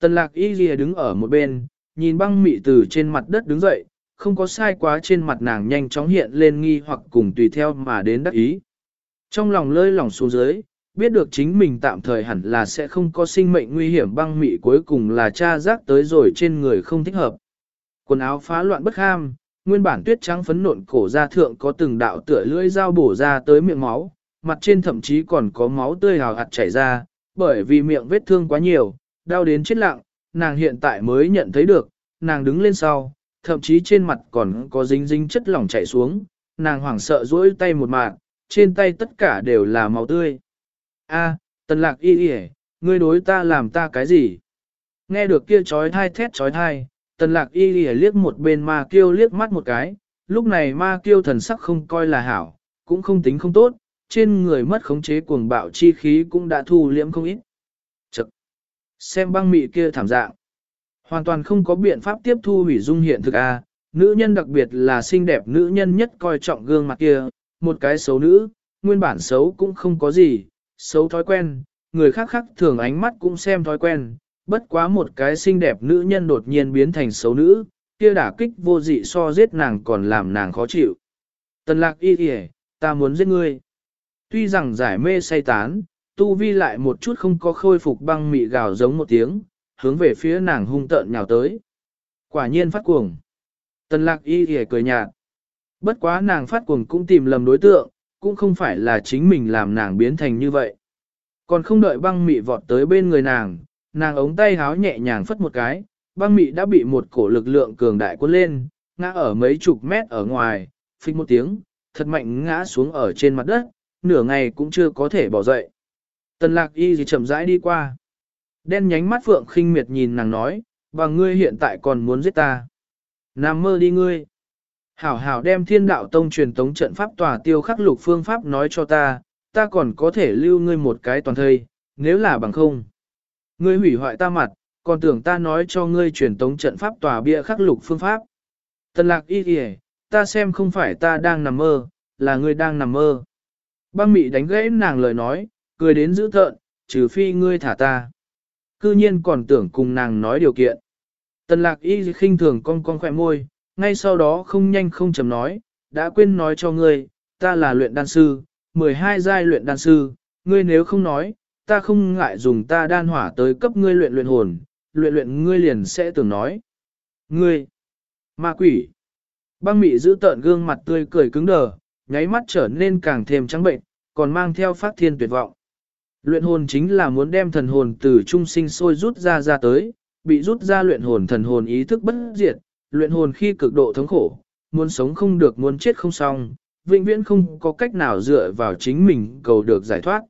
Tần lạc y ghi đứng ở một bên, nhìn băng mị từ trên mặt đất đứng dậy, không có sai quá trên mặt nàng nhanh chóng hiện lên nghi hoặc cùng tùy theo mà đến đắc ý. Trong lòng lơi lỏng xuống dưới, biết được chính mình tạm thời hẳn là sẽ không có sinh mệnh nguy hiểm băng mị cuối cùng là cha rác tới rồi trên người không thích hợp. Quần áo phá loạn bất ham, nguyên bản tuyết trắng phấn nộn cổ ra thượng có từng đạo tựa lưỡi dao bổ ra tới miệng máu, mặt trên thậm chí còn có máu tươi hào hạt chảy ra, bởi vì miệng vết thương quá nhiều, đau đến chết lặng, nàng hiện tại mới nhận thấy được, nàng đứng lên sau, thậm chí trên mặt còn có dính dính chất lỏng chảy xuống, nàng hoảng sợ duỗi tay một mạng, trên tay tất cả đều là máu tươi. A, tần lạc y y ngươi đối ta làm ta cái gì? Nghe được kia chói thai thét chói thai, tần lạc y y liếc một bên ma kiêu liếc mắt một cái, lúc này ma kiêu thần sắc không coi là hảo, cũng không tính không tốt, trên người mất khống chế cuồng bạo chi khí cũng đã thu liễm không ít. Xem băng mị kia thảm dạng. Hoàn toàn không có biện pháp tiếp thu hủy dung hiện thực A, nữ nhân đặc biệt là xinh đẹp nữ nhân nhất coi trọng gương mặt kia, một cái xấu nữ, nguyên bản xấu cũng không có gì, xấu thói quen, người khác khác thường ánh mắt cũng xem thói quen, bất quá một cái xinh đẹp nữ nhân đột nhiên biến thành xấu nữ, kia đả kích vô dị so giết nàng còn làm nàng khó chịu. Tần lạc y kìa, ta muốn giết ngươi. Tuy rằng giải mê say tán, tu vi lại một chút không có khôi phục băng mị gào giống một tiếng, hướng về phía nàng hung tợn nhào tới. Quả nhiên phát cuồng. Tần lạc y hề cười nhạt. Bất quá nàng phát cuồng cũng tìm lầm đối tượng, cũng không phải là chính mình làm nàng biến thành như vậy. Còn không đợi băng mị vọt tới bên người nàng, nàng ống tay háo nhẹ nhàng phất một cái, băng mị đã bị một cổ lực lượng cường đại cuốn lên, ngã ở mấy chục mét ở ngoài, phích một tiếng, thật mạnh ngã xuống ở trên mặt đất, nửa ngày cũng chưa có thể bỏ dậy. Tần lạc y gì chậm rãi đi qua. Đen nhánh mắt phượng khinh miệt nhìn nàng nói, và ngươi hiện tại còn muốn giết ta. Nam mơ đi ngươi. Hảo hảo đem thiên đạo tông truyền tống trận pháp tòa tiêu khắc lục phương pháp nói cho ta, ta còn có thể lưu ngươi một cái toàn thây, nếu là bằng không. Ngươi hủy hoại ta mặt, còn tưởng ta nói cho ngươi truyền tống trận pháp tòa bia khắc lục phương pháp. Tần lạc y kìa, ta xem không phải ta đang nằm mơ, là ngươi đang nằm mơ. Băng mị đánh gãy nàng lời nói, cười đến dữ thợn, trừ phi ngươi thả ta. Cư nhiên còn tưởng cùng nàng nói điều kiện. Tần lạc y khinh thường con con khỏe môi, ngay sau đó không nhanh không chầm nói, đã quên nói cho ngươi, ta là luyện đan sư, 12 giai luyện đan sư, ngươi nếu không nói, ta không ngại dùng ta đan hỏa tới cấp ngươi luyện luyện hồn, luyện luyện ngươi liền sẽ tưởng nói. Ngươi, ma quỷ, băng mị giữ tợn gương mặt tươi cười cứng đờ, nháy mắt trở nên càng thêm trắng bệnh, còn mang theo phát thiên tuyệt vọng. Luyện hồn chính là muốn đem thần hồn từ trung sinh sôi rút ra ra tới, bị rút ra luyện hồn thần hồn ý thức bất diệt, luyện hồn khi cực độ thống khổ, muốn sống không được muốn chết không xong, vĩnh viễn không có cách nào dựa vào chính mình cầu được giải thoát.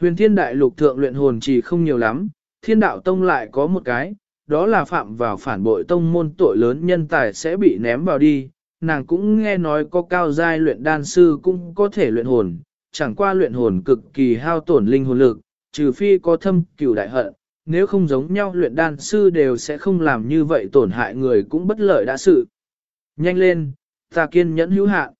Huyền thiên đại lục thượng luyện hồn chỉ không nhiều lắm, thiên đạo tông lại có một cái, đó là phạm vào phản bội tông môn tội lớn nhân tài sẽ bị ném vào đi, nàng cũng nghe nói có cao giai luyện đan sư cũng có thể luyện hồn, chẳng qua luyện hồn cực kỳ hao tổn linh hồn lực, trừ phi có thâm cửu đại hận, nếu không giống nhau luyện đan sư đều sẽ không làm như vậy tổn hại người cũng bất lợi đã sự. Nhanh lên, ta kiên nhẫn hữu hạn.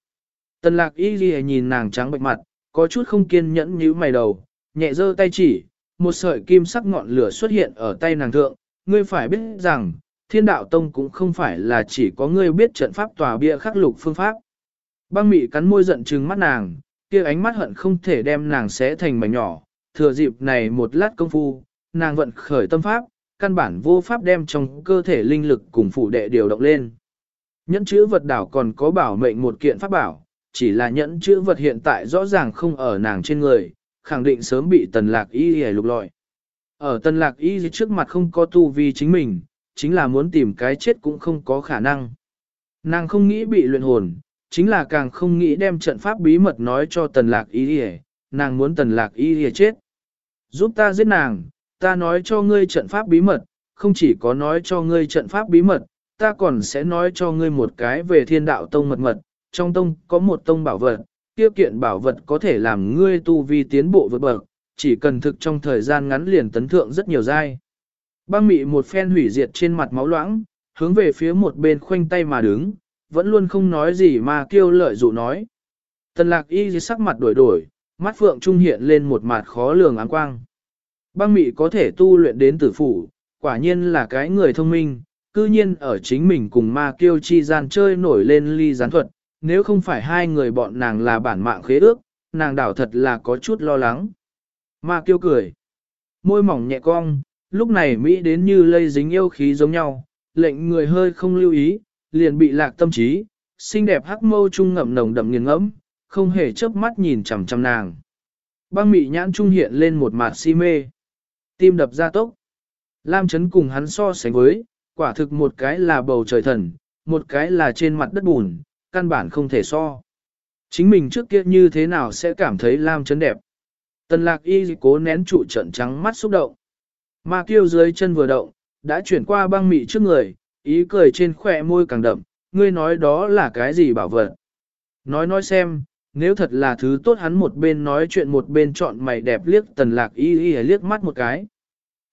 Tần lạc y ghi nhìn nàng trắng bệch mặt, có chút không kiên nhẫn như mày đầu, nhẹ dơ tay chỉ, một sợi kim sắc ngọn lửa xuất hiện ở tay nàng thượng, ngươi phải biết rằng, thiên đạo tông cũng không phải là chỉ có ngươi biết trận pháp tòa bia khắc lục phương pháp. Băng mị cắn môi giận trừng mắt nàng, kia ánh mắt hận không thể đem nàng xé thành mảnh nhỏ, thừa dịp này một lát công phu, nàng vận khởi tâm pháp, căn bản vô pháp đem trong cơ thể linh lực cùng phụ đệ điều động lên. Nhẫn chữ vật đảo còn có bảo mệnh một kiện pháp bảo, chỉ là nhẫn chữ vật hiện tại rõ ràng không ở nàng trên người, khẳng định sớm bị tần lạc y hề lục lọi. Ở tần lạc y trước mặt không có tu vi chính mình, chính là muốn tìm cái chết cũng không có khả năng. Nàng không nghĩ bị luyện hồn, chính là càng không nghĩ đem trận pháp bí mật nói cho tần lạc y hề, nàng muốn tần lạc y hề chết. Giúp ta giết nàng, ta nói cho ngươi trận pháp bí mật, không chỉ có nói cho ngươi trận pháp bí mật, ta còn sẽ nói cho ngươi một cái về thiên đạo tông mật mật, trong tông có một tông bảo vật, tiêu kiện bảo vật có thể làm ngươi tu vi tiến bộ vượt bậc, chỉ cần thực trong thời gian ngắn liền tấn thượng rất nhiều giai. Băng mị một phen hủy diệt trên mặt máu loãng, hướng về phía một bên khoanh tay mà đứng, vẫn luôn không nói gì mà kêu lợi dụ nói. Tần lạc y dưới sắc mặt đổi đổi, mắt phượng trung hiện lên một mặt khó lường áng quang. Băng mị có thể tu luyện đến tử phủ, quả nhiên là cái người thông minh, cư nhiên ở chính mình cùng ma kiêu chi gian chơi nổi lên ly gián thuật, nếu không phải hai người bọn nàng là bản mạng khế ước, nàng đảo thật là có chút lo lắng. Ma kiêu cười, môi mỏng nhẹ cong, lúc này Mỹ đến như lây dính yêu khí giống nhau, lệnh người hơi không lưu ý, liền bị lạc tâm trí, xinh đẹp hắc mâu trung ngậm nồng đậm nghiền ngẫm, không hề chớp mắt nhìn chằm chằm nàng. Băng mị nhãn trung hiện lên một mạt si mê. Tim đập ra tốc. Lam chấn cùng hắn so sánh với, quả thực một cái là bầu trời thần, một cái là trên mặt đất bùn, căn bản không thể so. Chính mình trước kia như thế nào sẽ cảm thấy Lam chấn đẹp. Tần lạc y cố nén trụ trận trắng mắt xúc động. Ma kiêu dưới chân vừa động, đã chuyển qua băng mị trước người, ý cười trên khỏe môi càng đậm, ngươi nói đó là cái gì bảo vật. Nói nói xem, nếu thật là thứ tốt hắn một bên nói chuyện một bên chọn mày đẹp liếc tần lạc y y liếc mắt một cái.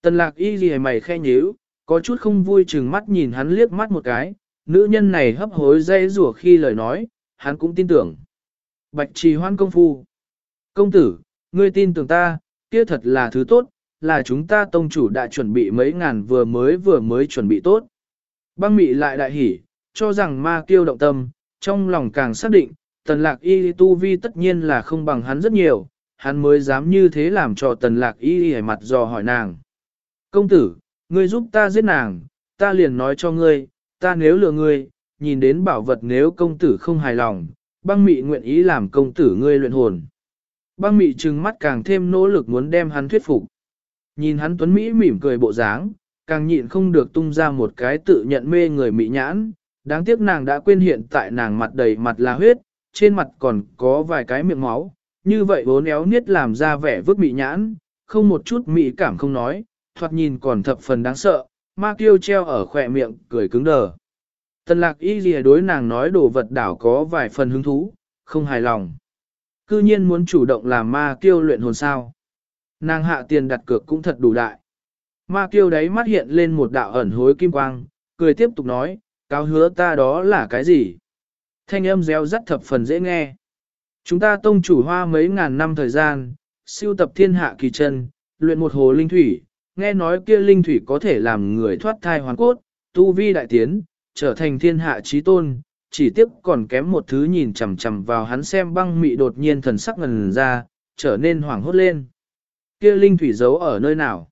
Tần lạc y y mày khe nhíu, có chút không vui chừng mắt nhìn hắn liếc mắt một cái, nữ nhân này hấp hối dây rủa khi lời nói, hắn cũng tin tưởng. Bạch trì hoan công phu. Công tử, ngươi tin tưởng ta, kia thật là thứ tốt, là chúng ta tông chủ đã chuẩn bị mấy ngàn vừa mới vừa mới chuẩn bị tốt. Băng mị lại đại hỉ, cho rằng ma kiêu động tâm, trong lòng càng xác định, tần lạc y tu vi tất nhiên là không bằng hắn rất nhiều, hắn mới dám như thế làm cho tần lạc y hề mặt dò hỏi nàng. Công tử, ngươi giúp ta giết nàng, ta liền nói cho ngươi, ta nếu lừa ngươi, nhìn đến bảo vật nếu công tử không hài lòng, băng mị nguyện ý làm công tử ngươi luyện hồn. Băng mị trừng mắt càng thêm nỗ lực muốn đem hắn thuyết phục. Nhìn hắn tuấn Mỹ mỉm cười bộ dáng, càng nhịn không được tung ra một cái tự nhận mê người mị nhãn, đáng tiếc nàng đã quên hiện tại nàng mặt đầy mặt là huyết, trên mặt còn có vài cái miệng máu, như vậy vốn éo niết làm ra vẻ vứt mị nhãn, không một chút mị cảm không nói, thoạt nhìn còn thập phần đáng sợ, ma kiêu treo ở khỏe miệng, cười cứng đờ. Tần lạc y lìa đối nàng nói đồ vật đảo có vài phần hứng thú, không hài lòng. Cư nhiên muốn chủ động làm ma kiêu luyện hồn sao. Nàng hạ tiền đặt cược cũng thật đủ đại. Ma kiêu đấy mắt hiện lên một đạo ẩn hối kim quang, cười tiếp tục nói, cáo hứa ta đó là cái gì? Thanh âm réo rắt thập phần dễ nghe. Chúng ta tông chủ hoa mấy ngàn năm thời gian, siêu tập thiên hạ kỳ chân, luyện một hồ linh thủy, nghe nói kia linh thủy có thể làm người thoát thai hoàn cốt, tu vi đại tiến, trở thành thiên hạ trí tôn, chỉ tiếc còn kém một thứ nhìn chằm chằm vào hắn xem băng mị đột nhiên thần sắc ngần ra, trở nên hoảng hốt lên. Kia linh thủy giấu ở nơi nào?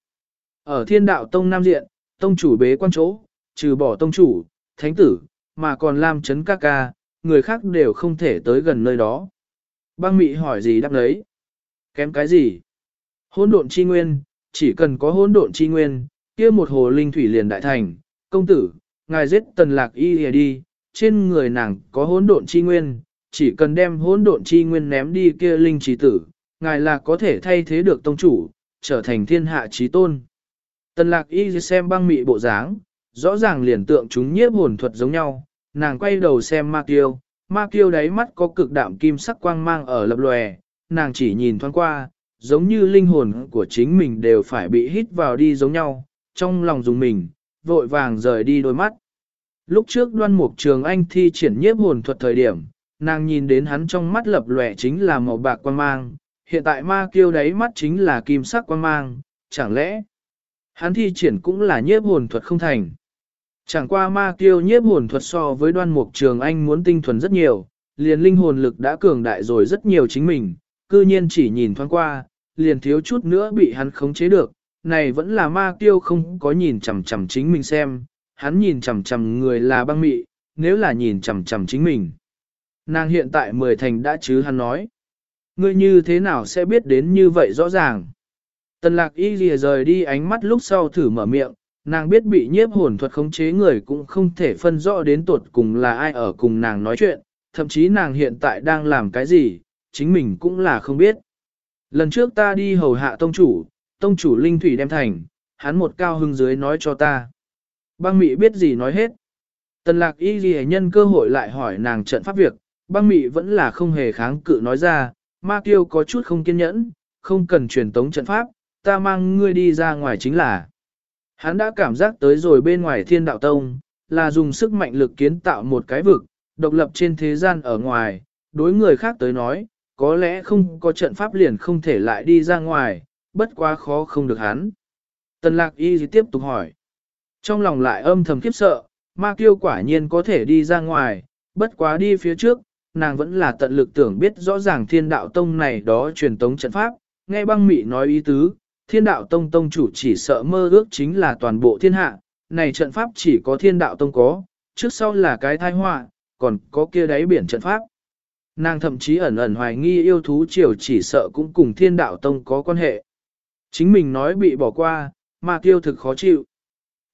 Ở thiên đạo tông Nam Diện, tông chủ bế quan chỗ, trừ bỏ tông chủ, thánh tử, mà còn làm chấn ca ca, người khác đều không thể tới gần nơi đó. Băng mị hỏi gì đáp đấy? Kém cái gì? Hôn độn chi nguyên, chỉ cần có hôn độn chi nguyên, kia một hồ linh thủy liền đại thành, công tử, ngài giết tần lạc y lìa đi, trên người nàng có hôn độn chi nguyên, chỉ cần đem hôn độn chi nguyên ném đi kia linh trí tử, ngài là có thể thay thế được tông chủ, trở thành thiên hạ trí tôn. Tần lạc y xem băng mị bộ dáng, rõ ràng liền tượng chúng nhiếp hồn thuật giống nhau, nàng quay đầu xem ma kiêu, ma kiêu đáy mắt có cực đạm kim sắc quang mang ở lập lòe, nàng chỉ nhìn thoáng qua, giống như linh hồn của chính mình đều phải bị hít vào đi giống nhau, trong lòng dùng mình, vội vàng rời đi đôi mắt. Lúc trước đoan mục trường anh thi triển nhiếp hồn thuật thời điểm, nàng nhìn đến hắn trong mắt lập lòe chính là màu bạc quang mang, hiện tại ma kiêu đáy mắt chính là kim sắc quang mang, chẳng lẽ hắn thi triển cũng là nhiếp hồn thuật không thành. Chẳng qua ma kiêu nhiếp hồn thuật so với đoan mục trường anh muốn tinh thuần rất nhiều, liền linh hồn lực đã cường đại rồi rất nhiều chính mình, cư nhiên chỉ nhìn thoáng qua, liền thiếu chút nữa bị hắn khống chế được, này vẫn là ma kiêu không có nhìn chằm chằm chính mình xem, hắn nhìn chằm chằm người là băng mị, nếu là nhìn chằm chằm chính mình. Nàng hiện tại mười thành đã chứ hắn nói. Ngươi như thế nào sẽ biết đến như vậy rõ ràng. Tần lạc y lìa rời đi ánh mắt lúc sau thử mở miệng, nàng biết bị nhiếp hồn thuật khống chế người cũng không thể phân rõ đến tuột cùng là ai ở cùng nàng nói chuyện, thậm chí nàng hiện tại đang làm cái gì, chính mình cũng là không biết. Lần trước ta đi hầu hạ tông chủ, tông chủ linh thủy đem thành, hắn một cao hưng dưới nói cho ta. Băng mị biết gì nói hết. Tần lạc y ghi nhân cơ hội lại hỏi nàng trận pháp việc, băng mị vẫn là không hề kháng cự nói ra, ma tiêu có chút không kiên nhẫn, không cần truyền tống trận pháp, ta mang ngươi đi ra ngoài chính là. Hắn đã cảm giác tới rồi bên ngoài thiên đạo tông, là dùng sức mạnh lực kiến tạo một cái vực, độc lập trên thế gian ở ngoài, đối người khác tới nói, có lẽ không có trận pháp liền không thể lại đi ra ngoài, bất quá khó không được hắn. Tần lạc y tiếp tục hỏi, Trong lòng lại âm thầm khiếp sợ, ma kiêu quả nhiên có thể đi ra ngoài, bất quá đi phía trước, nàng vẫn là tận lực tưởng biết rõ ràng thiên đạo tông này đó truyền tống trận pháp, nghe băng mị nói ý tứ, thiên đạo tông tông chủ chỉ sợ mơ ước chính là toàn bộ thiên hạ, này trận pháp chỉ có thiên đạo tông có, trước sau là cái thai họa, còn có kia đáy biển trận pháp. Nàng thậm chí ẩn ẩn hoài nghi yêu thú triều chỉ sợ cũng cùng thiên đạo tông có quan hệ. Chính mình nói bị bỏ qua, mà tiêu thực khó chịu.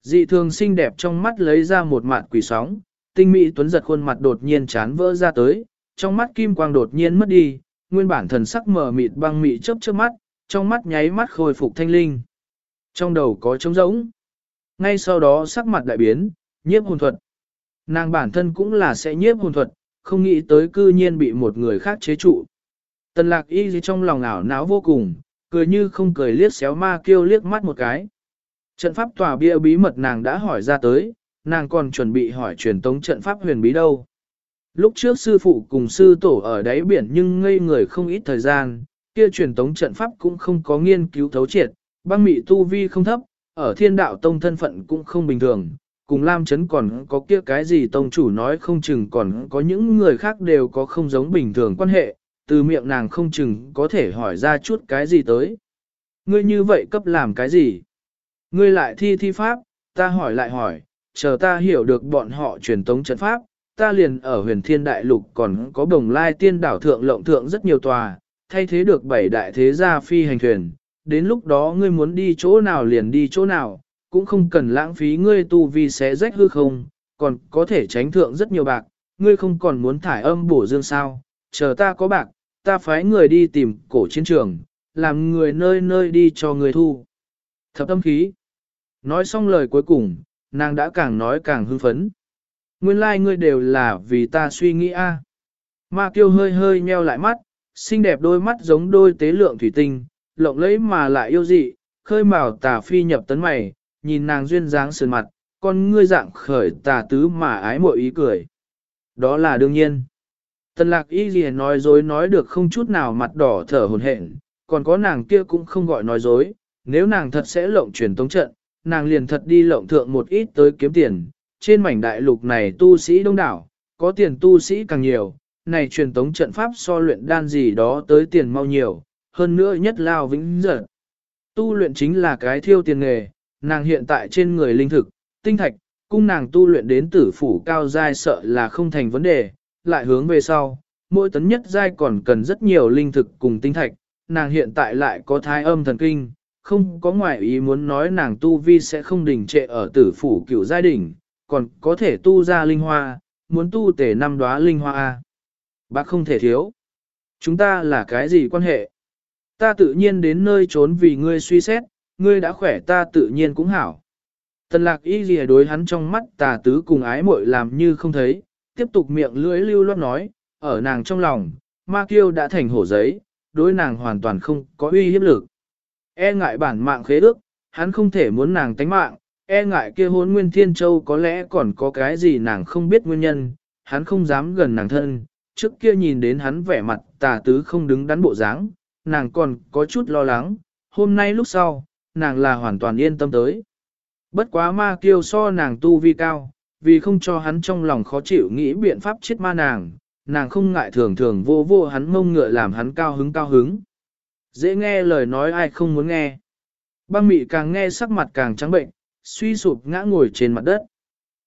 Dị thường xinh đẹp trong mắt lấy ra một mạt quỷ sóng, tinh mỹ tuấn giật khuôn mặt đột nhiên chán vỡ ra tới, trong mắt kim quang đột nhiên mất đi, nguyên bản thần sắc mờ mịt băng mị chớp chớp mắt, trong mắt nháy mắt khôi phục thanh linh. Trong đầu có trống rỗng. Ngay sau đó sắc mặt đại biến, nhiếp hồn thuật. Nàng bản thân cũng là sẽ nhiếp hồn thuật, không nghĩ tới cư nhiên bị một người khác chế trụ. Tần lạc y trong lòng ảo náo vô cùng, cười như không cười liếc xéo ma kêu liếc mắt một cái. Trận pháp tòa bia bí mật nàng đã hỏi ra tới, nàng còn chuẩn bị hỏi truyền tống trận pháp huyền bí đâu. Lúc trước sư phụ cùng sư tổ ở đáy biển nhưng ngây người không ít thời gian, kia truyền tống trận pháp cũng không có nghiên cứu thấu triệt, băng mị tu vi không thấp, ở thiên đạo tông thân phận cũng không bình thường, cùng Lam Trấn còn có kia cái gì tông chủ nói không chừng còn có những người khác đều có không giống bình thường quan hệ, từ miệng nàng không chừng có thể hỏi ra chút cái gì tới. Ngươi như vậy cấp làm cái gì? Ngươi lại thi thi pháp, ta hỏi lại hỏi, chờ ta hiểu được bọn họ truyền tống trận pháp, ta liền ở huyền thiên đại lục còn có đồng lai tiên đảo thượng lộng thượng rất nhiều tòa, thay thế được bảy đại thế gia phi hành thuyền, đến lúc đó ngươi muốn đi chỗ nào liền đi chỗ nào, cũng không cần lãng phí ngươi tu vi sẽ rách hư không, còn có thể tránh thượng rất nhiều bạc, ngươi không còn muốn thải âm bổ dương sao, chờ ta có bạc, ta phái người đi tìm cổ chiến trường, làm người nơi nơi đi cho người thu. Thập âm khí. Nói xong lời cuối cùng, nàng đã càng nói càng hưng phấn. Nguyên lai like ngươi đều là vì ta suy nghĩ a. Ma kiêu hơi hơi nheo lại mắt, xinh đẹp đôi mắt giống đôi tế lượng thủy tinh, lộng lẫy mà lại yêu dị, khơi mào tà phi nhập tấn mày, nhìn nàng duyên dáng sườn mặt, con ngươi dạng khởi tà tứ mà ái mội ý cười. Đó là đương nhiên. Tần lạc y gì nói dối nói được không chút nào mặt đỏ thở hồn hển, còn có nàng kia cũng không gọi nói dối, nếu nàng thật sẽ lộng truyền tống trận, nàng liền thật đi lộng thượng một ít tới kiếm tiền, trên mảnh đại lục này tu sĩ đông đảo, có tiền tu sĩ càng nhiều, này truyền tống trận pháp so luyện đan gì đó tới tiền mau nhiều, hơn nữa nhất lao vĩnh giật. Tu luyện chính là cái thiêu tiền nghề, nàng hiện tại trên người linh thực, tinh thạch, cung nàng tu luyện đến tử phủ cao giai sợ là không thành vấn đề, lại hướng về sau, mỗi tấn nhất giai còn cần rất nhiều linh thực cùng tinh thạch, nàng hiện tại lại có thai âm thần kinh, không có ngoại ý muốn nói nàng tu vi sẽ không đình trệ ở tử phủ cựu giai đỉnh, còn có thể tu ra linh hoa, muốn tu tể năm đóa linh hoa A. Bác không thể thiếu. Chúng ta là cái gì quan hệ? Ta tự nhiên đến nơi trốn vì ngươi suy xét, ngươi đã khỏe ta tự nhiên cũng hảo. Tần lạc y lìa đối hắn trong mắt tà tứ cùng ái muội làm như không thấy, tiếp tục miệng lưỡi lưu loát nói, ở nàng trong lòng, ma kiêu đã thành hổ giấy, đối nàng hoàn toàn không có uy hiếp lực. E ngại bản mạng khế ước, hắn không thể muốn nàng tánh mạng, e ngại kia hôn nguyên thiên châu có lẽ còn có cái gì nàng không biết nguyên nhân, hắn không dám gần nàng thân, trước kia nhìn đến hắn vẻ mặt tà tứ không đứng đắn bộ dáng, nàng còn có chút lo lắng, hôm nay lúc sau, nàng là hoàn toàn yên tâm tới. Bất quá ma kiêu so nàng tu vi cao, vì không cho hắn trong lòng khó chịu nghĩ biện pháp chết ma nàng, nàng không ngại thường thường vô vô hắn mông ngựa làm hắn cao hứng cao hứng. Dễ nghe lời nói ai không muốn nghe. Băng mị càng nghe sắc mặt càng trắng bệnh, suy sụp ngã ngồi trên mặt đất.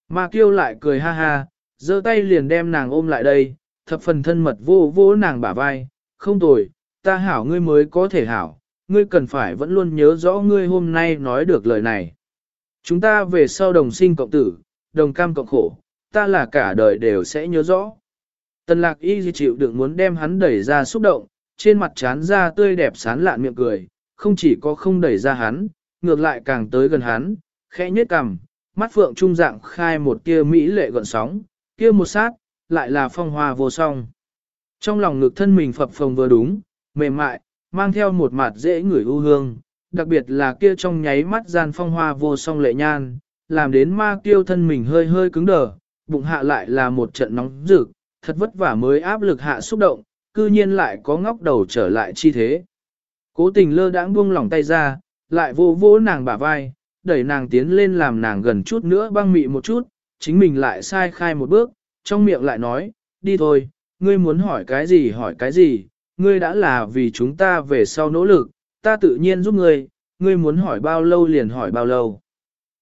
Ma kiêu lại cười ha ha, giơ tay liền đem nàng ôm lại đây, thập phần thân mật vô vô nàng bả vai, không tồi, ta hảo ngươi mới có thể hảo, ngươi cần phải vẫn luôn nhớ rõ ngươi hôm nay nói được lời này. Chúng ta về sau đồng sinh cộng tử, đồng cam cộng khổ, ta là cả đời đều sẽ nhớ rõ. Tần lạc y chịu đựng muốn đem hắn đẩy ra xúc động, trên mặt chán ra tươi đẹp sán lạn miệng cười, không chỉ có không đẩy ra hắn, ngược lại càng tới gần hắn, khẽ nhếch cằm, mắt phượng trung dạng khai một tia mỹ lệ gọn sóng, kia một sát, lại là phong hoa vô song. Trong lòng ngực thân mình phập phồng vừa đúng, mềm mại, mang theo một mặt dễ ngửi ưu hương, đặc biệt là kia trong nháy mắt gian phong hoa vô song lệ nhan, làm đến ma tiêu thân mình hơi hơi cứng đờ, bụng hạ lại là một trận nóng rực, thật vất vả mới áp lực hạ xúc động, cư nhiên lại có ngóc đầu trở lại chi thế. Cố tình lơ đãng buông lỏng tay ra, lại vô vô nàng bả vai, đẩy nàng tiến lên làm nàng gần chút nữa băng mị một chút, chính mình lại sai khai một bước, trong miệng lại nói, đi thôi, ngươi muốn hỏi cái gì hỏi cái gì, ngươi đã là vì chúng ta về sau nỗ lực, ta tự nhiên giúp ngươi, ngươi muốn hỏi bao lâu liền hỏi bao lâu.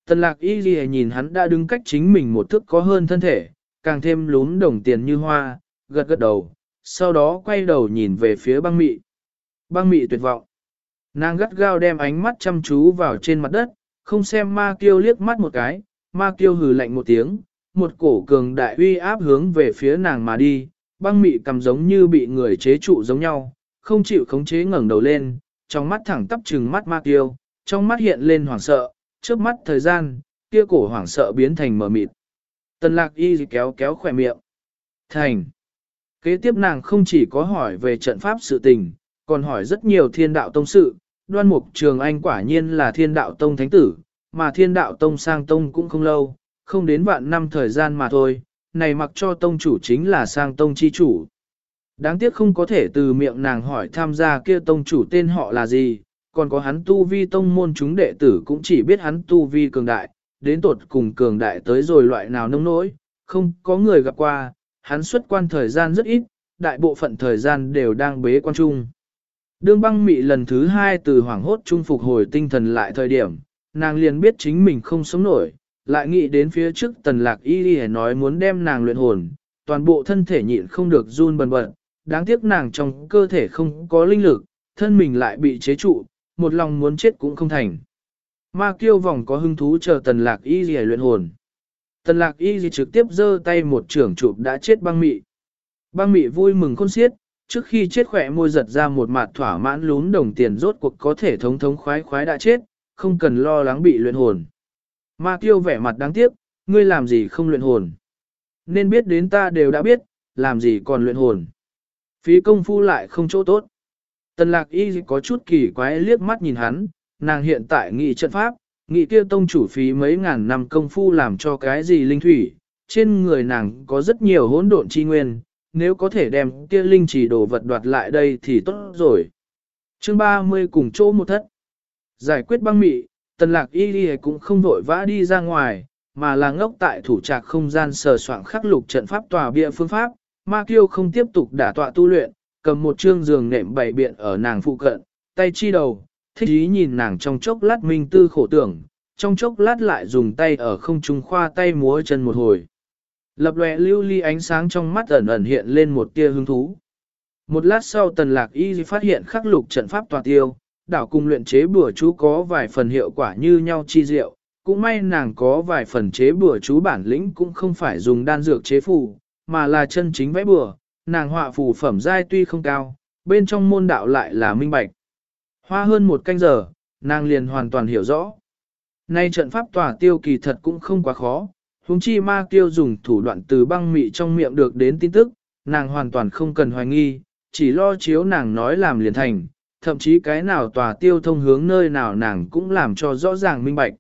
Tần lạc y ghi nhìn hắn đã đứng cách chính mình một thước có hơn thân thể, càng thêm lún đồng tiền như hoa, gật gật đầu, sau đó quay đầu nhìn về phía băng mị. Băng mị tuyệt vọng. Nàng gắt gao đem ánh mắt chăm chú vào trên mặt đất, không xem ma kiêu liếc mắt một cái, ma kiêu hừ lạnh một tiếng, một cổ cường đại uy áp hướng về phía nàng mà đi, băng mị cầm giống như bị người chế trụ giống nhau, không chịu khống chế ngẩng đầu lên, trong mắt thẳng tắp trừng mắt ma kiêu, trong mắt hiện lên hoảng sợ, trước mắt thời gian, kia cổ hoảng sợ biến thành mờ mịt. Tần lạc y kéo kéo khỏe miệng. Thành. Kế tiếp nàng không chỉ có hỏi về trận pháp sự tình, còn hỏi rất nhiều thiên đạo tông sự, đoan mục trường anh quả nhiên là thiên đạo tông thánh tử, mà thiên đạo tông sang tông cũng không lâu, không đến vạn năm thời gian mà thôi, này mặc cho tông chủ chính là sang tông chi chủ. Đáng tiếc không có thể từ miệng nàng hỏi tham gia kia tông chủ tên họ là gì, còn có hắn tu vi tông môn chúng đệ tử cũng chỉ biết hắn tu vi cường đại, đến tột cùng cường đại tới rồi loại nào nông nỗi, không có người gặp qua, hắn xuất quan thời gian rất ít, đại bộ phận thời gian đều đang bế quan trung. Đương băng mị lần thứ hai từ hoảng hốt trung phục hồi tinh thần lại thời điểm, nàng liền biết chính mình không sống nổi, lại nghĩ đến phía trước tần lạc y đi nói muốn đem nàng luyện hồn, toàn bộ thân thể nhịn không được run bần bật, đáng tiếc nàng trong cơ thể không có linh lực, thân mình lại bị chế trụ, một lòng muốn chết cũng không thành. Ma kiêu vòng có hứng thú chờ tần lạc y gì luyện hồn. Tần lạc y gì trực tiếp giơ tay một trưởng chụp đã chết băng mị. Băng mị vui mừng khôn xiết, trước khi chết khỏe môi giật ra một mặt thỏa mãn lún đồng tiền rốt cuộc có thể thống thống khoái khoái đã chết, không cần lo lắng bị luyện hồn. Ma kiêu vẻ mặt đáng tiếc, ngươi làm gì không luyện hồn. Nên biết đến ta đều đã biết, làm gì còn luyện hồn. Phí công phu lại không chỗ tốt. Tần lạc y có chút kỳ quái liếc mắt nhìn hắn, nàng hiện tại nghị trận pháp, nghị kia tông chủ phí mấy ngàn năm công phu làm cho cái gì linh thủy, trên người nàng có rất nhiều hỗn độn chi nguyên, nếu có thể đem kia linh chỉ đồ vật đoạt lại đây thì tốt rồi. Chương 30 cùng chỗ một thất. Giải quyết băng mị, tần lạc y đi cũng không vội vã đi ra ngoài, mà là ngốc tại thủ trạc không gian sờ soạn khắc lục trận pháp tòa bia phương pháp, ma kiêu không tiếp tục đả tọa tu luyện, cầm một chương giường nệm bày biện ở nàng phụ cận, tay chi đầu, thích ý nhìn nàng trong chốc lát minh tư khổ tưởng, trong chốc lát lại dùng tay ở không trung khoa tay múa chân một hồi. Lập lòe lưu ly ánh sáng trong mắt ẩn ẩn hiện lên một tia hứng thú. Một lát sau tần lạc y phát hiện khắc lục trận pháp tòa tiêu, đảo cung luyện chế bùa chú có vài phần hiệu quả như nhau chi diệu, cũng may nàng có vài phần chế bùa chú bản lĩnh cũng không phải dùng đan dược chế phù, mà là chân chính vẽ bùa, nàng họa phù phẩm giai tuy không cao, bên trong môn đạo lại là minh bạch. Hoa hơn một canh giờ, nàng liền hoàn toàn hiểu rõ. Nay trận pháp tỏa tiêu kỳ thật cũng không quá khó, huống chi ma tiêu dùng thủ đoạn từ băng mị trong miệng được đến tin tức, nàng hoàn toàn không cần hoài nghi, chỉ lo chiếu nàng nói làm liền thành, thậm chí cái nào tòa tiêu thông hướng nơi nào nàng cũng làm cho rõ ràng minh bạch.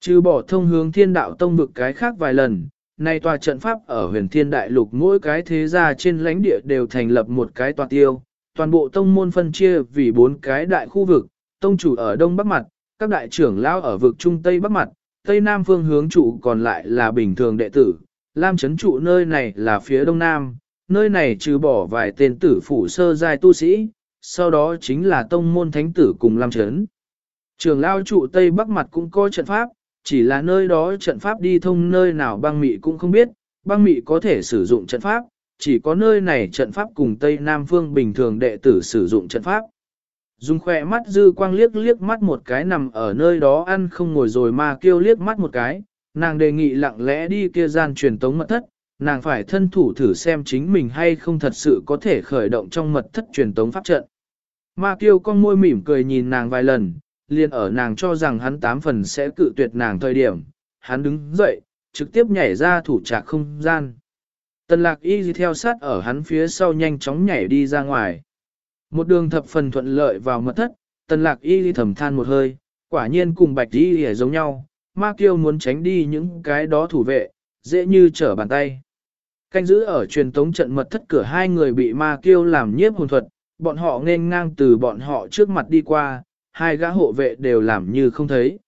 Trừ bỏ thông hướng thiên đạo tông vực cái khác vài lần, nay tòa trận pháp ở huyền thiên đại lục mỗi cái thế gia trên lãnh địa đều thành lập một cái tòa tiêu, toàn bộ tông môn phân chia vì bốn cái đại khu vực, tông chủ ở đông bắc mặt, các đại trưởng lao ở vực trung tây bắc mặt, tây nam phương hướng trụ còn lại là bình thường đệ tử, lam chấn trụ nơi này là phía đông nam, nơi này trừ bỏ vài tên tử phủ sơ giai tu sĩ, sau đó chính là tông môn thánh tử cùng lam chấn. Trường lao trụ tây bắc mặt cũng có trận pháp, chỉ là nơi đó trận pháp đi thông nơi nào băng mị cũng không biết, băng mị có thể sử dụng trận pháp, chỉ có nơi này trận pháp cùng Tây Nam Phương bình thường đệ tử sử dụng trận pháp. Dùng khỏe mắt dư quang liếc liếc mắt một cái nằm ở nơi đó ăn không ngồi rồi mà kêu liếc mắt một cái, nàng đề nghị lặng lẽ đi kia gian truyền tống mật thất, nàng phải thân thủ thử xem chính mình hay không thật sự có thể khởi động trong mật thất truyền tống pháp trận. Ma kiêu con môi mỉm cười nhìn nàng vài lần, liền ở nàng cho rằng hắn tám phần sẽ cự tuyệt nàng thời điểm, hắn đứng dậy, trực tiếp nhảy ra thủ trạc không gian. Tần lạc y theo sát ở hắn phía sau nhanh chóng nhảy đi ra ngoài. Một đường thập phần thuận lợi vào mật thất, tần lạc y thầm than một hơi, quả nhiên cùng bạch y giống nhau, ma kiêu muốn tránh đi những cái đó thủ vệ, dễ như trở bàn tay. Canh giữ ở truyền tống trận mật thất cửa hai người bị ma kiêu làm nhiếp hồn thuật, bọn họ nên ngang từ bọn họ trước mặt đi qua, hai gã hộ vệ đều làm như không thấy.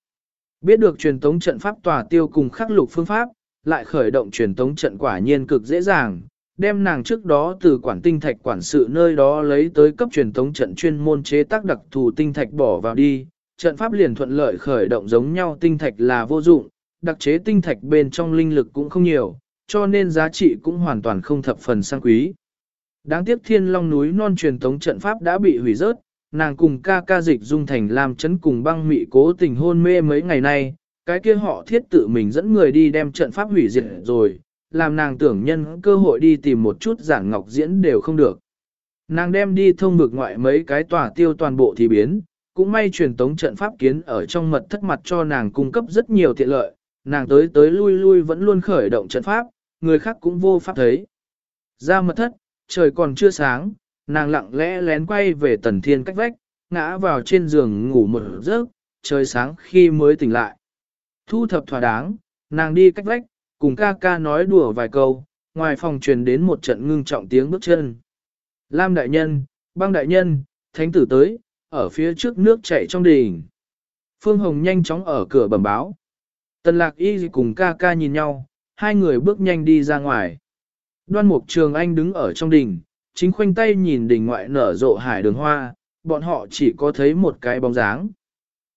Biết được truyền tống trận pháp tòa tiêu cùng khắc lục phương pháp, lại khởi động truyền tống trận quả nhiên cực dễ dàng, đem nàng trước đó từ quản tinh thạch quản sự nơi đó lấy tới cấp truyền tống trận chuyên môn chế tác đặc thù tinh thạch bỏ vào đi, trận pháp liền thuận lợi khởi động giống nhau tinh thạch là vô dụng, đặc chế tinh thạch bên trong linh lực cũng không nhiều, cho nên giá trị cũng hoàn toàn không thập phần sang quý. Đáng tiếc thiên long núi non truyền tống trận pháp đã bị hủy rớt, nàng cùng ca ca dịch dung thành làm chấn cùng băng mị cố tình hôn mê mấy ngày nay, cái kia họ thiết tự mình dẫn người đi đem trận pháp hủy diệt rồi, làm nàng tưởng nhân cơ hội đi tìm một chút giản ngọc diễn đều không được. Nàng đem đi thông bực ngoại mấy cái tòa tiêu toàn bộ thì biến, cũng may truyền tống trận pháp kiến ở trong mật thất mặt cho nàng cung cấp rất nhiều tiện lợi, nàng tới tới lui lui vẫn luôn khởi động trận pháp, người khác cũng vô pháp thấy. Ra mật thất, trời còn chưa sáng, nàng lặng lẽ lén quay về tần thiên cách vách, ngã vào trên giường ngủ một giấc, trời sáng khi mới tỉnh lại. Thu thập thỏa đáng, nàng đi cách vách, cùng ca ca nói đùa vài câu, ngoài phòng truyền đến một trận ngưng trọng tiếng bước chân. Lam đại nhân, băng đại nhân, thánh tử tới, ở phía trước nước chảy trong đình Phương Hồng nhanh chóng ở cửa bẩm báo. Tần lạc y cùng ca ca nhìn nhau, hai người bước nhanh đi ra ngoài. Đoan mục trường anh đứng ở trong đỉnh, chính khoanh tay nhìn đỉnh ngoại nở rộ hải đường hoa, bọn họ chỉ có thấy một cái bóng dáng.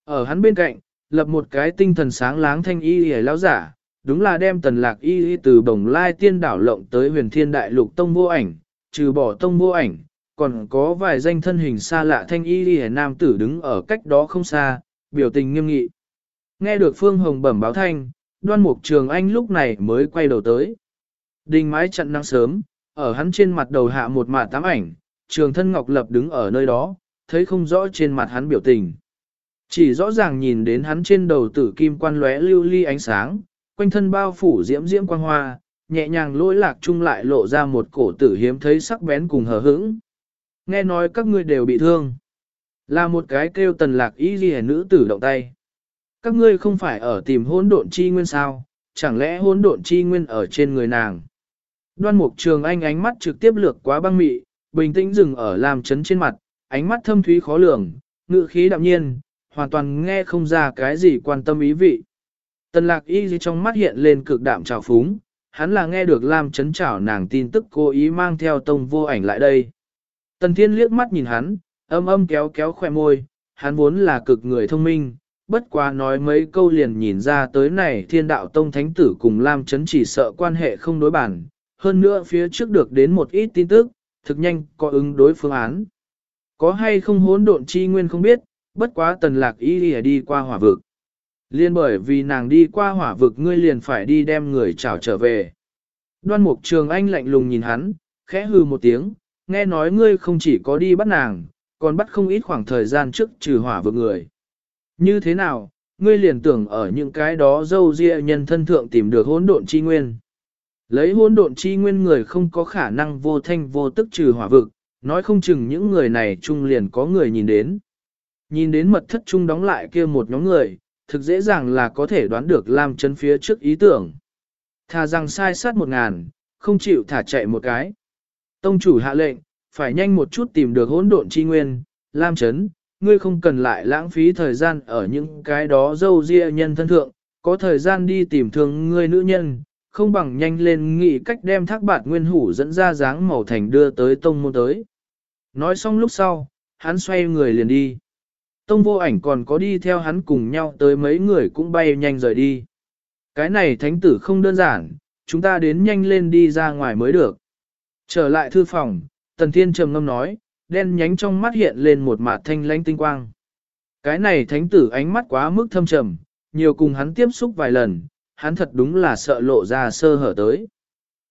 Ở hắn bên cạnh, lập một cái tinh thần sáng láng thanh y hề lao giả, đúng là đem tần lạc y từ bồng lai tiên đảo lộng tới huyền thiên đại lục tông vô ảnh, trừ bỏ tông vô ảnh, còn có vài danh thân hình xa lạ thanh y hề nam tử đứng ở cách đó không xa, biểu tình nghiêm nghị. Nghe được Phương Hồng bẩm báo thanh, đoan mục trường anh lúc này mới quay đầu tới. Đình mái chặn nắng sớm, ở hắn trên mặt đầu hạ một mạ tám ảnh, trường thân ngọc lập đứng ở nơi đó, thấy không rõ trên mặt hắn biểu tình. Chỉ rõ ràng nhìn đến hắn trên đầu tử kim quan lóe lưu ly ánh sáng, quanh thân bao phủ diễm diễm quang hoa, nhẹ nhàng lỗi lạc chung lại lộ ra một cổ tử hiếm thấy sắc bén cùng hờ hững. Nghe nói các ngươi đều bị thương. Là một cái kêu tần lạc ý ghi nữ tử động tay. Các ngươi không phải ở tìm hỗn độn chi nguyên sao, chẳng lẽ hỗn độn chi nguyên ở trên người nàng. Đoan mục trường anh ánh mắt trực tiếp lược quá băng mị, bình tĩnh dừng ở làm chấn trên mặt, ánh mắt thâm thúy khó lường, ngự khí đạm nhiên, hoàn toàn nghe không ra cái gì quan tâm ý vị. Tần lạc y gì trong mắt hiện lên cực đạm trào phúng, hắn là nghe được Lam chấn trảo nàng tin tức cố ý mang theo tông vô ảnh lại đây. Tần thiên liếc mắt nhìn hắn, âm âm kéo kéo khoe môi, hắn vốn là cực người thông minh, bất quá nói mấy câu liền nhìn ra tới này thiên đạo tông thánh tử cùng Lam Trấn chỉ sợ quan hệ không đối bản, hơn nữa phía trước được đến một ít tin tức, thực nhanh có ứng đối phương án. Có hay không hỗn độn chi nguyên không biết, bất quá tần lạc y đi, đi qua hỏa vực. Liên bởi vì nàng đi qua hỏa vực ngươi liền phải đi đem người trảo trở về. Đoan mục trường anh lạnh lùng nhìn hắn, khẽ hư một tiếng, nghe nói ngươi không chỉ có đi bắt nàng, còn bắt không ít khoảng thời gian trước trừ hỏa vực người. Như thế nào, ngươi liền tưởng ở những cái đó dâu ria nhân thân thượng tìm được hỗn độn chi nguyên. Lấy hỗn độn chi nguyên người không có khả năng vô thanh vô tức trừ hỏa vực, nói không chừng những người này chung liền có người nhìn đến. Nhìn đến mật thất chung đóng lại kia một nhóm người, thực dễ dàng là có thể đoán được Lam chấn phía trước ý tưởng. Thà rằng sai sát một ngàn, không chịu thả chạy một cái. Tông chủ hạ lệnh, phải nhanh một chút tìm được hỗn độn chi nguyên, Lam chấn, ngươi không cần lại lãng phí thời gian ở những cái đó dâu ria nhân thân thượng, có thời gian đi tìm thương ngươi nữ nhân, không bằng nhanh lên nghĩ cách đem thác bạt nguyên hủ dẫn ra dáng màu thành đưa tới tông môn tới. Nói xong lúc sau, hắn xoay người liền đi. Tông vô ảnh còn có đi theo hắn cùng nhau tới mấy người cũng bay nhanh rời đi. Cái này thánh tử không đơn giản, chúng ta đến nhanh lên đi ra ngoài mới được. Trở lại thư phòng, tần thiên trầm ngâm nói, đen nhánh trong mắt hiện lên một mạt thanh lãnh tinh quang. Cái này thánh tử ánh mắt quá mức thâm trầm, nhiều cùng hắn tiếp xúc vài lần, hắn thật đúng là sợ lộ ra sơ hở tới.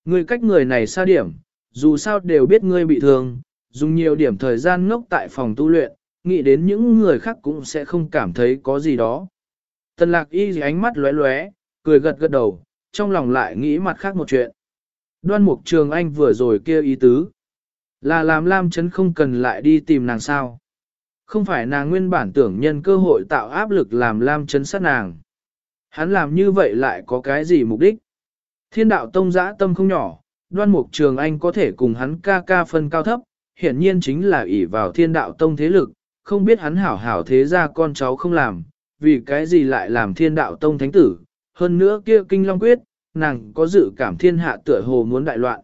Ngươi cách người này xa điểm, dù sao đều biết ngươi bị thương, dùng nhiều điểm thời gian ngốc tại phòng tu luyện, nghĩ đến những người khác cũng sẽ không cảm thấy có gì đó. Tần lạc y gì ánh mắt lóe lóe, cười gật gật đầu, trong lòng lại nghĩ mặt khác một chuyện. Đoan mục trường anh vừa rồi kêu ý tứ. Là làm Lam Trấn không cần lại đi tìm nàng sao. Không phải nàng nguyên bản tưởng nhân cơ hội tạo áp lực làm Lam Trấn sát nàng. Hắn làm như vậy lại có cái gì mục đích? Thiên đạo tông giã tâm không nhỏ, đoan mục trường anh có thể cùng hắn ca ca phân cao thấp, hiển nhiên chính là ỷ vào thiên đạo tông thế lực, không biết hắn hảo hảo thế ra con cháu không làm, vì cái gì lại làm thiên đạo tông thánh tử, hơn nữa kia kinh long quyết, nàng có dự cảm thiên hạ tựa hồ muốn đại loạn.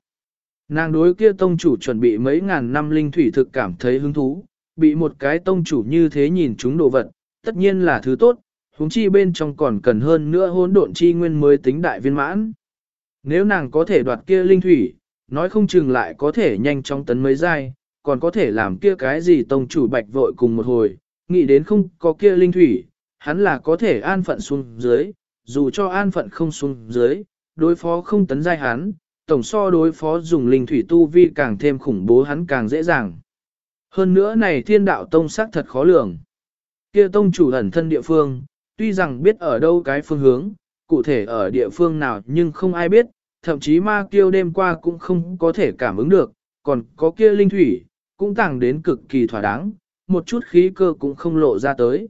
Nàng đối kia tông chủ chuẩn bị mấy ngàn năm linh thủy thực cảm thấy hứng thú, bị một cái tông chủ như thế nhìn chúng đồ vật, tất nhiên là thứ tốt, huống chi bên trong còn cần hơn nữa hỗn độn chi nguyên mới tính đại viên mãn. Nếu nàng có thể đoạt kia linh thủy, nói không chừng lại có thể nhanh chóng tấn mấy giai, còn có thể làm kia cái gì tông chủ bạch vội cùng một hồi, nghĩ đến không có kia linh thủy, hắn là có thể an phận xuống dưới, dù cho an phận không xuống dưới, đối phó không tấn giai hắn, tổng so đối phó dùng linh thủy tu vi càng thêm khủng bố hắn càng dễ dàng. Hơn nữa này thiên đạo tông sắc thật khó lường. Kia tông chủ ẩn thân địa phương, tuy rằng biết ở đâu cái phương hướng, cụ thể ở địa phương nào nhưng không ai biết, thậm chí ma kiêu đêm qua cũng không có thể cảm ứng được, còn có kia linh thủy, cũng tàng đến cực kỳ thỏa đáng, một chút khí cơ cũng không lộ ra tới.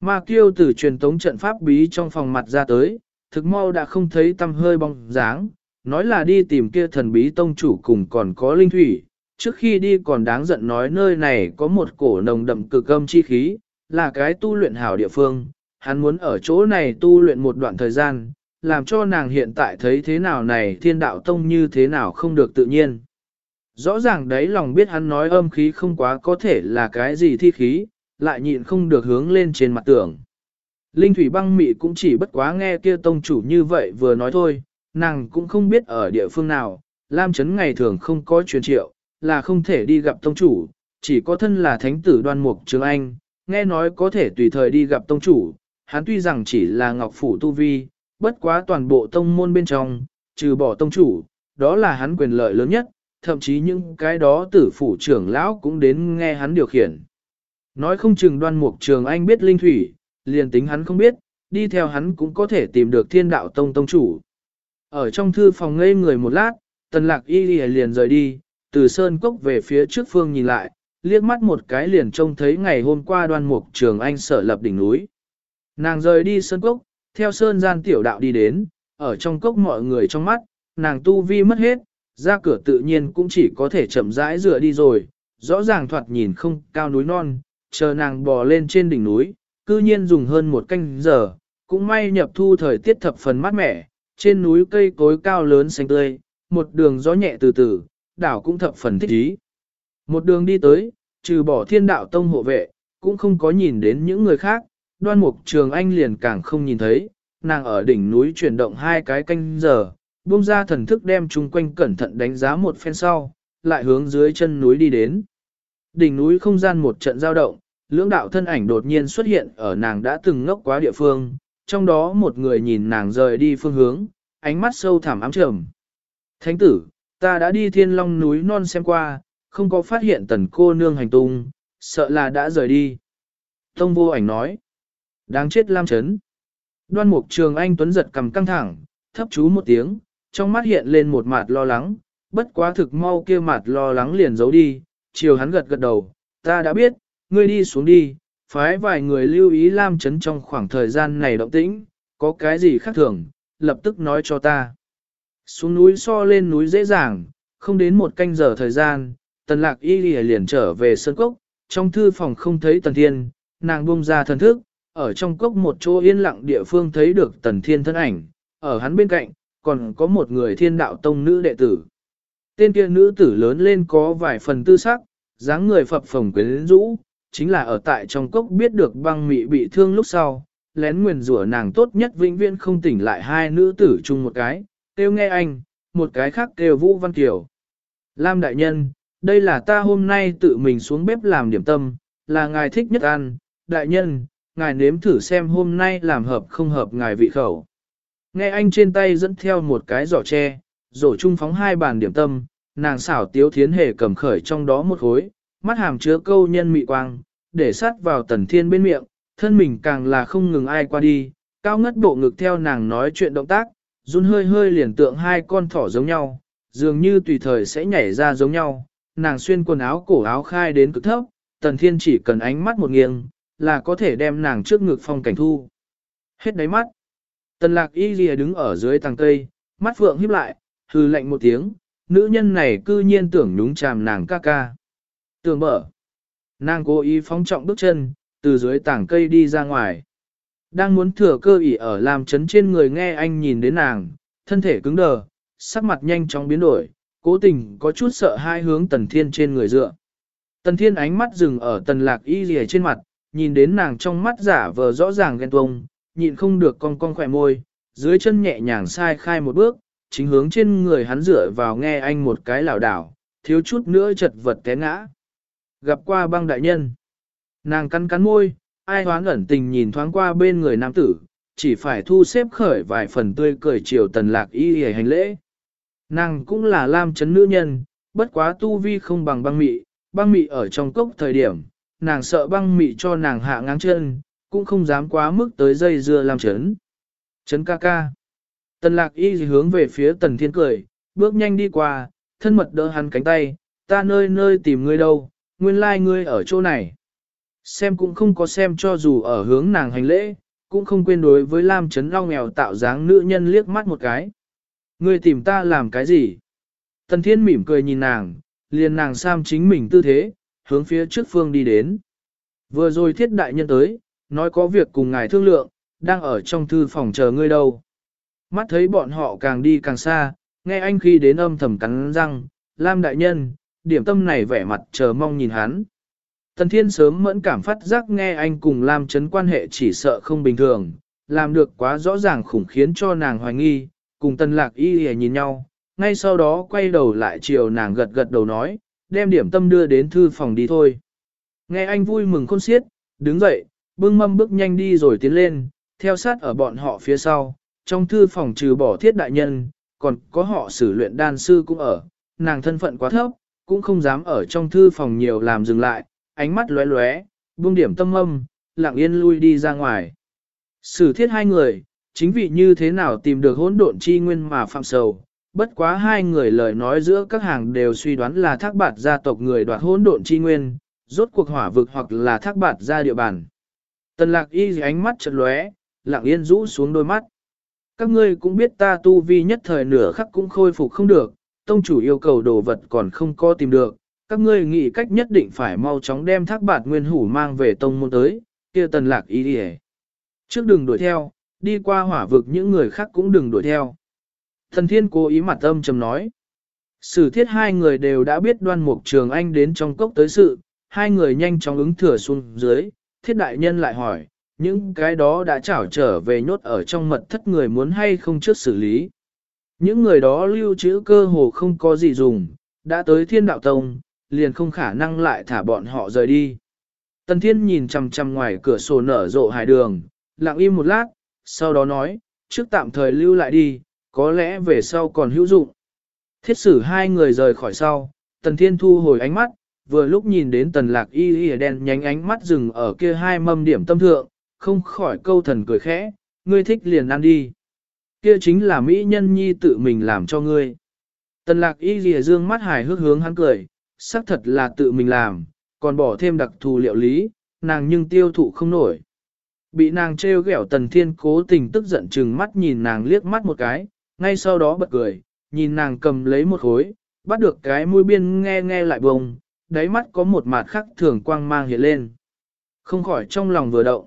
Ma kiêu từ truyền tống trận pháp bí trong phòng mặt ra tới, thực mau đã không thấy tâm hơi bóng dáng, nói là đi tìm kia thần bí tông chủ cùng còn có linh thủy, trước khi đi còn đáng giận nói nơi này có một cổ nồng đậm cực âm chi khí, là cái tu luyện hảo địa phương, hắn muốn ở chỗ này tu luyện một đoạn thời gian, làm cho nàng hiện tại thấy thế nào này thiên đạo tông như thế nào không được tự nhiên. Rõ ràng đấy lòng biết hắn nói âm khí không quá có thể là cái gì thi khí, lại nhịn không được hướng lên trên mặt tường. Linh thủy băng mị cũng chỉ bất quá nghe kia tông chủ như vậy vừa nói thôi, nàng cũng không biết ở địa phương nào, Lam Trấn ngày thường không có truyền triệu, là không thể đi gặp tông chủ, chỉ có thân là thánh tử đoan mục trường anh, nghe nói có thể tùy thời đi gặp tông chủ, hắn tuy rằng chỉ là ngọc phủ tu vi, bất quá toàn bộ tông môn bên trong, trừ bỏ tông chủ, đó là hắn quyền lợi lớn nhất, thậm chí những cái đó tử phủ trưởng lão cũng đến nghe hắn điều khiển. Nói không chừng đoan mục trường anh biết linh thủy, liền tính hắn không biết, đi theo hắn cũng có thể tìm được thiên đạo tông tông chủ. Ở trong thư phòng ngây người một lát, tần lạc y liền rời đi, từ sơn cốc về phía trước phương nhìn lại, liếc mắt một cái liền trông thấy ngày hôm qua đoan mục trường anh sở lập đỉnh núi. Nàng rời đi sơn cốc, theo sơn gian tiểu đạo đi đến, ở trong cốc mọi người trong mắt, nàng tu vi mất hết, ra cửa tự nhiên cũng chỉ có thể chậm rãi rửa đi rồi, rõ ràng thoạt nhìn không cao núi non, chờ nàng bò lên trên đỉnh núi, cư nhiên dùng hơn một canh giờ, cũng may nhập thu thời tiết thập phần mát mẻ, trên núi cây cối cao lớn xanh tươi, một đường gió nhẹ từ từ, đảo cũng thập phần thích ý. Một đường đi tới, trừ bỏ thiên đạo tông hộ vệ, cũng không có nhìn đến những người khác, đoan mục trường anh liền càng không nhìn thấy, nàng ở đỉnh núi chuyển động hai cái canh giờ, buông ra thần thức đem chung quanh cẩn thận đánh giá một phen sau, lại hướng dưới chân núi đi đến. Đỉnh núi không gian một trận giao động, lưỡng đạo thân ảnh đột nhiên xuất hiện ở nàng đã từng ngốc quá địa phương, trong đó một người nhìn nàng rời đi phương hướng, ánh mắt sâu thẳm ám trầm. Thánh tử, ta đã đi thiên long núi non xem qua, không có phát hiện tần cô nương hành tung, sợ là đã rời đi. Tông vô ảnh nói, đáng chết lam chấn. Đoan mục trường anh tuấn giật cầm căng thẳng, thấp chú một tiếng, trong mắt hiện lên một mặt lo lắng, bất quá thực mau kia mặt lo lắng liền giấu đi, chiều hắn gật gật đầu, ta đã biết, ngươi đi xuống đi, phái vài người lưu ý Lam Trấn trong khoảng thời gian này động tĩnh, có cái gì khác thường, lập tức nói cho ta. Xuống núi so lên núi dễ dàng, không đến một canh giờ thời gian, tần lạc y liền trở về sân cốc, trong thư phòng không thấy tần thiên, nàng buông ra thần thức, ở trong cốc một chỗ yên lặng địa phương thấy được tần thiên thân ảnh, ở hắn bên cạnh, còn có một người thiên đạo tông nữ đệ tử. Tên kia nữ tử lớn lên có vài phần tư sắc, dáng người phập phồng quyến rũ, chính là ở tại trong cốc biết được băng mị bị thương lúc sau, lén nguyền rủa nàng tốt nhất vĩnh viễn không tỉnh lại hai nữ tử chung một cái, kêu nghe anh, một cái khác kêu Vũ Văn Kiều. Lam đại nhân, đây là ta hôm nay tự mình xuống bếp làm điểm tâm, là ngài thích nhất ăn, đại nhân, ngài nếm thử xem hôm nay làm hợp không hợp ngài vị khẩu. Nghe anh trên tay dẫn theo một cái giỏ tre, rổ chung phóng hai bàn điểm tâm, nàng xảo tiếu thiến hề cầm khởi trong đó một khối, mắt hàm chứa câu nhân mị quang, để sát vào tần thiên bên miệng, thân mình càng là không ngừng ai qua đi, cao ngất bộ ngực theo nàng nói chuyện động tác, run hơi hơi liền tượng hai con thỏ giống nhau, dường như tùy thời sẽ nhảy ra giống nhau, nàng xuyên quần áo cổ áo khai đến cực thấp, tần thiên chỉ cần ánh mắt một nghiêng, là có thể đem nàng trước ngực phong cảnh thu. Hết đáy mắt, tần lạc y lìa đứng ở dưới tàng cây, mắt phượng híp lại, hư lạnh một tiếng, nữ nhân này cư nhiên tưởng nhúng chàm nàng ca ca tường mở. Nàng cố ý phóng trọng bước chân, từ dưới tảng cây đi ra ngoài. Đang muốn thừa cơ ỉ ở làm chấn trên người nghe anh nhìn đến nàng, thân thể cứng đờ, sắc mặt nhanh chóng biến đổi, cố tình có chút sợ hai hướng tần thiên trên người dựa. Tần thiên ánh mắt dừng ở tần lạc y rìa trên mặt, nhìn đến nàng trong mắt giả vờ rõ ràng ghen tuông, nhịn không được cong cong khỏe môi, dưới chân nhẹ nhàng sai khai một bước, chính hướng trên người hắn dựa vào nghe anh một cái lảo đảo, thiếu chút nữa chật vật té ngã. Gặp qua băng đại nhân, nàng cắn cắn môi, ai hoán ẩn tình nhìn thoáng qua bên người nam tử, chỉ phải thu xếp khởi vài phần tươi cười chiều tần lạc y hề hành lễ. Nàng cũng là lam chấn nữ nhân, bất quá tu vi không bằng băng mị, băng mị ở trong cốc thời điểm, nàng sợ băng mị cho nàng hạ ngang chân, cũng không dám quá mức tới dây dưa lam chấn. Chấn ca ca. Tần lạc y hướng về phía tần thiên cười, bước nhanh đi qua, thân mật đỡ hắn cánh tay, ta nơi nơi tìm ngươi đâu, nguyên lai like ngươi ở chỗ này. Xem cũng không có xem cho dù ở hướng nàng hành lễ, cũng không quên đối với Lam Trấn Long nghèo tạo dáng nữ nhân liếc mắt một cái. Ngươi tìm ta làm cái gì? Tần Thiên mỉm cười nhìn nàng, liền nàng sam chính mình tư thế, hướng phía trước phương đi đến. Vừa rồi thiết đại nhân tới, nói có việc cùng ngài thương lượng, đang ở trong thư phòng chờ ngươi đâu. Mắt thấy bọn họ càng đi càng xa, nghe anh khi đến âm thầm cắn răng, Lam đại nhân, điểm tâm này vẻ mặt chờ mong nhìn hắn. Tần Thiên sớm mẫn cảm phát giác nghe anh cùng Lam Trấn quan hệ chỉ sợ không bình thường, làm được quá rõ ràng khủng khiến cho nàng hoài nghi, cùng Tần Lạc Y Y nhìn nhau, ngay sau đó quay đầu lại chiều nàng gật gật đầu nói, đem điểm tâm đưa đến thư phòng đi thôi. Nghe anh vui mừng khôn xiết, đứng dậy, bưng mâm bước nhanh đi rồi tiến lên, theo sát ở bọn họ phía sau, trong thư phòng trừ bỏ thiết đại nhân, còn có họ sử luyện đan sư cũng ở, nàng thân phận quá thấp, cũng không dám ở trong thư phòng nhiều làm dừng lại, ánh mắt lóe lóe, buông điểm tâm âm, lặng yên lui đi ra ngoài. Sử thiết hai người, chính vì như thế nào tìm được hỗn độn chi nguyên mà phạm sầu, bất quá hai người lời nói giữa các hàng đều suy đoán là thác bạt gia tộc người đoạt hỗn độn chi nguyên, rốt cuộc hỏa vực hoặc là thác bạt gia địa bàn. Tần lạc y ánh mắt chợt lóe, lặng yên rũ xuống đôi mắt. Các ngươi cũng biết ta tu vi nhất thời nửa khắc cũng khôi phục không được, tông chủ yêu cầu đồ vật còn không có tìm được, các ngươi nghĩ cách nhất định phải mau chóng đem thác bạt nguyên hủ mang về tông môn tới, kia tần lạc ý đi Trước đừng đuổi theo, đi qua hỏa vực những người khác cũng đừng đuổi theo. Thần thiên cố ý mặt âm trầm nói. Sử thiết hai người đều đã biết đoan mục trường anh đến trong cốc tới sự, hai người nhanh chóng ứng thừa xuống dưới, thiết đại nhân lại hỏi, những cái đó đã trảo trở về nhốt ở trong mật thất người muốn hay không trước xử lý. Những người đó lưu trữ cơ hồ không có gì dùng, đã tới thiên đạo tông, liền không khả năng lại thả bọn họ rời đi. Tần Thiên nhìn chằm chằm ngoài cửa sổ nở rộ hải đường, lặng im một lát, sau đó nói, trước tạm thời lưu lại đi, có lẽ về sau còn hữu dụng. Thiết sử hai người rời khỏi sau, Tần Thiên thu hồi ánh mắt, vừa lúc nhìn đến Tần Lạc Y Y đen nhánh ánh mắt dừng ở kia hai mâm điểm tâm thượng, không khỏi câu thần cười khẽ, ngươi thích liền ăn đi. Kia chính là Mỹ nhân nhi tự mình làm cho ngươi. Tần Lạc Y Y dương mắt hài hước hướng hắn cười, xác thật là tự mình làm, còn bỏ thêm đặc thù liệu lý, nàng nhưng tiêu thụ không nổi. Bị nàng trêu ghẹo tần thiên cố tình tức giận chừng mắt nhìn nàng liếc mắt một cái, ngay sau đó bật cười, nhìn nàng cầm lấy một khối, bắt được cái mũi biên nghe nghe lại bông, đáy mắt có một mặt khắc thường quang mang hiện lên. Không khỏi trong lòng vừa động.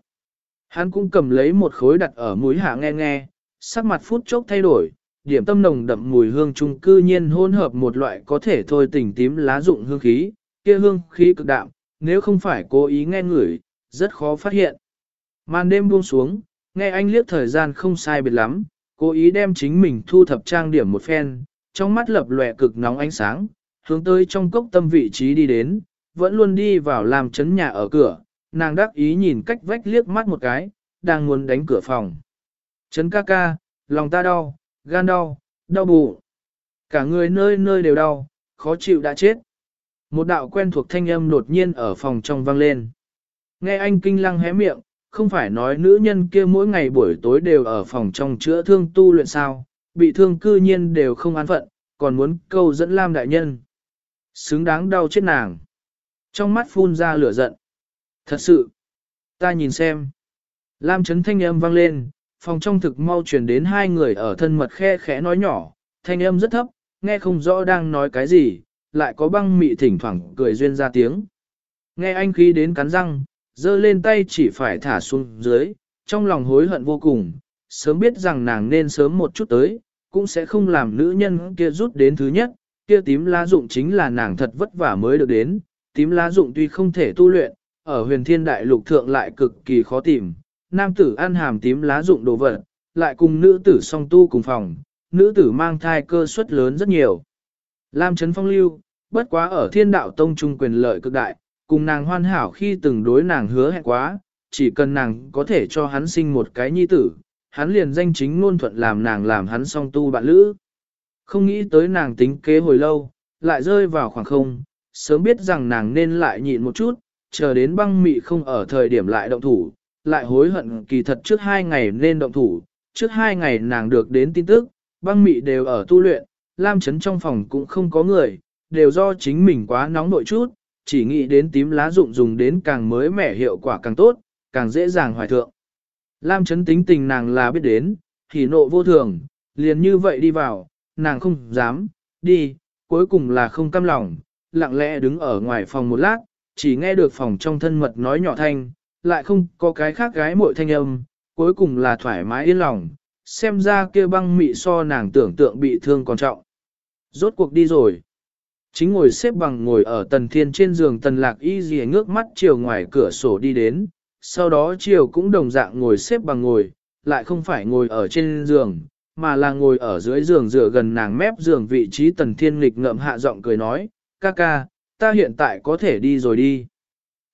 Hắn cũng cầm lấy một khối đặt ở mũi hạ nghe nghe, sắc mặt phút chốc thay đổi, điểm tâm nồng đậm mùi hương trung cư nhiên hỗn hợp một loại có thể thôi tỉnh tím lá dụng hương khí, kia hương khí cực đạm, nếu không phải cố ý nghe ngửi, rất khó phát hiện. Màn đêm buông xuống, nghe anh liếc thời gian không sai biệt lắm, cố ý đem chính mình thu thập trang điểm một phen, trong mắt lập lòe cực nóng ánh sáng, hướng tới trong cốc tâm vị trí đi đến, vẫn luôn đi vào làm chấn nhà ở cửa, nàng đắc ý nhìn cách vách liếc mắt một cái, đang muốn đánh cửa phòng. Chấn ca ca, lòng ta đau, gan đau, đau bụng. Cả người nơi nơi đều đau, khó chịu đã chết. Một đạo quen thuộc thanh âm đột nhiên ở phòng trong vang lên. Nghe anh kinh lăng hé miệng, không phải nói nữ nhân kia mỗi ngày buổi tối đều ở phòng trong chữa thương tu luyện sao, bị thương cư nhiên đều không an phận, còn muốn câu dẫn Lam đại nhân. Xứng đáng đau chết nàng. Trong mắt phun ra lửa giận. Thật sự, ta nhìn xem. Lam chấn thanh âm vang lên, phòng trong thực mau truyền đến hai người ở thân mật khe khẽ nói nhỏ, thanh âm rất thấp, nghe không rõ đang nói cái gì, lại có băng mị thỉnh thoảng cười duyên ra tiếng. Nghe anh khí đến cắn răng, giơ lên tay chỉ phải thả xuống dưới, trong lòng hối hận vô cùng, sớm biết rằng nàng nên sớm một chút tới, cũng sẽ không làm nữ nhân kia rút đến thứ nhất, kia tím lá dụng chính là nàng thật vất vả mới được đến, tím lá dụng tuy không thể tu luyện, ở huyền thiên đại lục thượng lại cực kỳ khó tìm, nam tử ăn hàm tím lá dụng đồ vật, lại cùng nữ tử song tu cùng phòng, nữ tử mang thai cơ suất lớn rất nhiều. Lam Trấn Phong lưu, bất quá ở thiên đạo tông trung quyền lợi cực đại, cùng nàng hoàn hảo khi từng đối nàng hứa hẹn quá, chỉ cần nàng có thể cho hắn sinh một cái nhi tử, hắn liền danh chính ngôn thuận làm nàng làm hắn song tu bạn lữ. Không nghĩ tới nàng tính kế hồi lâu, lại rơi vào khoảng không, sớm biết rằng nàng nên lại nhịn một chút, chờ đến băng mị không ở thời điểm lại động thủ, lại hối hận kỳ thật trước hai ngày nên động thủ, trước hai ngày nàng được đến tin tức, băng mị đều ở tu luyện, Lam chấn trong phòng cũng không có người, đều do chính mình quá nóng nội chút, chỉ nghĩ đến tím lá dụng dùng đến càng mới mẻ hiệu quả càng tốt, càng dễ dàng hoài thượng. Lam chấn tính tình nàng là biết đến, thì nộ vô thường, liền như vậy đi vào, nàng không dám, đi, cuối cùng là không cam lòng, lặng lẽ đứng ở ngoài phòng một lát, chỉ nghe được phòng trong thân mật nói nhỏ thanh, lại không có cái khác gái mội thanh âm, cuối cùng là thoải mái yên lòng, xem ra kia băng mị so nàng tưởng tượng bị thương còn trọng. Rốt cuộc đi rồi. Chính ngồi xếp bằng ngồi ở tần thiên trên giường tần lạc y dì ngước mắt chiều ngoài cửa sổ đi đến, sau đó chiều cũng đồng dạng ngồi xếp bằng ngồi, lại không phải ngồi ở trên giường, mà là ngồi ở dưới giường dựa gần nàng mép giường vị trí tần thiên nghịch ngậm hạ giọng cười nói, ca ca, ta hiện tại có thể đi rồi đi.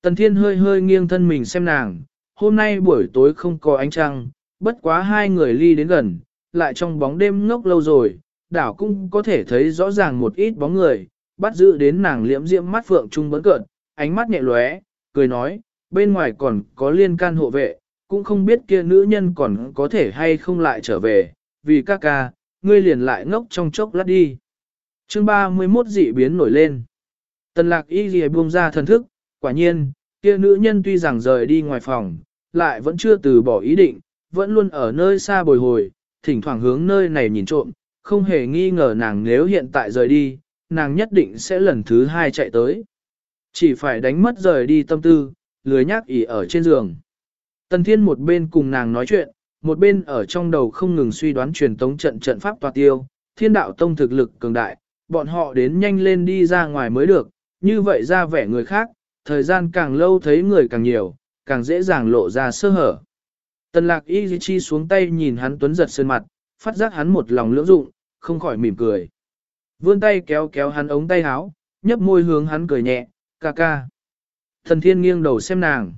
Tần thiên hơi hơi nghiêng thân mình xem nàng, hôm nay buổi tối không có ánh trăng, bất quá hai người ly đến gần, lại trong bóng đêm ngốc lâu rồi, đảo cũng có thể thấy rõ ràng một ít bóng người, bắt giữ đến nàng liễm diễm mắt phượng trung bấn cợt, ánh mắt nhẹ lóe, cười nói, bên ngoài còn có liên can hộ vệ, cũng không biết kia nữ nhân còn có thể hay không lại trở về, vì ca ca, ngươi liền lại ngốc trong chốc lát đi. chương 31 dị biến nổi lên. Tần lạc y ghi buông ra thần thức, quả nhiên, kia nữ nhân tuy rằng rời đi ngoài phòng, lại vẫn chưa từ bỏ ý định, vẫn luôn ở nơi xa bồi hồi, thỉnh thoảng hướng nơi này nhìn trộm, không hề nghi ngờ nàng nếu hiện tại rời đi, nàng nhất định sẽ lần thứ hai chạy tới. Chỉ phải đánh mất rời đi tâm tư, lười nhác ỉ ở trên giường. Tần Thiên một bên cùng nàng nói chuyện, một bên ở trong đầu không ngừng suy đoán truyền tống trận trận pháp tòa tiêu, thiên đạo tông thực lực cường đại, bọn họ đến nhanh lên đi ra ngoài mới được, như vậy ra vẻ người khác, thời gian càng lâu thấy người càng nhiều, càng dễ dàng lộ ra sơ hở. Tần lạc y chi xuống tay nhìn hắn tuấn giật sơn mặt, phát giác hắn một lòng lưỡng dụng, không khỏi mỉm cười. Vươn tay kéo kéo hắn ống tay áo, nhấp môi hướng hắn cười nhẹ, ca ca. Thần thiên nghiêng đầu xem nàng.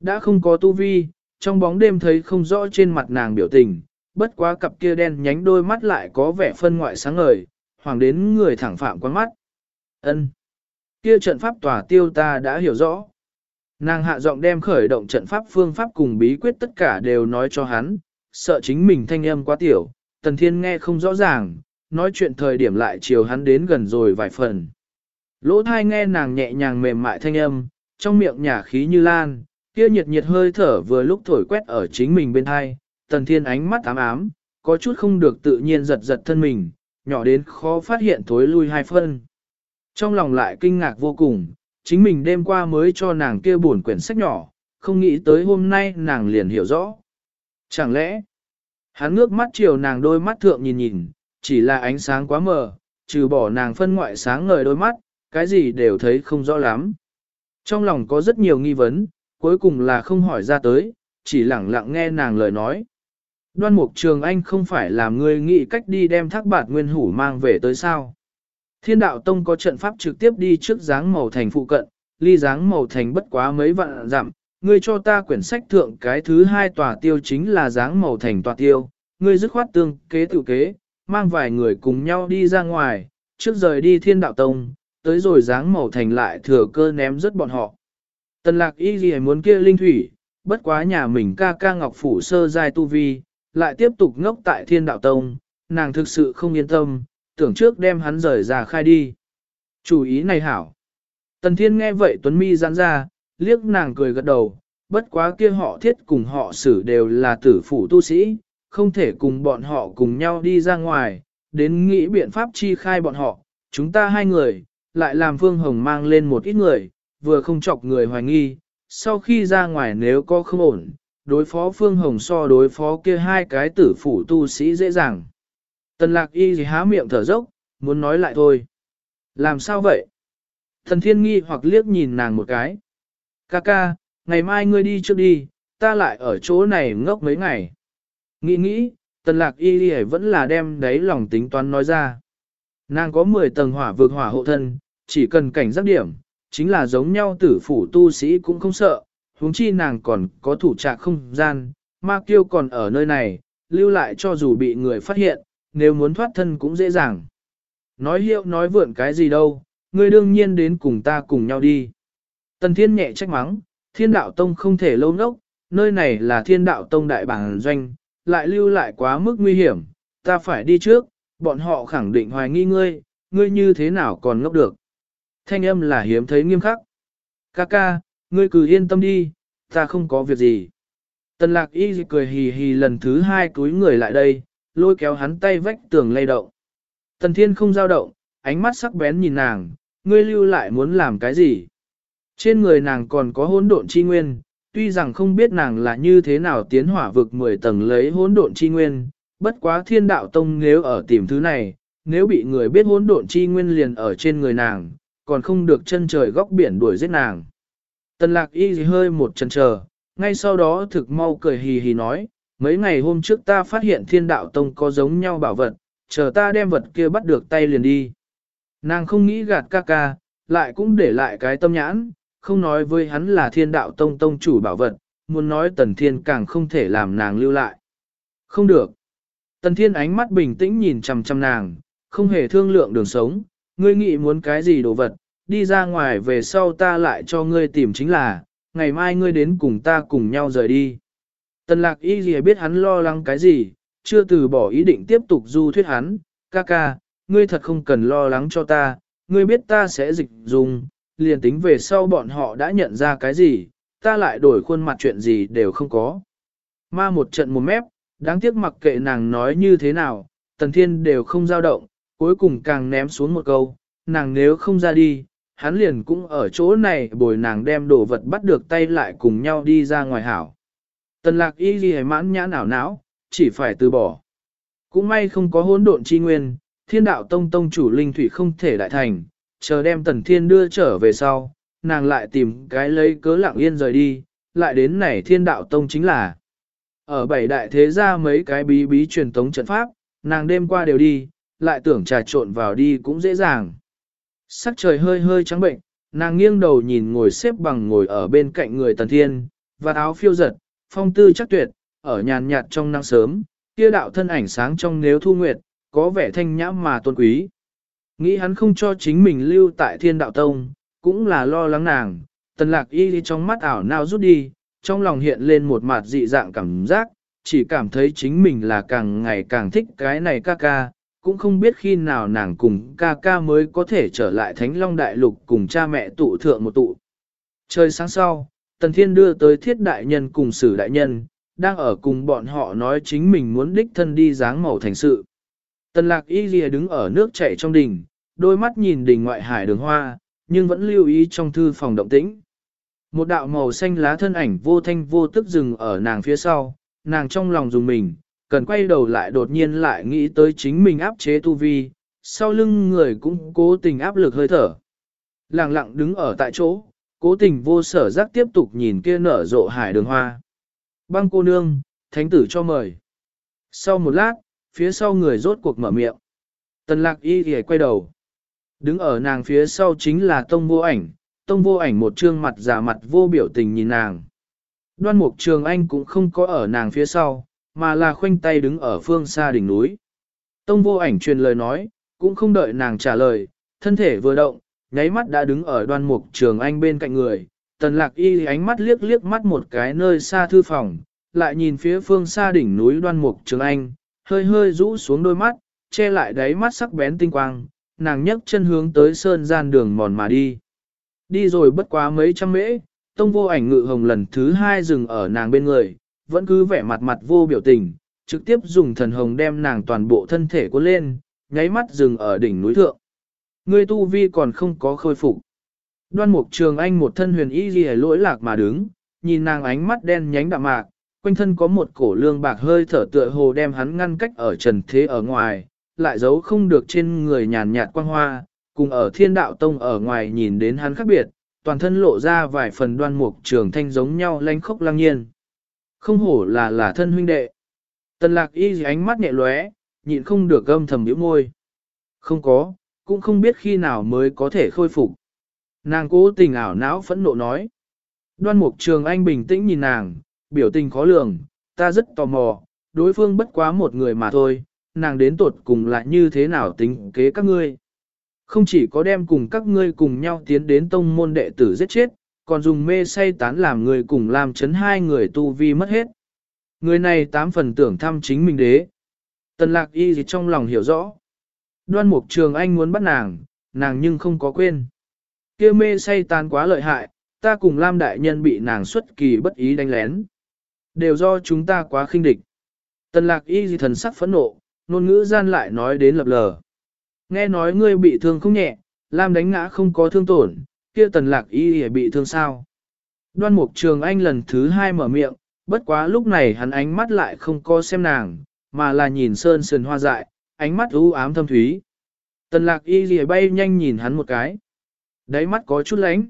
Đã không có tu vi, trong bóng đêm thấy không rõ trên mặt nàng biểu tình, bất quá cặp kia đen nhánh đôi mắt lại có vẻ phân ngoại sáng ngời, hoàng đến người thẳng phạm quán mắt. ân Kia trận pháp tòa tiêu ta đã hiểu rõ. Nàng hạ giọng đem khởi động trận pháp phương pháp cùng bí quyết tất cả đều nói cho hắn, sợ chính mình thanh âm quá tiểu, tần thiên nghe không rõ ràng, nói chuyện thời điểm lại chiều hắn đến gần rồi vài phần. Lỗ thai nghe nàng nhẹ nhàng mềm mại thanh âm, trong miệng nhả khí như lan, kia nhiệt nhiệt hơi thở vừa lúc thổi quét ở chính mình bên thai, tần thiên ánh mắt ám ám, có chút không được tự nhiên giật giật thân mình, nhỏ đến khó phát hiện thối lui hai phân. Trong lòng lại kinh ngạc vô cùng, chính mình đêm qua mới cho nàng kia buồn quyển sách nhỏ, không nghĩ tới hôm nay nàng liền hiểu rõ. Chẳng lẽ, hắn ngước mắt chiều nàng đôi mắt thượng nhìn nhìn, chỉ là ánh sáng quá mờ, trừ bỏ nàng phân ngoại sáng ngời đôi mắt, cái gì đều thấy không rõ lắm. Trong lòng có rất nhiều nghi vấn, cuối cùng là không hỏi ra tới, chỉ lẳng lặng nghe nàng lời nói. Đoan mục trường anh không phải là người nghĩ cách đi đem thác bạt nguyên hủ mang về tới sao. Thiên đạo tông có trận pháp trực tiếp đi trước dáng màu thành phụ cận, ly dáng màu thành bất quá mấy vạn dặm. Ngươi cho ta quyển sách thượng cái thứ hai tòa tiêu chính là dáng màu thành tòa tiêu. Ngươi dứt khoát tương kế tự kế, mang vài người cùng nhau đi ra ngoài, trước rời đi thiên đạo tông, tới rồi dáng màu thành lại thừa cơ ném rất bọn họ. Tần lạc y gì muốn kia linh thủy, bất quá nhà mình ca ca ngọc phủ sơ giai tu vi, lại tiếp tục ngốc tại thiên đạo tông, nàng thực sự không yên tâm, tưởng trước đem hắn rời ra khai đi. Chủ ý này hảo. Tần thiên nghe vậy Tuấn Mi giãn ra, liếc nàng cười gật đầu, bất quá kia họ thiết cùng họ xử đều là tử phủ tu sĩ, không thể cùng bọn họ cùng nhau đi ra ngoài, đến nghĩ biện pháp chi khai bọn họ, chúng ta hai người, lại làm Phương Hồng mang lên một ít người, vừa không chọc người hoài nghi, sau khi ra ngoài nếu có không ổn, đối phó Phương Hồng so đối phó kia hai cái tử phủ tu sĩ dễ dàng. Tần lạc y gì há miệng thở dốc, muốn nói lại thôi. Làm sao vậy? Thần thiên nghi hoặc liếc nhìn nàng một cái. Ca ca, ngày mai ngươi đi trước đi, ta lại ở chỗ này ngốc mấy ngày. Nghĩ nghĩ, tần lạc y gì vẫn là đem đấy lòng tính toán nói ra. Nàng có 10 tầng hỏa vượt hỏa hộ thân, chỉ cần cảnh giác điểm, chính là giống nhau tử phủ tu sĩ cũng không sợ, huống chi nàng còn có thủ trạc không gian, ma kiêu còn ở nơi này, lưu lại cho dù bị người phát hiện, nếu muốn thoát thân cũng dễ dàng. Nói hiệu nói vượn cái gì đâu, ngươi đương nhiên đến cùng ta cùng nhau đi. Tần thiên nhẹ trách mắng, thiên đạo tông không thể lâu nốc, nơi này là thiên đạo tông đại bản doanh, lại lưu lại quá mức nguy hiểm, ta phải đi trước, bọn họ khẳng định hoài nghi ngươi, ngươi như thế nào còn ngốc được. Thanh âm là hiếm thấy nghiêm khắc. Ca ca, ngươi cứ yên tâm đi, ta không có việc gì. Tần lạc y cười hì hì lần thứ hai túi người lại đây, lôi kéo hắn tay vách tường lay động. Tần thiên không giao động, ánh mắt sắc bén nhìn nàng, ngươi lưu lại muốn làm cái gì? Trên người nàng còn có hỗn độn chi nguyên, tuy rằng không biết nàng là như thế nào tiến hỏa vực 10 tầng lấy hỗn độn chi nguyên, bất quá thiên đạo tông nếu ở tìm thứ này, nếu bị người biết hỗn độn chi nguyên liền ở trên người nàng, còn không được chân trời góc biển đuổi giết nàng. Tần lạc y hơi một chân chờ, ngay sau đó thực mau cười hì hì nói, mấy ngày hôm trước ta phát hiện thiên đạo tông có giống nhau bảo vật, chờ ta đem vật kia bắt được tay liền đi. Nàng không nghĩ gạt ca ca, lại cũng để lại cái tâm nhãn, không nói với hắn là thiên đạo tông tông chủ bảo vật, muốn nói tần thiên càng không thể làm nàng lưu lại. Không được. Tần thiên ánh mắt bình tĩnh nhìn chằm chằm nàng, không hề thương lượng đường sống, ngươi nghĩ muốn cái gì đồ vật, đi ra ngoài về sau ta lại cho ngươi tìm chính là, ngày mai ngươi đến cùng ta cùng nhau rời đi. Tần lạc y gì biết hắn lo lắng cái gì, chưa từ bỏ ý định tiếp tục du thuyết hắn, ca ca, ngươi thật không cần lo lắng cho ta, ngươi biết ta sẽ dịch dùng, liền tính về sau bọn họ đã nhận ra cái gì, ta lại đổi khuôn mặt chuyện gì đều không có. Ma một trận một mép, đáng tiếc mặc kệ nàng nói như thế nào, tần thiên đều không dao động, cuối cùng càng ném xuống một câu, nàng nếu không ra đi, hắn liền cũng ở chỗ này bồi nàng đem đồ vật bắt được tay lại cùng nhau đi ra ngoài hảo. Tần lạc y ghi mãn nhã ảo não, chỉ phải từ bỏ. Cũng may không có hỗn độn chi nguyên, thiên đạo tông tông chủ linh thủy không thể đại thành, chờ đem tần thiên đưa trở về sau, nàng lại tìm cái lấy cớ lặng yên rời đi, lại đến này thiên đạo tông chính là. Ở bảy đại thế gia mấy cái bí bí truyền tống trận pháp, nàng đêm qua đều đi, lại tưởng trà trộn vào đi cũng dễ dàng. Sắc trời hơi hơi trắng bệnh, nàng nghiêng đầu nhìn ngồi xếp bằng ngồi ở bên cạnh người tần thiên, và áo phiêu giật, phong tư chắc tuyệt, ở nhàn nhạt trong nắng sớm, kia đạo thân ảnh sáng trong nếu thu nguyệt, có vẻ thanh nhã mà tôn quý. Nghĩ hắn không cho chính mình lưu tại thiên đạo tông, cũng là lo lắng nàng, tần lạc y đi trong mắt ảo nào rút đi, trong lòng hiện lên một mặt dị dạng cảm giác, chỉ cảm thấy chính mình là càng ngày càng thích cái này ca ca, cũng không biết khi nào nàng cùng ca ca mới có thể trở lại Thánh Long Đại Lục cùng cha mẹ tụ thượng một tụ. Trời sáng sau, Tần Thiên đưa tới thiết đại nhân cùng sử đại nhân, đang ở cùng bọn họ nói chính mình muốn đích thân đi dáng màu thành sự. Tần lạc y lìa đứng ở nước chảy trong đỉnh, đôi mắt nhìn đỉnh ngoại hải đường hoa, nhưng vẫn lưu ý trong thư phòng động tĩnh. Một đạo màu xanh lá thân ảnh vô thanh vô tức dừng ở nàng phía sau, nàng trong lòng dùng mình, cần quay đầu lại đột nhiên lại nghĩ tới chính mình áp chế tu vi, sau lưng người cũng cố tình áp lực hơi thở. Lặng lặng đứng ở tại chỗ, cố tình vô sở giác tiếp tục nhìn kia nở rộ hải đường hoa. Băng cô nương, thánh tử cho mời. Sau một lát, phía sau người rốt cuộc mở miệng. Tần lạc y thì quay đầu. Đứng ở nàng phía sau chính là tông vô ảnh, tông vô ảnh một trương mặt giả mặt vô biểu tình nhìn nàng. Đoan mục trường anh cũng không có ở nàng phía sau, mà là khoanh tay đứng ở phương xa đỉnh núi. Tông vô ảnh truyền lời nói, cũng không đợi nàng trả lời, thân thể vừa động, nháy mắt đã đứng ở đoan mục trường anh bên cạnh người. Tần lạc y ánh mắt liếc liếc mắt một cái nơi xa thư phòng, lại nhìn phía phương xa đỉnh núi đoan mục trường anh, hơi hơi rũ xuống đôi mắt, che lại đáy mắt sắc bén tinh quang, nàng nhấc chân hướng tới sơn gian đường mòn mà đi. Đi rồi bất quá mấy trăm mễ, tông vô ảnh ngự hồng lần thứ hai dừng ở nàng bên người, vẫn cứ vẻ mặt mặt vô biểu tình, trực tiếp dùng thần hồng đem nàng toàn bộ thân thể cuốn lên, nháy mắt dừng ở đỉnh núi thượng. Ngươi tu vi còn không có khôi phục. Đoan mục trường anh một thân huyền y ghi lỗi lạc mà đứng, nhìn nàng ánh mắt đen nhánh đạm mạc, quanh thân có một cổ lương bạc hơi thở tựa hồ đem hắn ngăn cách ở trần thế ở ngoài, lại giấu không được trên người nhàn nhạt quang hoa, cùng ở thiên đạo tông ở ngoài nhìn đến hắn khác biệt, toàn thân lộ ra vài phần đoan mục trường thanh giống nhau lanh khốc lang nhiên. Không hổ là là thân huynh đệ. Tần lạc y ánh mắt nhẹ lóe, nhịn không được gâm thầm nhíu môi. Không có, cũng không biết khi nào mới có thể khôi phục. Nàng cố tình ảo não phẫn nộ nói. Đoan mục trường anh bình tĩnh nhìn nàng, biểu tình khó lường, ta rất tò mò, đối phương bất quá một người mà thôi, nàng đến tột cùng lại như thế nào tính kế các ngươi. Không chỉ có đem cùng các ngươi cùng nhau tiến đến tông môn đệ tử giết chết, còn dùng mê say tán làm người cùng làm chấn hai người tu vi mất hết. Người này tám phần tưởng thăm chính mình đế. Tần lạc y gì trong lòng hiểu rõ. Đoan mục trường anh muốn bắt nàng, nàng nhưng không có quên. kia mê say tan quá lợi hại, ta cùng Lam đại nhân bị nàng xuất kỳ bất ý đánh lén. Đều do chúng ta quá khinh địch. Tần lạc y gì thần sắc phẫn nộ, ngôn ngữ gian lại nói đến lập lờ. Nghe nói ngươi bị thương không nhẹ, Lam đánh ngã không có thương tổn, kia tần lạc y gì bị thương sao. Đoan mục trường anh lần thứ hai mở miệng, bất quá lúc này hắn ánh mắt lại không có xem nàng, mà là nhìn sơn sườn hoa dại, ánh mắt u ám thâm thúy. Tần lạc y gì bay nhanh nhìn hắn một cái. Đáy mắt có chút lánh.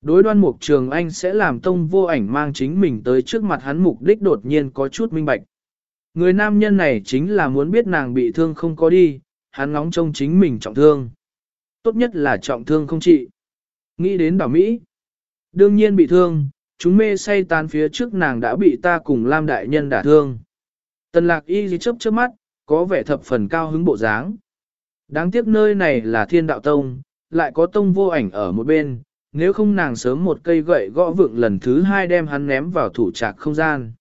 Đối đoan mục trường anh sẽ làm tông vô ảnh mang chính mình tới trước mặt hắn mục đích đột nhiên có chút minh bạch. Người nam nhân này chính là muốn biết nàng bị thương không có đi, hắn ngóng trông chính mình trọng thương. Tốt nhất là trọng thương không trị. Nghĩ đến bảo Mỹ. Đương nhiên bị thương, chúng mê say tan phía trước nàng đã bị ta cùng Lam Đại Nhân đả thương. Tần lạc y dì chấp trước mắt, có vẻ thập phần cao hứng bộ dáng. Đáng tiếc nơi này là thiên đạo tông, lại có tông vô ảnh ở một bên, nếu không nàng sớm một cây gậy gõ vượng lần thứ hai đem hắn ném vào thủ trạc không gian.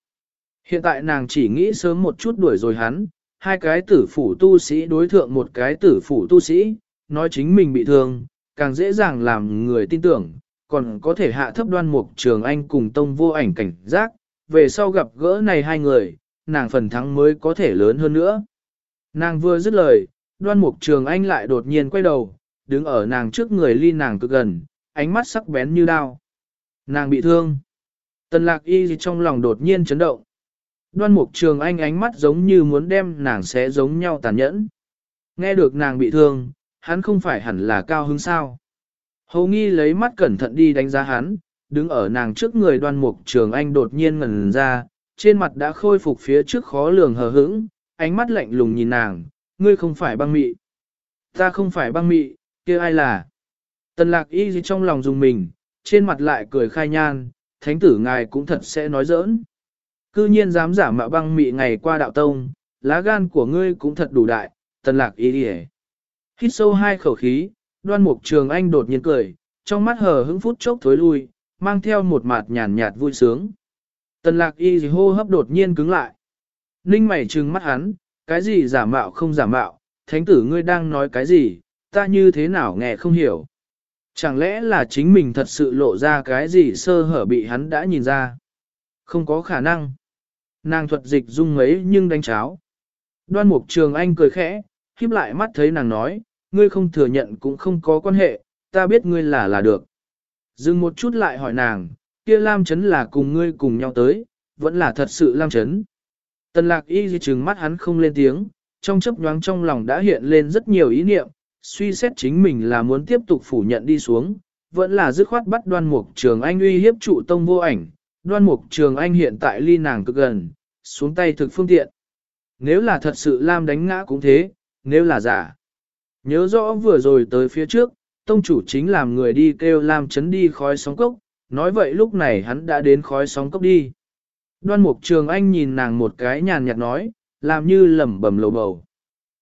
Hiện tại nàng chỉ nghĩ sớm một chút đuổi rồi hắn, hai cái tử phủ tu sĩ đối thượng một cái tử phủ tu sĩ, nói chính mình bị thương, càng dễ dàng làm người tin tưởng, còn có thể hạ thấp đoan mục trường anh cùng tông vô ảnh cảnh giác, về sau gặp gỡ này hai người, nàng phần thắng mới có thể lớn hơn nữa. Nàng vừa dứt lời, đoan mục trường anh lại đột nhiên quay đầu, đứng ở nàng trước người ly nàng cực gần, ánh mắt sắc bén như đao. Nàng bị thương. Tần lạc y trong lòng đột nhiên chấn động. Đoan mục trường anh ánh mắt giống như muốn đem nàng sẽ giống nhau tàn nhẫn. Nghe được nàng bị thương, hắn không phải hẳn là cao hứng sao. Hầu nghi lấy mắt cẩn thận đi đánh giá hắn, đứng ở nàng trước người đoan mục trường anh đột nhiên ngần ra, trên mặt đã khôi phục phía trước khó lường hờ hững, ánh mắt lạnh lùng nhìn nàng, ngươi không phải băng mị. Ta không phải băng mị, kia ai là? Tần lạc y trong lòng dùng mình, trên mặt lại cười khai nhan, thánh tử ngài cũng thật sẽ nói giỡn. Cư nhiên dám giả mạo băng mị ngày qua đạo tông, lá gan của ngươi cũng thật đủ đại, tần lạc y đi Hít sâu hai khẩu khí, đoan mục trường anh đột nhiên cười, trong mắt hờ hững phút chốc thối lui, mang theo một mặt nhàn nhạt vui sướng. Tần lạc y hô hấp đột nhiên cứng lại. Ninh mày trừng mắt hắn, cái gì giả mạo không giả mạo, thánh tử ngươi đang nói cái gì, ta như thế nào nghe không hiểu. Chẳng lẽ là chính mình thật sự lộ ra cái gì sơ hở bị hắn đã nhìn ra? Không có khả năng. Nàng thuật dịch dung mấy nhưng đánh cháo. Đoan mục trường anh cười khẽ, khiếp lại mắt thấy nàng nói, ngươi không thừa nhận cũng không có quan hệ, ta biết ngươi là là được. Dừng một chút lại hỏi nàng, kia Lam Trấn là cùng ngươi cùng nhau tới, vẫn là thật sự Lam Trấn. Tần lạc y di trừng mắt hắn không lên tiếng, trong chấp nhoáng trong lòng đã hiện lên rất nhiều ý niệm, suy xét chính mình là muốn tiếp tục phủ nhận đi xuống, vẫn là dứt khoát bắt đoan mục trường anh uy hiếp trụ tông vô ảnh, đoan mục trường anh hiện tại ly nàng cực gần, xuống tay thực phương tiện. Nếu là thật sự Lam đánh ngã cũng thế, nếu là giả. Nhớ rõ vừa rồi tới phía trước, tông chủ chính làm người đi kêu Lam chấn đi khói sóng cốc, nói vậy lúc này hắn đã đến khói sóng cốc đi. Đoan mục trường anh nhìn nàng một cái nhàn nhạt nói, làm như lẩm bẩm lầu bầu.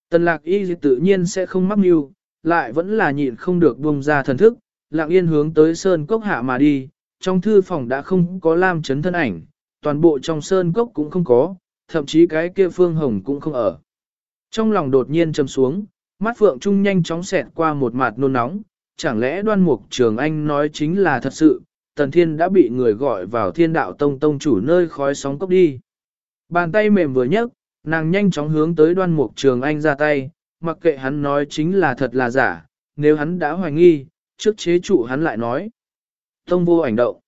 Tần lạc y tự nhiên sẽ không mắc mưu, lại vẫn là nhịn không được buông ra thần thức, lặng yên hướng tới sơn cốc hạ mà đi, trong thư phòng đã không có lam chấn thân ảnh, toàn bộ trong sơn cốc cũng không có, thậm chí cái kia phương hồng cũng không ở. Trong lòng đột nhiên trầm xuống, mắt phượng trung nhanh chóng xẹt qua một mặt nôn nóng, chẳng lẽ đoan mục trường anh nói chính là thật sự, tần thiên đã bị người gọi vào thiên đạo tông tông chủ nơi khói sóng cốc đi. Bàn tay mềm vừa nhấc, nàng nhanh chóng hướng tới đoan mục trường anh ra tay, mặc kệ hắn nói chính là thật là giả, nếu hắn đã hoài nghi, trước chế trụ hắn lại nói. Tông vô ảnh động.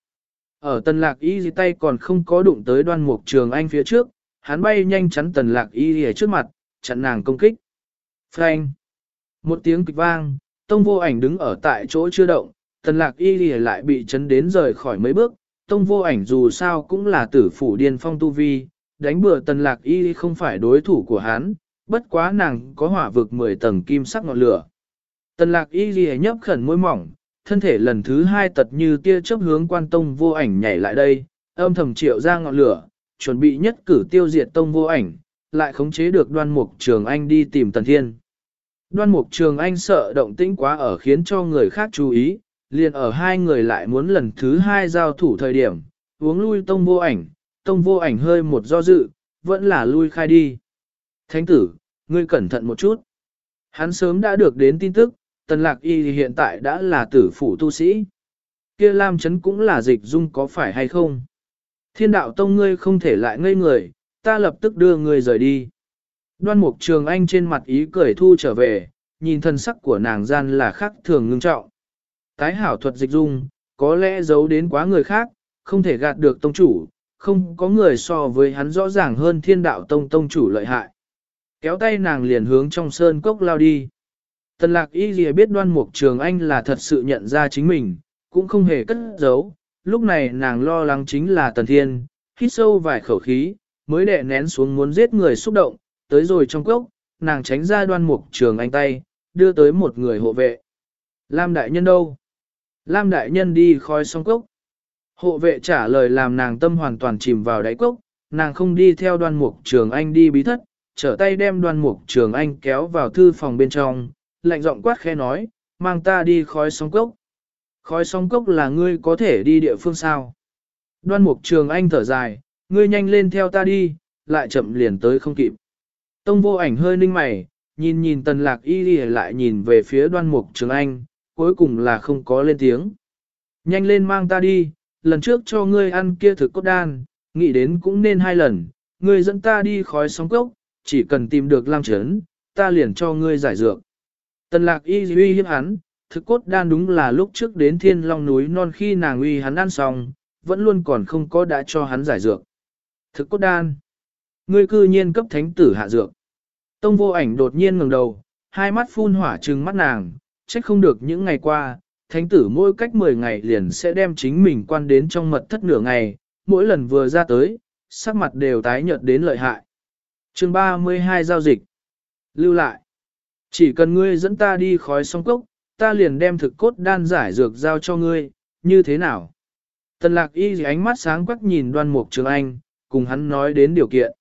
Ở tần lạc y tay còn không có đụng tới đoan mục trường anh phía trước, hắn bay nhanh chắn tần lạc y ở trước mặt, chặn nàng công kích. Frank! Một tiếng kịch vang, tông vô ảnh đứng ở tại chỗ chưa động, tần lạc y lại bị chấn đến rời khỏi mấy bước, tông vô ảnh dù sao cũng là tử phủ điên phong tu vi, đánh bừa tần lạc y không phải đối thủ của hắn, bất quá nàng có hỏa vực 10 tầng kim sắc ngọn lửa. Tần lạc y ghi nhấp khẩn môi mỏng, thân thể lần thứ hai tật như tia chớp hướng quan tông vô ảnh nhảy lại đây, âm thầm triệu ra ngọn lửa, chuẩn bị nhất cử tiêu diệt tông vô ảnh, lại khống chế được đoan mục trường anh đi tìm tần thiên. Đoan mục trường anh sợ động tĩnh quá ở khiến cho người khác chú ý, liền ở hai người lại muốn lần thứ hai giao thủ thời điểm, uống lui tông vô ảnh, tông vô ảnh hơi một do dự, vẫn là lui khai đi. Thánh tử, ngươi cẩn thận một chút. Hắn sớm đã được đến tin tức, tần lạc y thì hiện tại đã là tử phủ tu sĩ. Kia Lam Chấn cũng là dịch dung có phải hay không? Thiên đạo tông ngươi không thể lại ngây người, ta lập tức đưa ngươi rời đi. Đoan mục trường anh trên mặt ý cười thu trở về, nhìn thân sắc của nàng gian là khác thường ngưng trọng. Tái hảo thuật dịch dung, có lẽ giấu đến quá người khác, không thể gạt được tông chủ, không có người so với hắn rõ ràng hơn thiên đạo tông tông chủ lợi hại. Kéo tay nàng liền hướng trong sơn cốc lao đi. Tần lạc y gì biết đoan mục trường anh là thật sự nhận ra chính mình, cũng không hề cất giấu. Lúc này nàng lo lắng chính là tần thiên, hít sâu vài khẩu khí, mới đè nén xuống muốn giết người xúc động, tới rồi trong cốc, nàng tránh ra đoan mục trường anh tay, đưa tới một người hộ vệ. Lam đại nhân đâu? Lam đại nhân đi khói song cốc. Hộ vệ trả lời làm nàng tâm hoàn toàn chìm vào đáy cốc, nàng không đi theo đoan mục trường anh đi bí thất, trở tay đem đoan mục trường anh kéo vào thư phòng bên trong, lạnh giọng quát khe nói, mang ta đi khói sóng cốc. Khói sóng cốc là ngươi có thể đi địa phương sao? Đoan mục trường anh thở dài, ngươi nhanh lên theo ta đi, lại chậm liền tới không kịp. Tông vô ảnh hơi ninh mày, nhìn nhìn tần lạc y đi lại nhìn về phía đoan mục trường anh, cuối cùng là không có lên tiếng. Nhanh lên mang ta đi, lần trước cho ngươi ăn kia thực cốt đan, nghĩ đến cũng nên hai lần, ngươi dẫn ta đi khói sóng cốc, chỉ cần tìm được lam chấn, ta liền cho ngươi giải dược. Tần lạc y uy hiếp hắn, thực cốt đan đúng là lúc trước đến thiên long núi non khi nàng uy hắn ăn xong, vẫn luôn còn không có đã cho hắn giải dược. Thực cốt đan. Ngươi cư nhiên cấp thánh tử hạ dược. Tông vô ảnh đột nhiên ngẩng đầu, hai mắt phun hỏa trừng mắt nàng, trách không được những ngày qua, thánh tử mỗi cách 10 ngày liền sẽ đem chính mình quan đến trong mật thất nửa ngày, mỗi lần vừa ra tới, sắc mặt đều tái nhợt đến lợi hại. chương 32 giao dịch. Lưu lại. Chỉ cần ngươi dẫn ta đi khói song cốc, ta liền đem thực cốt đan giải dược giao cho ngươi, như thế nào? Tần lạc y ánh mắt sáng quắc nhìn đoan mục trường anh, cùng hắn nói đến điều kiện.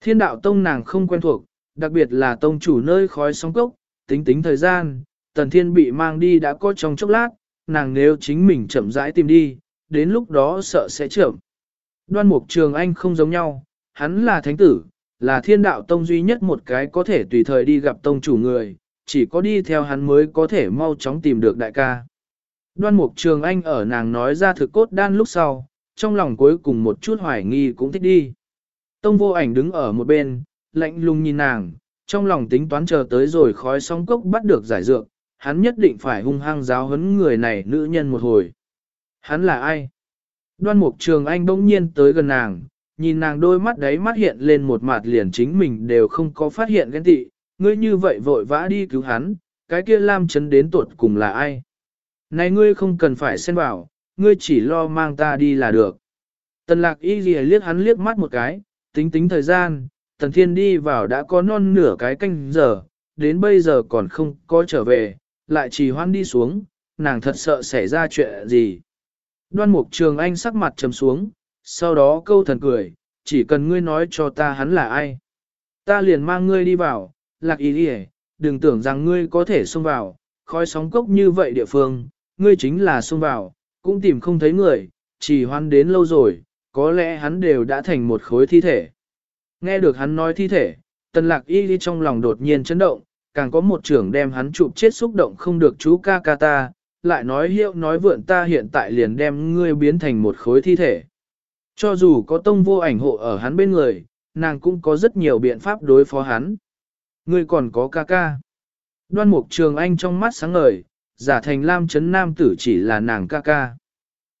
Thiên đạo tông nàng không quen thuộc, đặc biệt là tông chủ nơi khói song cốc, tính tính thời gian, tần thiên bị mang đi đã có trong chốc lát, nàng nếu chính mình chậm rãi tìm đi, đến lúc đó sợ sẽ chậm. Đoan mục trường anh không giống nhau, hắn là thánh tử, là thiên đạo tông duy nhất một cái có thể tùy thời đi gặp tông chủ người, chỉ có đi theo hắn mới có thể mau chóng tìm được đại ca. Đoan mục trường anh ở nàng nói ra thực cốt đan lúc sau, trong lòng cuối cùng một chút hoài nghi cũng thích đi. Tông vô ảnh đứng ở một bên, lạnh lùng nhìn nàng, trong lòng tính toán chờ tới rồi khói sóng cốc bắt được giải dược, hắn nhất định phải hung hăng giáo huấn người này nữ nhân một hồi. Hắn là ai? Đoan mục trường anh bỗng nhiên tới gần nàng, nhìn nàng đôi mắt đấy mắt hiện lên một mặt liền chính mình đều không có phát hiện ghen tị, ngươi như vậy vội vã đi cứu hắn, cái kia Lam chấn đến tuột cùng là ai? Này ngươi không cần phải xen vào, ngươi chỉ lo mang ta đi là được. Tần lạc y ghi liếc hắn liếc mắt một cái, tính tính thời gian, tần thiên đi vào đã có non nửa cái canh giờ, đến bây giờ còn không có trở về, lại chỉ hoan đi xuống, nàng thật sợ xảy ra chuyện gì. Đoan mục trường anh sắc mặt trầm xuống, sau đó câu thần cười, chỉ cần ngươi nói cho ta hắn là ai. Ta liền mang ngươi đi vào, lạc ý đi đừng tưởng rằng ngươi có thể xông vào, khói sóng cốc như vậy địa phương, ngươi chính là xông vào, cũng tìm không thấy người, chỉ hoan đến lâu rồi, có lẽ hắn đều đã thành một khối thi thể. Nghe được hắn nói thi thể, tần lạc y đi trong lòng đột nhiên chấn động, càng có một trưởng đem hắn chụp chết xúc động không được chú ca ca ta, lại nói hiệu nói vượn ta hiện tại liền đem ngươi biến thành một khối thi thể. Cho dù có tông vô ảnh hộ ở hắn bên người, nàng cũng có rất nhiều biện pháp đối phó hắn. Ngươi còn có ca ca. Đoan mục trường anh trong mắt sáng ngời, giả thành lam chấn nam tử chỉ là nàng ca ca.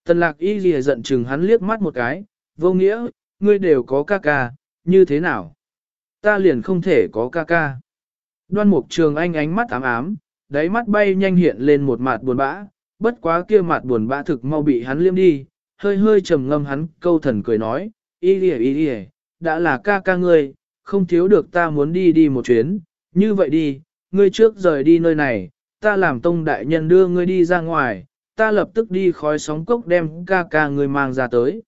Tần lạc y ghi giận chừng hắn liếc mắt một cái, vô nghĩa, ngươi đều có ca ca, như thế nào? Ta liền không thể có ca ca. Đoan mục trường anh ánh mắt ám ám, đáy mắt bay nhanh hiện lên một mặt buồn bã, bất quá kia mặt buồn bã thực mau bị hắn liêm đi, hơi hơi trầm ngâm hắn câu thần cười nói, y đi y đi đã là ca ca ngươi, không thiếu được ta muốn đi đi một chuyến, như vậy đi, ngươi trước rời đi nơi này, ta làm tông đại nhân đưa ngươi đi ra ngoài, ta lập tức đi khói sóng cốc đem ca ca ngươi mang ra tới.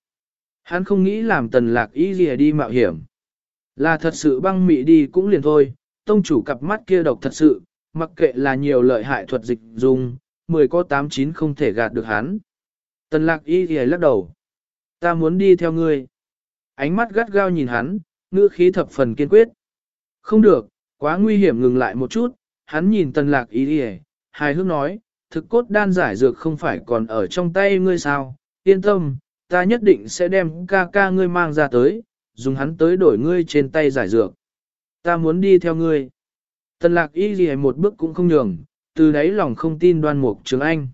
Hắn không nghĩ làm tần lạc y gì đi mạo hiểm. Là thật sự băng mị đi cũng liền thôi, tông chủ cặp mắt kia độc thật sự, mặc kệ là nhiều lợi hại thuật dịch dùng, mười có tám chín không thể gạt được hắn. Tần lạc y thì lắc đầu. Ta muốn đi theo ngươi. Ánh mắt gắt gao nhìn hắn, ngữ khí thập phần kiên quyết. Không được, quá nguy hiểm ngừng lại một chút, hắn nhìn tần lạc y thì hài hước nói, thực cốt đan giải dược không phải còn ở trong tay ngươi sao, yên tâm, ta nhất định sẽ đem ca ca ngươi mang ra tới, dùng hắn tới đổi ngươi trên tay giải dược. Ta muốn đi theo ngươi. Tần lạc y gì một bước cũng không nhường, từ đấy lòng không tin đoan mục trường anh.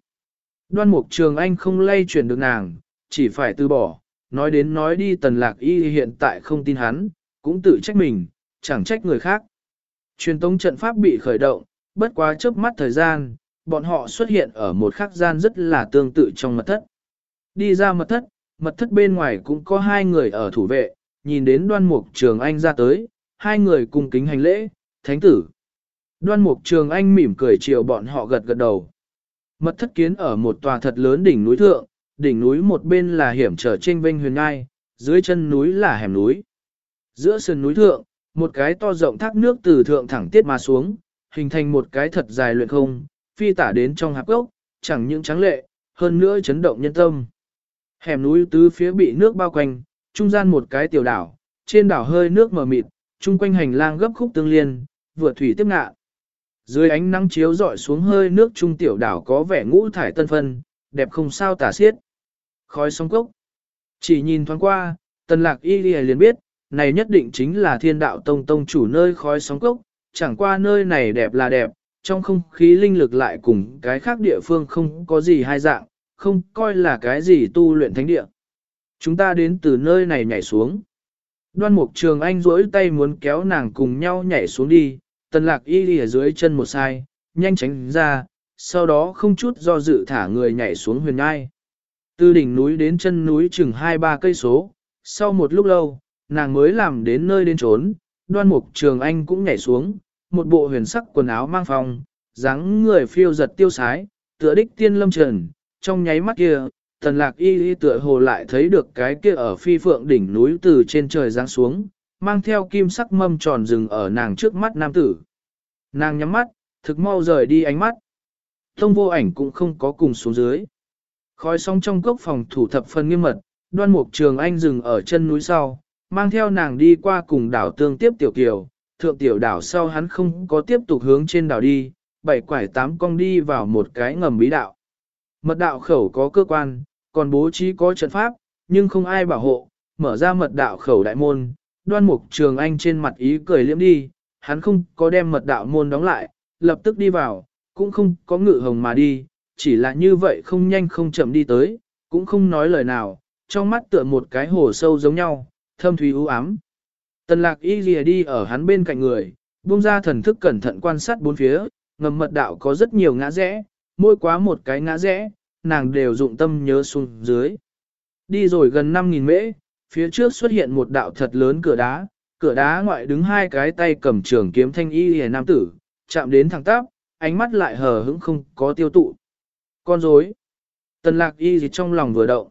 Đoan mục trường anh không lay chuyển được nàng, chỉ phải từ bỏ, nói đến nói đi tần lạc y hiện tại không tin hắn, cũng tự trách mình, chẳng trách người khác. Truyền tống trận pháp bị khởi động, bất quá chớp mắt thời gian, bọn họ xuất hiện ở một khắc gian rất là tương tự trong mật thất. Đi ra mật thất, mật thất bên ngoài cũng có hai người ở thủ vệ, nhìn đến đoan mục trường anh ra tới, hai người cùng kính hành lễ, thánh tử. Đoan mục trường anh mỉm cười chiều bọn họ gật gật đầu. Mật thất kiến ở một tòa thật lớn đỉnh núi thượng, đỉnh núi một bên là hiểm trở trên vinh huyền ngai, dưới chân núi là hẻm núi. Giữa sườn núi thượng, một cái to rộng thác nước từ thượng thẳng tiết mà xuống, hình thành một cái thật dài luyện không, phi tả đến trong hạp gốc, chẳng những trắng lệ, hơn nữa chấn động nhân tâm. Hẻm núi tứ phía bị nước bao quanh, trung gian một cái tiểu đảo, trên đảo hơi nước mờ mịt, chung quanh hành lang gấp khúc tương liên, vừa thủy tiếp ngạ. Dưới ánh nắng chiếu dọi xuống hơi nước trung tiểu đảo có vẻ ngũ thải tân phân, đẹp không sao tả xiết. Khói sóng cốc. Chỉ nhìn thoáng qua, tần lạc y liền biết, này nhất định chính là thiên đạo tông tông chủ nơi khói sóng cốc, chẳng qua nơi này đẹp là đẹp, trong không khí linh lực lại cùng cái khác địa phương không có gì hai dạng, không coi là cái gì tu luyện thánh địa. Chúng ta đến từ nơi này nhảy xuống. Đoan mục trường anh duỗi tay muốn kéo nàng cùng nhau nhảy xuống đi, tần lạc y đi ở dưới chân một sai, nhanh tránh ra, sau đó không chút do dự thả người nhảy xuống huyền ngai. Từ đỉnh núi đến chân núi chừng 2-3 cây số, sau một lúc lâu, nàng mới làm đến nơi đến trốn, đoan mục trường anh cũng nhảy xuống, một bộ huyền sắc quần áo mang phong, dáng người phiêu giật tiêu sái, tựa đích tiên lâm trần, trong nháy mắt kia, tần lạc y y tựa hồ lại thấy được cái kia ở phi phượng đỉnh núi từ trên trời giáng xuống, mang theo kim sắc mâm tròn rừng ở nàng trước mắt nam tử. Nàng nhắm mắt, thực mau rời đi ánh mắt. Thông vô ảnh cũng không có cùng xuống dưới. Khói sóng trong cốc phòng thủ thập phần nghiêm mật, đoan mục trường anh dừng ở chân núi sau, mang theo nàng đi qua cùng đảo tương tiếp tiểu kiều, thượng tiểu đảo sau hắn không có tiếp tục hướng trên đảo đi, bảy quải tám cong đi vào một cái ngầm bí đạo. Mật đạo khẩu có cơ quan, còn bố trí có trận pháp, nhưng không ai bảo hộ, mở ra mật đạo khẩu đại môn, đoan mục trường anh trên mặt ý cười liễm đi, hắn không có đem mật đạo môn đóng lại, lập tức đi vào, cũng không có ngự hồng mà đi, chỉ là như vậy không nhanh không chậm đi tới, cũng không nói lời nào, trong mắt tựa một cái hồ sâu giống nhau, thâm thúy u ám. Tần lạc y lìa đi ở hắn bên cạnh người, buông ra thần thức cẩn thận quan sát bốn phía, ngầm mật đạo có rất nhiều ngã rẽ, mỗi quá một cái ngã rẽ, nàng đều dụng tâm nhớ xuống dưới. Đi rồi gần 5.000 mễ, phía trước xuất hiện một đạo thật lớn cửa đá, cửa đá ngoại đứng hai cái tay cầm trường kiếm thanh y hề nam tử, chạm đến thẳng tắp, ánh mắt lại hờ hững không có tiêu tụ. Con rối. Tần lạc y gì trong lòng vừa động.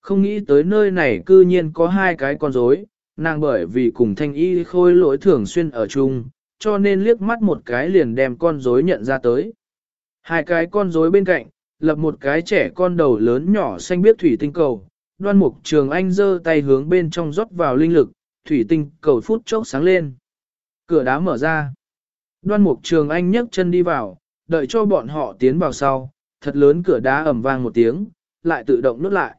Không nghĩ tới nơi này cư nhiên có hai cái con rối, nàng bởi vì cùng thanh y khôi lỗi thường xuyên ở chung, cho nên liếc mắt một cái liền đem con rối nhận ra tới. Hai cái con rối bên cạnh, lập một cái trẻ con đầu lớn nhỏ xanh biết thủy tinh cầu, đoan mục trường anh giơ tay hướng bên trong rót vào linh lực, thủy tinh cầu phút chốc sáng lên. Cửa đá mở ra. Đoan mục trường anh nhấc chân đi vào, đợi cho bọn họ tiến vào sau, thật lớn cửa đá ầm vang một tiếng, lại tự động nút lại.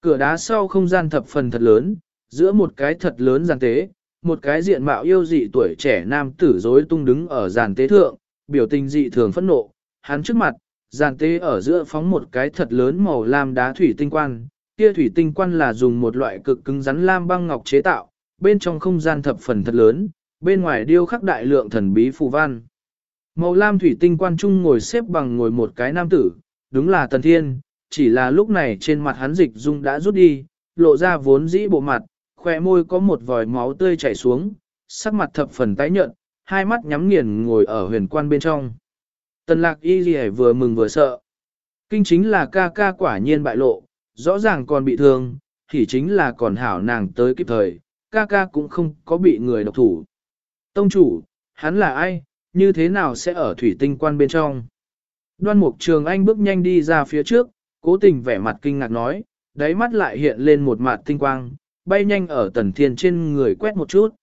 Cửa đá sau không gian thập phần thật lớn, giữa một cái thật lớn giàn tế, một cái diện mạo yêu dị tuổi trẻ nam tử rối tung đứng ở giàn tế thượng, biểu tình dị thường phẫn nộ, hắn trước mặt, giàn tế ở giữa phóng một cái thật lớn màu lam đá thủy tinh quan, kia thủy tinh quan là dùng một loại cực cứng rắn lam băng ngọc chế tạo, bên trong không gian thập phần thật lớn, bên ngoài điêu khắc đại lượng thần bí phù văn. Màu lam thủy tinh quan trung ngồi xếp bằng ngồi một cái nam tử, đúng là Tần Thiên, chỉ là lúc này trên mặt hắn dịch dung đã rút đi, lộ ra vốn dĩ bộ mặt, khỏe môi có một vòi máu tươi chảy xuống, sắc mặt thập phần tái nhợt, hai mắt nhắm nghiền ngồi ở huyền quan bên trong. Tần lạc y gì vừa mừng vừa sợ. Kinh chính là ca ca quả nhiên bại lộ, rõ ràng còn bị thương, thì chính là còn hảo nàng tới kịp thời, ca ca cũng không có bị người độc thủ. Tông chủ, hắn là ai, như thế nào sẽ ở thủy tinh quan bên trong? Đoan mục trường anh bước nhanh đi ra phía trước, cố tình vẻ mặt kinh ngạc nói, đáy mắt lại hiện lên một mặt tinh quang, bay nhanh ở tần thiên trên người quét một chút.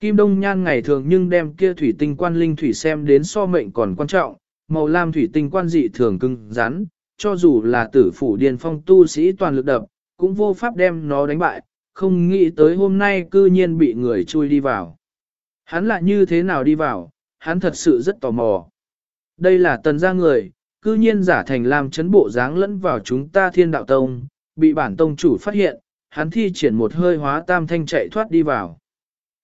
Kim Đông Nhan ngày thường nhưng đem kia thủy tinh quan linh thủy xem đến so mệnh còn quan trọng, màu lam thủy tinh quan dị thường cứng rắn, cho dù là tử phủ điền phong tu sĩ toàn lực đập, cũng vô pháp đem nó đánh bại, không nghĩ tới hôm nay cư nhiên bị người chui đi vào. Hắn lại như thế nào đi vào, hắn thật sự rất tò mò. Đây là tần gia người, cư nhiên giả thành làm chấn bộ dáng lẫn vào chúng ta thiên đạo tông, bị bản tông chủ phát hiện, hắn thi triển một hơi hóa tam thanh chạy thoát đi vào.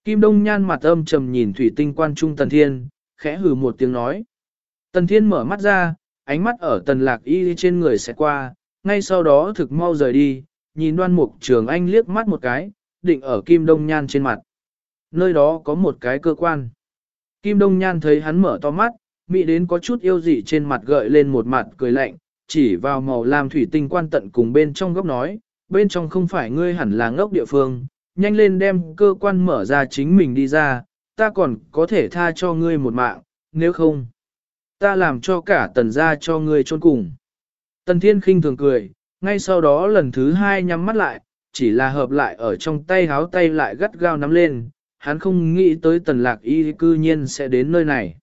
Kim Đông Nhan mặt âm trầm nhìn thủy tinh quan trung tần thiên, khẽ hừ một tiếng nói. Tần thiên mở mắt ra, ánh mắt ở tần lạc y trên người sẽ qua, ngay sau đó thực mau rời đi, nhìn đoan mục trường anh liếc mắt một cái, định ở Kim Đông Nhan trên mặt. Nơi đó có một cái cơ quan. Kim Đông Nhan thấy hắn mở to mắt, mị đến có chút yêu dị trên mặt gợi lên một mặt cười lạnh, chỉ vào màu lam thủy tinh quan tận cùng bên trong góc nói, bên trong không phải ngươi hẳn là ngốc địa phương, nhanh lên đem cơ quan mở ra chính mình đi ra, ta còn có thể tha cho ngươi một mạng, nếu không, ta làm cho cả tần gia cho ngươi trôn cùng. Tần thiên khinh thường cười, ngay sau đó lần thứ hai nhắm mắt lại, chỉ là hợp lại ở trong tay háo tay lại gắt gao nắm lên, hắn không nghĩ tới tần lạc y cư nhiên sẽ đến nơi này.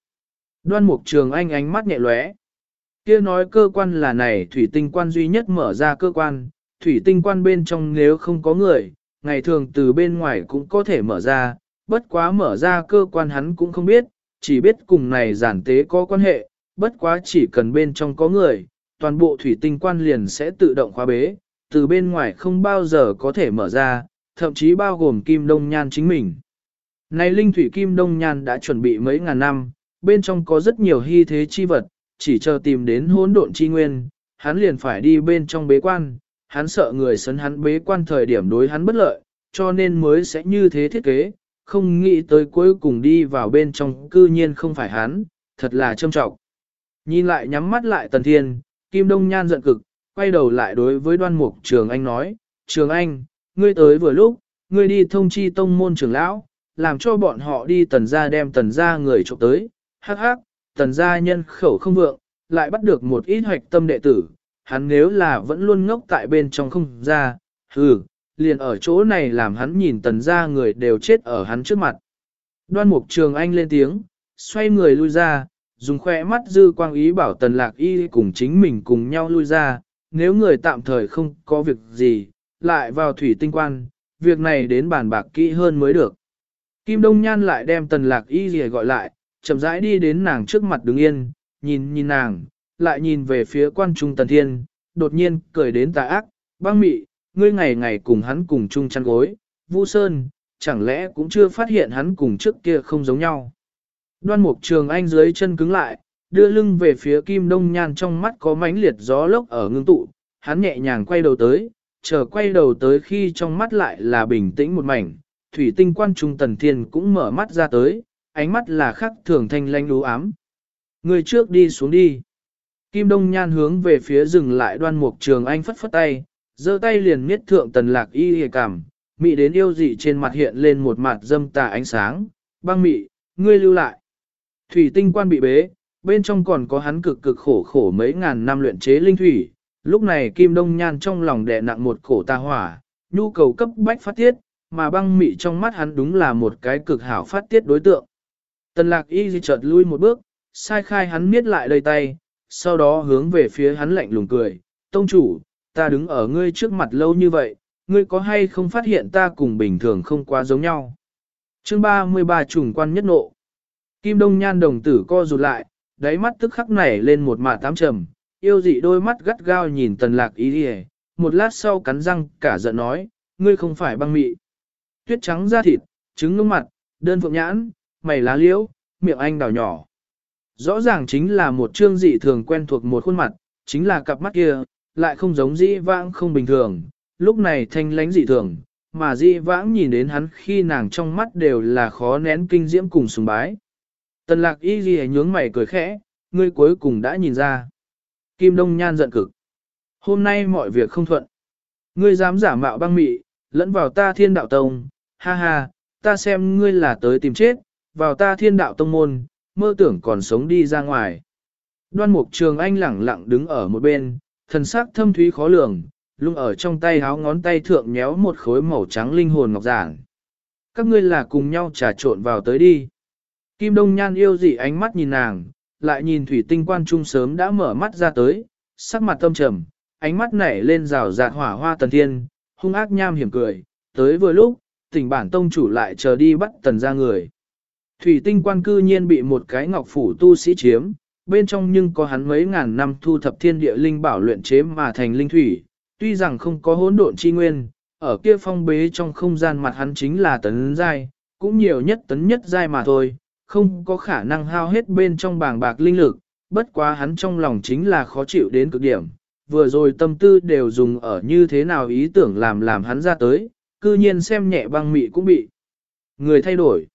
Đoan mục trường anh ánh mắt nhẹ lóe. kia nói cơ quan là này thủy tinh quan duy nhất mở ra cơ quan, thủy tinh quan bên trong nếu không có người, ngày thường từ bên ngoài cũng có thể mở ra, bất quá mở ra cơ quan hắn cũng không biết, chỉ biết cùng này giản tế có quan hệ, bất quá chỉ cần bên trong có người, toàn bộ thủy tinh quan liền sẽ tự động khóa bế, từ bên ngoài không bao giờ có thể mở ra, thậm chí bao gồm kim đông nhan chính mình. Này linh thủy kim đông nhan đã chuẩn bị mấy ngàn năm, bên trong có rất nhiều hy thế chi vật, chỉ chờ tìm đến hỗn độn chi nguyên, hắn liền phải đi bên trong bế quan, hắn sợ người sấn hắn bế quan thời điểm đối hắn bất lợi, cho nên mới sẽ như thế thiết kế, không nghĩ tới cuối cùng đi vào bên trong cư nhiên không phải hắn, thật là trâm trọng. Nhìn lại nhắm mắt lại tần thiên, Kim Đông Nhan giận cực, quay đầu lại đối với đoan mục Trường Anh nói, Trường Anh, ngươi tới vừa lúc, ngươi đi thông chi tông môn trưởng lão, làm cho bọn họ đi tần gia đem tần gia người trộm tới, hắc hắc, tần gia nhân khẩu không vượng, lại bắt được một ít hoạch tâm đệ tử, hắn nếu là vẫn luôn ngốc tại bên trong không ra, hừ, liền ở chỗ này làm hắn nhìn tần gia người đều chết ở hắn trước mặt. Đoan mục trường anh lên tiếng, xoay người lui ra, dùng khoe mắt dư quang ý bảo tần lạc y cùng chính mình cùng nhau lui ra, nếu người tạm thời không có việc gì, lại vào thủy tinh quan, việc này đến bàn bạc kỹ hơn mới được. Kim Đông Nhan lại đem tần lạc y gì gọi lại, chậm rãi đi đến nàng trước mặt đứng yên, nhìn nhìn nàng, lại nhìn về phía quan trung tần thiên, đột nhiên cười đến tà ác, băng mị, ngươi ngày ngày cùng hắn cùng chung chăn gối, Vu Sơn, chẳng lẽ cũng chưa phát hiện hắn cùng trước kia không giống nhau. Đoan mục trường anh dưới chân cứng lại, đưa lưng về phía kim đông nhan trong mắt có mãnh liệt gió lốc ở ngưng tụ, hắn nhẹ nhàng quay đầu tới, chờ quay đầu tới khi trong mắt lại là bình tĩnh một mảnh, thủy tinh quan trung tần thiên cũng mở mắt ra tới, ánh mắt là khắc thường thanh lanh lú ám. Người trước đi xuống đi. Kim Đông Nhan hướng về phía rừng lại đoan mục trường anh phất phất tay, giơ tay liền miết thượng tần lạc y hề cảm, mị đến yêu dị trên mặt hiện lên một mặt dâm tà ánh sáng, băng mị, ngươi lưu lại. Thủy tinh quan bị bế, bên trong còn có hắn cực cực khổ khổ mấy ngàn năm luyện chế linh thủy, lúc này Kim Đông Nhan trong lòng đè nặng một cổ tà hỏa, nhu cầu cấp bách phát tiết, mà băng mị trong mắt hắn đúng là một cái cực hảo phát tiết đối tượng. Tần lạc y chợt lui một bước, sai khai hắn miết lại đầy tay, sau đó hướng về phía hắn lạnh lùng cười, tông chủ, ta đứng ở ngươi trước mặt lâu như vậy, ngươi có hay không phát hiện ta cùng bình thường không quá giống nhau. Chương 33 trùng quan nhất nộ. Kim Đông Nhan đồng tử co rụt lại, đáy mắt tức khắc nảy lên một mạ tám trầm, yêu dị đôi mắt gắt gao nhìn tần lạc ý đi một lát sau cắn răng cả giận nói, ngươi không phải băng mị. Tuyết trắng da thịt, trứng ngưỡng mặt, đơn phượng nhãn, mày lá liễu, miệng anh đào nhỏ. Rõ ràng chính là một trương dị thường quen thuộc một khuôn mặt, chính là cặp mắt kia, lại không giống dĩ vãng không bình thường, lúc này thanh lánh dị thường, mà dĩ vãng nhìn đến hắn khi nàng trong mắt đều là khó nén kinh diễm cùng sùng bái. Tần lạc y ghi nhướng mày cười khẽ, ngươi cuối cùng đã nhìn ra. Kim Đông Nhan giận cực. Hôm nay mọi việc không thuận. Ngươi dám giả mạo băng mị, lẫn vào ta thiên đạo tông, ha ha, ta xem ngươi là tới tìm chết, vào ta thiên đạo tông môn, mơ tưởng còn sống đi ra ngoài. Đoan mục trường anh lẳng lặng đứng ở một bên, thần sắc thâm thúy khó lường, lung ở trong tay háo ngón tay thượng nhéo một khối màu trắng linh hồn ngọc giản. Các ngươi là cùng nhau trà trộn vào tới đi. Kim Đông Nhan yêu dị ánh mắt nhìn nàng, lại nhìn thủy tinh quan trung sớm đã mở mắt ra tới, sắc mặt tâm trầm, ánh mắt nảy lên rào rạt hỏa hoa tần thiên, hung ác nham hiểm cười, tới vừa lúc, tỉnh bản tông chủ lại chờ đi bắt tần ra người. Thủy tinh quan cư nhiên bị một cái ngọc phủ tu sĩ chiếm, bên trong nhưng có hắn mấy ngàn năm thu thập thiên địa linh bảo luyện chế mà thành linh thủy, tuy rằng không có hỗn độn chi nguyên, ở kia phong bế trong không gian mặt hắn chính là tấn giai, cũng nhiều nhất tấn nhất giai mà thôi, không có khả năng hao hết bên trong bảng bạc linh lực, bất quá hắn trong lòng chính là khó chịu đến cực điểm, vừa rồi tâm tư đều dùng ở như thế nào ý tưởng làm làm hắn ra tới, cư nhiên xem nhẹ băng mị cũng bị. Người thay đổi.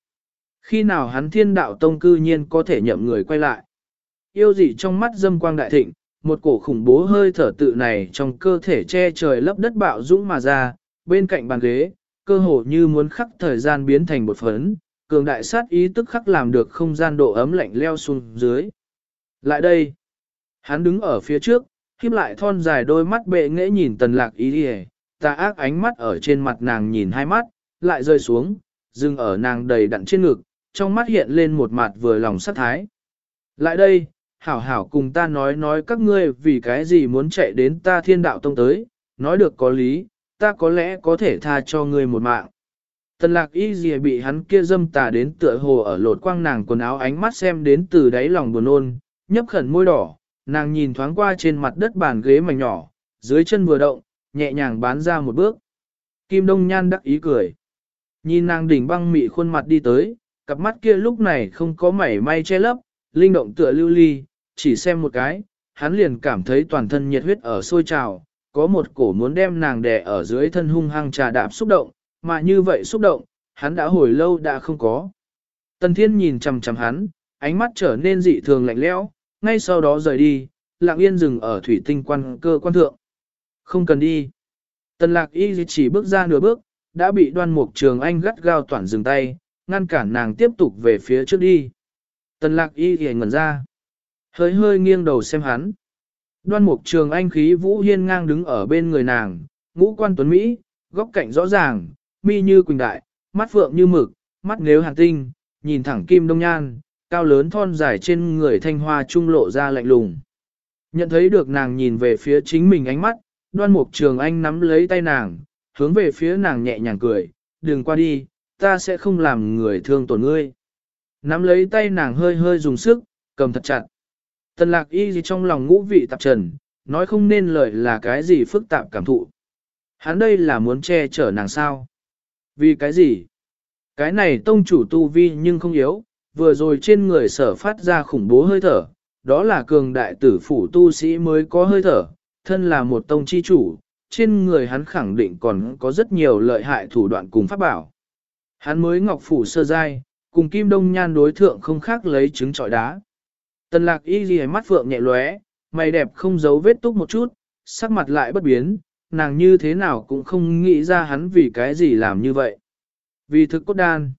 Khi nào hắn thiên đạo tông cư nhiên có thể nhậm người quay lại. Yêu dị trong mắt dâm quang đại thịnh, một cổ khủng bố hơi thở tự này trong cơ thể che trời lấp đất bạo dũng mà ra, bên cạnh bàn ghế, cơ hồ như muốn khắc thời gian biến thành một phấn, cường đại sát ý tức khắc làm được không gian độ ấm lạnh leo xuống dưới. Lại đây, hắn đứng ở phía trước, khiếp lại thon dài đôi mắt bệ nghễ nhìn tần lạc ý đi tà ác ánh mắt ở trên mặt nàng nhìn hai mắt, lại rơi xuống, dừng ở nàng đầy đặn trên ngực, trong mắt hiện lên một mặt vừa lòng sát thái. Lại đây, hảo hảo cùng ta nói nói các ngươi vì cái gì muốn chạy đến ta thiên đạo tông tới, nói được có lý, ta có lẽ có thể tha cho ngươi một mạng. Tần lạc y gì bị hắn kia dâm tà đến tựa hồ ở lột quang nàng quần áo ánh mắt xem đến từ đáy lòng buồn ôn, nhấp khẩn môi đỏ, nàng nhìn thoáng qua trên mặt đất bàn ghế mảnh nhỏ, dưới chân vừa động, nhẹ nhàng bán ra một bước. Kim Đông Nhan đắc ý cười. Nhìn nàng đỉnh băng mị khuôn mặt đi tới, cặp mắt kia lúc này không có mảy may che lấp, linh động tựa lưu ly, chỉ xem một cái, hắn liền cảm thấy toàn thân nhiệt huyết ở sôi trào, có một cổ muốn đem nàng đè ở dưới thân hung hăng trà đạp xúc động, mà như vậy xúc động, hắn đã hồi lâu đã không có. Tần Thiên nhìn chằm chằm hắn, ánh mắt trở nên dị thường lạnh lẽo, ngay sau đó rời đi, lặng yên dừng ở thủy tinh quan cơ quan thượng. Không cần đi. Tần lạc y chỉ bước ra nửa bước, đã bị đoan mục trường anh gắt gao toàn dừng tay, ngăn cản nàng tiếp tục về phía trước đi. Tần lạc y thì ngẩn ra. Hơi hơi nghiêng đầu xem hắn. Đoan mục trường anh khí vũ hiên ngang đứng ở bên người nàng, ngũ quan tuấn Mỹ, góc cạnh rõ ràng, mi như quỳnh đại, mắt phượng như mực, mắt nếu hàn tinh, nhìn thẳng kim đông nhan, cao lớn thon dài trên người thanh hoa trung lộ ra lạnh lùng. Nhận thấy được nàng nhìn về phía chính mình ánh mắt, đoan mục trường anh nắm lấy tay nàng, hướng về phía nàng nhẹ nhàng cười, đừng qua đi, ta sẽ không làm người thương tổn ngươi. Nắm lấy tay nàng hơi hơi dùng sức, cầm thật chặt. Tần lạc y gì trong lòng ngũ vị tạp trần, nói không nên lời là cái gì phức tạp cảm thụ. Hắn đây là muốn che chở nàng sao? Vì cái gì? Cái này tông chủ tu vi nhưng không yếu, vừa rồi trên người sở phát ra khủng bố hơi thở, đó là cường đại tử phủ tu sĩ mới có hơi thở, thân là một tông chi chủ, trên người hắn khẳng định còn có rất nhiều lợi hại thủ đoạn cùng pháp bảo. Hắn mới ngọc phủ sơ giai, cùng kim đông nhan đối thượng không khác lấy trứng trọi đá. Tần lạc y ghi mắt phượng nhẹ lóe, mày đẹp không giấu vết túc một chút, sắc mặt lại bất biến, nàng như thế nào cũng không nghĩ ra hắn vì cái gì làm như vậy. Vì thực cốt đan,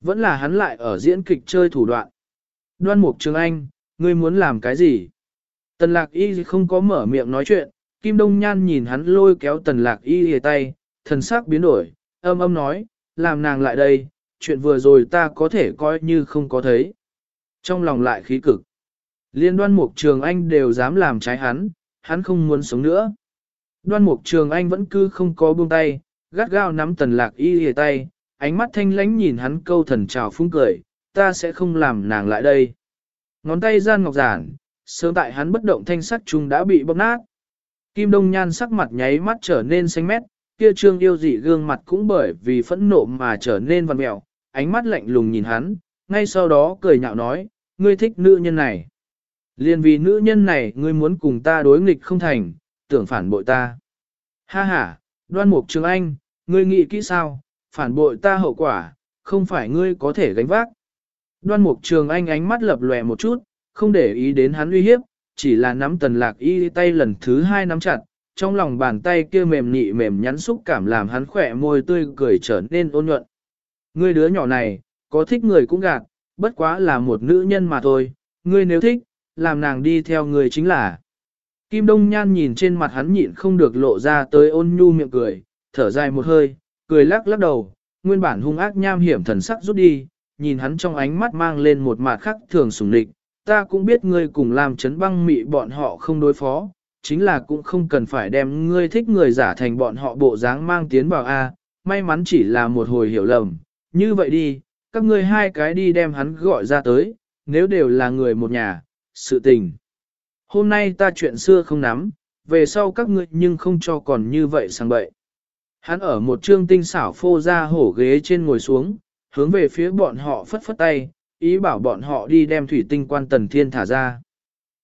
vẫn là hắn lại ở diễn kịch chơi thủ đoạn. Đoan mục trường anh, ngươi muốn làm cái gì? Tần lạc y không có mở miệng nói chuyện, Kim Đông Nhan nhìn hắn lôi kéo tần lạc y hề tay, thần sắc biến đổi, âm âm nói, làm nàng lại đây, chuyện vừa rồi ta có thể coi như không có thấy. Trong lòng lại khí cực. Liên đoan mục trường anh đều dám làm trái hắn, hắn không muốn sống nữa. Đoan mục trường anh vẫn cứ không có buông tay, gắt gao nắm tần lạc y hề tay, ánh mắt thanh lánh nhìn hắn câu thần trào phúng cười, ta sẽ không làm nàng lại đây. Ngón tay gian ngọc giản, Sớm tại hắn bất động thanh sắc chung đã bị bóp nát. Kim Đông Nhan sắc mặt nháy mắt trở nên xanh mét, kia trương yêu dị gương mặt cũng bởi vì phẫn nộ mà trở nên văn mẹo, ánh mắt lạnh lùng nhìn hắn, ngay sau đó cười nhạo nói, ngươi thích nữ nhân này. Liên vì nữ nhân này ngươi muốn cùng ta đối nghịch không thành, tưởng phản bội ta. Ha ha, đoan mục trường anh, ngươi nghĩ kỹ sao, phản bội ta hậu quả, không phải ngươi có thể gánh vác. Đoan mục trường anh ánh mắt lập lòe một chút, không để ý đến hắn uy hiếp, chỉ là nắm tần lạc y tay lần thứ hai nắm chặt, trong lòng bàn tay kia mềm nhị mềm nhắn xúc cảm làm hắn khỏe môi tươi cười trở nên ôn nhuận. Ngươi đứa nhỏ này, có thích người cũng gạt, bất quá là một nữ nhân mà thôi, ngươi nếu thích, làm nàng đi theo người chính là. Kim Đông Nhan nhìn trên mặt hắn nhịn không được lộ ra tới ôn nhu miệng cười, thở dài một hơi, cười lắc lắc đầu, nguyên bản hung ác nham hiểm thần sắc rút đi, nhìn hắn trong ánh mắt mang lên một mặt khắc thường sùng địch, ta cũng biết ngươi cùng làm chấn băng mị bọn họ không đối phó, chính là cũng không cần phải đem ngươi thích người giả thành bọn họ bộ dáng mang tiến vào A, may mắn chỉ là một hồi hiểu lầm, như vậy đi, các ngươi hai cái đi đem hắn gọi ra tới, nếu đều là người một nhà, sự tình. Hôm nay ta chuyện xưa không nắm, về sau các ngươi nhưng không cho còn như vậy sang bậy. Hắn ở một trương tinh xảo phô ra hổ ghế trên ngồi xuống, hướng về phía bọn họ phất phất tay, ý bảo bọn họ đi đem thủy tinh quan tần thiên thả ra.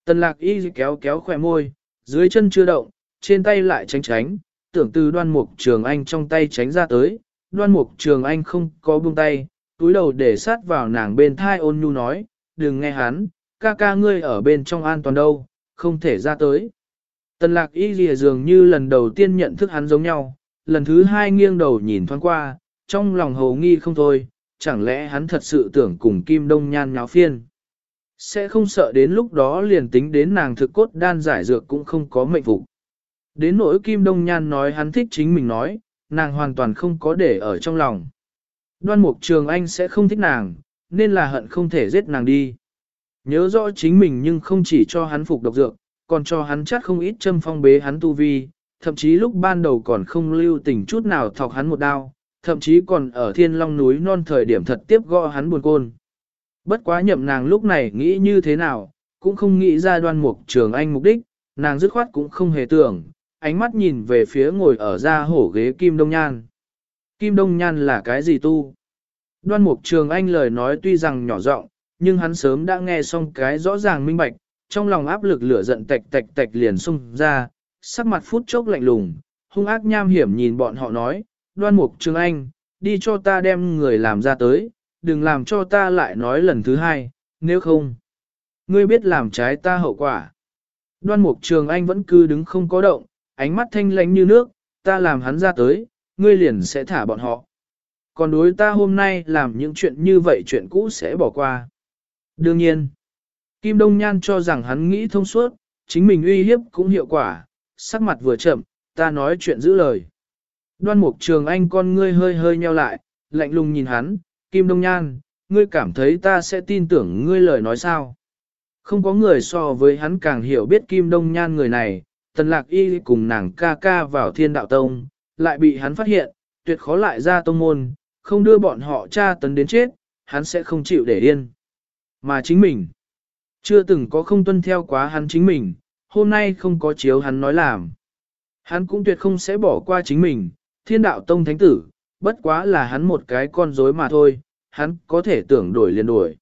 Tần lạc y kéo kéo khỏe môi, dưới chân chưa động, trên tay lại tránh tránh, tưởng từ đoan mục trường anh trong tay tránh ra tới, đoan mục trường anh không có buông tay, túi đầu để sát vào nàng bên thai ôn nhu nói, đừng nghe hắn, ca ca ngươi ở bên trong an toàn đâu, không thể ra tới. Tần lạc y dìa dường như lần đầu tiên nhận thức hắn giống nhau, lần thứ hai nghiêng đầu nhìn thoáng qua, trong lòng hầu nghi không thôi, chẳng lẽ hắn thật sự tưởng cùng Kim Đông Nhan nháo phiên. Sẽ không sợ đến lúc đó liền tính đến nàng thực cốt đan giải dược cũng không có mệnh vụ. Đến nỗi Kim Đông Nhan nói hắn thích chính mình nói, nàng hoàn toàn không có để ở trong lòng. Đoan Mục Trường Anh sẽ không thích nàng, nên là hận không thể giết nàng đi. Nhớ rõ chính mình nhưng không chỉ cho hắn phục độc dược, còn cho hắn chắc không ít châm phong bế hắn tu vi, thậm chí lúc ban đầu còn không lưu tình chút nào thọc hắn một đao, thậm chí còn ở thiên long núi non thời điểm thật tiếp gõ hắn buồn côn. Bất quá nhậm nàng lúc này nghĩ như thế nào, cũng không nghĩ ra đoan mục trường anh mục đích, nàng dứt khoát cũng không hề tưởng, ánh mắt nhìn về phía ngồi ở ra hổ ghế Kim Đông Nhan. Kim Đông Nhan là cái gì tu? Đoan mục trường anh lời nói tuy rằng nhỏ giọng, nhưng hắn sớm đã nghe xong cái rõ ràng minh bạch, trong lòng áp lực lửa giận tạch tạch tạch liền xung ra, sắc mặt phút chốc lạnh lùng, hung ác nham hiểm nhìn bọn họ nói, đoan mục trường anh, đi cho ta đem người làm ra tới, đừng làm cho ta lại nói lần thứ hai, nếu không, ngươi biết làm trái ta hậu quả. Đoan mục trường anh vẫn cứ đứng không có động, ánh mắt thanh lánh như nước, ta làm hắn ra tới, ngươi liền sẽ thả bọn họ. Còn đối ta hôm nay làm những chuyện như vậy chuyện cũ sẽ bỏ qua. Đương nhiên, Kim Đông Nhan cho rằng hắn nghĩ thông suốt, chính mình uy hiếp cũng hiệu quả, sắc mặt vừa chậm, ta nói chuyện giữ lời. Đoan mục trường anh con ngươi hơi hơi nheo lại, lạnh lùng nhìn hắn, Kim Đông Nhan, ngươi cảm thấy ta sẽ tin tưởng ngươi lời nói sao? Không có người so với hắn càng hiểu biết Kim Đông Nhan người này, tần lạc y cùng nàng ca ca vào thiên đạo tông, lại bị hắn phát hiện, tuyệt khó lại ra tông môn, không đưa bọn họ tra tấn đến chết, hắn sẽ không chịu để yên. Mà chính mình, chưa từng có không tuân theo quá hắn chính mình, hôm nay không có chiếu hắn nói làm. Hắn cũng tuyệt không sẽ bỏ qua chính mình, thiên đạo tông thánh tử, bất quá là hắn một cái con rối mà thôi, hắn có thể tưởng đổi liền đổi.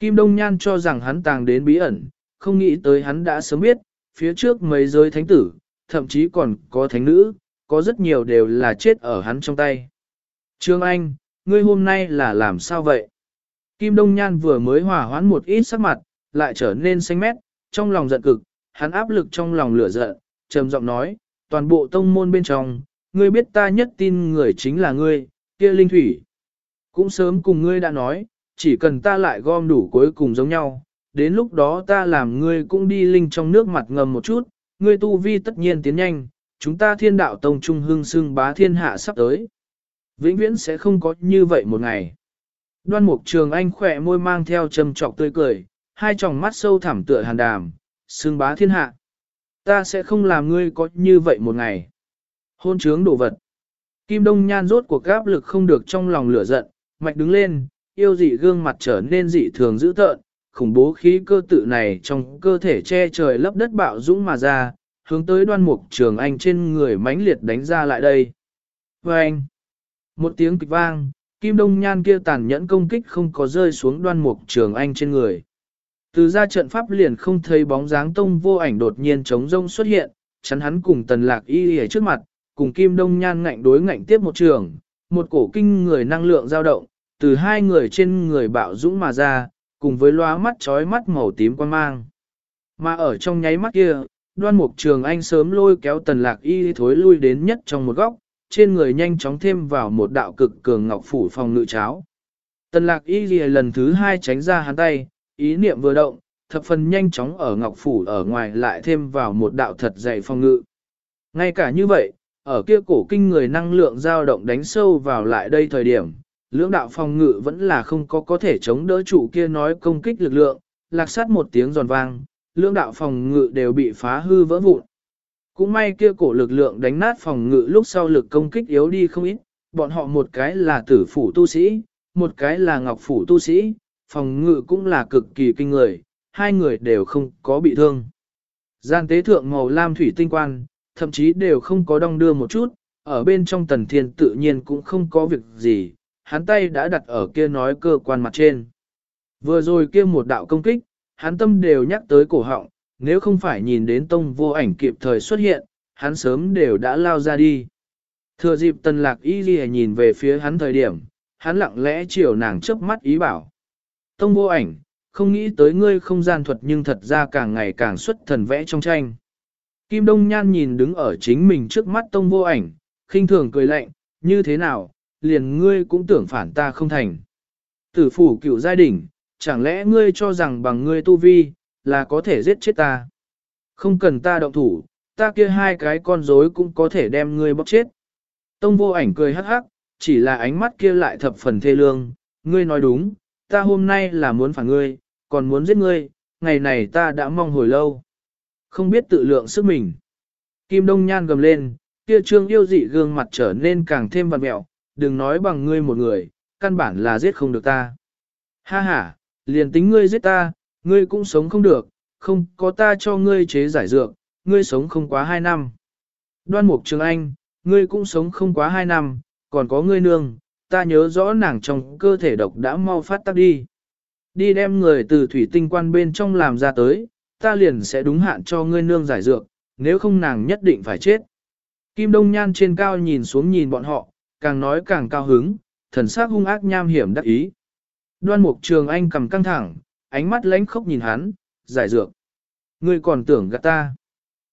Kim Đông Nhan cho rằng hắn tàng đến bí ẩn, không nghĩ tới hắn đã sớm biết, phía trước mấy giới thánh tử, thậm chí còn có thánh nữ, có rất nhiều đều là chết ở hắn trong tay. Trương Anh, ngươi hôm nay là làm sao vậy? Kim Đông Nhan vừa mới hòa hoãn một ít sắc mặt, lại trở nên xanh mét, trong lòng giận cực, hắn áp lực trong lòng lửa giận, trầm giọng nói, toàn bộ tông môn bên trong, ngươi biết ta nhất tin người chính là ngươi, kia linh thủy. Cũng sớm cùng ngươi đã nói, chỉ cần ta lại gom đủ cuối cùng giống nhau, đến lúc đó ta làm ngươi cũng đi linh trong nước mặt ngầm một chút, ngươi tu vi tất nhiên tiến nhanh, chúng ta thiên đạo tông trung hương xưng bá thiên hạ sắp tới. Vĩnh viễn sẽ không có như vậy một ngày. Đoan mục trường anh khỏe môi mang theo trầm trọc tươi cười, hai tròng mắt sâu thẳm tựa hàn đàm, xương bá thiên hạ. Ta sẽ không làm ngươi có như vậy một ngày. Hôn trướng đồ vật. Kim Đông Nhan rốt cuộc gáp lực không được trong lòng lửa giận, mạch đứng lên, yêu dị gương mặt trở nên dị thường dữ tợn, khủng bố khí cơ tự này trong cơ thể che trời lấp đất bạo dũng mà ra, hướng tới đoan mục trường anh trên người mãnh liệt đánh ra lại đây. Và anh, một tiếng kịch vang, kim đông nhan kia tàn nhẫn công kích không có rơi xuống đoan mục trường anh trên người. Từ ra trận pháp liền không thấy bóng dáng tông vô ảnh đột nhiên chống rông xuất hiện, chắn hắn cùng tần lạc y ở trước mặt, cùng kim đông nhan ngạnh đối ngạnh tiếp một trường, một cổ kinh người năng lượng dao động, từ hai người trên người bạo dũng mà ra, cùng với loa mắt trói mắt màu tím quan mang. Mà ở trong nháy mắt kia, đoan mục trường anh sớm lôi kéo tần lạc y thối lui đến nhất trong một góc, trên người nhanh chóng thêm vào một đạo cực cường ngọc phủ phòng ngự cháo. Tần lạc y lần thứ hai tránh ra hắn tay, ý niệm vừa động, thập phần nhanh chóng ở ngọc phủ ở ngoài lại thêm vào một đạo thật dày phòng ngự. Ngay cả như vậy, ở kia cổ kinh người năng lượng dao động đánh sâu vào lại đây thời điểm, lưỡng đạo phòng ngự vẫn là không có có thể chống đỡ chủ kia nói công kích lực lượng, lạc sát một tiếng giòn vang, lưỡng đạo phòng ngự đều bị phá hư vỡ vụn. Cũng may kia cổ lực lượng đánh nát phòng ngự lúc sau lực công kích yếu đi không ít, bọn họ một cái là tử phủ tu sĩ, một cái là ngọc phủ tu sĩ, phòng ngự cũng là cực kỳ kinh người, hai người đều không có bị thương. Gian tế thượng màu lam thủy tinh quan, thậm chí đều không có đong đưa một chút, ở bên trong tần thiên tự nhiên cũng không có việc gì, hắn tay đã đặt ở kia nói cơ quan mặt trên. Vừa rồi kia một đạo công kích, hắn tâm đều nhắc tới cổ họng, nếu không phải nhìn đến tông vô ảnh kịp thời xuất hiện, hắn sớm đều đã lao ra đi. Thừa dịp tần lạc y ghi nhìn về phía hắn thời điểm, hắn lặng lẽ chiều nàng chớp mắt ý bảo. Tông vô ảnh, không nghĩ tới ngươi không gian thuật nhưng thật ra càng ngày càng xuất thần vẽ trong tranh. Kim Đông Nhan nhìn đứng ở chính mình trước mắt tông vô ảnh, khinh thường cười lạnh, như thế nào, liền ngươi cũng tưởng phản ta không thành. Tử phủ cựu giai đỉnh, chẳng lẽ ngươi cho rằng bằng ngươi tu vi, là có thể giết chết ta. Không cần ta động thủ, ta kia hai cái con rối cũng có thể đem ngươi bóc chết. Tông vô ảnh cười hắc hắc, chỉ là ánh mắt kia lại thập phần thê lương, ngươi nói đúng, ta hôm nay là muốn phản ngươi, còn muốn giết ngươi, ngày này ta đã mong hồi lâu. Không biết tự lượng sức mình. Kim Đông Nhan gầm lên, kia trương yêu dị gương mặt trở nên càng thêm vằn mẹo, đừng nói bằng ngươi một người, căn bản là giết không được ta. Ha ha, liền tính ngươi giết ta, ngươi cũng sống không được, không có ta cho ngươi chế giải dược, ngươi sống không quá hai năm. Đoan Mục Trường Anh, ngươi cũng sống không quá hai năm, còn có ngươi nương, ta nhớ rõ nàng trong cơ thể độc đã mau phát tác đi. Đi đem người từ thủy tinh quan bên trong làm ra tới, ta liền sẽ đúng hạn cho ngươi nương giải dược, nếu không nàng nhất định phải chết. Kim Đông Nhan trên cao nhìn xuống nhìn bọn họ, càng nói càng cao hứng, thần sắc hung ác nham hiểm đắc ý. Đoan Mục Trường Anh cầm căng thẳng, ánh mắt lánh khóc nhìn hắn, giải dược. Ngươi còn tưởng gạt ta.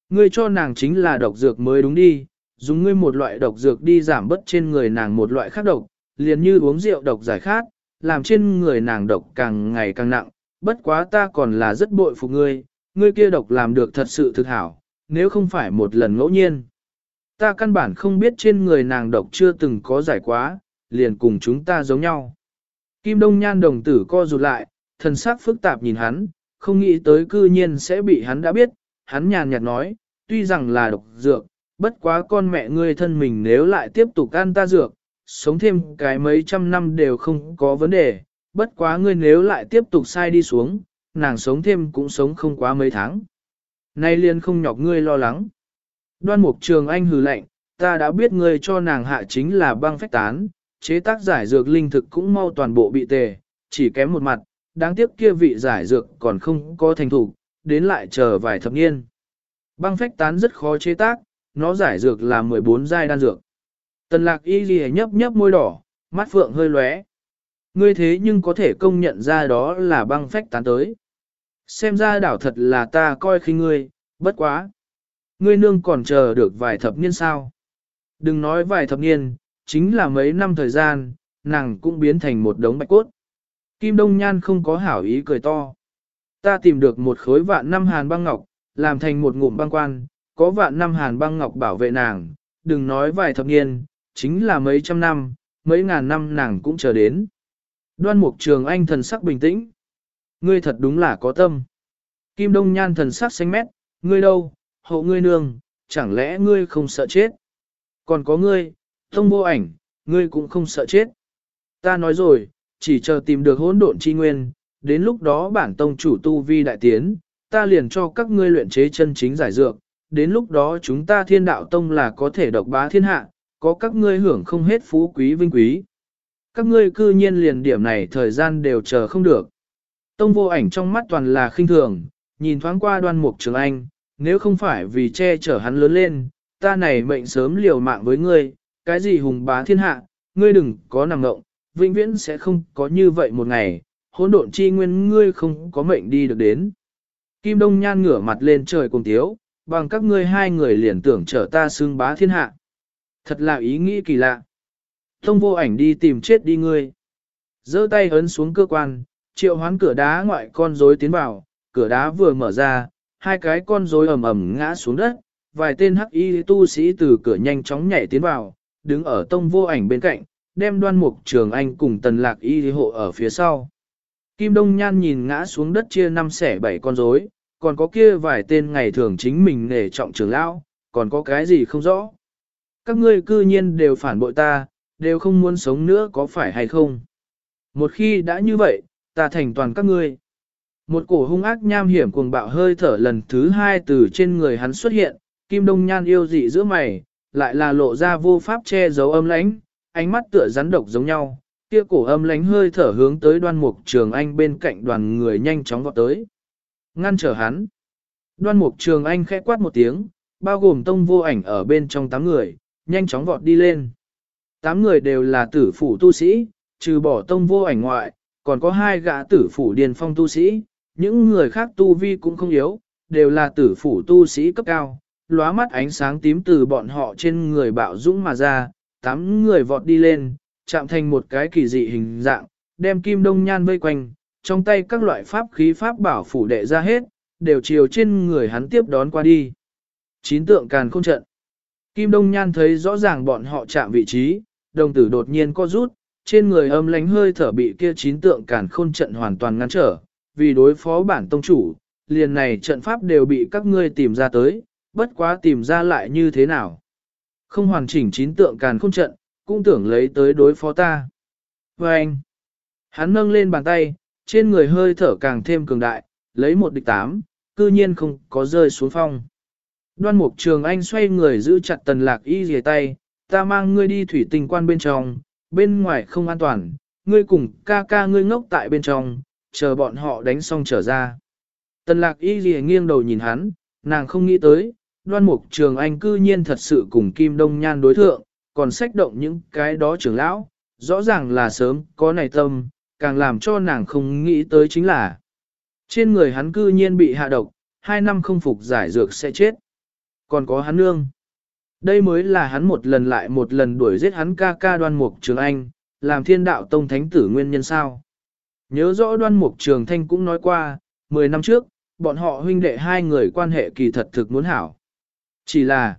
Ngươi cho nàng chính là độc dược mới đúng đi, dùng ngươi một loại độc dược đi giảm bớt trên người nàng một loại khác độc, liền như uống rượu độc giải khát, làm trên người nàng độc càng ngày càng nặng, bất quá ta còn là rất bội phục ngươi, ngươi kia độc làm được thật sự thực hảo, nếu không phải một lần ngẫu nhiên. Ta căn bản không biết trên người nàng độc chưa từng có giải quá, liền cùng chúng ta giống nhau. Kim Đông Nhan đồng tử co rụt lại, thần sắc phức tạp nhìn hắn, không nghĩ tới cư nhiên sẽ bị hắn đã biết, hắn nhàn nhạt nói, tuy rằng là độc dược, bất quá con mẹ ngươi thân mình nếu lại tiếp tục ăn ta dược, sống thêm cái mấy trăm năm đều không có vấn đề, bất quá ngươi nếu lại tiếp tục sai đi xuống, nàng sống thêm cũng sống không quá mấy tháng. Nay liền không nhọc ngươi lo lắng. Đoan mục trường anh hừ lạnh, ta đã biết ngươi cho nàng hạ chính là băng phách tán, chế tác giải dược linh thực cũng mau toàn bộ bị tề, chỉ kém một mặt, đáng tiếc kia vị giải dược còn không có thành thủ, đến lại chờ vài thập niên. Băng phách tán rất khó chế tác, nó giải dược là 14 giai đan dược. Tần lạc y ghi nhấp nhấp môi đỏ, mắt phượng hơi lóe. Ngươi thế nhưng có thể công nhận ra đó là băng phách tán tới. Xem ra đảo thật là ta coi khi ngươi, bất quá. Ngươi nương còn chờ được vài thập niên sao. Đừng nói vài thập niên, chính là mấy năm thời gian, nàng cũng biến thành một đống bạch cốt. Kim Đông Nhan không có hảo ý cười to. Ta tìm được một khối vạn năm hàn băng ngọc, làm thành một ngụm băng quan, có vạn năm hàn băng ngọc bảo vệ nàng, đừng nói vài thập niên, chính là mấy trăm năm, mấy ngàn năm nàng cũng chờ đến. Đoan mục trường anh thần sắc bình tĩnh. Ngươi thật đúng là có tâm. Kim Đông Nhan thần sắc xanh mét, ngươi đâu, hộ ngươi nương, chẳng lẽ ngươi không sợ chết? Còn có ngươi, thông vô ảnh, ngươi cũng không sợ chết. Ta nói rồi, chỉ chờ tìm được hỗn độn chi nguyên, đến lúc đó bản tông chủ tu vi đại tiến, ta liền cho các ngươi luyện chế chân chính giải dược, đến lúc đó chúng ta thiên đạo tông là có thể độc bá thiên hạ, có các ngươi hưởng không hết phú quý vinh quý. Các ngươi cư nhiên liền điểm này thời gian đều chờ không được. Tông vô ảnh trong mắt toàn là khinh thường, nhìn thoáng qua đoan mục trường anh, nếu không phải vì che chở hắn lớn lên, ta này mệnh sớm liều mạng với ngươi, cái gì hùng bá thiên hạ, ngươi đừng có nằm ngộng, vĩnh viễn sẽ không có như vậy một ngày, hỗn độn chi nguyên ngươi không có mệnh đi được đến. Kim Đông Nhan ngửa mặt lên trời cùng tiếu, bằng các ngươi hai người liền tưởng trở ta xương bá thiên hạ. Thật là ý nghĩ kỳ lạ. Thông vô ảnh đi tìm chết đi ngươi. giơ tay ấn xuống cơ quan, triệu hoán cửa đá ngoại con rối tiến vào, cửa đá vừa mở ra, hai cái con rối ầm ầm ngã xuống đất, vài tên hắc y tu sĩ từ cửa nhanh chóng nhảy tiến vào, đứng ở tông vô ảnh bên cạnh, đem đoan mục trường anh cùng tần lạc y hộ ở phía sau. Kim Đông Nhan nhìn ngã xuống đất chia năm xẻ bảy con rối, còn có kia vài tên ngày thường chính mình nể trọng trưởng lão, còn có cái gì không rõ. Các ngươi cư nhiên đều phản bội ta, đều không muốn sống nữa có phải hay không. Một khi đã như vậy, ta thành toàn các ngươi. Một cổ hung ác nham hiểm cuồng bạo hơi thở lần thứ hai từ trên người hắn xuất hiện, kim đông nhan yêu dị giữa mày, lại là lộ ra vô pháp che giấu âm lãnh, ánh mắt tựa rắn độc giống nhau, kia cổ âm lánh hơi thở hướng tới đoan mục trường anh bên cạnh đoàn người nhanh chóng vọt tới. Ngăn trở hắn. Đoan mục trường anh khẽ quát một tiếng, bao gồm tông vô ảnh ở bên trong tám người, nhanh chóng vọt đi lên. Tám người đều là tử phủ tu sĩ, trừ bỏ tông vô ảnh ngoại, còn có hai gã tử phủ điền phong tu sĩ, những người khác tu vi cũng không yếu, đều là tử phủ tu sĩ cấp cao, lóa mắt ánh sáng tím từ bọn họ trên người bạo dũng mà ra, tám người vọt đi lên, chạm thành một cái kỳ dị hình dạng, đem kim đông nhan vây quanh, trong tay các loại pháp khí pháp bảo phủ đệ ra hết, đều chiều trên người hắn tiếp đón qua đi. Chín tượng càn không trận. Kim Đông Nhan thấy rõ ràng bọn họ chạm vị trí, đồng tử đột nhiên co rút, trên người âm lánh hơi thở bị kia chín tượng càn khôn trận hoàn toàn ngăn trở, vì đối phó bản tông chủ, liền này trận pháp đều bị các ngươi tìm ra tới, bất quá tìm ra lại như thế nào. Không hoàn chỉnh chín tượng càn không trận, cũng tưởng lấy tới đối phó ta. Và anh, hắn nâng lên bàn tay, trên người hơi thở càng thêm cường đại, lấy một địch tám, cư nhiên không có rơi xuống phong. Đoan mục trường anh xoay người giữ chặt tần lạc y dề tay, ta mang ngươi đi thủy tinh quan bên trong, bên ngoài không an toàn, ngươi cùng ca ca ngươi ngốc tại bên trong, chờ bọn họ đánh xong trở ra. Tần lạc y dề nghiêng đầu nhìn hắn, nàng không nghĩ tới, đoan mục trường anh cư nhiên thật sự cùng Kim Đông Nhan đối thượng, còn sách động những cái đó trưởng lão, rõ ràng là sớm có này tâm, càng làm cho nàng không nghĩ tới chính là trên người hắn cư nhiên bị hạ độc, hai năm không phục giải dược sẽ chết. Còn có hắn nương. Đây mới là hắn một lần lại một lần đuổi giết hắn ca ca đoan mục trường anh, làm thiên đạo tông thánh tử nguyên nhân sao. Nhớ rõ đoan mục trường thanh cũng nói qua, 10 năm trước, bọn họ huynh đệ hai người quan hệ kỳ thật thực muốn hảo. Chỉ là,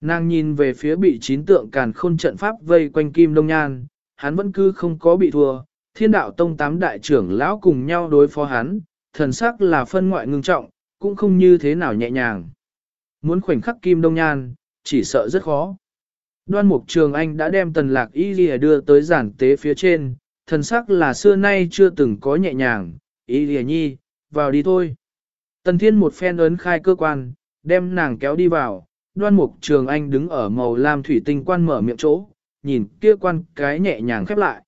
nàng nhìn về phía bị chín tượng càn khôn trận pháp vây quanh kim đông nhan, hắn vẫn cứ không có bị thua, thiên đạo tông tám đại trưởng lão cùng nhau đối phó hắn, thần sắc là phân ngoại ngưng trọng, cũng không như thế nào nhẹ nhàng. Muốn khoảnh khắc kim đông nhan, chỉ sợ rất khó. Đoan mục trường anh đã đem tần lạc y lìa đưa tới giản tế phía trên, thần sắc là xưa nay chưa từng có nhẹ nhàng, y lìa nhi, vào đi thôi. Tần thiên một phen ấn khai cơ quan, đem nàng kéo đi vào, đoan mục trường anh đứng ở màu lam thủy tinh quan mở miệng chỗ, nhìn kia quan cái nhẹ nhàng khép lại.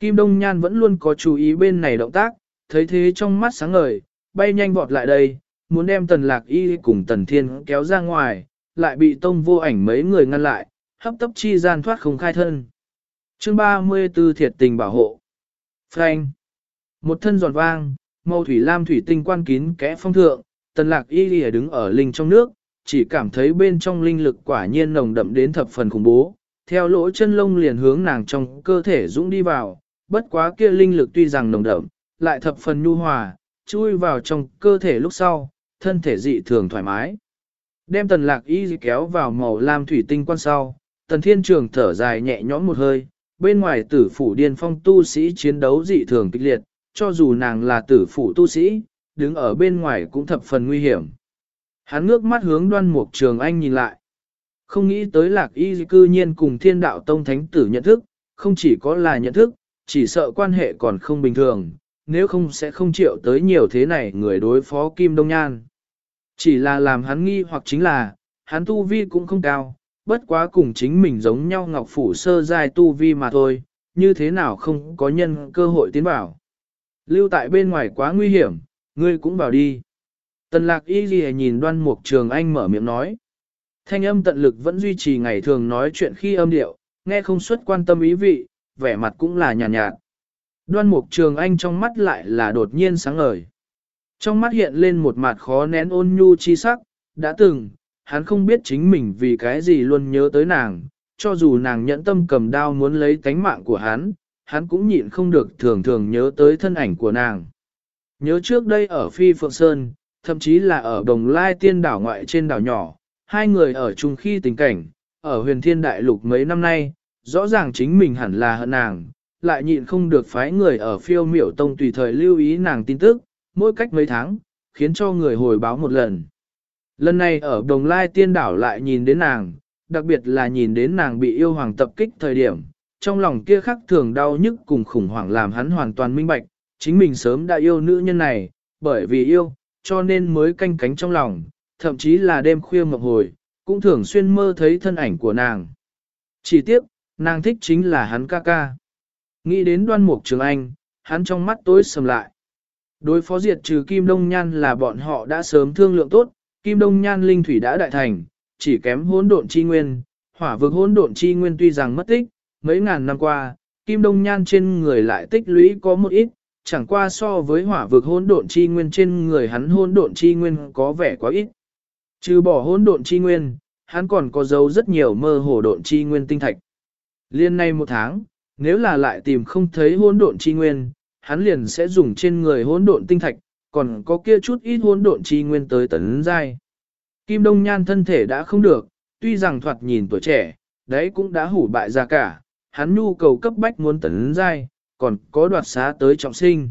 Kim Đông Nhan vẫn luôn có chú ý bên này động tác, thấy thế trong mắt sáng ngời, bay nhanh vọt lại đây, muốn đem tần lạc y cùng tần thiên kéo ra ngoài, lại bị tông vô ảnh mấy người ngăn lại, hấp tấp chi gian thoát không khai thân. chương 34 thiệt tình bảo hộ. Frank. Một thân giòn vang, màu thủy lam thủy tinh quan kín kẽ phong thượng, tần lạc y lìa đứng ở linh trong nước, chỉ cảm thấy bên trong linh lực quả nhiên nồng đậm đến thập phần khủng bố, theo lỗ chân lông liền hướng nàng trong cơ thể dũng đi vào, bất quá kia linh lực tuy rằng nồng đậm, lại thập phần nhu hòa, chui vào trong cơ thể lúc sau, thân thể dị thường thoải mái. Đem tần lạc y kéo vào màu lam thủy tinh quan sau, tần thiên trường thở dài nhẹ nhõm một hơi, bên ngoài tử phủ điên phong tu sĩ chiến đấu dị thường kịch liệt, cho dù nàng là tử phủ tu sĩ, đứng ở bên ngoài cũng thập phần nguy hiểm. Hắn ngước mắt hướng đoan mục trường anh nhìn lại. Không nghĩ tới lạc y cư nhiên cùng thiên đạo tông thánh tử nhận thức, không chỉ có là nhận thức, chỉ sợ quan hệ còn không bình thường, nếu không sẽ không chịu tới nhiều thế này người đối phó Kim Đông Nhan. Chỉ là làm hắn nghi hoặc chính là, hắn tu vi cũng không cao, bất quá cùng chính mình giống nhau ngọc phủ sơ giai tu vi mà thôi, như thế nào không có nhân cơ hội tiến bảo. Lưu tại bên ngoài quá nguy hiểm, ngươi cũng vào đi. Tần lạc y ghi nhìn đoan mục trường anh mở miệng nói. Thanh âm tận lực vẫn duy trì ngày thường nói chuyện khi âm điệu, nghe không xuất quan tâm ý vị, vẻ mặt cũng là nhàn nhạt, nhạt. Đoan mục trường anh trong mắt lại là đột nhiên sáng ngời. Trong mắt hiện lên một mặt khó nén ôn nhu chi sắc, đã từng, hắn không biết chính mình vì cái gì luôn nhớ tới nàng, cho dù nàng nhẫn tâm cầm đao muốn lấy tánh mạng của hắn, hắn cũng nhịn không được thường thường nhớ tới thân ảnh của nàng. Nhớ trước đây ở Phi Phượng Sơn, thậm chí là ở Đồng Lai Tiên đảo ngoại trên đảo nhỏ, hai người ở chung khi tình cảnh, ở huyền thiên đại lục mấy năm nay, rõ ràng chính mình hẳn là hận nàng, lại nhịn không được phái người ở phiêu miểu tông tùy thời lưu ý nàng tin tức, mỗi cách mấy tháng, khiến cho người hồi báo một lần. Lần này ở Đồng Lai Tiên đảo lại nhìn đến nàng, đặc biệt là nhìn đến nàng bị yêu hoàng tập kích thời điểm, trong lòng kia khắc thường đau nhức cùng khủng hoảng làm hắn hoàn toàn minh bạch, chính mình sớm đã yêu nữ nhân này, bởi vì yêu, cho nên mới canh cánh trong lòng, thậm chí là đêm khuya mộng hồi, cũng thường xuyên mơ thấy thân ảnh của nàng. Chỉ tiếc, nàng thích chính là hắn ca ca. Nghĩ đến đoan mục trường anh, hắn trong mắt tối sầm lại. Đối phó diệt trừ Kim Đông Nhan là bọn họ đã sớm thương lượng tốt, Kim Đông Nhan linh thủy đã đại thành, chỉ kém hỗn độn chi nguyên, hỏa vực hỗn độn chi nguyên tuy rằng mất tích, mấy ngàn năm qua, Kim Đông Nhan trên người lại tích lũy có một ít, chẳng qua so với hỏa vực hỗn độn chi nguyên trên người hắn hỗn độn chi nguyên có vẻ quá ít. Trừ bỏ hỗn độn chi nguyên, hắn còn có dấu rất nhiều mơ hồ độn chi nguyên tinh thạch. Liên nay một tháng, nếu là lại tìm không thấy hỗn độn chi nguyên, hắn liền sẽ dùng trên người hỗn độn tinh thạch, còn có kia chút ít hỗn độn chi nguyên tới tấn giai. Kim Đông Nhan thân thể đã không được, tuy rằng thoạt nhìn tuổi trẻ, đấy cũng đã hủ bại ra cả, hắn nhu cầu cấp bách muốn tấn giai, còn có đoạt xá tới trọng sinh.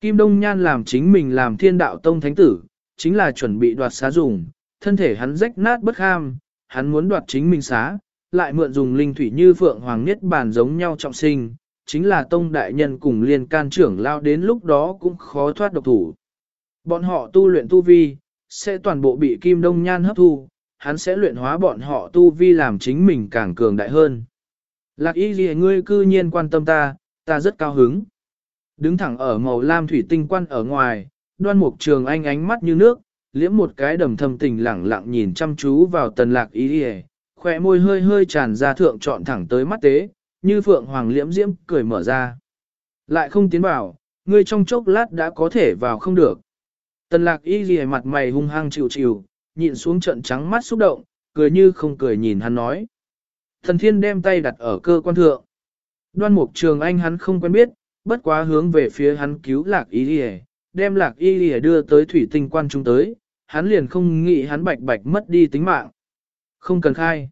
Kim Đông Nhan làm chính mình làm thiên đạo tông thánh tử, chính là chuẩn bị đoạt xá dùng, thân thể hắn rách nát bất ham, hắn muốn đoạt chính mình xá, lại mượn dùng linh thủy như phượng hoàng niết bàn giống nhau trọng sinh, chính là tông đại nhân cùng liên can trưởng lao đến lúc đó cũng khó thoát độc thủ. Bọn họ tu luyện tu vi, sẽ toàn bộ bị kim đông nhan hấp thu, hắn sẽ luyện hóa bọn họ tu vi làm chính mình càng cường đại hơn. Lạc y gì ngươi cư nhiên quan tâm ta, ta rất cao hứng. Đứng thẳng ở màu lam thủy tinh quan ở ngoài, đoan mục trường anh ánh mắt như nước, liễm một cái đầm thâm tình lẳng lặng nhìn chăm chú vào tần lạc ý hề, khỏe môi hơi hơi tràn ra thượng trọn thẳng tới mắt tế, như phượng hoàng liễm diễm cười mở ra. Lại không tiến vào, ngươi trong chốc lát đã có thể vào không được. Tần lạc y gì mặt mày hung hăng chịu chịu, nhịn xuống trận trắng mắt xúc động, cười như không cười nhìn hắn nói. Thần thiên đem tay đặt ở cơ quan thượng. Đoan mục trường anh hắn không quen biết, bất quá hướng về phía hắn cứu lạc y lìa, đem lạc y lìa đưa tới thủy tinh quan trung tới, hắn liền không nghĩ hắn bạch bạch mất đi tính mạng. Không cần khai.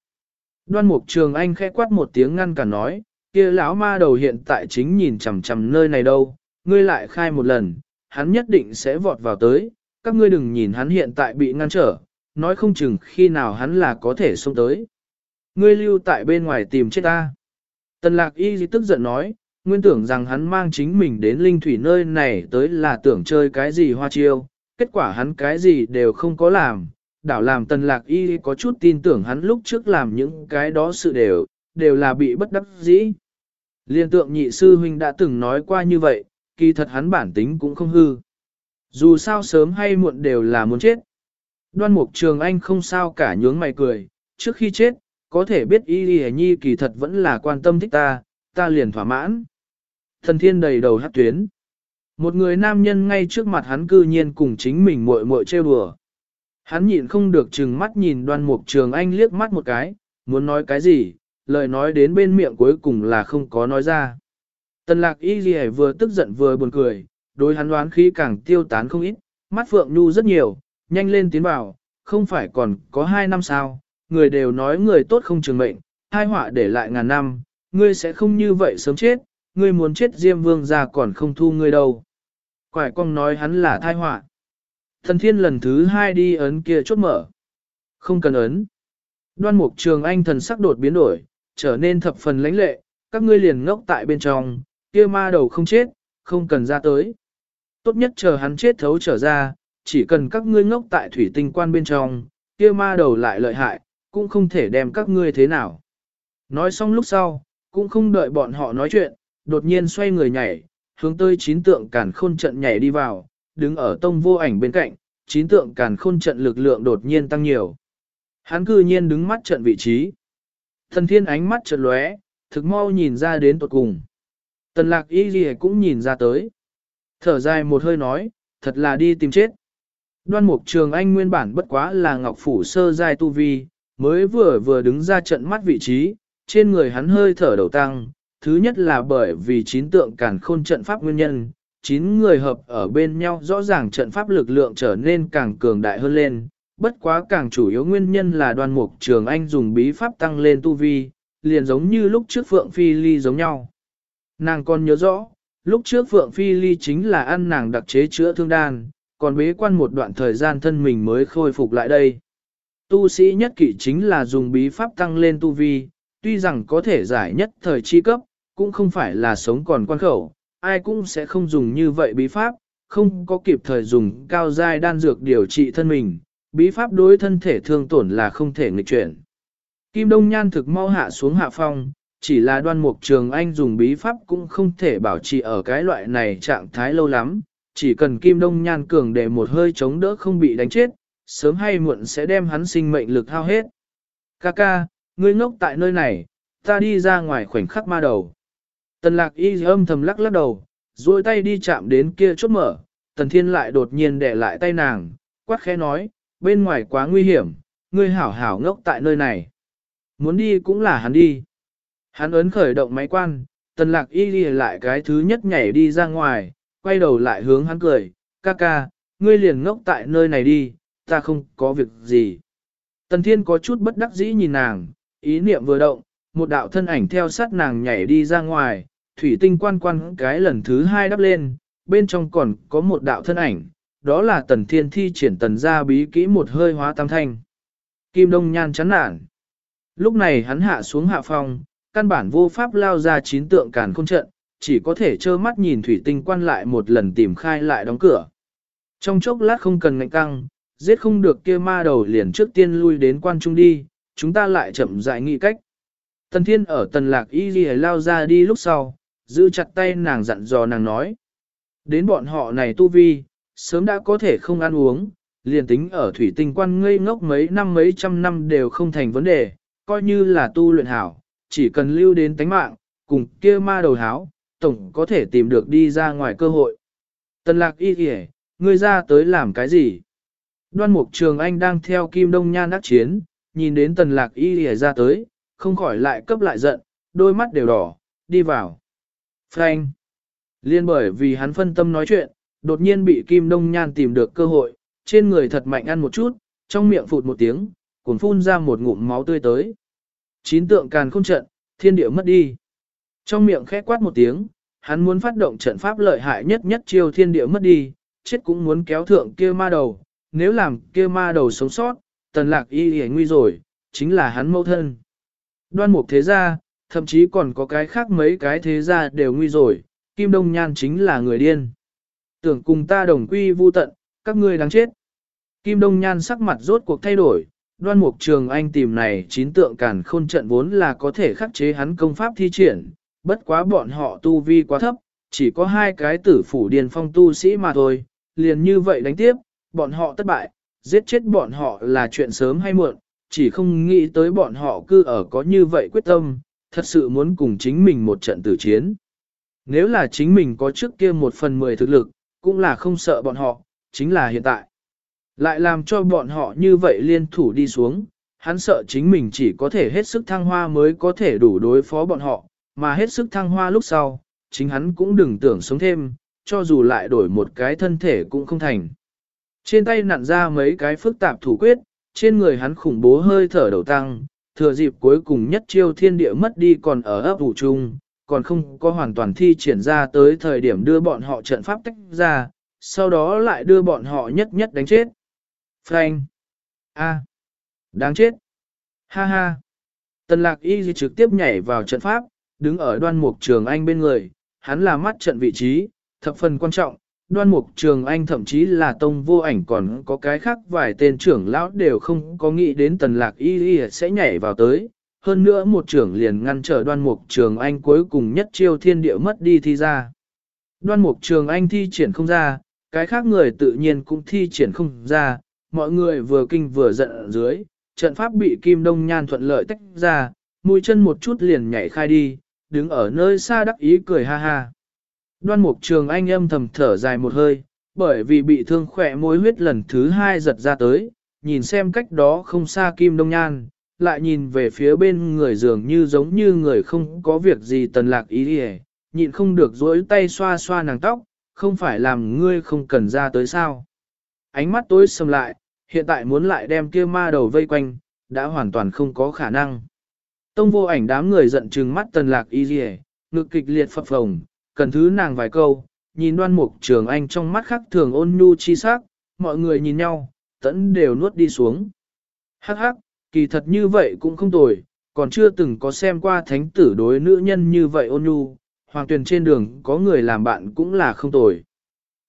Đoan mục trường anh khẽ quát một tiếng ngăn cả nói, kia lão ma đầu hiện tại chính nhìn chằm chằm nơi này đâu, ngươi lại khai một lần, hắn nhất định sẽ vọt vào tới, các ngươi đừng nhìn hắn hiện tại bị ngăn trở, nói không chừng khi nào hắn là có thể xông tới. Ngươi lưu tại bên ngoài tìm chết ta. Tần lạc y tức giận nói, nguyên tưởng rằng hắn mang chính mình đến linh thủy nơi này tới là tưởng chơi cái gì hoa chiêu, kết quả hắn cái gì đều không có làm, đảo làm tần lạc y có chút tin tưởng hắn lúc trước làm những cái đó sự đều, đều là bị bất đắc dĩ. Liên tượng nhị sư huynh đã từng nói qua như vậy, kỳ thật hắn bản tính cũng không hư. Dù sao sớm hay muộn đều là muốn chết. Đoan mục trường anh không sao cả nhướng mày cười, trước khi chết, có thể biết y y nhi kỳ thật vẫn là quan tâm thích ta, ta liền thỏa mãn. Thần thiên đầy đầu hát tuyến. Một người nam nhân ngay trước mặt hắn cư nhiên cùng chính mình muội muội trêu đùa. Hắn nhịn không được chừng mắt nhìn đoan mục trường anh liếc mắt một cái, muốn nói cái gì, lời nói đến bên miệng cuối cùng là không có nói ra. Tần lạc y ghi vừa tức giận vừa buồn cười, đối hắn đoán khí càng tiêu tán không ít, mắt phượng nhu rất nhiều, nhanh lên tiến vào, không phải còn có hai năm sao, người đều nói người tốt không trường mệnh, hai họa để lại ngàn năm, ngươi sẽ không như vậy sớm chết, ngươi muốn chết Diêm Vương ra còn không thu ngươi đâu. Quải cong nói hắn là thai họa. Thần thiên lần thứ hai đi ấn kia chốt mở. Không cần ấn. Đoan mục trường anh thần sắc đột biến đổi, trở nên thập phần lãnh lệ, các ngươi liền ngốc tại bên trong, kia ma đầu không chết, không cần ra tới. Tốt nhất chờ hắn chết thấu trở ra, chỉ cần các ngươi ngốc tại thủy tinh quan bên trong, kia ma đầu lại lợi hại, cũng không thể đem các ngươi thế nào. Nói xong lúc sau, cũng không đợi bọn họ nói chuyện, đột nhiên xoay người nhảy, hướng tới chín tượng càn khôn trận nhảy đi vào, đứng ở tông vô ảnh bên cạnh, chín tượng càn khôn trận lực lượng đột nhiên tăng nhiều. Hắn cư nhiên đứng mắt trận vị trí. Thần thiên ánh mắt trận lóe, thực mau nhìn ra đến tột cùng. Tần lạc y gì cũng nhìn ra tới. Thở dài một hơi nói, thật là đi tìm chết. Đoan mục trường anh nguyên bản bất quá là ngọc phủ sơ giai tu vi, mới vừa vừa đứng ra trận mắt vị trí, trên người hắn hơi thở đầu tăng. Thứ nhất là bởi vì chín tượng càn khôn trận pháp nguyên nhân, chín người hợp ở bên nhau rõ ràng trận pháp lực lượng trở nên càng cường đại hơn lên. Bất quá càng chủ yếu nguyên nhân là đoàn mục trường anh dùng bí pháp tăng lên tu vi, liền giống như lúc trước Phượng Phi Ly giống nhau. Nàng còn nhớ rõ, lúc trước Phượng Phi Ly chính là ăn nàng đặc chế chữa thương đan, còn bế quan một đoạn thời gian thân mình mới khôi phục lại đây. Tu sĩ nhất kỷ chính là dùng bí pháp tăng lên tu vi, tuy rằng có thể giải nhất thời chi cấp, cũng không phải là sống còn quan khẩu, ai cũng sẽ không dùng như vậy bí pháp, không có kịp thời dùng cao giai đan dược điều trị thân mình, bí pháp đối thân thể thương tổn là không thể nghịch chuyển. Kim Đông Nhan thực mau hạ xuống hạ phong, chỉ là đoan mục trường anh dùng bí pháp cũng không thể bảo trì ở cái loại này trạng thái lâu lắm, chỉ cần Kim Đông Nhan cường để một hơi chống đỡ không bị đánh chết, sớm hay muộn sẽ đem hắn sinh mệnh lực hao hết. Kaka, ngươi ngốc tại nơi này, ta đi ra ngoài khoảnh khắc ma đầu. Tần lạc y âm thầm lắc lắc đầu, duỗi tay đi chạm đến kia chốt mở, tần thiên lại đột nhiên đẻ lại tay nàng, quát khẽ nói, bên ngoài quá nguy hiểm, ngươi hảo hảo ngốc tại nơi này. Muốn đi cũng là hắn đi. Hắn ấn khởi động máy quan, tần lạc y đi lại cái thứ nhất nhảy đi ra ngoài, quay đầu lại hướng hắn cười, ca ca, ngươi liền ngốc tại nơi này đi, ta không có việc gì. Tần thiên có chút bất đắc dĩ nhìn nàng, ý niệm vừa động, một đạo thân ảnh theo sát nàng nhảy đi ra ngoài, thủy tinh quan quan cái lần thứ hai đắp lên, bên trong còn có một đạo thân ảnh, đó là tần thiên thi triển tần ra bí kỹ một hơi hóa tam thanh. Kim Đông Nhan chán nản. Lúc này hắn hạ xuống hạ phòng, căn bản vô pháp lao ra chín tượng càn khôn trận, chỉ có thể trơ mắt nhìn thủy tinh quan lại một lần tìm khai lại đóng cửa. Trong chốc lát không cần ngạnh căng, giết không được kia ma đầu liền trước tiên lui đến quan trung đi, chúng ta lại chậm rãi nghĩ cách. Tần thiên ở tần lạc y ghi lao ra đi lúc sau, giữ chặt tay nàng dặn dò nàng nói. Đến bọn họ này tu vi, sớm đã có thể không ăn uống, liền tính ở thủy tinh quan ngây ngốc mấy năm mấy trăm năm đều không thành vấn đề, coi như là tu luyện hảo, chỉ cần lưu đến tánh mạng, cùng kia ma đầu háo, tổng có thể tìm được đi ra ngoài cơ hội. Tần lạc y ghi, ngươi ra tới làm cái gì? Đoan mục trường anh đang theo kim đông nhan đắc chiến, nhìn đến tần lạc y lìa ra tới, không khỏi lại cấp lại giận, đôi mắt đều đỏ, đi vào. Frank! Liên bởi vì hắn phân tâm nói chuyện, đột nhiên bị kim đông nhan tìm được cơ hội, trên người thật mạnh ăn một chút, trong miệng phụt một tiếng, cuốn phun ra một ngụm máu tươi tới. Chín tượng càn không trận, thiên địa mất đi. Trong miệng khẽ quát một tiếng, hắn muốn phát động trận pháp lợi hại nhất nhất chiêu thiên địa mất đi, chết cũng muốn kéo thượng kia ma đầu, nếu làm kia ma đầu sống sót, tần lạc y hề nguy rồi, chính là hắn mẫu thân. Đoan mục thế gia, thậm chí còn có cái khác mấy cái thế gia đều nguy rồi, Kim Đông Nhan chính là người điên. Tưởng cùng ta đồng quy vu tận, các ngươi đáng chết. Kim Đông Nhan sắc mặt rốt cuộc thay đổi, đoan mục trường anh tìm này chín tượng cản khôn trận vốn là có thể khắc chế hắn công pháp thi triển, bất quá bọn họ tu vi quá thấp, chỉ có hai cái tử phủ điền phong tu sĩ mà thôi, liền như vậy đánh tiếp, bọn họ thất bại, giết chết bọn họ là chuyện sớm hay muộn, chỉ không nghĩ tới bọn họ cư ở có như vậy quyết tâm, thật sự muốn cùng chính mình một trận tử chiến. Nếu là chính mình có trước kia một phần mười thực lực, cũng là không sợ bọn họ, chính là hiện tại. Lại làm cho bọn họ như vậy liên thủ đi xuống, hắn sợ chính mình chỉ có thể hết sức thăng hoa mới có thể đủ đối phó bọn họ, mà hết sức thăng hoa lúc sau, chính hắn cũng đừng tưởng sống thêm, cho dù lại đổi một cái thân thể cũng không thành. Trên tay nặn ra mấy cái phức tạp thủ quyết, trên người hắn khủng bố hơi thở đầu tăng, thừa dịp cuối cùng nhất chiêu thiên địa mất đi còn ở ấp ủ chung, còn không có hoàn toàn thi triển ra tới thời điểm đưa bọn họ trận pháp tách ra, sau đó lại đưa bọn họ nhất nhất đánh chết. Frank! A! À. Đáng chết! Ha ha! Tần lạc y trực tiếp nhảy vào trận pháp, đứng ở đoan mục trường anh bên người, hắn là mắt trận vị trí, thập phần quan trọng, đoan mục trường anh thậm chí là tông vô ảnh còn có cái khác vài tên trưởng lão đều không có nghĩ đến tần lạc y y sẽ nhảy vào tới. Hơn nữa một trưởng liền ngăn trở đoan mục trường anh cuối cùng nhất chiêu thiên địa mất đi thi ra. Đoan mục trường anh thi triển không ra, cái khác người tự nhiên cũng thi triển không ra, mọi người vừa kinh vừa giận ở dưới, trận pháp bị kim đông nhan thuận lợi tách ra, mũi chân một chút liền nhảy khai đi, đứng ở nơi xa đắc ý cười ha ha. Đoan mục trường anh âm thầm thở dài một hơi, bởi vì bị thương khỏe môi huyết lần thứ hai giật ra tới, nhìn xem cách đó không xa kim đông nhan, lại nhìn về phía bên người dường như giống như người không có việc gì tần lạc ý đi nhịn không được dối tay xoa xoa nàng tóc, không phải làm ngươi không cần ra tới sao. Ánh mắt tối sầm lại, hiện tại muốn lại đem kia ma đầu vây quanh, đã hoàn toàn không có khả năng. Tông vô ảnh đám người giận trừng mắt tần lạc y dì ngực kịch liệt phập phồng, cần thứ nàng vài câu, nhìn đoan mục trường anh trong mắt khắc thường ôn nhu chi sắc, mọi người nhìn nhau, tẫn đều nuốt đi xuống. Hắc hắc, kỳ thật như vậy cũng không tồi, còn chưa từng có xem qua thánh tử đối nữ nhân như vậy ôn nhu, hoàng tuyển trên đường có người làm bạn cũng là không tồi.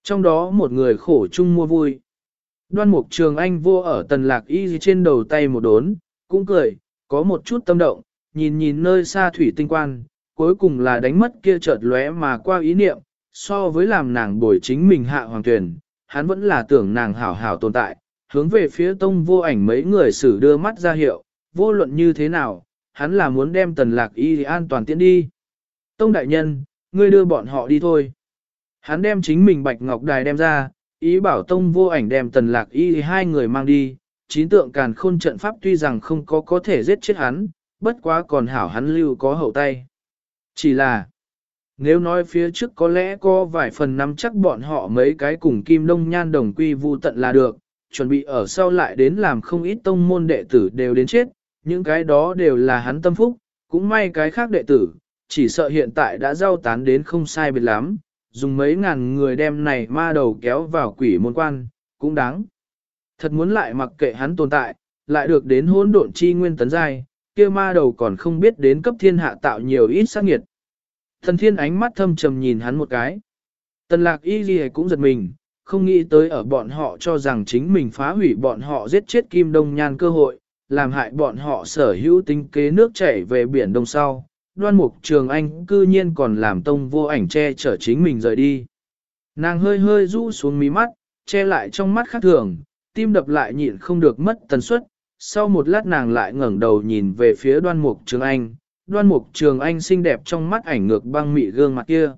Trong đó một người khổ chung mua vui. Đoan mục trường anh vô ở tần lạc y trên đầu tay một đốn, cũng cười, có một chút tâm động, nhìn nhìn nơi xa thủy tinh quan, cuối cùng là đánh mất kia chợt lóe mà qua ý niệm, so với làm nàng bồi chính mình hạ hoàng tuyển, hắn vẫn là tưởng nàng hảo hảo tồn tại, hướng về phía tông vô ảnh mấy người xử đưa mắt ra hiệu, vô luận như thế nào, hắn là muốn đem tần lạc y an toàn tiễn đi. Tông đại nhân, ngươi đưa bọn họ đi thôi. Hắn đem chính mình bạch ngọc đài đem ra, ý bảo tông vô ảnh đem tần lạc y hai người mang đi, chín tượng càn khôn trận pháp tuy rằng không có có thể giết chết hắn, bất quá còn hảo hắn lưu có hậu tay. Chỉ là, nếu nói phía trước có lẽ có vài phần nắm chắc bọn họ mấy cái cùng kim đông nhan đồng quy vu tận là được, chuẩn bị ở sau lại đến làm không ít tông môn đệ tử đều đến chết, những cái đó đều là hắn tâm phúc, cũng may cái khác đệ tử, chỉ sợ hiện tại đã giao tán đến không sai biệt lắm, dùng mấy ngàn người đem này ma đầu kéo vào quỷ môn quan, cũng đáng. Thật muốn lại mặc kệ hắn tồn tại, lại được đến hỗn độn chi nguyên tấn giai, kia ma đầu còn không biết đến cấp thiên hạ tạo nhiều ít sát nghiệt. Thần thiên ánh mắt thâm trầm nhìn hắn một cái. Tần lạc y ghi cũng giật mình, không nghĩ tới ở bọn họ cho rằng chính mình phá hủy bọn họ giết chết kim đông nhan cơ hội, làm hại bọn họ sở hữu tính kế nước chảy về biển đông sau. Đoan mục trường anh cư nhiên còn làm tông vô ảnh che chở chính mình rời đi. Nàng hơi hơi rũ xuống mí mắt, che lại trong mắt khác thường, tim đập lại nhịn không được mất tần suất, sau một lát nàng lại ngẩng đầu nhìn về phía đoan mục trường anh, đoan mục trường anh xinh đẹp trong mắt ảnh ngược băng mị gương mặt kia.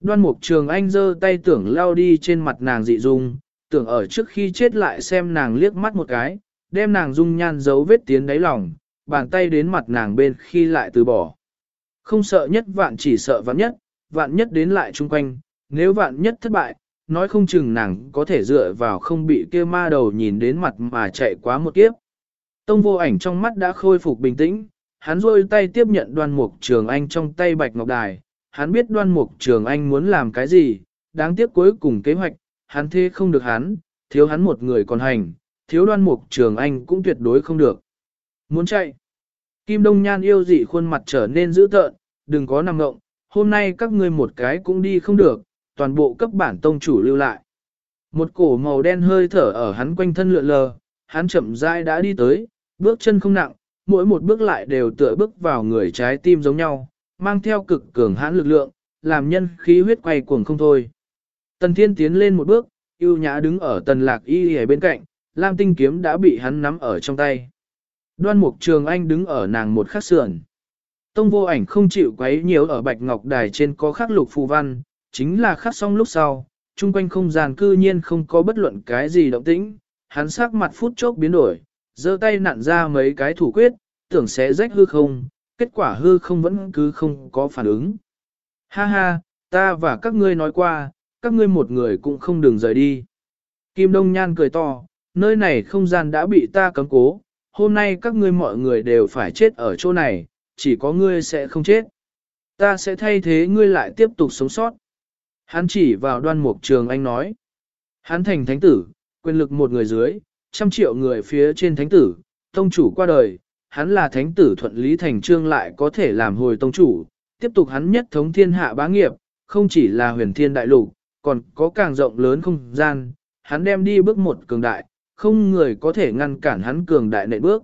Đoan mục trường anh giơ tay tưởng lao đi trên mặt nàng dị dung, tưởng ở trước khi chết lại xem nàng liếc mắt một cái, đem nàng dung nhan dấu vết tiến đáy lòng, bàn tay đến mặt nàng bên khi lại từ bỏ. Không sợ nhất vạn chỉ sợ vạn nhất, vạn nhất đến lại chung quanh, nếu vạn nhất thất bại, nói không chừng nàng có thể dựa vào không bị kia ma đầu nhìn đến mặt mà chạy quá một kiếp. Tông vô ảnh trong mắt đã khôi phục bình tĩnh, hắn rôi tay tiếp nhận đoan mục trường anh trong tay bạch ngọc đài, hắn biết đoan mục trường anh muốn làm cái gì, đáng tiếc cuối cùng kế hoạch, hắn thế không được hắn, thiếu hắn một người còn hành, thiếu đoan mục trường anh cũng tuyệt đối không được. Muốn chạy. Kim Đông Nhan yêu dị khuôn mặt trở nên dữ tợn, đừng có nằm ngộng, hôm nay các ngươi một cái cũng đi không được, toàn bộ cấp bản tông chủ lưu lại. Một cổ màu đen hơi thở ở hắn quanh thân lượn lờ, hắn chậm rãi đã đi tới, bước chân không nặng, mỗi một bước lại đều tựa bước vào người trái tim giống nhau, mang theo cực cường hãn lực lượng, làm nhân khí huyết quay cuồng không thôi. Tần Thiên tiến lên một bước, yêu nhã đứng ở tần lạc y ở bên cạnh, Lam tinh kiếm đã bị hắn nắm ở trong tay. Đoan mục trường anh đứng ở nàng một khắc sườn. Tông vô ảnh không chịu quấy nhiều ở bạch ngọc đài trên có khắc lục phù văn, chính là khắc xong lúc sau, chung quanh không gian cư nhiên không có bất luận cái gì động tĩnh, hắn sắc mặt phút chốc biến đổi, giơ tay nặn ra mấy cái thủ quyết, tưởng sẽ rách hư không, kết quả hư không vẫn cứ không có phản ứng. Ha ha, ta và các ngươi nói qua, các ngươi một người cũng không đừng rời đi. Kim Đông Nhan cười to, nơi này không gian đã bị ta cấm cố, hôm nay các ngươi mọi người đều phải chết ở chỗ này, chỉ có ngươi sẽ không chết. Ta sẽ thay thế ngươi lại tiếp tục sống sót. Hắn chỉ vào đoan mục trường anh nói. Hắn thành thánh tử, quyền lực một người dưới, trăm triệu người phía trên thánh tử, tông chủ qua đời, hắn là thánh tử thuận lý thành trương lại có thể làm hồi tông chủ, tiếp tục hắn nhất thống thiên hạ bá nghiệp, không chỉ là huyền thiên đại lục, còn có càng rộng lớn không gian, hắn đem đi bước một cường đại, không người có thể ngăn cản hắn cường đại nệ bước.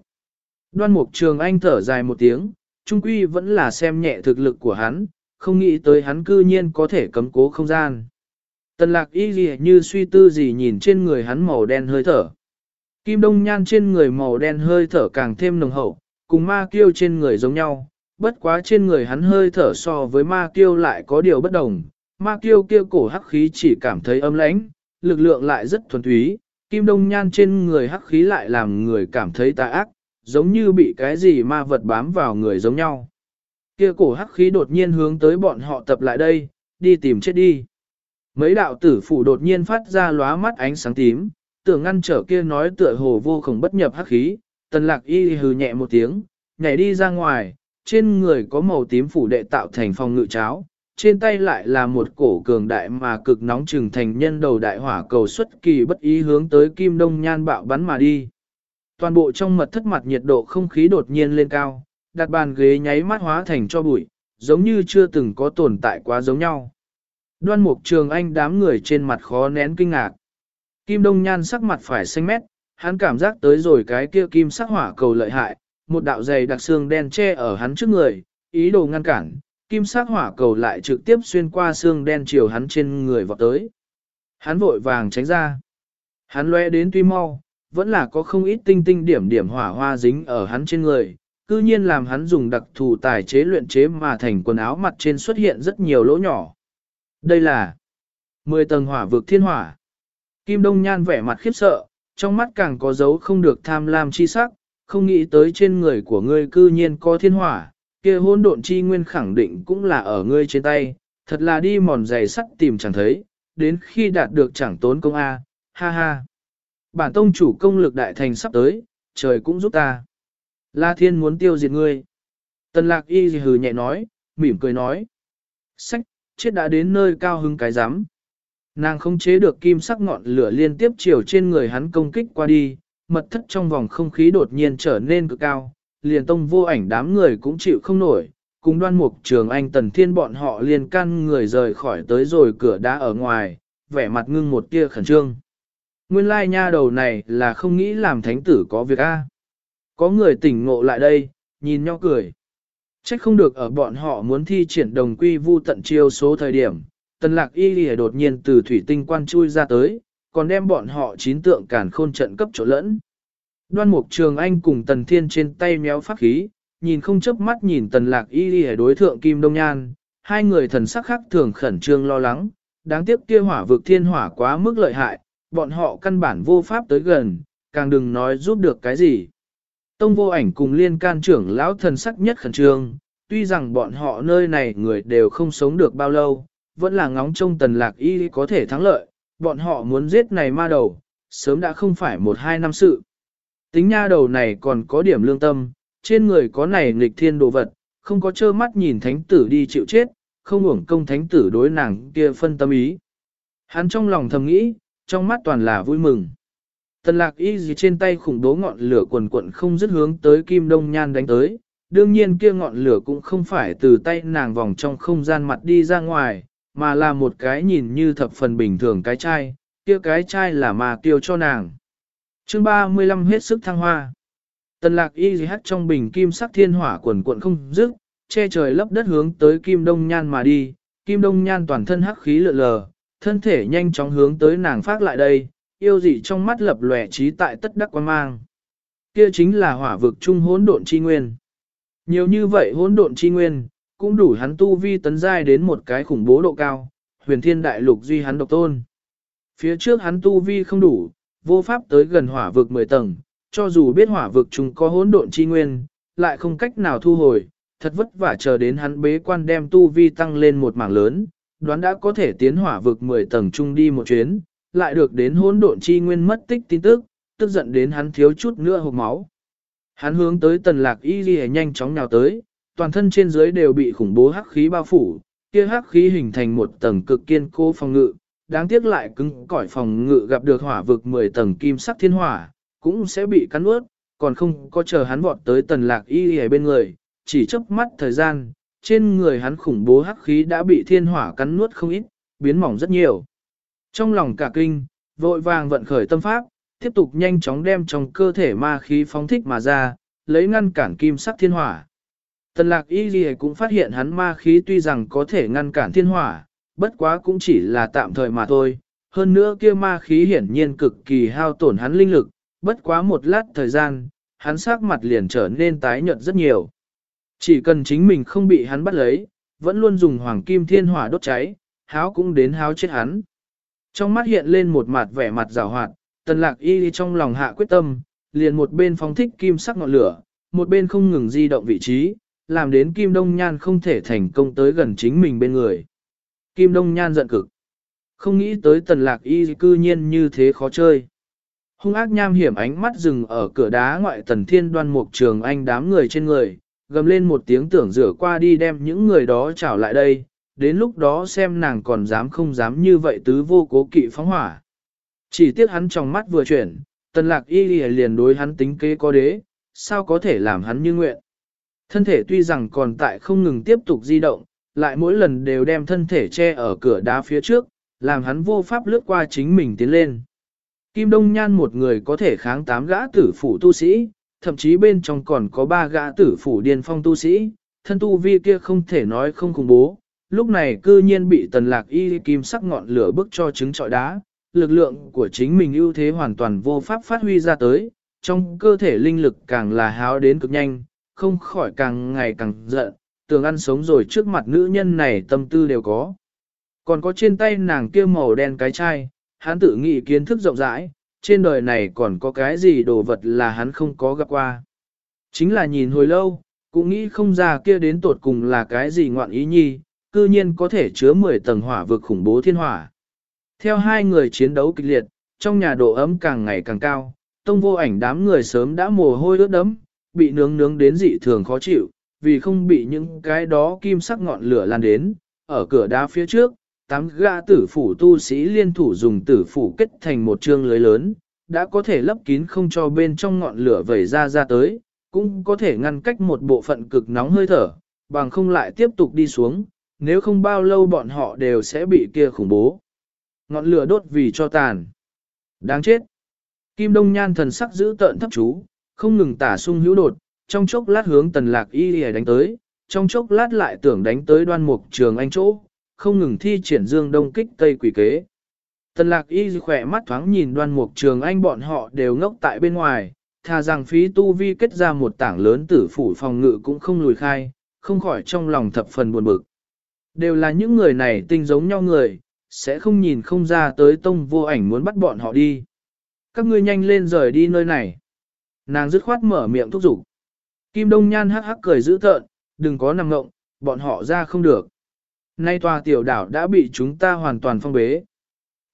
Đoan mục trường anh thở dài một tiếng, trung quy vẫn là xem nhẹ thực lực của hắn, không nghĩ tới hắn cư nhiên có thể cấm cố không gian. Tần lạc y gì như suy tư gì nhìn trên người hắn màu đen hơi thở. Kim đông nhan trên người màu đen hơi thở càng thêm nồng hậu, cùng ma kiêu trên người giống nhau, bất quá trên người hắn hơi thở so với ma kiêu lại có điều bất đồng. Ma kiêu kia cổ hắc khí chỉ cảm thấy ấm lãnh, lực lượng lại rất thuần túy, kim đông nhan trên người hắc khí lại làm người cảm thấy tà ác, giống như bị cái gì ma vật bám vào người giống nhau. Kia cổ hắc khí đột nhiên hướng tới bọn họ tập lại đây, đi tìm chết đi. Mấy đạo tử phủ đột nhiên phát ra lóa mắt ánh sáng tím, tưởng ngăn trở kia nói tựa hồ vô cùng bất nhập hắc khí, tần lạc y hừ nhẹ một tiếng, nhảy đi ra ngoài, trên người có màu tím phủ đệ tạo thành phòng ngự cháo, trên tay lại là một cổ cường đại mà cực nóng trừng thành nhân đầu đại hỏa cầu xuất kỳ bất ý hướng tới kim đông nhan bạo bắn mà đi. Toàn bộ trong mật thất mặt nhiệt độ không khí đột nhiên lên cao, đặt bàn ghế nháy mắt hóa thành cho bụi, giống như chưa từng có tồn tại quá giống nhau. Đoan mục trường anh đám người trên mặt khó nén kinh ngạc. Kim Đông Nhan sắc mặt phải xanh mét, hắn cảm giác tới rồi cái kia kim sắc hỏa cầu lợi hại, một đạo dày đặc xương đen che ở hắn trước người, ý đồ ngăn cản, kim sắc hỏa cầu lại trực tiếp xuyên qua xương đen chiều hắn trên người vọt tới. Hắn vội vàng tránh ra. Hắn lóe đến tuy mau, vẫn là có không ít tinh tinh điểm điểm hỏa hoa dính ở hắn trên người, cư nhiên làm hắn dùng đặc thù tài chế luyện chế mà thành quần áo mặt trên xuất hiện rất nhiều lỗ nhỏ. Đây là 10 tầng hỏa vực thiên hỏa. Kim Đông Nhan vẻ mặt khiếp sợ, trong mắt càng có dấu không được tham lam chi sắc, không nghĩ tới trên người của ngươi cư nhiên có thiên hỏa, kia hôn độn chi nguyên khẳng định cũng là ở ngươi trên tay, thật là đi mòn giày sắt tìm chẳng thấy, đến khi đạt được chẳng tốn công A, ha ha. Bản tông chủ công lực đại thành sắp tới, trời cũng giúp ta. La thiên muốn tiêu diệt ngươi. Tần lạc y hừ nhẹ nói, mỉm cười nói. Sách, chết đã đến nơi cao hứng cái rắm Nàng không chế được kim sắc ngọn lửa liên tiếp chiều trên người hắn công kích qua đi, mật thất trong vòng không khí đột nhiên trở nên cực cao, liền tông vô ảnh đám người cũng chịu không nổi, cùng đoan mục trường anh tần thiên bọn họ liền căn người rời khỏi tới rồi cửa đá ở ngoài, vẻ mặt ngưng một tia khẩn trương. Nguyên lai nha đầu này là không nghĩ làm thánh tử có việc a. Có người tỉnh ngộ lại đây, nhìn nhau cười. Trách không được ở bọn họ muốn thi triển đồng quy vu tận chiêu số thời điểm, tần lạc y lìa đột nhiên từ thủy tinh quan chui ra tới, còn đem bọn họ chín tượng cản khôn trận cấp chỗ lẫn. Đoan mục trường anh cùng tần thiên trên tay méo pháp khí, nhìn không chớp mắt nhìn tần lạc y lìa đối thượng kim đông nhan, hai người thần sắc khác thường khẩn trương lo lắng, đáng tiếc kia hỏa vực thiên hỏa quá mức lợi hại, bọn họ căn bản vô pháp tới gần, càng đừng nói giúp được cái gì. Tông vô ảnh cùng liên can trưởng lão thần sắc nhất khẩn trương, tuy rằng bọn họ nơi này người đều không sống được bao lâu, vẫn là ngóng trông tần lạc y có thể thắng lợi, bọn họ muốn giết này ma đầu, sớm đã không phải một hai năm sự. Tính nha đầu này còn có điểm lương tâm, trên người có này nghịch thiên đồ vật, không có trơ mắt nhìn thánh tử đi chịu chết, không uổng công thánh tử đối nàng kia phân tâm ý. Hắn trong lòng thầm nghĩ, trong mắt toàn là vui mừng. Tần lạc y gì trên tay khủng đố ngọn lửa quần quận không dứt hướng tới kim đông nhan đánh tới, đương nhiên kia ngọn lửa cũng không phải từ tay nàng vòng trong không gian mặt đi ra ngoài, mà là một cái nhìn như thập phần bình thường cái chai, kia cái chai là mà tiêu cho nàng. chương 35 hết sức thăng hoa. Tần lạc y gì hát trong bình kim sắc thiên hỏa quần quận không dứt, che trời lấp đất hướng tới kim đông nhan mà đi, kim đông nhan toàn thân hắc khí lượn lờ, thân thể nhanh chóng hướng tới nàng phát lại đây, yêu dị trong mắt lập lòe trí tại tất đắc quan mang. Kia chính là hỏa vực trung hỗn độn chi nguyên. Nhiều như vậy hỗn độn chi nguyên, cũng đủ hắn tu vi tấn giai đến một cái khủng bố độ cao, huyền thiên đại lục duy hắn độc tôn. Phía trước hắn tu vi không đủ, vô pháp tới gần hỏa vực 10 tầng, cho dù biết hỏa vực chúng có hỗn độn chi nguyên, lại không cách nào thu hồi, thật vất vả chờ đến hắn bế quan đem tu vi tăng lên một mảng lớn, đoán đã có thể tiến hỏa vực 10 tầng chung đi một chuyến, lại được đến hỗn độn chi nguyên mất tích tin tức, tức giận đến hắn thiếu chút nữa hộc máu. Hắn hướng tới tần lạc y ghi nhanh chóng nào tới, toàn thân trên dưới đều bị khủng bố hắc khí bao phủ, kia hắc khí hình thành một tầng cực kiên cố phòng ngự, đáng tiếc lại cứng cỏi phòng ngự gặp được hỏa vực 10 tầng kim sắc thiên hỏa, cũng sẽ bị cắn ướt, còn không có chờ hắn vọt tới tần lạc y ở bên người, chỉ chớp mắt thời gian, trên người hắn khủng bố hắc khí đã bị thiên hỏa cắn nuốt không ít, biến mỏng rất nhiều. Trong lòng cả kinh, vội vàng vận khởi tâm pháp, tiếp tục nhanh chóng đem trong cơ thể ma khí phóng thích mà ra, lấy ngăn cản kim sắc thiên hỏa. Tần lạc y ghi cũng phát hiện hắn ma khí tuy rằng có thể ngăn cản thiên hỏa, bất quá cũng chỉ là tạm thời mà thôi. Hơn nữa kia ma khí hiển nhiên cực kỳ hao tổn hắn linh lực, bất quá một lát thời gian, hắn sắc mặt liền trở nên tái nhợt rất nhiều. Chỉ cần chính mình không bị hắn bắt lấy, vẫn luôn dùng hoàng kim thiên hỏa đốt cháy, háo cũng đến háo chết hắn. Trong mắt hiện lên một mặt vẻ mặt rào hoạt, tần lạc y trong lòng hạ quyết tâm, liền một bên phóng thích kim sắc ngọn lửa, một bên không ngừng di động vị trí, làm đến kim đông nhan không thể thành công tới gần chính mình bên người. Kim đông nhan giận cực. Không nghĩ tới tần lạc y cư nhiên như thế khó chơi. Hung ác nham hiểm ánh mắt dừng ở cửa đá ngoại tần thiên đoan mục trường anh đám người trên người, gầm lên một tiếng tưởng rửa qua đi đem những người đó trảo lại đây, đến lúc đó xem nàng còn dám không dám như vậy tứ vô cố kỵ phóng hỏa. Chỉ tiếc hắn trong mắt vừa chuyển, tần lạc y liền đối hắn tính kế có đế, sao có thể làm hắn như nguyện. Thân thể tuy rằng còn tại không ngừng tiếp tục di động, lại mỗi lần đều đem thân thể che ở cửa đá phía trước, làm hắn vô pháp lướt qua chính mình tiến lên. Kim Đông Nhan một người có thể kháng tám gã tử phủ tu sĩ, thậm chí bên trong còn có ba gã tử phủ điên phong tu sĩ, thân tu vi kia không thể nói không khủng bố. Lúc này cư nhiên bị tần lạc y kim sắc ngọn lửa bức cho trứng trọi đá, lực lượng của chính mình ưu thế hoàn toàn vô pháp phát huy ra tới, trong cơ thể linh lực càng là háo đến cực nhanh, không khỏi càng ngày càng giận, tưởng ăn sống rồi trước mặt nữ nhân này tâm tư đều có. Còn có trên tay nàng kia màu đen cái chai, hắn tự nghĩ kiến thức rộng rãi, trên đời này còn có cái gì đồ vật là hắn không có gặp qua. Chính là nhìn hồi lâu, cũng nghĩ không ra kia đến tột cùng là cái gì ngoạn ý nhi, cư nhiên có thể chứa 10 tầng hỏa vực khủng bố thiên hỏa. Theo hai người chiến đấu kịch liệt, trong nhà độ ấm càng ngày càng cao, tông vô ảnh đám người sớm đã mồ hôi ướt đấm, bị nướng nướng đến dị thường khó chịu, vì không bị những cái đó kim sắc ngọn lửa lan đến, ở cửa đá phía trước, tám gã tử phủ tu sĩ liên thủ dùng tử phủ kết thành một chương lưới lớn, đã có thể lấp kín không cho bên trong ngọn lửa vẩy ra ra tới, cũng có thể ngăn cách một bộ phận cực nóng hơi thở, bằng không lại tiếp tục đi xuống, nếu không bao lâu bọn họ đều sẽ bị kia khủng bố. Ngọn lửa đốt vì cho tàn. Đáng chết. Kim Đông Nhan thần sắc giữ tợn thấp chú, không ngừng tả sung hữu đột, trong chốc lát hướng tần lạc y lìa đánh tới, trong chốc lát lại tưởng đánh tới đoan mục trường anh chỗ, không ngừng thi triển dương đông kích tây quỷ kế. Tần lạc y khỏe mắt thoáng nhìn đoan mục trường anh bọn họ đều ngốc tại bên ngoài, thà rằng phí tu vi kết ra một tảng lớn tử phủ phòng ngự cũng không lùi khai, không khỏi trong lòng thập phần buồn bực. Đều là những người này tinh giống nhau người, sẽ không nhìn không ra tới tông vô ảnh muốn bắt bọn họ đi. Các ngươi nhanh lên rời đi nơi này. Nàng dứt khoát mở miệng thúc giục. Kim Đông Nhan hắc hắc cười dữ tợn, đừng có nằm ngộng, bọn họ ra không được. Nay tòa tiểu đảo đã bị chúng ta hoàn toàn phong bế.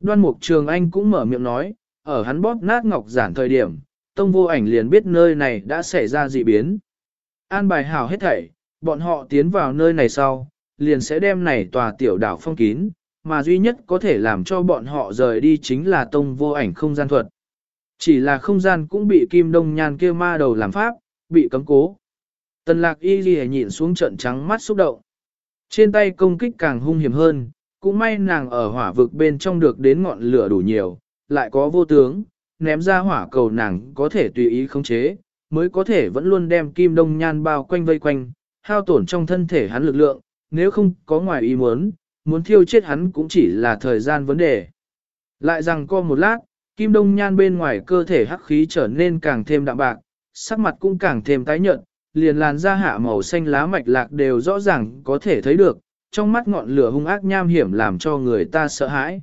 Đoan Mục Trường Anh cũng mở miệng nói, ở hắn bóp nát ngọc giản thời điểm, tông vô ảnh liền biết nơi này đã xảy ra dị biến. An bài hảo hết thảy, bọn họ tiến vào nơi này sau, liền sẽ đem này tòa tiểu đảo phong kín, mà duy nhất có thể làm cho bọn họ rời đi chính là tông vô ảnh không gian thuật. Chỉ là không gian cũng bị kim đông nhan kia ma đầu làm pháp, bị cấm cố. Tần lạc y ghi nhịn xuống trận trắng mắt xúc động. Trên tay công kích càng hung hiểm hơn, cũng may nàng ở hỏa vực bên trong được đến ngọn lửa đủ nhiều, lại có vô tướng, ném ra hỏa cầu nàng có thể tùy ý khống chế, mới có thể vẫn luôn đem kim đông nhan bao quanh vây quanh, hao tổn trong thân thể hắn lực lượng, nếu không có ngoài ý muốn, muốn thiêu chết hắn cũng chỉ là thời gian vấn đề. Lại rằng co một lát, kim đông nhan bên ngoài cơ thể hắc khí trở nên càng thêm đạm bạc, sắc mặt cũng càng thêm tái nhợt, liền làn da hạ màu xanh lá mạch lạc đều rõ ràng có thể thấy được, trong mắt ngọn lửa hung ác nham hiểm làm cho người ta sợ hãi.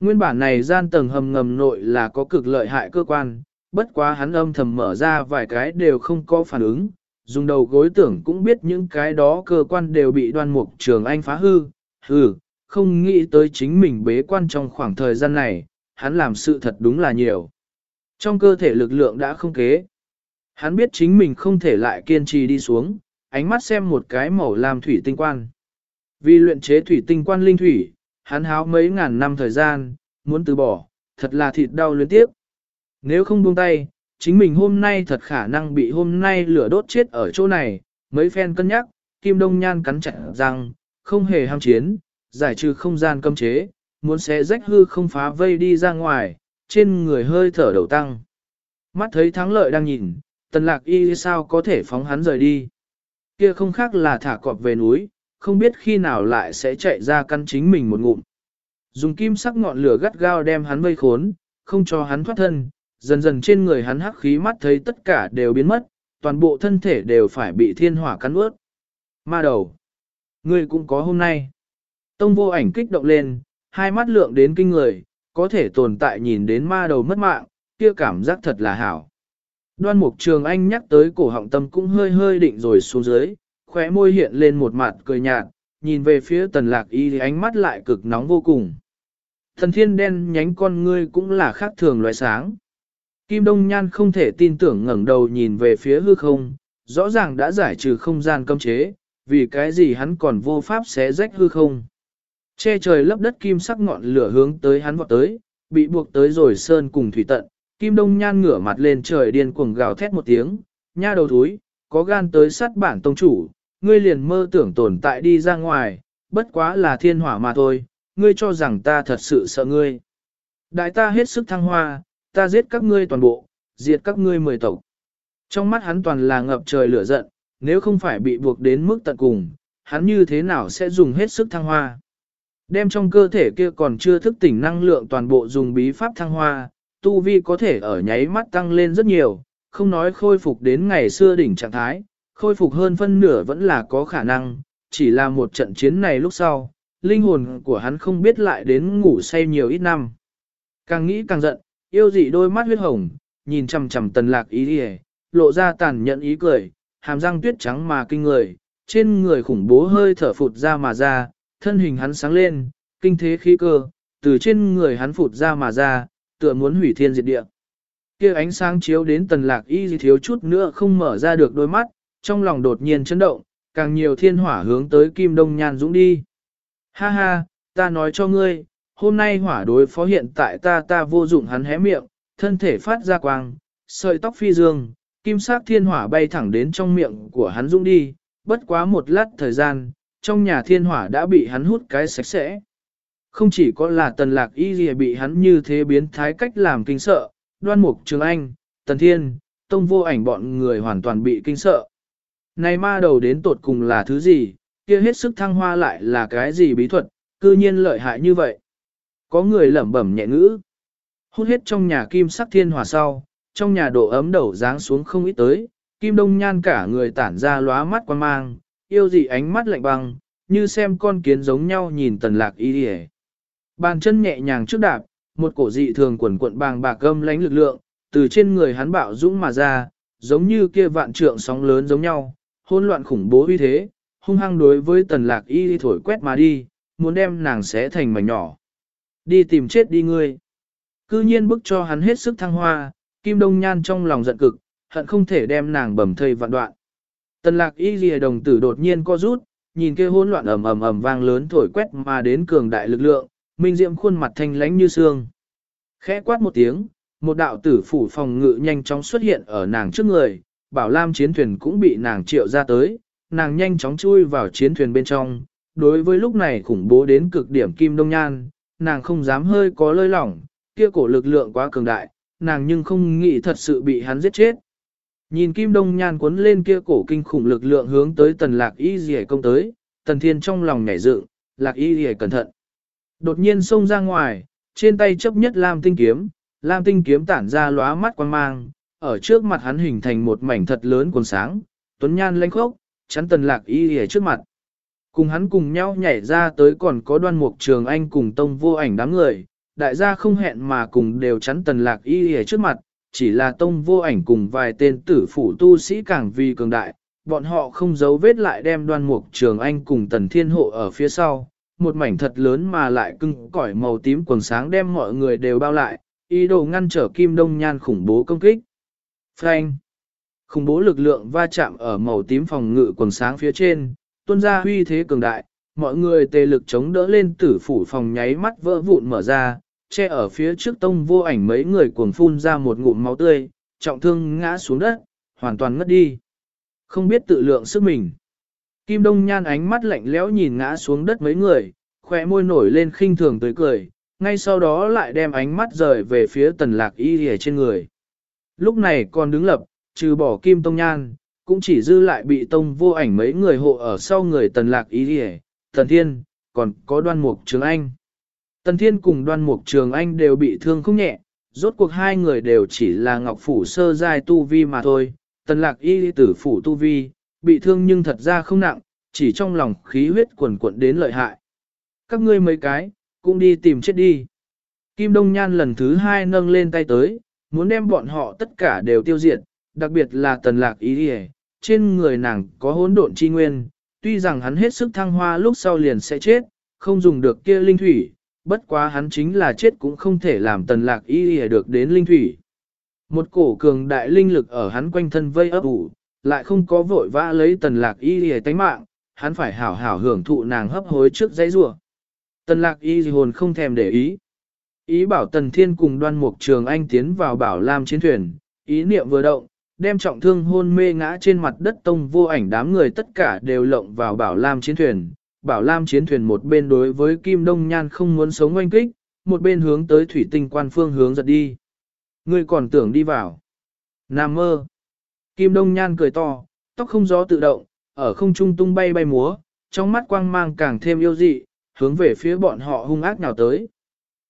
Nguyên bản này gian tầng hầm ngầm nội là có cực lợi hại cơ quan, bất quá hắn âm thầm mở ra vài cái đều không có phản ứng, dùng đầu gối tưởng cũng biết những cái đó cơ quan đều bị đoan mục trường anh phá hư, hừ, không nghĩ tới chính mình bế quan trong khoảng thời gian này, hắn làm sự thật đúng là nhiều. Trong cơ thể lực lượng đã không kế. Hắn biết chính mình không thể lại kiên trì đi xuống, ánh mắt xem một cái màu làm thủy tinh quan. Vì luyện chế thủy tinh quan linh thủy, hắn háo mấy ngàn năm thời gian, muốn từ bỏ, thật là thịt đau liên tiếp. Nếu không buông tay, chính mình hôm nay thật khả năng bị hôm nay lửa đốt chết ở chỗ này, mấy phen cân nhắc, Kim Đông Nhan cắn chặt răng, không hề ham chiến, giải trừ không gian cấm chế, muốn xé rách hư không phá vây đi ra ngoài, trên người hơi thở đầu tăng. Mắt thấy thắng lợi đang nhìn, tần lạc y sao có thể phóng hắn rời đi. Kia không khác là thả cọp về núi, không biết khi nào lại sẽ chạy ra căn chính mình một ngụm. Dùng kim sắc ngọn lửa gắt gao đem hắn vây khốn, không cho hắn thoát thân, dần dần trên người hắn hắc khí mắt thấy tất cả đều biến mất, toàn bộ thân thể đều phải bị thiên hỏa cắn ướt. Ma đầu, ngươi cũng có hôm nay. Tông vô ảnh kích động lên, hai mắt lượng đến kinh người, có thể tồn tại nhìn đến ma đầu mất mạng, kia cảm giác thật là hảo. Đoan mục trường anh nhắc tới cổ họng tâm cũng hơi hơi định rồi xuống dưới, khóe môi hiện lên một mặt cười nhạt, nhìn về phía tần lạc y thì ánh mắt lại cực nóng vô cùng. Thần thiên đen nhánh con ngươi cũng là khác thường loại sáng. Kim Đông Nhan không thể tin tưởng ngẩng đầu nhìn về phía hư không, rõ ràng đã giải trừ không gian cấm chế, vì cái gì hắn còn vô pháp xé rách hư không. Che trời lấp đất kim sắc ngọn lửa hướng tới hắn vọt tới, bị buộc tới rồi sơn cùng thủy tận, Kim Đông Nhan ngửa mặt lên trời điên cuồng gào thét một tiếng, nha đầu thúi, có gan tới sát bản tông chủ, ngươi liền mơ tưởng tồn tại đi ra ngoài, bất quá là thiên hỏa mà thôi, ngươi cho rằng ta thật sự sợ ngươi. Đại ta hết sức thăng hoa, ta giết các ngươi toàn bộ, diệt các ngươi mười tộc. Trong mắt hắn toàn là ngập trời lửa giận, nếu không phải bị buộc đến mức tận cùng, hắn như thế nào sẽ dùng hết sức thăng hoa. Đem trong cơ thể kia còn chưa thức tỉnh năng lượng toàn bộ dùng bí pháp thăng hoa, tu vi có thể ở nháy mắt tăng lên rất nhiều, không nói khôi phục đến ngày xưa đỉnh trạng thái, khôi phục hơn phân nửa vẫn là có khả năng, chỉ là một trận chiến này lúc sau, linh hồn của hắn không biết lại đến ngủ say nhiều ít năm. Càng nghĩ càng giận, yêu dị đôi mắt huyết hồng, nhìn chằm chằm tần lạc ý đi lộ ra tàn nhẫn ý cười, hàm răng tuyết trắng mà kinh người, trên người khủng bố hơi thở phụt ra mà ra, thân hình hắn sáng lên, kinh thế khí cơ, từ trên người hắn phụt ra mà ra, tựa muốn hủy thiên diệt địa. Kia ánh sáng chiếu đến tần lạc y gì thiếu chút nữa không mở ra được đôi mắt, trong lòng đột nhiên chấn động, càng nhiều thiên hỏa hướng tới kim đông nhan dũng đi. Ha ha, ta nói cho ngươi, hôm nay hỏa đối phó hiện tại ta ta vô dụng hắn hé miệng, thân thể phát ra quang, sợi tóc phi dương, kim sắc thiên hỏa bay thẳng đến trong miệng của hắn dũng đi, bất quá một lát thời gian, trong nhà thiên hỏa đã bị hắn hút cái sạch sẽ. Không chỉ có là tần lạc y gì bị hắn như thế biến thái cách làm kinh sợ, đoan mục trường anh, tần thiên, tông vô ảnh bọn người hoàn toàn bị kinh sợ. Này ma đầu đến tột cùng là thứ gì, kia hết sức thăng hoa lại là cái gì bí thuật, cư nhiên lợi hại như vậy. Có người lẩm bẩm nhẹ ngữ. Hút hết trong nhà kim sắc thiên hỏa sau, trong nhà độ ấm đầu dáng xuống không ít tới, kim đông nhan cả người tản ra lóa mắt quan mang, yêu dị ánh mắt lạnh băng, như xem con kiến giống nhau nhìn tần lạc y đi Bàn chân nhẹ nhàng trước đạp, một cổ dị thường quần quận bàng bạc gâm lánh lực lượng, từ trên người hắn bạo dũng mà ra, giống như kia vạn trượng sóng lớn giống nhau, hỗn loạn khủng bố uy thế, hung hăng đối với tần lạc y đi thổi quét mà đi, muốn đem nàng xé thành mảnh nhỏ. Đi tìm chết đi ngươi. Cư nhiên bức cho hắn hết sức thăng hoa, kim đông nhan trong lòng giận cực, hận không thể đem nàng bầm thây vạn đoạn. Tần lạc y ghi đồng tử đột nhiên co rút, nhìn kia hỗn loạn ầm ầm ầm vang lớn thổi quét mà đến cường đại lực lượng, minh diệm khuôn mặt thanh lãnh như xương. Khẽ quát một tiếng, một đạo tử phủ phòng ngự nhanh chóng xuất hiện ở nàng trước người, bảo lam chiến thuyền cũng bị nàng triệu ra tới, nàng nhanh chóng chui vào chiến thuyền bên trong. Đối với lúc này khủng bố đến cực điểm kim đông nhan, nàng không dám hơi có lơi lỏng, kia cổ lực lượng quá cường đại, nàng nhưng không nghĩ thật sự bị hắn giết chết. Nhìn kim đông nhan cuốn lên kia cổ kinh khủng lực lượng hướng tới tần lạc y dì công tới, tần thiên trong lòng nhảy dựng, lạc y dì cẩn thận. Đột nhiên xông ra ngoài, trên tay chấp nhất lam tinh kiếm, lam tinh kiếm tản ra lóa mắt quan mang, ở trước mặt hắn hình thành một mảnh thật lớn cuốn sáng, tuấn nhan lãnh khốc, chắn tần lạc y dì trước mặt. Cùng hắn cùng nhau nhảy ra tới còn có đoan mục trường anh cùng tông vô ảnh đám người, đại gia không hẹn mà cùng đều chắn tần lạc y ở trước mặt, chỉ là tông vô ảnh cùng vài tên tử phủ tu sĩ càng vì cường đại, bọn họ không giấu vết lại đem đoan mục trường anh cùng tần thiên hộ ở phía sau, một mảnh thật lớn mà lại cưng cỏi màu tím quần sáng đem mọi người đều bao lại, ý đồ ngăn trở kim đông nhan khủng bố công kích. Frank! Khủng bố lực lượng va chạm ở màu tím phòng ngự quần sáng phía trên, tuôn ra huy thế cường đại, mọi người tề lực chống đỡ lên tử phủ phòng nháy mắt vỡ vụn mở ra, che ở phía trước tông vô ảnh mấy người cuồng phun ra một ngụm máu tươi, trọng thương ngã xuống đất, hoàn toàn ngất đi. Không biết tự lượng sức mình. Kim Đông Nhan ánh mắt lạnh lẽo nhìn ngã xuống đất mấy người, khỏe môi nổi lên khinh thường tới cười, ngay sau đó lại đem ánh mắt rời về phía tần lạc y hề trên người. Lúc này còn đứng lập, trừ bỏ Kim Tông Nhan, cũng chỉ dư lại bị tông vô ảnh mấy người hộ ở sau người tần lạc y hề, tần thiên, còn có đoan mục trường anh. Tần thiên cùng đoan mục trường anh đều bị thương không nhẹ, rốt cuộc hai người đều chỉ là ngọc phủ sơ giai tu vi mà thôi, tần lạc y tử phủ tu vi, bị thương nhưng thật ra không nặng, chỉ trong lòng khí huyết quần cuộn đến lợi hại. Các ngươi mấy cái, cũng đi tìm chết đi. Kim Đông Nhan lần thứ hai nâng lên tay tới, muốn đem bọn họ tất cả đều tiêu diệt, đặc biệt là tần lạc ý đi trên người nàng có hỗn độn chi nguyên, tuy rằng hắn hết sức thăng hoa lúc sau liền sẽ chết, không dùng được kia linh thủy, bất quá hắn chính là chết cũng không thể làm tần lạc ý y được đến linh thủy. Một cổ cường đại linh lực ở hắn quanh thân vây ấp ủ, lại không có vội vã lấy tần lạc y y tánh mạng, hắn phải hảo hảo hưởng thụ nàng hấp hối trước dây rùa. Tần lạc y hồn không thèm để ý. Ý bảo tần thiên cùng đoan mục trường anh tiến vào bảo lam chiến thuyền, ý niệm vừa động, đem trọng thương hôn mê ngã trên mặt đất tông vô ảnh đám người tất cả đều lộng vào bảo lam chiến thuyền. Bảo lam chiến thuyền một bên đối với kim đông nhan không muốn sống oanh kích, một bên hướng tới thủy tinh quan phương hướng giật đi. Ngươi còn tưởng đi vào. Nam mơ. Kim đông nhan cười to, tóc không gió tự động, ở không trung tung bay bay múa, trong mắt quang mang càng thêm yêu dị, hướng về phía bọn họ hung ác nào tới.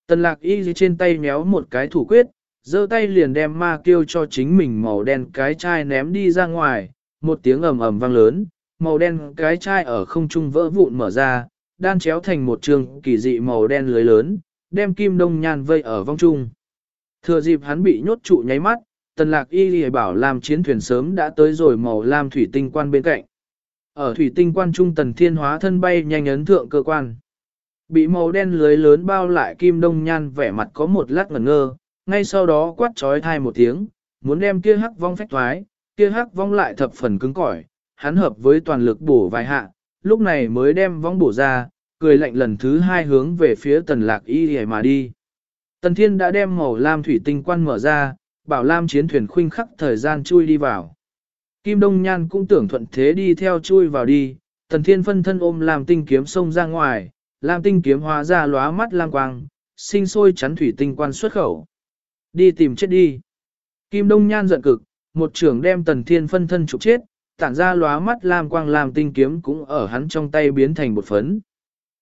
Tần lạc y dưới trên tay méo một cái thủ quyết, giơ tay liền đem ma kêu cho chính mình màu đen cái chai ném đi ra ngoài, một tiếng ầm ầm vang lớn, màu đen cái chai ở không trung vỡ vụn mở ra, đan chéo thành một trường kỳ dị màu đen lưới lớn, đem kim đông nhan vây ở vong trung. Thừa dịp hắn bị nhốt trụ nháy mắt, tần lạc y lì bảo làm chiến thuyền sớm đã tới rồi màu lam thủy tinh quan bên cạnh. Ở thủy tinh quan trung tần thiên hóa thân bay nhanh ấn thượng cơ quan. Bị màu đen lưới lớn bao lại kim đông nhan vẻ mặt có một lát ngẩn ngơ, ngay sau đó quát trói thai một tiếng, muốn đem kia hắc vong phách thoái, kia hắc vong lại thập phần cứng cỏi, hắn hợp với toàn lực bổ vài hạ, lúc này mới đem vong bổ ra, cười lạnh lần thứ hai hướng về phía tần lạc y hề mà đi. Tần thiên đã đem màu lam thủy tinh quan mở ra, bảo lam chiến thuyền khuynh khắc thời gian chui đi vào. Kim Đông Nhan cũng tưởng thuận thế đi theo chui vào đi, tần thiên phân thân ôm làm tinh kiếm xông ra ngoài, lam tinh kiếm hóa ra lóa mắt lam quang, sinh sôi chắn thủy tinh quan xuất khẩu. Đi tìm chết đi. Kim Đông Nhan giận cực, một trưởng đem tần thiên phân thân trục chết, tản ra lóa mắt lam quang lam tinh kiếm cũng ở hắn trong tay biến thành một phấn.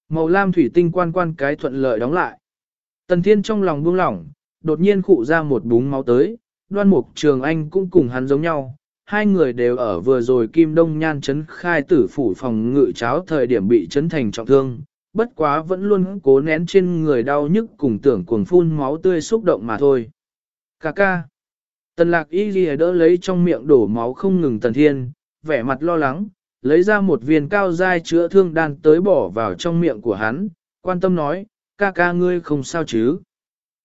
Màu lam thủy tinh quan quan cái thuận lợi đóng lại. Tần thiên trong lòng buông lỏng, đột nhiên khụ ra một búng máu tới, đoan mục trường anh cũng cùng hắn giống nhau. Hai người đều ở vừa rồi Kim Đông Nhan chấn khai tử phủ phòng ngự cháo thời điểm bị chấn thành trọng thương, bất quá vẫn luôn cố nén trên người đau nhức cùng tưởng cuồng phun máu tươi xúc động mà thôi. Cà ca. Tần lạc y ghi đỡ lấy trong miệng đổ máu không ngừng tần thiên, vẻ mặt lo lắng, lấy ra một viên cao dai chữa thương đan tới bỏ vào trong miệng của hắn, quan tâm nói, ca ca ngươi không sao chứ.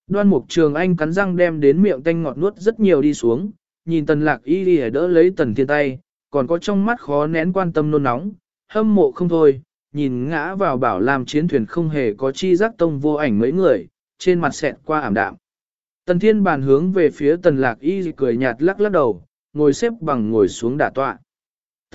Đoan mục trường anh cắn răng đem đến miệng tanh ngọt nuốt rất nhiều đi xuống, nhìn tần lạc y ghi đỡ lấy tần thiên tay, còn có trong mắt khó nén quan tâm nôn nóng, hâm mộ không thôi, nhìn ngã vào bảo làm chiến thuyền không hề có chi giác tông vô ảnh mấy người, trên mặt xẹt qua ảm đạm. Tần thiên bàn hướng về phía tần lạc y cười nhạt lắc lắc đầu, ngồi xếp bằng ngồi xuống đả tọa.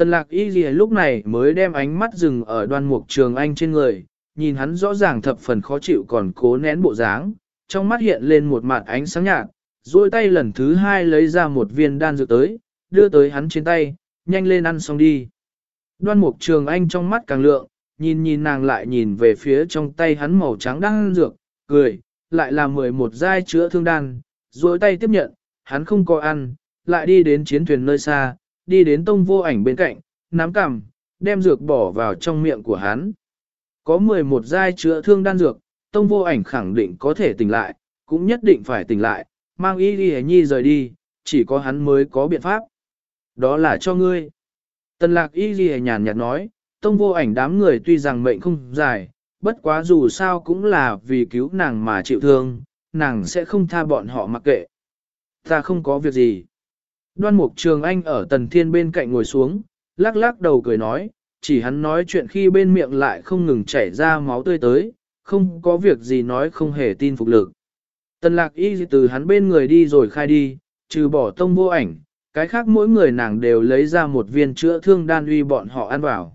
Tần lạc y lúc này mới đem ánh mắt dừng ở đoan mục trường anh trên người, nhìn hắn rõ ràng thập phần khó chịu còn cố nén bộ dáng, trong mắt hiện lên một mặt ánh sáng nhạt, duỗi tay lần thứ hai lấy ra một viên đan dược tới, đưa tới hắn trên tay, nhanh lên ăn xong đi. Đoan mục trường anh trong mắt càng lượng, nhìn nhìn nàng lại nhìn về phía trong tay hắn màu trắng đang dược, cười, lại là 11 giai chữa thương đan, duỗi tay tiếp nhận, hắn không có ăn, lại đi đến chiến thuyền nơi xa, đi đến tông vô ảnh bên cạnh, nắm cằm, đem dược bỏ vào trong miệng của hắn. Có 11 giai chữa thương đan dược, tông vô ảnh khẳng định có thể tỉnh lại, cũng nhất định phải tỉnh lại, mang y đi nhi rời đi, chỉ có hắn mới có biện pháp. Đó là cho ngươi. Tần lạc y ghi nhàn nhạt nói, tông vô ảnh đám người tuy rằng mệnh không dài, bất quá dù sao cũng là vì cứu nàng mà chịu thương, nàng sẽ không tha bọn họ mặc kệ. Ta không có việc gì. Đoan mục trường anh ở tần thiên bên cạnh ngồi xuống, lắc lắc đầu cười nói, chỉ hắn nói chuyện khi bên miệng lại không ngừng chảy ra máu tươi tới, không có việc gì nói không hề tin phục lực. Tần lạc y từ hắn bên người đi rồi khai đi, trừ bỏ tông vô ảnh, cái khác mỗi người nàng đều lấy ra một viên chữa thương đan uy bọn họ ăn vào.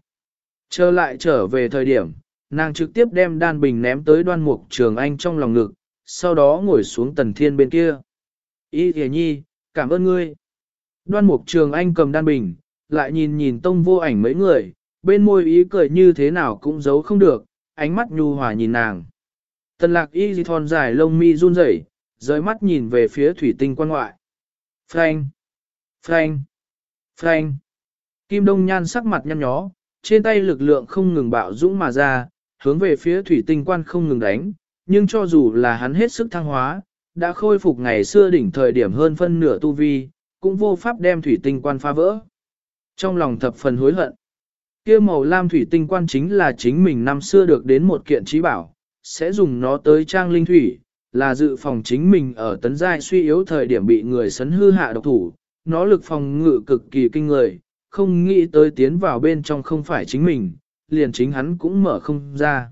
Trở lại trở về thời điểm, nàng trực tiếp đem đan bình ném tới đoan mục trường anh trong lòng ngực, sau đó ngồi xuống tần thiên bên kia. Y thề nhi, cảm ơn ngươi. Đoan mục trường anh cầm đan bình, lại nhìn nhìn tông vô ảnh mấy người, bên môi ý cười như thế nào cũng giấu không được, ánh mắt nhu hòa nhìn nàng. Tần lạc y di thon dài lông mi run rẩy, rời mắt nhìn về phía thủy tinh quan ngoại. Frank! Frank! Frank! Kim Đông Nhan sắc mặt nhăn nhó, trên tay lực lượng không ngừng bạo dũng mà ra, hướng về phía thủy tinh quan không ngừng đánh, nhưng cho dù là hắn hết sức thăng hóa, đã khôi phục ngày xưa đỉnh thời điểm hơn phân nửa tu vi, cũng vô pháp đem thủy tinh quan phá vỡ. Trong lòng thập phần hối hận, kia màu lam thủy tinh quan chính là chính mình năm xưa được đến một kiện trí bảo, sẽ dùng nó tới trang linh thủy, là dự phòng chính mình ở tấn giai suy yếu thời điểm bị người sấn hư hạ độc thủ, nó lực phòng ngự cực kỳ kinh người, không nghĩ tới tiến vào bên trong không phải chính mình, liền chính hắn cũng mở không ra.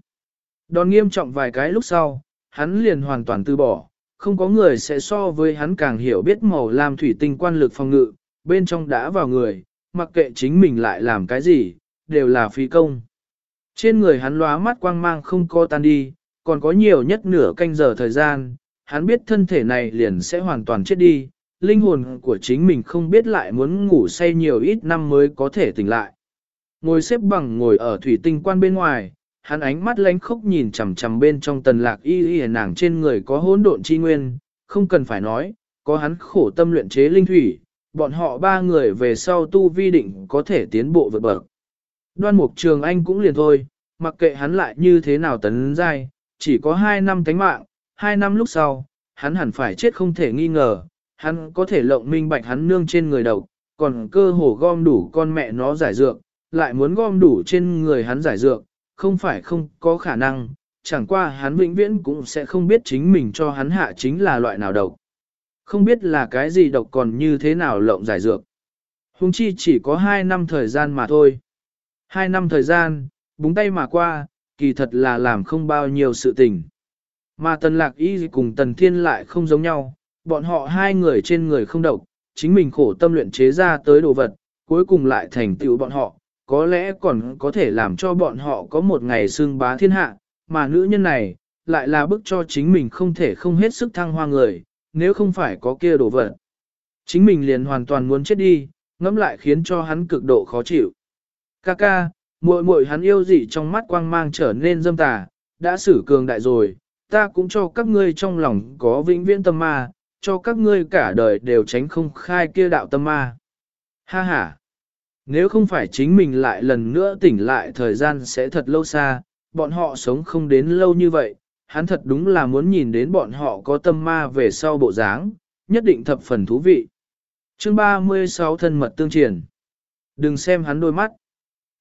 Đòn nghiêm trọng vài cái lúc sau, hắn liền hoàn toàn từ bỏ, không có người sẽ so với hắn càng hiểu biết màu lam thủy tinh quan lực phòng ngự, bên trong đã vào người, mặc kệ chính mình lại làm cái gì, đều là phi công. Trên người hắn lóa mắt quang mang không co tan đi, còn có nhiều nhất nửa canh giờ thời gian, hắn biết thân thể này liền sẽ hoàn toàn chết đi, linh hồn của chính mình không biết lại muốn ngủ say nhiều ít năm mới có thể tỉnh lại. Ngồi xếp bằng ngồi ở thủy tinh quan bên ngoài, hắn ánh mắt lánh khốc nhìn chằm chằm bên trong tần lạc y y nàng trên người có hỗn độn chi nguyên, không cần phải nói, có hắn khổ tâm luyện chế linh thủy, bọn họ ba người về sau tu vi định có thể tiến bộ vượt bậc. Đoan mục trường anh cũng liền thôi, mặc kệ hắn lại như thế nào tấn giai, chỉ có hai năm tánh mạng, hai năm lúc sau, hắn hẳn phải chết không thể nghi ngờ, hắn có thể lộng minh bạch hắn nương trên người đầu, còn cơ hồ gom đủ con mẹ nó giải dược, lại muốn gom đủ trên người hắn giải dược, không phải không có khả năng, chẳng qua hắn vĩnh viễn cũng sẽ không biết chính mình cho hắn hạ chính là loại nào độc. Không biết là cái gì độc còn như thế nào lộng giải dược. Hùng chi chỉ có 2 năm thời gian mà thôi. 2 năm thời gian, búng tay mà qua, kỳ thật là làm không bao nhiêu sự tình. Mà tần lạc y cùng tần thiên lại không giống nhau, bọn họ hai người trên người không độc, chính mình khổ tâm luyện chế ra tới đồ vật, cuối cùng lại thành tựu bọn họ, có lẽ còn có thể làm cho bọn họ có một ngày xương bá thiên hạ, mà nữ nhân này, lại là bức cho chính mình không thể không hết sức thăng hoa người, nếu không phải có kia đồ vật. Chính mình liền hoàn toàn muốn chết đi, ngẫm lại khiến cho hắn cực độ khó chịu. Kaka, muội muội hắn yêu dị trong mắt quang mang trở nên dâm tà, đã xử cường đại rồi, ta cũng cho các ngươi trong lòng có vĩnh viễn tâm ma, cho các ngươi cả đời đều tránh không khai kia đạo tâm ma. Ha ha! Nếu không phải chính mình lại lần nữa tỉnh lại thời gian sẽ thật lâu xa, bọn họ sống không đến lâu như vậy, hắn thật đúng là muốn nhìn đến bọn họ có tâm ma về sau bộ dáng, nhất định thập phần thú vị. Chương 36 thân mật tương triển. Đừng xem hắn đôi mắt.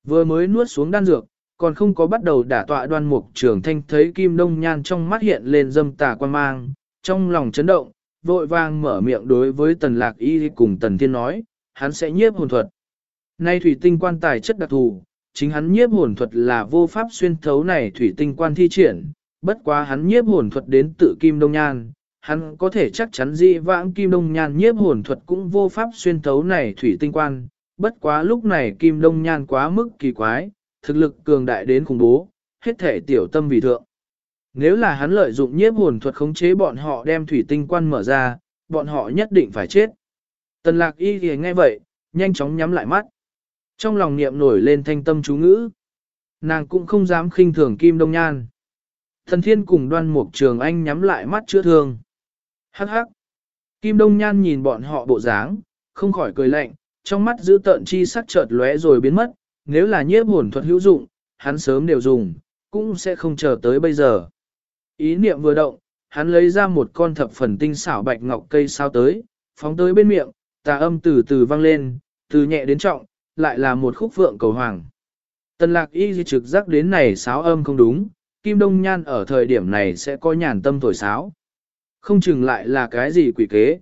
Vừa mới nuốt xuống đan dược, còn không có bắt đầu đả tọa đoan mục trường thanh thấy kim đông nhan trong mắt hiện lên dâm tà quan mang, trong lòng chấn động, vội vang mở miệng đối với tần lạc y cùng tần thiên nói, hắn sẽ nhiếp hồn thuật. Nay thủy tinh quan tài chất đặc thù, chính hắn nhiếp hồn thuật là vô pháp xuyên thấu này thủy tinh quan thi triển, bất quá hắn nhiếp hồn thuật đến tự kim đông nhan, hắn có thể chắc chắn dị vãng kim đông nhan nhiếp hồn thuật cũng vô pháp xuyên thấu này thủy tinh quan, bất quá lúc này kim đông nhan quá mức kỳ quái, thực lực cường đại đến khủng bố, hết thể tiểu tâm vì thượng. Nếu là hắn lợi dụng nhiếp hồn thuật khống chế bọn họ đem thủy tinh quan mở ra, bọn họ nhất định phải chết. Tần lạc y thì nghe vậy, nhanh chóng nhắm lại mắt. Trong lòng niệm nổi lên thanh tâm chú ngữ. Nàng cũng không dám khinh thường kim đông nhan. Thần thiên cùng đoan mục trường anh nhắm lại mắt chữa thương. Hắc hắc. Kim đông nhan nhìn bọn họ bộ dáng, không khỏi cười lạnh, trong mắt giữ tợn chi sắc chợt lóe rồi biến mất. Nếu là nhiếp hồn thuật hữu dụng, hắn sớm đều dùng, cũng sẽ không chờ tới bây giờ. Ý niệm vừa động, hắn lấy ra một con thập phần tinh xảo bạch ngọc cây sao tới, phóng tới bên miệng, tà âm từ từ vang lên, từ nhẹ đến trọng, lại là một khúc phượng cầu hoàng. Tần lạc y di trực giác đến này sáo âm không đúng, Kim Đông Nhan ở thời điểm này sẽ có nhàn tâm thổi sáo. Không chừng lại là cái gì quỷ kế.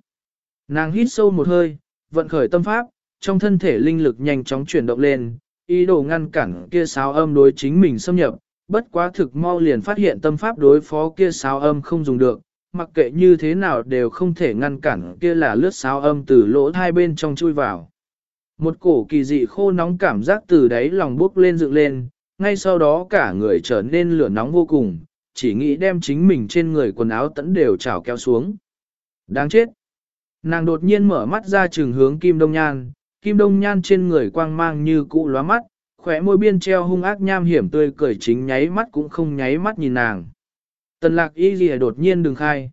Nàng hít sâu một hơi, vận khởi tâm pháp, trong thân thể linh lực nhanh chóng chuyển động lên, ý đồ ngăn cản kia sáo âm đối chính mình xâm nhập, bất quá thực mau liền phát hiện tâm pháp đối phó kia sáo âm không dùng được, mặc kệ như thế nào đều không thể ngăn cản kia là lướt sáo âm từ lỗ hai bên trong chui vào. Một cổ kỳ dị khô nóng cảm giác từ đáy lòng bốc lên dựng lên, ngay sau đó cả người trở nên lửa nóng vô cùng, chỉ nghĩ đem chính mình trên người quần áo tẫn đều trào kéo xuống. Đáng chết! Nàng đột nhiên mở mắt ra trường hướng Kim Đông Nhan, Kim Đông Nhan trên người quang mang như cụ lóa mắt, khỏe môi biên treo hung ác nham hiểm tươi cười chính nháy mắt cũng không nháy mắt nhìn nàng. Tần lạc y gì đột nhiên đừng khai.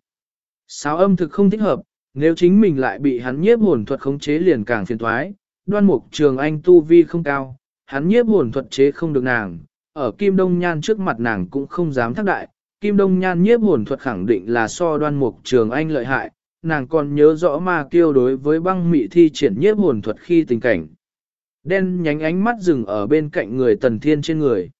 Sáo âm thực không thích hợp, nếu chính mình lại bị hắn nhiếp hồn thuật khống chế liền càng phiền thoái, đoan mục trường anh tu vi không cao, hắn nhiếp hồn thuật chế không được nàng, ở Kim Đông Nhan trước mặt nàng cũng không dám thác đại, Kim Đông Nhan nhiếp hồn thuật khẳng định là so đoan mục trường anh lợi hại, nàng còn nhớ rõ ma kiêu đối với băng mị thi triển nhiếp hồn thuật khi tình cảnh. Đen nhánh ánh mắt dừng ở bên cạnh người Tần Thiên trên người.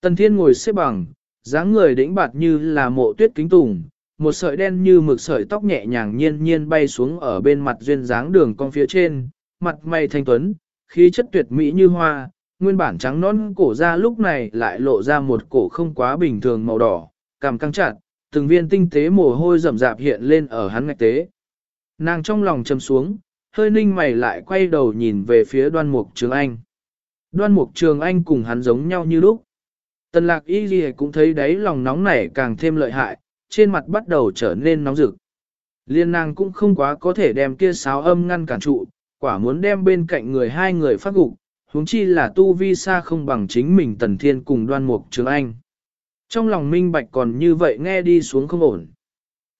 Tần Thiên ngồi xếp bằng, dáng người đĩnh bạt như là mộ tuyết kính tùng, một sợi đen như mực sợi tóc nhẹ nhàng nhiên nhiên bay xuống ở bên mặt duyên dáng đường con phía trên, mặt mày thanh tuấn, khí chất tuyệt mỹ như hoa, nguyên bản trắng non cổ ra lúc này lại lộ ra một cổ không quá bình thường màu đỏ, cằm căng chặt, từng viên tinh tế mồ hôi rậm rạp hiện lên ở hắn ngạch tế. Nàng trong lòng châm xuống, hơi ninh mày lại quay đầu nhìn về phía đoan mục trường anh. Đoan mục trường anh cùng hắn giống nhau như lúc. Tần lạc y gì cũng thấy đáy lòng nóng nảy càng thêm lợi hại, trên mặt bắt đầu trở nên nóng rực. Liên nàng cũng không quá có thể đem kia sáo âm ngăn cản trụ, quả muốn đem bên cạnh người hai người phát gục, huống chi là tu vi xa không bằng chính mình tần thiên cùng đoan mục trường anh. Trong lòng minh bạch còn như vậy nghe đi xuống không ổn.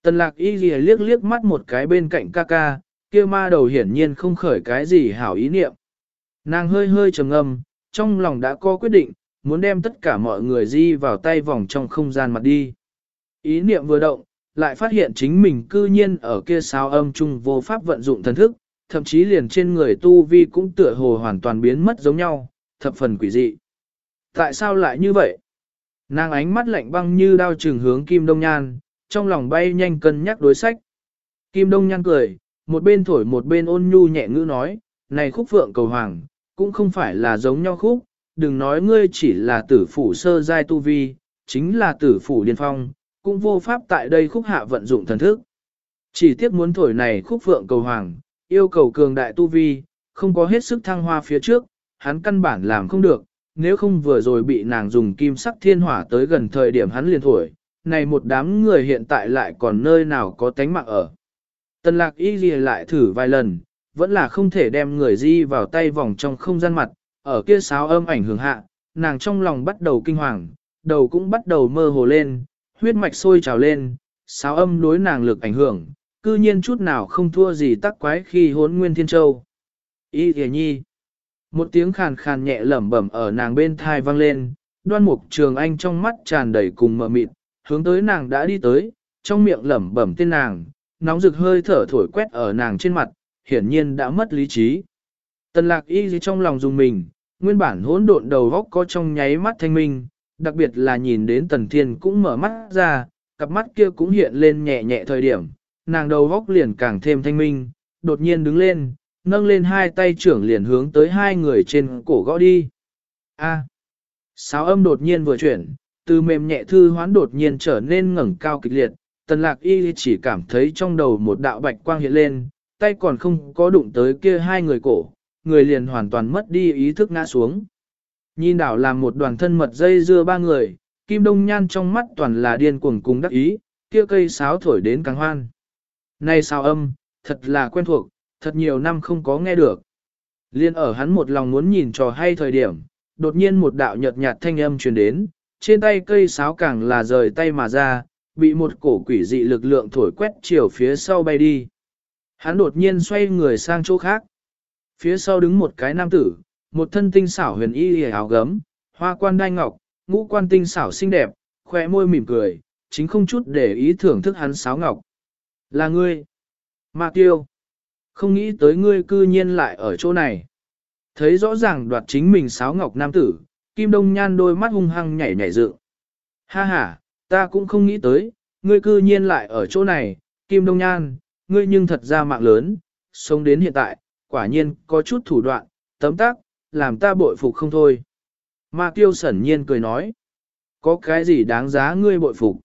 Tần lạc y ghi liếc liếc mắt một cái bên cạnh ca ca, kia ma đầu hiển nhiên không khởi cái gì hảo ý niệm. Nàng hơi hơi trầm ngâm, trong lòng đã có quyết định, muốn đem tất cả mọi người di vào tay vòng trong không gian mặt đi. Ý niệm vừa động, lại phát hiện chính mình cư nhiên ở kia sao âm trung vô pháp vận dụng thần thức, thậm chí liền trên người tu vi cũng tựa hồ hoàn toàn biến mất giống nhau, thập phần quỷ dị. Tại sao lại như vậy? Nàng ánh mắt lạnh băng như đao trừng hướng Kim Đông Nhan, trong lòng bay nhanh cân nhắc đối sách. Kim Đông Nhan cười, một bên thổi một bên ôn nhu nhẹ ngữ nói, này khúc phượng cầu hoàng, cũng không phải là giống nhau khúc, đừng nói ngươi chỉ là tử phủ sơ giai tu vi, chính là tử phủ điên phong, cũng vô pháp tại đây khúc hạ vận dụng thần thức. Chỉ tiếc muốn thổi này khúc phượng cầu hoàng, yêu cầu cường đại tu vi, không có hết sức thăng hoa phía trước, hắn căn bản làm không được, nếu không vừa rồi bị nàng dùng kim sắc thiên hỏa tới gần thời điểm hắn liền thổi, này một đám người hiện tại lại còn nơi nào có tánh mạng ở. Tần lạc y ghi lại thử vài lần, vẫn là không thể đem người di vào tay vòng trong không gian mặt, ở kia sáo âm ảnh hưởng hạ, nàng trong lòng bắt đầu kinh hoàng, đầu cũng bắt đầu mơ hồ lên, huyết mạch sôi trào lên, sáo âm đối nàng lực ảnh hưởng, cư nhiên chút nào không thua gì tắc quái khi hốn nguyên thiên châu. Y thề nhi. Một tiếng khàn khàn nhẹ lẩm bẩm ở nàng bên thai vang lên, đoan mục trường anh trong mắt tràn đầy cùng mờ mịt, hướng tới nàng đã đi tới, trong miệng lẩm bẩm tên nàng, nóng rực hơi thở thổi quét ở nàng trên mặt, hiển nhiên đã mất lý trí. Tần lạc y gì trong lòng dùng mình, nguyên bản hỗn độn đầu góc có trong nháy mắt thanh minh, đặc biệt là nhìn đến tần thiên cũng mở mắt ra, cặp mắt kia cũng hiện lên nhẹ nhẹ thời điểm, nàng đầu góc liền càng thêm thanh minh, đột nhiên đứng lên, nâng lên hai tay trưởng liền hướng tới hai người trên cổ gõ đi. A. Sáo âm đột nhiên vừa chuyển, từ mềm nhẹ thư hoán đột nhiên trở nên ngẩng cao kịch liệt, tần lạc y chỉ cảm thấy trong đầu một đạo bạch quang hiện lên, tay còn không có đụng tới kia hai người cổ, người liền hoàn toàn mất đi ý thức ngã xuống. Nhìn đảo làm một đoàn thân mật dây dưa ba người, kim đông nhan trong mắt toàn là điên cuồng cùng đắc ý, kia cây sáo thổi đến càng hoan. Này sao âm, thật là quen thuộc, thật nhiều năm không có nghe được. Liên ở hắn một lòng muốn nhìn trò hay thời điểm, đột nhiên một đạo nhợt nhạt thanh âm truyền đến, trên tay cây sáo càng là rời tay mà ra, bị một cổ quỷ dị lực lượng thổi quét chiều phía sau bay đi. Hắn đột nhiên xoay người sang chỗ khác. Phía sau đứng một cái nam tử, một thân tinh xảo huyền y áo gấm, hoa quan đai ngọc, ngũ quan tinh xảo xinh đẹp, khỏe môi mỉm cười, chính không chút để ý thưởng thức hắn sáo ngọc. Là ngươi. Ma tiêu. Không nghĩ tới ngươi cư nhiên lại ở chỗ này. Thấy rõ ràng đoạt chính mình sáo ngọc nam tử, Kim Đông Nhan đôi mắt hung hăng nhảy nhảy dự. Ha ha, ta cũng không nghĩ tới, ngươi cư nhiên lại ở chỗ này, Kim Đông Nhan, ngươi nhưng thật ra mạng lớn, sống đến hiện tại, quả nhiên có chút thủ đoạn, tấm tác, làm ta bội phục không thôi. Ma Tiêu sẩn nhiên cười nói, có cái gì đáng giá ngươi bội phục.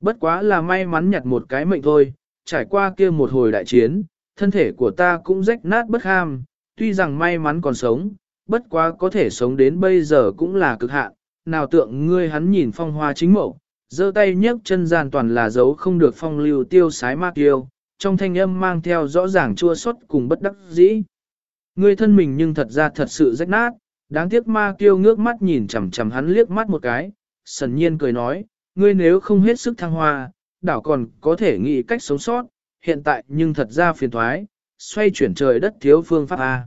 Bất quá là may mắn nhặt một cái mệnh thôi, trải qua kia một hồi đại chiến, thân thể của ta cũng rách nát bất ham, tuy rằng may mắn còn sống, bất quá có thể sống đến bây giờ cũng là cực hạn, nào tượng ngươi hắn nhìn phong hoa chính mẫu, giơ tay nhấc chân gian toàn là dấu không được phong lưu tiêu sái ma kiêu, trong thanh âm mang theo rõ ràng chua xót cùng bất đắc dĩ. Ngươi thân mình nhưng thật ra thật sự rách nát, đáng tiếc ma kiêu ngước mắt nhìn chằm chằm hắn liếc mắt một cái, sần nhiên cười nói, ngươi nếu không hết sức thăng hoa, đảo còn có thể nghĩ cách sống sót, hiện tại nhưng thật ra phiền thoái, xoay chuyển trời đất thiếu phương pháp A.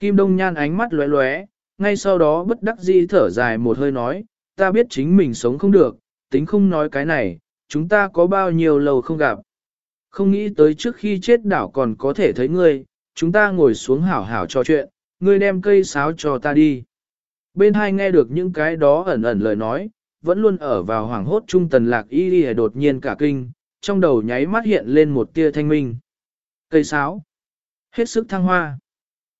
Kim Đông Nhan ánh mắt lóe lóe, ngay sau đó bất đắc dĩ thở dài một hơi nói, ta biết chính mình sống không được, tính không nói cái này, chúng ta có bao nhiêu lâu không gặp. Không nghĩ tới trước khi chết đảo còn có thể thấy ngươi, chúng ta ngồi xuống hảo hảo trò chuyện, ngươi đem cây sáo cho ta đi. Bên hai nghe được những cái đó ẩn ẩn lời nói, vẫn luôn ở vào hoàng hốt trung tần lạc y đi đột nhiên cả kinh, trong đầu nháy mắt hiện lên một tia thanh minh. Cây sáo. Hết sức thăng hoa.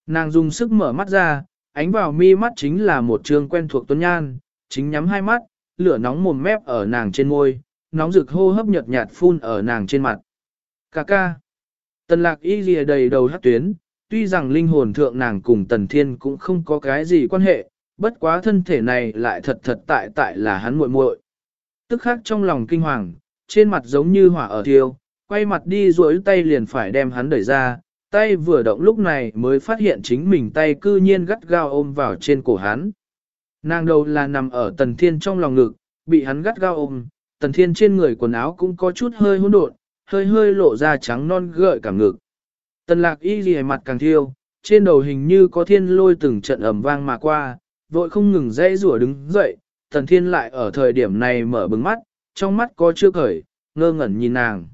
Nàng dùng sức mở mắt ra, ánh vào mi mắt chính là một trường quen thuộc tuấn nhan, chính nhắm hai mắt, lửa nóng mồm mép ở nàng trên môi, nóng rực hô hấp nhợt nhạt phun ở nàng trên mặt. Cà ca. Tần lạc y lìa đầy đầu hát tuyến, tuy rằng linh hồn thượng nàng cùng tần thiên cũng không có cái gì quan hệ, bất quá thân thể này lại thật thật tại tại là hắn muội muội. Tức khắc trong lòng kinh hoàng, trên mặt giống như hỏa ở thiêu, quay mặt đi duỗi tay liền phải đem hắn đẩy ra, tay vừa động lúc này mới phát hiện chính mình tay cư nhiên gắt gao ôm vào trên cổ hắn. Nàng đầu là nằm ở tần thiên trong lòng ngực, bị hắn gắt gao ôm, tần thiên trên người quần áo cũng có chút hơi hỗn độn, hơi hơi lộ ra trắng non gợi cả ngực. Tần lạc y gì mặt càng thiêu, trên đầu hình như có thiên lôi từng trận ầm vang mà qua, vội không ngừng dây rủa đứng dậy, tần thiên lại ở thời điểm này mở bừng mắt, trong mắt có chưa khởi, ngơ ngẩn nhìn nàng.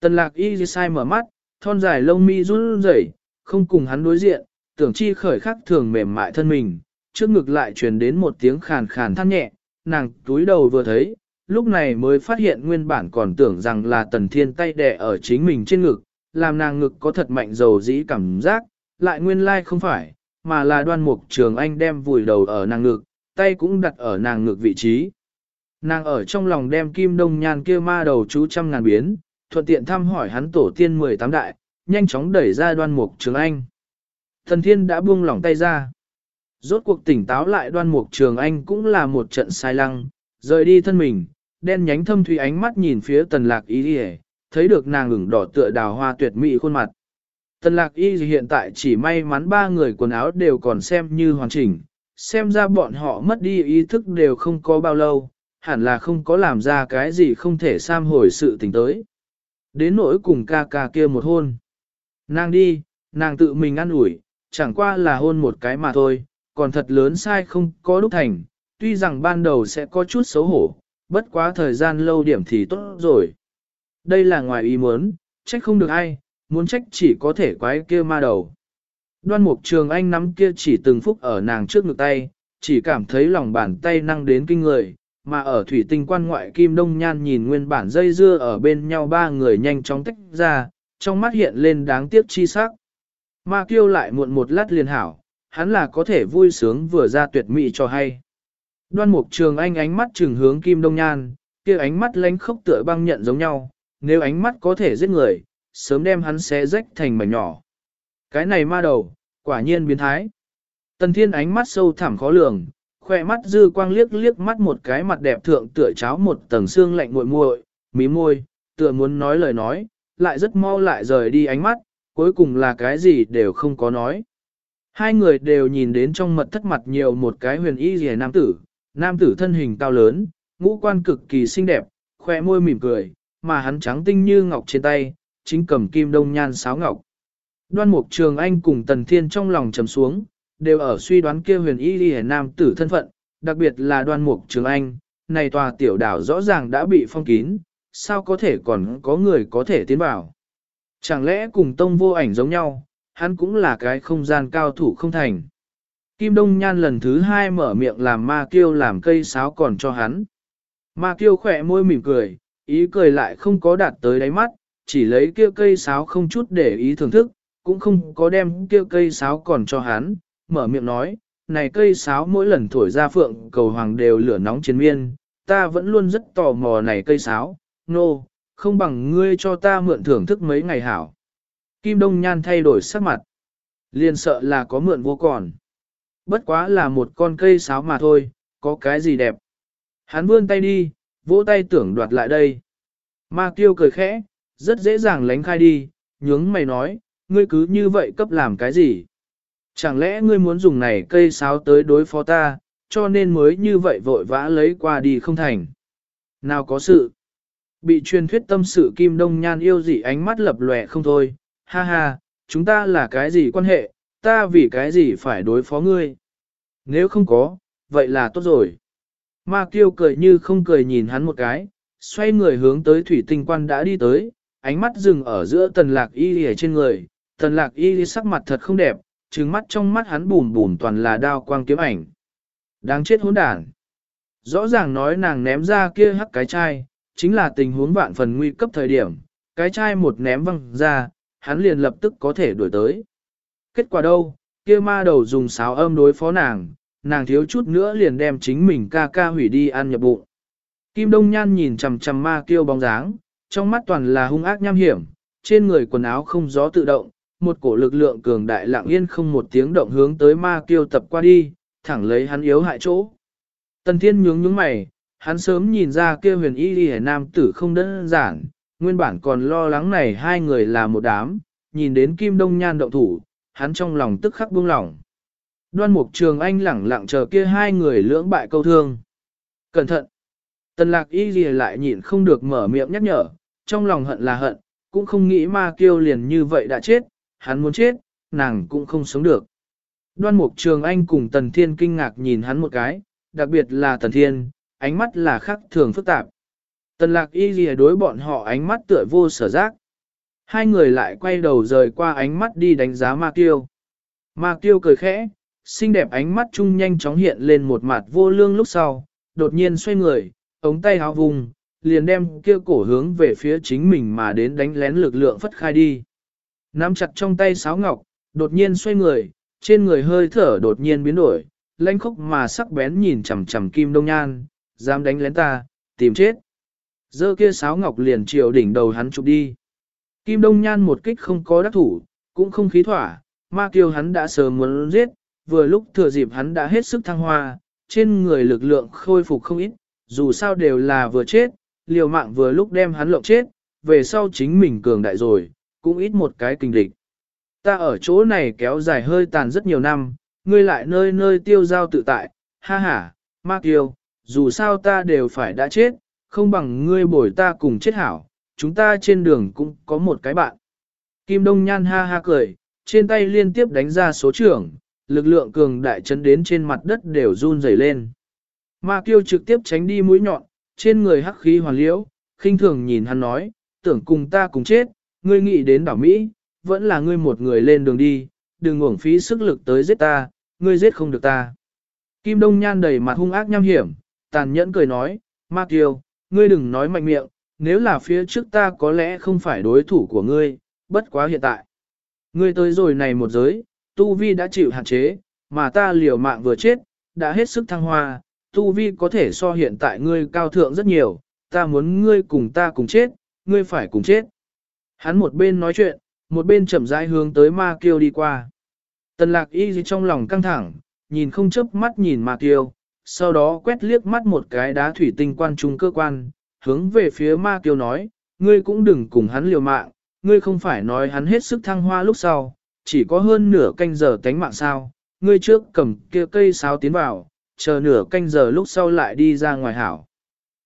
Tần lạc y sai mở mắt, thon dài lông mi run rẩy, không cùng hắn đối diện, tưởng chi khởi khắc thường mềm mại thân mình, trước ngực lại truyền đến một tiếng khàn khàn than nhẹ, nàng túi đầu vừa thấy, lúc này mới phát hiện nguyên bản còn tưởng rằng là tần thiên tay đẻ ở chính mình trên ngực, làm nàng ngực có thật mạnh dầu dĩ cảm giác, lại nguyên lai không phải, mà là đoan mục trường anh đem vùi đầu ở nàng ngực, tay cũng đặt ở nàng ngực vị trí. Nàng ở trong lòng đem kim đông nhan kia ma đầu chú trăm ngàn biến, thuận tiện thăm hỏi hắn tổ tiên 18 đại, nhanh chóng đẩy ra đoan mục trường anh. Thần thiên đã buông lỏng tay ra. Rốt cuộc tỉnh táo lại đoan mục trường anh cũng là một trận sai lăng, rời đi thân mình, đen nhánh thâm thủy ánh mắt nhìn phía tần lạc ý đi thấy được nàng ửng đỏ tựa đào hoa tuyệt mỹ khuôn mặt. Tần lạc y hiện tại chỉ may mắn ba người quần áo đều còn xem như hoàn chỉnh, xem ra bọn họ mất đi ý thức đều không có bao lâu, hẳn là không có làm ra cái gì không thể sam hồi sự tình tới. Đến nỗi cùng ca ca kia một hôn. Nàng đi, nàng tự mình ăn ủi, chẳng qua là hôn một cái mà thôi, còn thật lớn sai không có đúc thành, tuy rằng ban đầu sẽ có chút xấu hổ, bất quá thời gian lâu điểm thì tốt rồi. Đây là ngoài ý muốn, trách không được ai, muốn trách chỉ có thể quái kia ma đầu. Đoan mục trường anh nắm kia chỉ từng phút ở nàng trước ngực tay, chỉ cảm thấy lòng bàn tay năng đến kinh người, mà ở thủy tinh quan ngoại kim đông nhan nhìn nguyên bản dây dưa ở bên nhau ba người nhanh chóng tách ra, trong mắt hiện lên đáng tiếc chi sắc. Ma kiêu lại muộn một lát liền hảo, hắn là có thể vui sướng vừa ra tuyệt mỹ cho hay. Đoan mục trường anh ánh mắt trừng hướng kim đông nhan, kia ánh mắt lánh khốc tựa băng nhận giống nhau, nếu ánh mắt có thể giết người, sớm đem hắn xé rách thành mảnh nhỏ. Cái này ma đầu, quả nhiên biến thái. Tần thiên ánh mắt sâu thẳm khó lường, khoe mắt dư quang liếc liếc mắt một cái mặt đẹp thượng tựa cháo một tầng xương lạnh nguội muội, mí môi, tựa muốn nói lời nói, lại rất mau lại rời đi ánh mắt, cuối cùng là cái gì đều không có nói. Hai người đều nhìn đến trong mật thất mặt nhiều một cái huyền y rìa nam tử, nam tử thân hình cao lớn, ngũ quan cực kỳ xinh đẹp, khoe môi mỉm cười, mà hắn trắng tinh như ngọc trên tay, chính cầm kim đông nhan sáo ngọc. Đoan mục trường anh cùng tần thiên trong lòng trầm xuống, đều ở suy đoán kia huyền y đi nam tử thân phận, đặc biệt là đoan mục trường anh, này tòa tiểu đảo rõ ràng đã bị phong kín, sao có thể còn có người có thể tiến vào. Chẳng lẽ cùng tông vô ảnh giống nhau, hắn cũng là cái không gian cao thủ không thành. Kim Đông Nhan lần thứ hai mở miệng làm ma kiêu làm cây sáo còn cho hắn. Ma kiêu khỏe môi mỉm cười, ý cười lại không có đạt tới đáy mắt, chỉ lấy kia cây sáo không chút để ý thưởng thức, cũng không có đem kia cây sáo còn cho hắn, mở miệng nói, này cây sáo mỗi lần thổi ra phượng cầu hoàng đều lửa nóng chiến miên, ta vẫn luôn rất tò mò này cây sáo, nô, no, không bằng ngươi cho ta mượn thưởng thức mấy ngày hảo. Kim Đông Nhan thay đổi sắc mặt, liền sợ là có mượn vô còn. Bất quá là một con cây sáo mà thôi, có cái gì đẹp. Hắn vươn tay đi, vỗ tay tưởng đoạt lại đây. Ma Kiêu cười khẽ, rất dễ dàng lánh khai đi, nhướng mày nói, ngươi cứ như vậy cấp làm cái gì? Chẳng lẽ ngươi muốn dùng này cây sáo tới đối phó ta, cho nên mới như vậy vội vã lấy qua đi không thành? Nào có sự? Bị truyền thuyết tâm sự Kim Đông Nhan yêu dị ánh mắt lập lòe không thôi, ha ha, chúng ta là cái gì quan hệ, ta vì cái gì phải đối phó ngươi? Nếu không có, vậy là tốt rồi. Ma Kiêu cười như không cười nhìn hắn một cái, xoay người hướng tới thủy tinh quan đã đi tới, ánh mắt dừng ở giữa tần lạc y ở trên người, tần lạc y sắc mặt thật không đẹp, trừng mắt trong mắt hắn bùn bùn toàn là đao quang kiếm ảnh. Đáng chết hỗn đản. Rõ ràng nói nàng ném ra kia hắc cái chai, chính là tình huống vạn phần nguy cấp thời điểm, cái chai một ném văng ra, hắn liền lập tức có thể đuổi tới. Kết quả đâu, kia ma đầu dùng sáo âm đối phó nàng, nàng thiếu chút nữa liền đem chính mình ca ca hủy đi ăn nhập bụng. Kim Đông Nhan nhìn chằm chằm ma kêu bóng dáng, trong mắt toàn là hung ác nham hiểm, trên người quần áo không gió tự động, một cổ lực lượng cường đại lặng yên không một tiếng động hướng tới ma kiêu tập qua đi, thẳng lấy hắn yếu hại chỗ. Tần Thiên nhướng nhướng mày, hắn sớm nhìn ra kia huyền y đi nam tử không đơn giản, nguyên bản còn lo lắng này hai người là một đám, nhìn đến Kim Đông Nhan động thủ, hắn trong lòng tức khắc buông lỏng. Đoan Mục Trường Anh lẳng lặng chờ kia hai người lưỡng bại câu thương. Cẩn thận! Tần lạc y gì lại nhịn không được mở miệng nhắc nhở, trong lòng hận là hận, cũng không nghĩ ma kiêu liền như vậy đã chết, hắn muốn chết, nàng cũng không sống được. Đoan Mục Trường Anh cùng Tần Thiên kinh ngạc nhìn hắn một cái, đặc biệt là Tần Thiên, ánh mắt là khác thường phức tạp. Tần lạc y lìa đối bọn họ ánh mắt tựa vô sở giác. Hai người lại quay đầu rời qua ánh mắt đi đánh giá ma kiêu. Ma kiêu cười khẽ, xinh đẹp ánh mắt chung nhanh chóng hiện lên một mặt vô lương lúc sau, đột nhiên xoay người, ống tay háo vùng, liền đem kia cổ hướng về phía chính mình mà đến đánh lén lực lượng phất khai đi. Nắm chặt trong tay sáo ngọc, đột nhiên xoay người, trên người hơi thở đột nhiên biến đổi, lãnh khốc mà sắc bén nhìn chằm chằm kim đông nhan, dám đánh lén ta, tìm chết. Dơ kia sáo ngọc liền chiều đỉnh đầu hắn chụp đi. Kim đông nhan một kích không có đắc thủ, cũng không khí thỏa, ma kiêu hắn đã sớm muốn giết, vừa lúc thừa dịp hắn đã hết sức thăng hoa, trên người lực lượng khôi phục không ít, dù sao đều là vừa chết, liều mạng vừa lúc đem hắn lộng chết, về sau chính mình cường đại rồi, cũng ít một cái kinh địch. Ta ở chỗ này kéo dài hơi tàn rất nhiều năm, ngươi lại nơi nơi tiêu giao tự tại, ha ha, ma kiêu, dù sao ta đều phải đã chết, không bằng ngươi bồi ta cùng chết hảo, chúng ta trên đường cũng có một cái bạn. Kim Đông Nhan ha ha cười, trên tay liên tiếp đánh ra số trưởng, lực lượng cường đại chấn đến trên mặt đất đều run rẩy lên. Ma kiêu trực tiếp tránh đi mũi nhọn, trên người hắc khí hoàn liễu, khinh thường nhìn hắn nói, tưởng cùng ta cùng chết, ngươi nghĩ đến đảo Mỹ, vẫn là ngươi một người lên đường đi, đừng uổng phí sức lực tới giết ta, ngươi giết không được ta. Kim Đông Nhan đầy mặt hung ác nham hiểm, tàn nhẫn cười nói, Ma Kiều, ngươi đừng nói mạnh miệng, nếu là phía trước ta có lẽ không phải đối thủ của ngươi, bất quá hiện tại. Ngươi tới rồi này một giới, Tu Vi đã chịu hạn chế, mà ta liều mạng vừa chết, đã hết sức thăng hoa, Tu Vi có thể so hiện tại ngươi cao thượng rất nhiều, ta muốn ngươi cùng ta cùng chết, ngươi phải cùng chết. Hắn một bên nói chuyện, một bên chậm rãi hướng tới Ma Kiêu đi qua. Tần lạc y gì trong lòng căng thẳng, nhìn không chớp mắt nhìn Ma Kiêu, sau đó quét liếc mắt một cái đá thủy tinh quan trung cơ quan, hướng về phía Ma Kiêu nói, ngươi cũng đừng cùng hắn liều mạng, ngươi không phải nói hắn hết sức thăng hoa lúc sau, chỉ có hơn nửa canh giờ tánh mạng sao, ngươi trước cầm kia cây sáo tiến vào, chờ nửa canh giờ lúc sau lại đi ra ngoài hảo.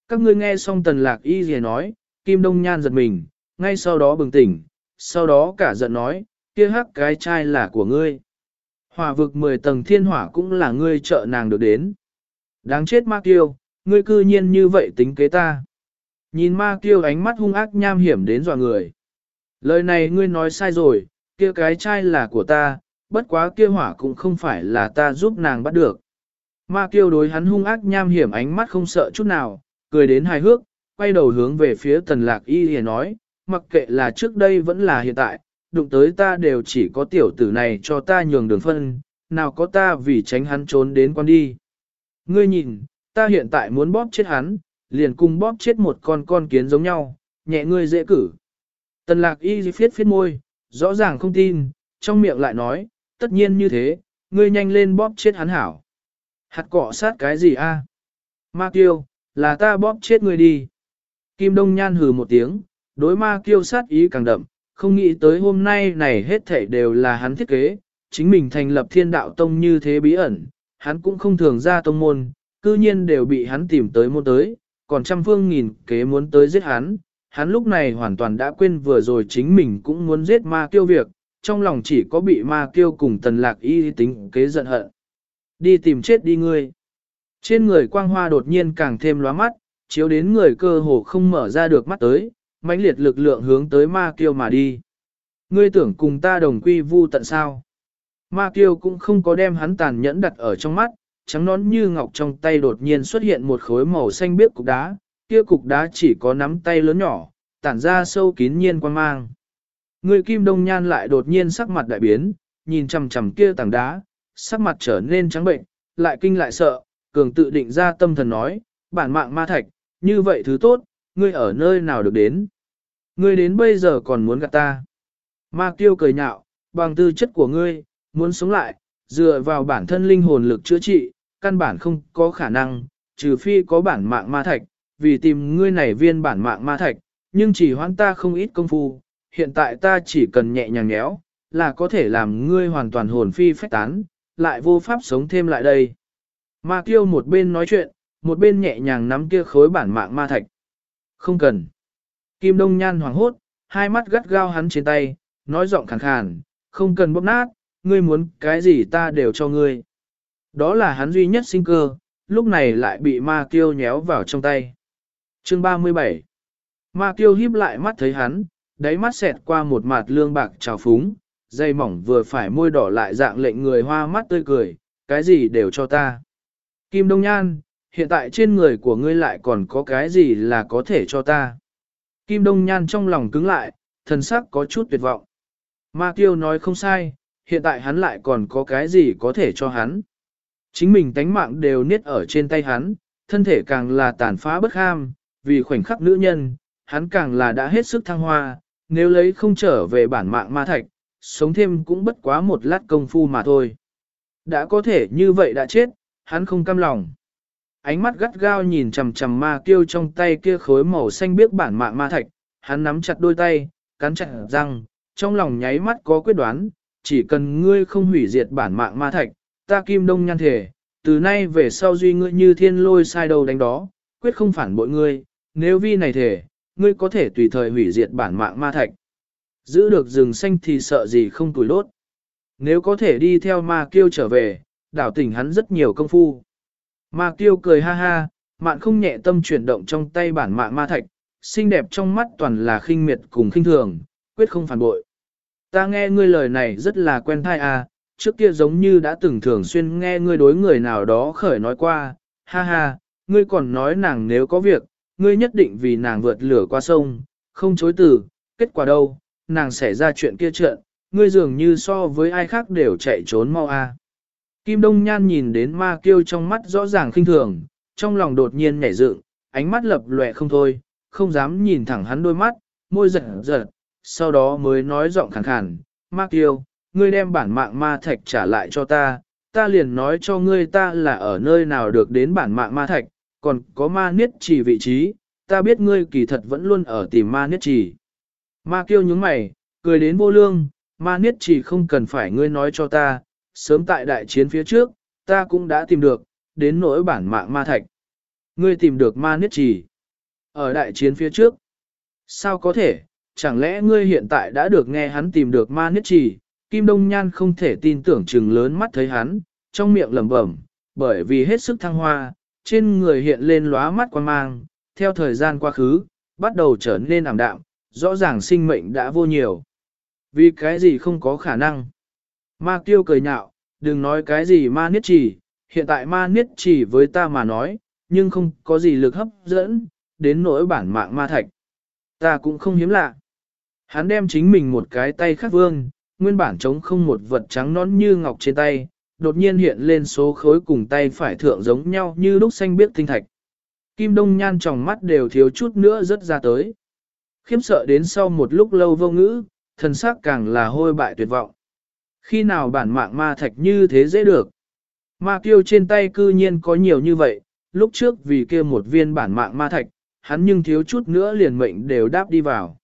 Các ngươi nghe xong tần lạc y gì nói, Kim Đông Nhan giật mình, ngay sau đó bừng tỉnh, sau đó cả giận nói, kia hắc cái chai là của ngươi. Hỏa vực 10 tầng thiên hỏa cũng là ngươi trợ nàng được đến. Đáng chết ma kiêu, ngươi cư nhiên như vậy tính kế ta. Nhìn ma kiêu ánh mắt hung ác nham hiểm đến dọa người. Lời này ngươi nói sai rồi, kia cái chai là của ta, bất quá kia hỏa cũng không phải là ta giúp nàng bắt được. Ma kiêu đối hắn hung ác nham hiểm ánh mắt không sợ chút nào, cười đến hài hước, quay đầu hướng về phía tần lạc y hề nói, mặc kệ là trước đây vẫn là hiện tại, đụng tới ta đều chỉ có tiểu tử này cho ta nhường đường phân, nào có ta vì tránh hắn trốn đến con đi. Ngươi nhìn, ta hiện tại muốn bóp chết hắn, liền cùng bóp chết một con con kiến giống nhau, nhẹ ngươi dễ cử. Tần lạc y phiết phiết môi, rõ ràng không tin, trong miệng lại nói, tất nhiên như thế, ngươi nhanh lên bóp chết hắn hảo. Hạt cọ sát cái gì a? Ma kiêu, là ta bóp chết ngươi đi. Kim Đông Nhan hừ một tiếng, đối ma kiêu sát ý càng đậm, không nghĩ tới hôm nay này hết thảy đều là hắn thiết kế, chính mình thành lập thiên đạo tông như thế bí ẩn, hắn cũng không thường ra tông môn, cư nhiên đều bị hắn tìm tới môn tới, còn trăm phương nghìn kế muốn tới giết hắn, hắn lúc này hoàn toàn đã quên vừa rồi chính mình cũng muốn giết ma kiêu việc, trong lòng chỉ có bị ma kiêu cùng tần lạc y tính kế giận hận. Đi tìm chết đi ngươi. Trên người quang hoa đột nhiên càng thêm lóa mắt, chiếu đến người cơ hồ không mở ra được mắt tới, mãnh liệt lực lượng hướng tới ma kiêu mà đi. Ngươi tưởng cùng ta đồng quy vu tận sao. Ma kiêu cũng không có đem hắn tàn nhẫn đặt ở trong mắt, trắng nón như ngọc trong tay đột nhiên xuất hiện một khối màu xanh biếc cục đá, kia cục đá chỉ có nắm tay lớn nhỏ, tản ra sâu kín nhiên quan mang. Người kim đông nhan lại đột nhiên sắc mặt đại biến, nhìn chằm chằm kia tảng đá, sắc mặt trở nên trắng bệnh, lại kinh lại sợ, cường tự định ra tâm thần nói, bản mạng ma thạch, như vậy thứ tốt, ngươi ở nơi nào được đến. Ngươi đến bây giờ còn muốn gặp ta. Ma tiêu cười nhạo, bằng tư chất của ngươi, muốn sống lại, dựa vào bản thân linh hồn lực chữa trị, căn bản không có khả năng, trừ phi có bản mạng ma thạch, vì tìm ngươi này viên bản mạng ma thạch, nhưng chỉ hoãn ta không ít công phu, hiện tại ta chỉ cần nhẹ nhàng nhéo, là có thể làm ngươi hoàn toàn hồn phi phách tán, lại vô pháp sống thêm lại đây. Ma kiêu một bên nói chuyện, một bên nhẹ nhàng nắm kia khối bản mạng ma thạch. Không cần. Kim Đông Nhan hoảng hốt, hai mắt gắt gao hắn trên tay, nói giọng khàn khàn, không cần bóp nát, ngươi muốn cái gì ta đều cho ngươi. Đó là hắn duy nhất sinh cơ, lúc này lại bị ma kiêu nhéo vào trong tay. Chương 37 Ma kiêu híp lại mắt thấy hắn, đáy mắt xẹt qua một mặt lương bạc trào phúng, dây mỏng vừa phải môi đỏ lại dạng lệnh người hoa mắt tươi cười, cái gì đều cho ta. Kim Đông Nhan, hiện tại trên người của ngươi lại còn có cái gì là có thể cho ta. Kim Đông Nhan trong lòng cứng lại, thần sắc có chút tuyệt vọng. Ma tiêu nói không sai, hiện tại hắn lại còn có cái gì có thể cho hắn. Chính mình tánh mạng đều niết ở trên tay hắn, thân thể càng là tàn phá bất ham, vì khoảnh khắc nữ nhân, hắn càng là đã hết sức thăng hoa, nếu lấy không trở về bản mạng ma thạch, sống thêm cũng bất quá một lát công phu mà thôi. Đã có thể như vậy đã chết, hắn không cam lòng. Ánh mắt gắt gao nhìn chằm chằm ma kiêu trong tay kia khối màu xanh biếc bản mạng ma thạch, hắn nắm chặt đôi tay, cắn chặt răng, trong lòng nháy mắt có quyết đoán, chỉ cần ngươi không hủy diệt bản mạng ma thạch, ta kim đông nhan thể, từ nay về sau duy ngươi như thiên lôi sai đầu đánh đó, quyết không phản bội ngươi, nếu vi này thể, ngươi có thể tùy thời hủy diệt bản mạng ma thạch. Giữ được rừng xanh thì sợ gì không tuổi lốt. Nếu có thể đi theo ma kiêu trở về, đảo tỉnh hắn rất nhiều công phu. Ma kiêu cười ha ha, mạn không nhẹ tâm chuyển động trong tay bản mạng ma thạch, xinh đẹp trong mắt toàn là khinh miệt cùng khinh thường, quyết không phản bội. Ta nghe ngươi lời này rất là quen thai à, trước kia giống như đã từng thường xuyên nghe ngươi đối người nào đó khởi nói qua, ha ha, ngươi còn nói nàng nếu có việc, ngươi nhất định vì nàng vượt lửa qua sông, không chối từ, kết quả đâu, nàng xảy ra chuyện kia trợn, ngươi dường như so với ai khác đều chạy trốn mau a. À. Kim Đông Nhan nhìn đến ma kiêu trong mắt rõ ràng khinh thường, trong lòng đột nhiên nhảy dựng, ánh mắt lập lòe không thôi, không dám nhìn thẳng hắn đôi mắt, môi giật giật, sau đó mới nói giọng khàn khàn, ma kiêu, ngươi đem bản mạng ma thạch trả lại cho ta, ta liền nói cho ngươi ta là ở nơi nào được đến bản mạng ma thạch, còn có ma niết chỉ vị trí, ta biết ngươi kỳ thật vẫn luôn ở tìm ma niết chỉ. Ma kiêu nhướng mày, cười đến vô lương, ma niết chỉ không cần phải ngươi nói cho ta, sớm tại đại chiến phía trước, ta cũng đã tìm được, đến nỗi bản mạng ma thạch. Ngươi tìm được ma niết chỉ. Ở đại chiến phía trước. Sao có thể, chẳng lẽ ngươi hiện tại đã được nghe hắn tìm được ma niết chỉ, Kim Đông Nhan không thể tin tưởng chừng lớn mắt thấy hắn, trong miệng lẩm bẩm, bởi vì hết sức thăng hoa, trên người hiện lên lóa mắt quan mang, theo thời gian quá khứ, bắt đầu trở nên ảm đạm, rõ ràng sinh mệnh đã vô nhiều. Vì cái gì không có khả năng? Ma Kiêu cười nhạo, đừng nói cái gì ma niết chỉ, hiện tại ma niết chỉ với ta mà nói, nhưng không có gì lực hấp dẫn, đến nỗi bản mạng ma thạch. Ta cũng không hiếm lạ. Hắn đem chính mình một cái tay khắc vương, nguyên bản trống không một vật trắng nón như ngọc trên tay, đột nhiên hiện lên số khối cùng tay phải thượng giống nhau như lúc xanh biết tinh thạch. Kim Đông Nhan trong mắt đều thiếu chút nữa rớt ra tới. Khiếm sợ đến sau một lúc lâu vô ngữ, thần sắc càng là hôi bại tuyệt vọng. Khi nào bản mạng ma thạch như thế dễ được? Ma kiêu trên tay cư nhiên có nhiều như vậy, lúc trước vì kia một viên bản mạng ma thạch, hắn nhưng thiếu chút nữa liền mệnh đều đáp đi vào.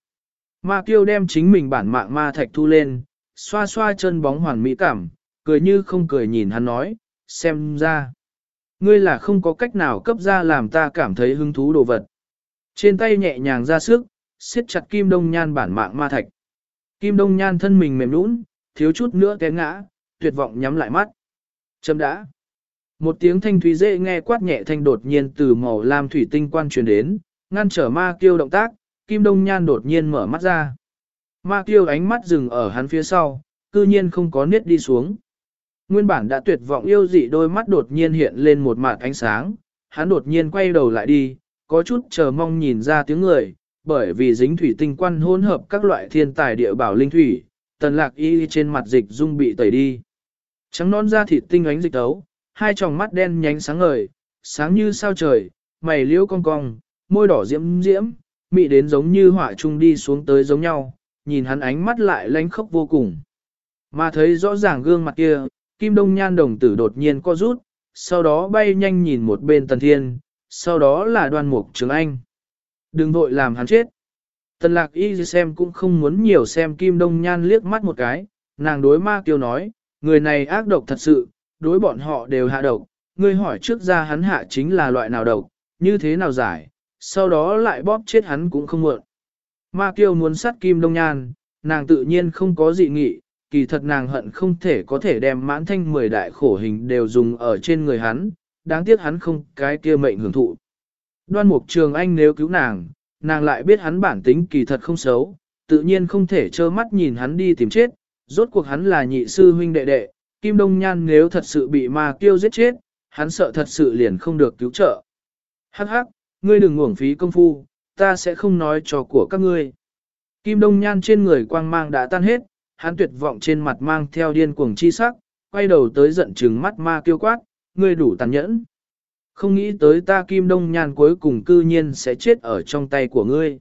Ma kiêu đem chính mình bản mạng ma thạch thu lên, xoa xoa chân bóng hoàn mỹ cảm, cười như không cười nhìn hắn nói, xem ra. Ngươi là không có cách nào cấp ra làm ta cảm thấy hứng thú đồ vật. Trên tay nhẹ nhàng ra sức, siết chặt kim đông nhan bản mạng ma thạch. Kim đông nhan thân mình mềm nũng, thiếu chút nữa té ngã, tuyệt vọng nhắm lại mắt. Chấm đã. Một tiếng thanh thúy dễ nghe quát nhẹ thanh đột nhiên từ màu lam thủy tinh quan truyền đến, ngăn trở ma kiêu động tác, kim đông nhan đột nhiên mở mắt ra. Ma kiêu ánh mắt dừng ở hắn phía sau, cư nhiên không có niết đi xuống. Nguyên bản đã tuyệt vọng yêu dị đôi mắt đột nhiên hiện lên một mặt ánh sáng, hắn đột nhiên quay đầu lại đi, có chút chờ mong nhìn ra tiếng người, bởi vì dính thủy tinh quan hỗn hợp các loại thiên tài địa bảo linh thủy, tần lạc y trên mặt dịch dung bị tẩy đi. Trắng non da thịt tinh ánh dịch tấu, hai tròng mắt đen nhánh sáng ngời, sáng như sao trời, mày liễu cong cong, môi đỏ diễm diễm, mị đến giống như hỏa trung đi xuống tới giống nhau, nhìn hắn ánh mắt lại lánh khốc vô cùng. Mà thấy rõ ràng gương mặt kia, kim đông nhan đồng tử đột nhiên co rút, sau đó bay nhanh nhìn một bên tần thiên, sau đó là đoan mục trường anh. Đừng vội làm hắn chết. Tần lạc y xem cũng không muốn nhiều xem kim đông nhan liếc mắt một cái, nàng đối ma kiêu nói, người này ác độc thật sự, đối bọn họ đều hạ độc, ngươi hỏi trước ra hắn hạ chính là loại nào độc, như thế nào giải, sau đó lại bóp chết hắn cũng không muộn. Ma kiêu muốn sát kim đông nhan, nàng tự nhiên không có dị nghị, kỳ thật nàng hận không thể có thể đem mãn thanh mười đại khổ hình đều dùng ở trên người hắn, đáng tiếc hắn không cái kia mệnh hưởng thụ. Đoan mục trường anh nếu cứu nàng, nàng lại biết hắn bản tính kỳ thật không xấu, tự nhiên không thể trơ mắt nhìn hắn đi tìm chết, rốt cuộc hắn là nhị sư huynh đệ đệ, Kim Đông Nhan nếu thật sự bị ma kiêu giết chết, hắn sợ thật sự liền không được cứu trợ. Hắc hắc, ngươi đừng uổng phí công phu, ta sẽ không nói cho của các ngươi. Kim Đông Nhan trên người quang mang đã tan hết, hắn tuyệt vọng trên mặt mang theo điên cuồng chi sắc, quay đầu tới giận trừng mắt ma kiêu quát, ngươi đủ tàn nhẫn. Không nghĩ tới ta Kim Đông Nhan cuối cùng cư nhiên sẽ chết ở trong tay của ngươi.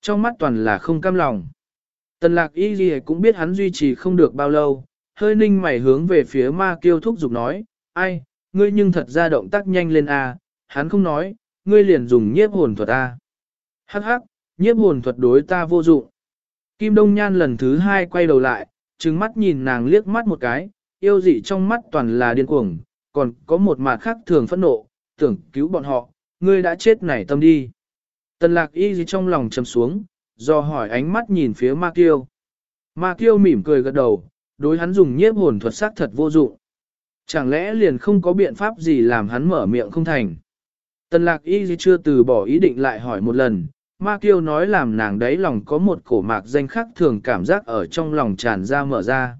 Trong mắt toàn là không cam lòng. Tần lạc y gì cũng biết hắn duy trì không được bao lâu, hơi ninh mày hướng về phía ma kiêu thúc giục nói, ai, ngươi nhưng thật ra động tác nhanh lên a à. hắn không nói, ngươi liền dùng nhiếp hồn thuật a à. Hắc hắc, nhiếp hồn thuật đối ta vô dụng. Kim Đông Nhan lần thứ hai quay đầu lại, trừng mắt nhìn nàng liếc mắt một cái, yêu dị trong mắt toàn là điên cuồng, còn có một mặt khác thường phẫn nộ, tưởng cứu bọn họ, ngươi đã chết nảy tâm đi. Tần lạc y gì trong lòng chầm xuống, do hỏi ánh mắt nhìn phía Ma Kiêu. Ma Kiêu mỉm cười gật đầu, đối hắn dùng nhiếp hồn thuật sắc thật vô dụng. Chẳng lẽ liền không có biện pháp gì làm hắn mở miệng không thành. Tần lạc y chưa từ bỏ ý định lại hỏi một lần, ma kiêu nói làm nàng đấy lòng có một cổ mạc danh khác thường cảm giác ở trong lòng tràn ra mở ra.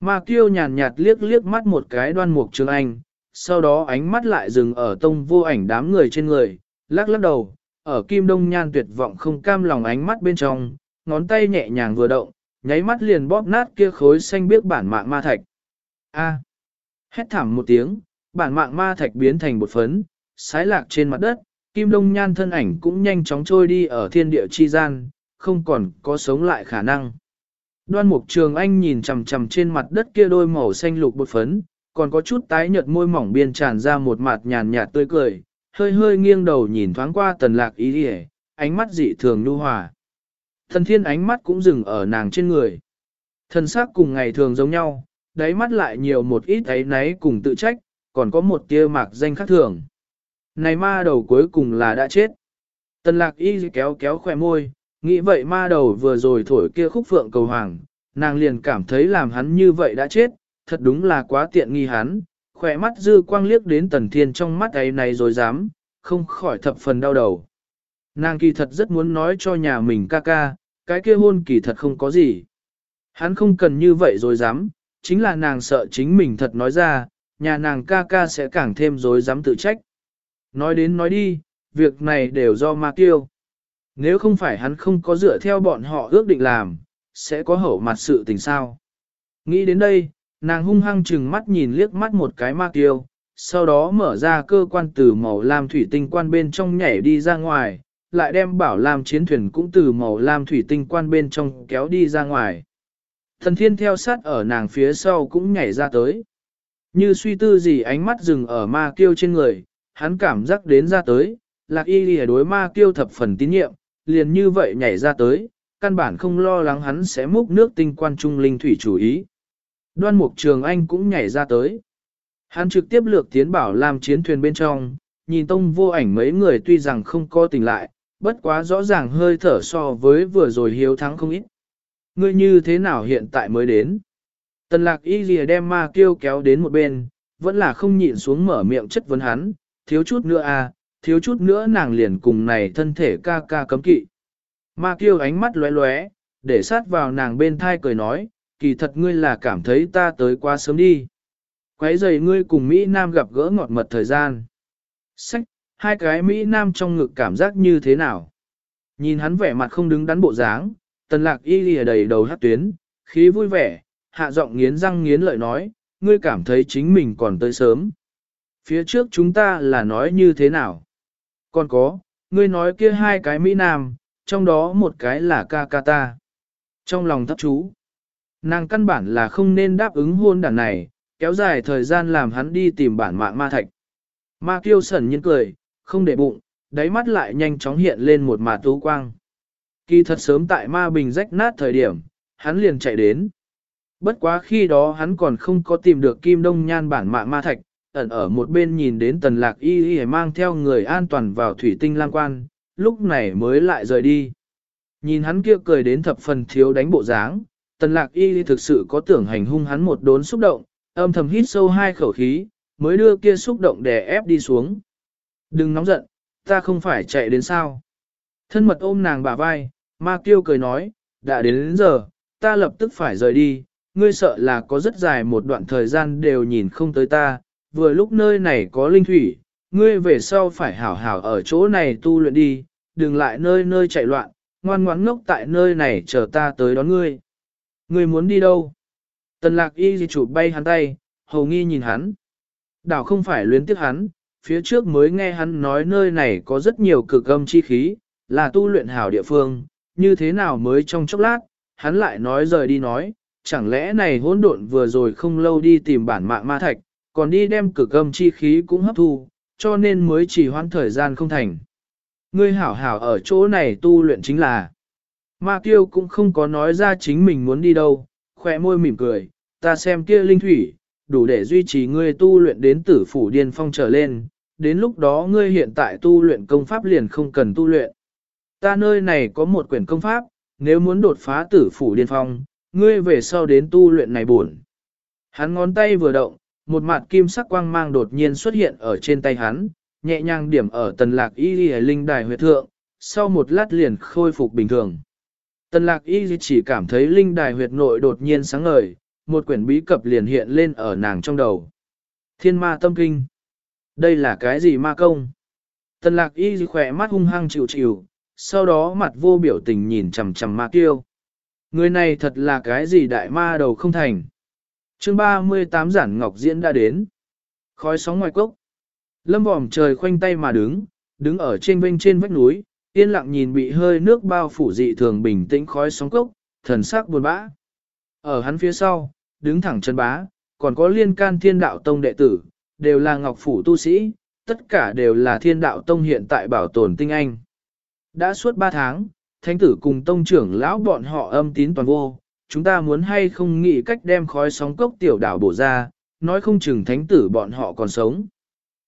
Ma kiêu nhàn nhạt liếc liếc mắt một cái đoan mục trường anh, sau đó ánh mắt lại dừng ở tông vô ảnh đám người trên người, lắc lắc đầu, ở kim đông nhan tuyệt vọng không cam lòng ánh mắt bên trong, ngón tay nhẹ nhàng vừa động, nháy mắt liền bóp nát kia khối xanh biếc bản mạng ma thạch. A. Hét thảm một tiếng, bản mạng ma thạch biến thành bột phấn, sái lạc trên mặt đất, kim đông nhan thân ảnh cũng nhanh chóng trôi đi ở thiên địa chi gian, không còn có sống lại khả năng. Đoan mục trường anh nhìn chằm chằm trên mặt đất kia đôi màu xanh lục bột phấn, còn có chút tái nhợt môi mỏng biên tràn ra một mặt nhàn nhạt tươi cười, hơi hơi nghiêng đầu nhìn thoáng qua tần lạc ý đi ánh mắt dị thường nhu hòa. Thần thiên ánh mắt cũng dừng ở nàng trên người. Thần sắc cùng ngày thường giống nhau, đáy mắt lại nhiều một ít ấy náy cùng tự trách, còn có một tia mạc danh khác thường. Này ma đầu cuối cùng là đã chết. Tần lạc y kéo kéo khỏe môi, nghĩ vậy ma đầu vừa rồi thổi kia khúc phượng cầu hoàng, nàng liền cảm thấy làm hắn như vậy đã chết, thật đúng là quá tiện nghi hắn, khỏe mắt dư quang liếc đến tần thiên trong mắt ấy này rồi dám, không khỏi thập phần đau đầu. Nàng kỳ thật rất muốn nói cho nhà mình ca ca, cái kia hôn kỳ thật không có gì. Hắn không cần như vậy rồi dám, chính là nàng sợ chính mình thật nói ra, nhà nàng ca ca sẽ càng thêm dối dám tự trách. Nói đến nói đi, việc này đều do ma tiêu. Nếu không phải hắn không có dựa theo bọn họ ước định làm, sẽ có hậu mặt sự tình sao. Nghĩ đến đây, nàng hung hăng chừng mắt nhìn liếc mắt một cái ma tiêu, sau đó mở ra cơ quan từ màu lam thủy tinh quan bên trong nhảy đi ra ngoài, lại đem bảo lam chiến thuyền cũng từ màu lam thủy tinh quan bên trong kéo đi ra ngoài. Thần thiên theo sát ở nàng phía sau cũng nhảy ra tới. Như suy tư gì ánh mắt dừng ở ma kiêu trên người, hắn cảm giác đến ra tới, lạc y lìa đối ma kiêu thập phần tín nhiệm, liền như vậy nhảy ra tới, căn bản không lo lắng hắn sẽ múc nước tinh quan trung linh thủy chủ ý. Đoan mục trường anh cũng nhảy ra tới. Hắn trực tiếp lược tiến bảo làm chiến thuyền bên trong, nhìn tông vô ảnh mấy người tuy rằng không co tỉnh lại, bất quá rõ ràng hơi thở so với vừa rồi hiếu thắng không ít. Ngươi như thế nào hiện tại mới đến? Tần lạc y lìa đem ma kiêu kéo đến một bên, vẫn là không nhịn xuống mở miệng chất vấn hắn, thiếu chút nữa à, thiếu chút nữa nàng liền cùng này thân thể ca ca cấm kỵ. Ma kiêu ánh mắt lóe lóe, để sát vào nàng bên thai cười nói, kỳ thật ngươi là cảm thấy ta tới quá sớm đi. Quấy giày ngươi cùng Mỹ Nam gặp gỡ ngọt mật thời gian. Sách, hai cái Mỹ Nam trong ngực cảm giác như thế nào? Nhìn hắn vẻ mặt không đứng đắn bộ dáng, tần lạc y lìa đầy đầu hát tuyến, khí vui vẻ, hạ giọng nghiến răng nghiến lợi nói, ngươi cảm thấy chính mình còn tới sớm. Phía trước chúng ta là nói như thế nào? Còn có, ngươi nói kia hai cái Mỹ Nam, trong đó một cái là ca ca ta. Trong lòng thấp chú, nàng căn bản là không nên đáp ứng hôn đàn này, kéo dài thời gian làm hắn đi tìm bản mạng ma thạch. Ma kiêu sẩn nhiên cười, không để bụng, đáy mắt lại nhanh chóng hiện lên một mà tú quang. Kỳ thật sớm tại ma bình rách nát thời điểm, hắn liền chạy đến. Bất quá khi đó hắn còn không có tìm được kim đông nhan bản mạng ma thạch, ẩn ở một bên nhìn đến tần lạc y y mang theo người an toàn vào thủy tinh lang quan, lúc này mới lại rời đi. Nhìn hắn kia cười đến thập phần thiếu đánh bộ dáng, tần lạc y thực sự có tưởng hành hung hắn một đốn xúc động, âm thầm hít sâu hai khẩu khí, mới đưa kia xúc động đè ép đi xuống. Đừng nóng giận, ta không phải chạy đến sao. Thân mật ôm nàng bả vai, ma kiêu cười nói, đã đến đến giờ, ta lập tức phải rời đi, ngươi sợ là có rất dài một đoạn thời gian đều nhìn không tới ta, vừa lúc nơi này có linh thủy, ngươi về sau phải hảo hảo ở chỗ này tu luyện đi, đừng lại nơi nơi chạy loạn, ngoan ngoãn ngốc tại nơi này chờ ta tới đón ngươi. Ngươi muốn đi đâu? Tần lạc y di chụp bay hắn tay, hầu nghi nhìn hắn. Đảo không phải luyến tiếc hắn, phía trước mới nghe hắn nói nơi này có rất nhiều cực âm chi khí, là tu luyện hảo địa phương, như thế nào mới trong chốc lát, hắn lại nói rời đi nói, chẳng lẽ này hỗn độn vừa rồi không lâu đi tìm bản mạng ma thạch, còn đi đem cực âm chi khí cũng hấp thu, cho nên mới chỉ hoãn thời gian không thành. Ngươi hảo hảo ở chỗ này tu luyện chính là, ma kiêu cũng không có nói ra chính mình muốn đi đâu, khỏe môi mỉm cười, ta xem kia linh thủy, đủ để duy trì ngươi tu luyện đến tử phủ điên phong trở lên, đến lúc đó ngươi hiện tại tu luyện công pháp liền không cần tu luyện. Ta nơi này có một quyển công pháp, nếu muốn đột phá tử phủ điên phong, ngươi về sau đến tu luyện này buồn. Hắn ngón tay vừa động, một mặt kim sắc quang mang đột nhiên xuất hiện ở trên tay hắn, nhẹ nhàng điểm ở tần lạc y y linh đài huyệt thượng, sau một lát liền khôi phục bình thường. Tần lạc y chỉ cảm thấy linh đài huyệt nội đột nhiên sáng ngời, một quyển bí cập liền hiện lên ở nàng trong đầu. Thiên ma tâm kinh. Đây là cái gì ma công? Tần lạc y khỏe mắt hung hăng chịu chịu, sau đó mặt vô biểu tình nhìn chầm chầm ma kiêu. Người này thật là cái gì đại ma đầu không thành. chương 38 giản ngọc diễn đã đến. Khói sóng ngoài cốc. Lâm vòm trời khoanh tay mà đứng, đứng ở trên vênh trên vách núi, yên lặng nhìn bị hơi nước bao phủ dị thường bình tĩnh khói sóng cốc, thần sắc buồn bã. Ở hắn phía sau, đứng thẳng chân bá, còn có liên can thiên đạo tông đệ tử, đều là ngọc phủ tu sĩ, tất cả đều là thiên đạo tông hiện tại bảo tồn tinh anh. Đã suốt 3 tháng, thánh tử cùng tông trưởng lão bọn họ âm tín toàn vô, chúng ta muốn hay không nghĩ cách đem khói sóng cốc tiểu đảo bổ ra, nói không chừng thánh tử bọn họ còn sống.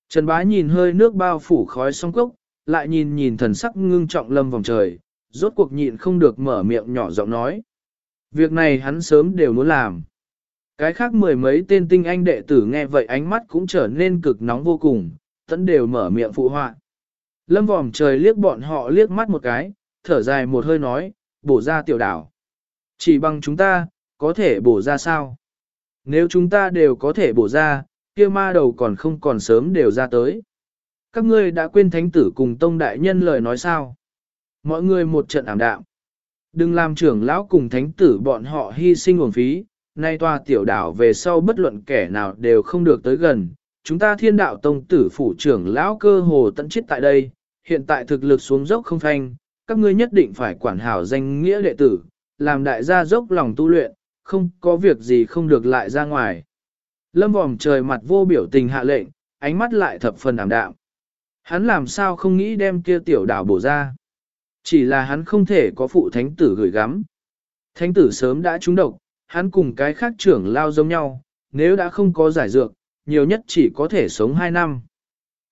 Trần bá nhìn hơi nước bao phủ khói sóng cốc, lại nhìn nhìn thần sắc ngưng trọng lâm vòng trời, rốt cuộc nhịn không được mở miệng nhỏ giọng nói. Việc này hắn sớm đều muốn làm. Cái khác mười mấy tên tinh anh đệ tử nghe vậy ánh mắt cũng trở nên cực nóng vô cùng, tẫn đều mở miệng phụ họa. Lâm vòm trời liếc bọn họ liếc mắt một cái, thở dài một hơi nói, bổ ra tiểu đảo. Chỉ bằng chúng ta, có thể bổ ra sao? Nếu chúng ta đều có thể bổ ra, kia ma đầu còn không còn sớm đều ra tới. Các ngươi đã quên thánh tử cùng tông đại nhân lời nói sao? Mọi người một trận ảm đạm. Đừng làm trưởng lão cùng thánh tử bọn họ hy sinh uổng phí, nay tòa tiểu đảo về sau bất luận kẻ nào đều không được tới gần. Chúng ta thiên đạo tông tử phủ trưởng lão cơ hồ tận chết tại đây, hiện tại thực lực xuống dốc không thanh, các ngươi nhất định phải quản hảo danh nghĩa đệ tử, làm đại gia dốc lòng tu luyện, không có việc gì không được lại ra ngoài. Lâm vòm trời mặt vô biểu tình hạ lệnh, ánh mắt lại thập phần ảm đạm. Hắn làm sao không nghĩ đem kia tiểu đảo bổ ra. Chỉ là hắn không thể có phụ thánh tử gửi gắm. Thánh tử sớm đã trúng độc, hắn cùng cái khác trưởng lao giống nhau, nếu đã không có giải dược, nhiều nhất chỉ có thể sống 2 năm.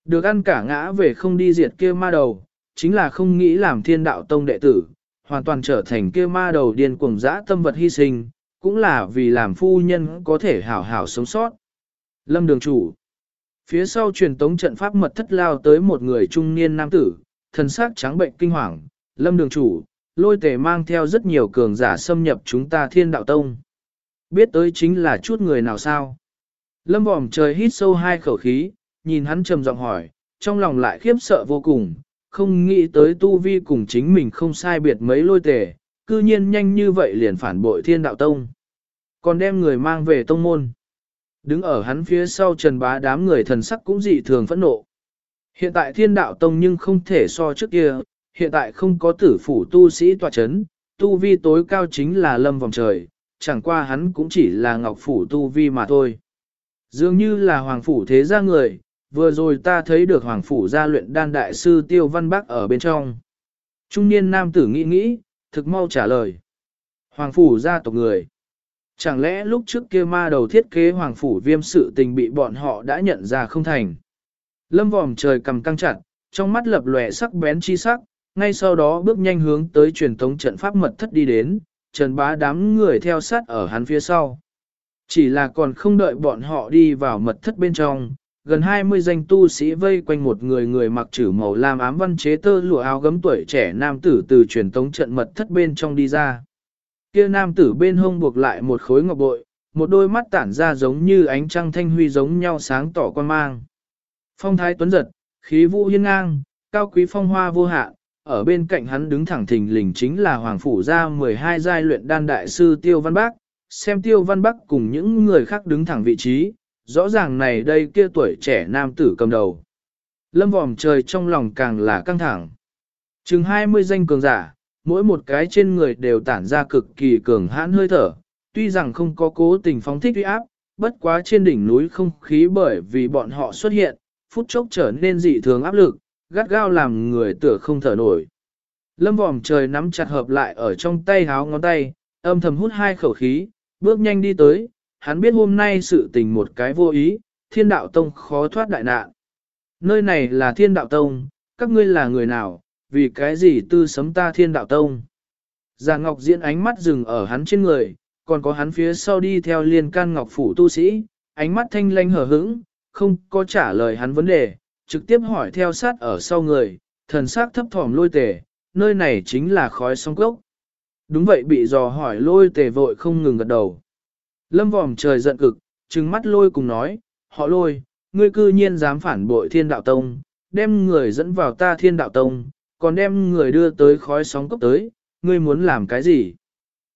Được ăn cả ngã về không đi diệt kia ma đầu, chính là không nghĩ làm thiên đạo tông đệ tử, hoàn toàn trở thành kia ma đầu điên cuồng dã tâm vật hy sinh, cũng là vì làm phu nhân có thể hảo hảo sống sót. Lâm đường chủ Phía sau truyền tống trận pháp mật thất lao tới một người trung niên nam tử, thần sắc trắng bệnh kinh hoàng, lâm đường chủ, lôi tề mang theo rất nhiều cường giả xâm nhập chúng ta thiên đạo tông. Biết tới chính là chút người nào sao? Lâm vòm trời hít sâu hai khẩu khí, nhìn hắn trầm giọng hỏi, trong lòng lại khiếp sợ vô cùng, không nghĩ tới tu vi cùng chính mình không sai biệt mấy lôi tề, cư nhiên nhanh như vậy liền phản bội thiên đạo tông. Còn đem người mang về tông môn. Đứng ở hắn phía sau trần bá đám người thần sắc cũng dị thường phẫn nộ. Hiện tại thiên đạo tông nhưng không thể so trước kia, hiện tại không có tử phủ tu sĩ tòa chấn, tu vi tối cao chính là lâm vòng trời, chẳng qua hắn cũng chỉ là ngọc phủ tu vi mà thôi. Dường như là hoàng phủ thế gia người, vừa rồi ta thấy được hoàng phủ gia luyện đan đại sư tiêu văn bác ở bên trong. Trung niên nam tử nghĩ nghĩ, thực mau trả lời. Hoàng phủ gia tộc người. Chẳng lẽ lúc trước kia ma đầu thiết kế hoàng phủ viêm sự tình bị bọn họ đã nhận ra không thành. Lâm vòm trời cầm căng chặt, trong mắt lập lòe sắc bén chi sắc, ngay sau đó bước nhanh hướng tới truyền thống trận pháp mật thất đi đến, trần bá đám người theo sát ở hắn phía sau. Chỉ là còn không đợi bọn họ đi vào mật thất bên trong, gần 20 danh tu sĩ vây quanh một người người mặc chữ màu lam ám văn chế tơ lụa áo gấm tuổi trẻ nam tử từ truyền tống trận mật thất bên trong đi ra. Kia nam tử bên hông buộc lại một khối ngọc bội, một đôi mắt tản ra giống như ánh trăng thanh huy giống nhau sáng tỏ quan mang. Phong thái tuấn giật, khí vũ hiên ngang, cao quý phong hoa vô hạ, ở bên cạnh hắn đứng thẳng thình lình chính là Hoàng Phủ gia 12 giai luyện đan đại sư Tiêu Văn Bác, xem Tiêu Văn Bắc cùng những người khác đứng thẳng vị trí, rõ ràng này đây kia tuổi trẻ nam tử cầm đầu. Lâm vòm trời trong lòng càng là căng thẳng. Chừng 20 danh cường giả, mỗi một cái trên người đều tản ra cực kỳ cường hãn hơi thở, tuy rằng không có cố tình phóng thích uy áp, bất quá trên đỉnh núi không khí bởi vì bọn họ xuất hiện, phút chốc trở nên dị thường áp lực, gắt gao làm người tựa không thở nổi. Lâm vòm trời nắm chặt hợp lại ở trong tay háo ngón tay, âm thầm hút hai khẩu khí, bước nhanh đi tới, hắn biết hôm nay sự tình một cái vô ý, thiên đạo tông khó thoát đại nạn. Nơi này là thiên đạo tông, các ngươi là người nào, vì cái gì tư sấm ta thiên đạo tông. Già Ngọc diễn ánh mắt dừng ở hắn trên người, còn có hắn phía sau đi theo liên can Ngọc Phủ tu sĩ, ánh mắt thanh lanh hở hững, không có trả lời hắn vấn đề, trực tiếp hỏi theo sát ở sau người, thần sắc thấp thỏm lôi tề, nơi này chính là khói song cốc. Đúng vậy bị dò hỏi lôi tề vội không ngừng gật đầu. Lâm vòm trời giận cực, trừng mắt lôi cùng nói, họ lôi, ngươi cư nhiên dám phản bội thiên đạo tông, đem người dẫn vào ta thiên đạo tông, còn đem người đưa tới khói sóng cốc tới, ngươi muốn làm cái gì?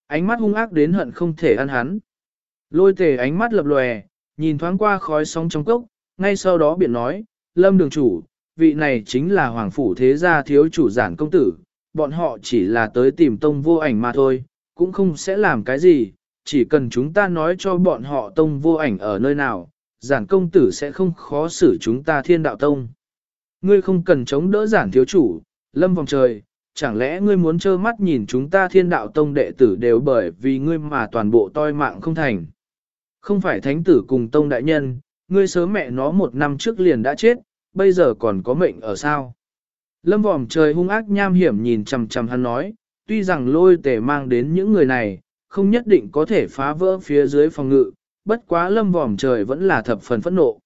Ánh mắt hung ác đến hận không thể ăn hắn. Lôi tề ánh mắt lập lòe, nhìn thoáng qua khói sóng trong cốc, ngay sau đó biện nói, lâm đường chủ, vị này chính là hoàng phủ thế gia thiếu chủ giản công tử, bọn họ chỉ là tới tìm tông vô ảnh mà thôi, cũng không sẽ làm cái gì, chỉ cần chúng ta nói cho bọn họ tông vô ảnh ở nơi nào, giản công tử sẽ không khó xử chúng ta thiên đạo tông. Ngươi không cần chống đỡ giản thiếu chủ, lâm vòng trời, chẳng lẽ ngươi muốn trơ mắt nhìn chúng ta thiên đạo tông đệ tử đều bởi vì ngươi mà toàn bộ toi mạng không thành. Không phải thánh tử cùng tông đại nhân, ngươi sớm mẹ nó một năm trước liền đã chết, bây giờ còn có mệnh ở sao. Lâm vòng trời hung ác nham hiểm nhìn chằm chằm hắn nói, tuy rằng lôi Tề mang đến những người này, không nhất định có thể phá vỡ phía dưới phòng ngự, bất quá lâm vòm trời vẫn là thập phần phẫn nộ.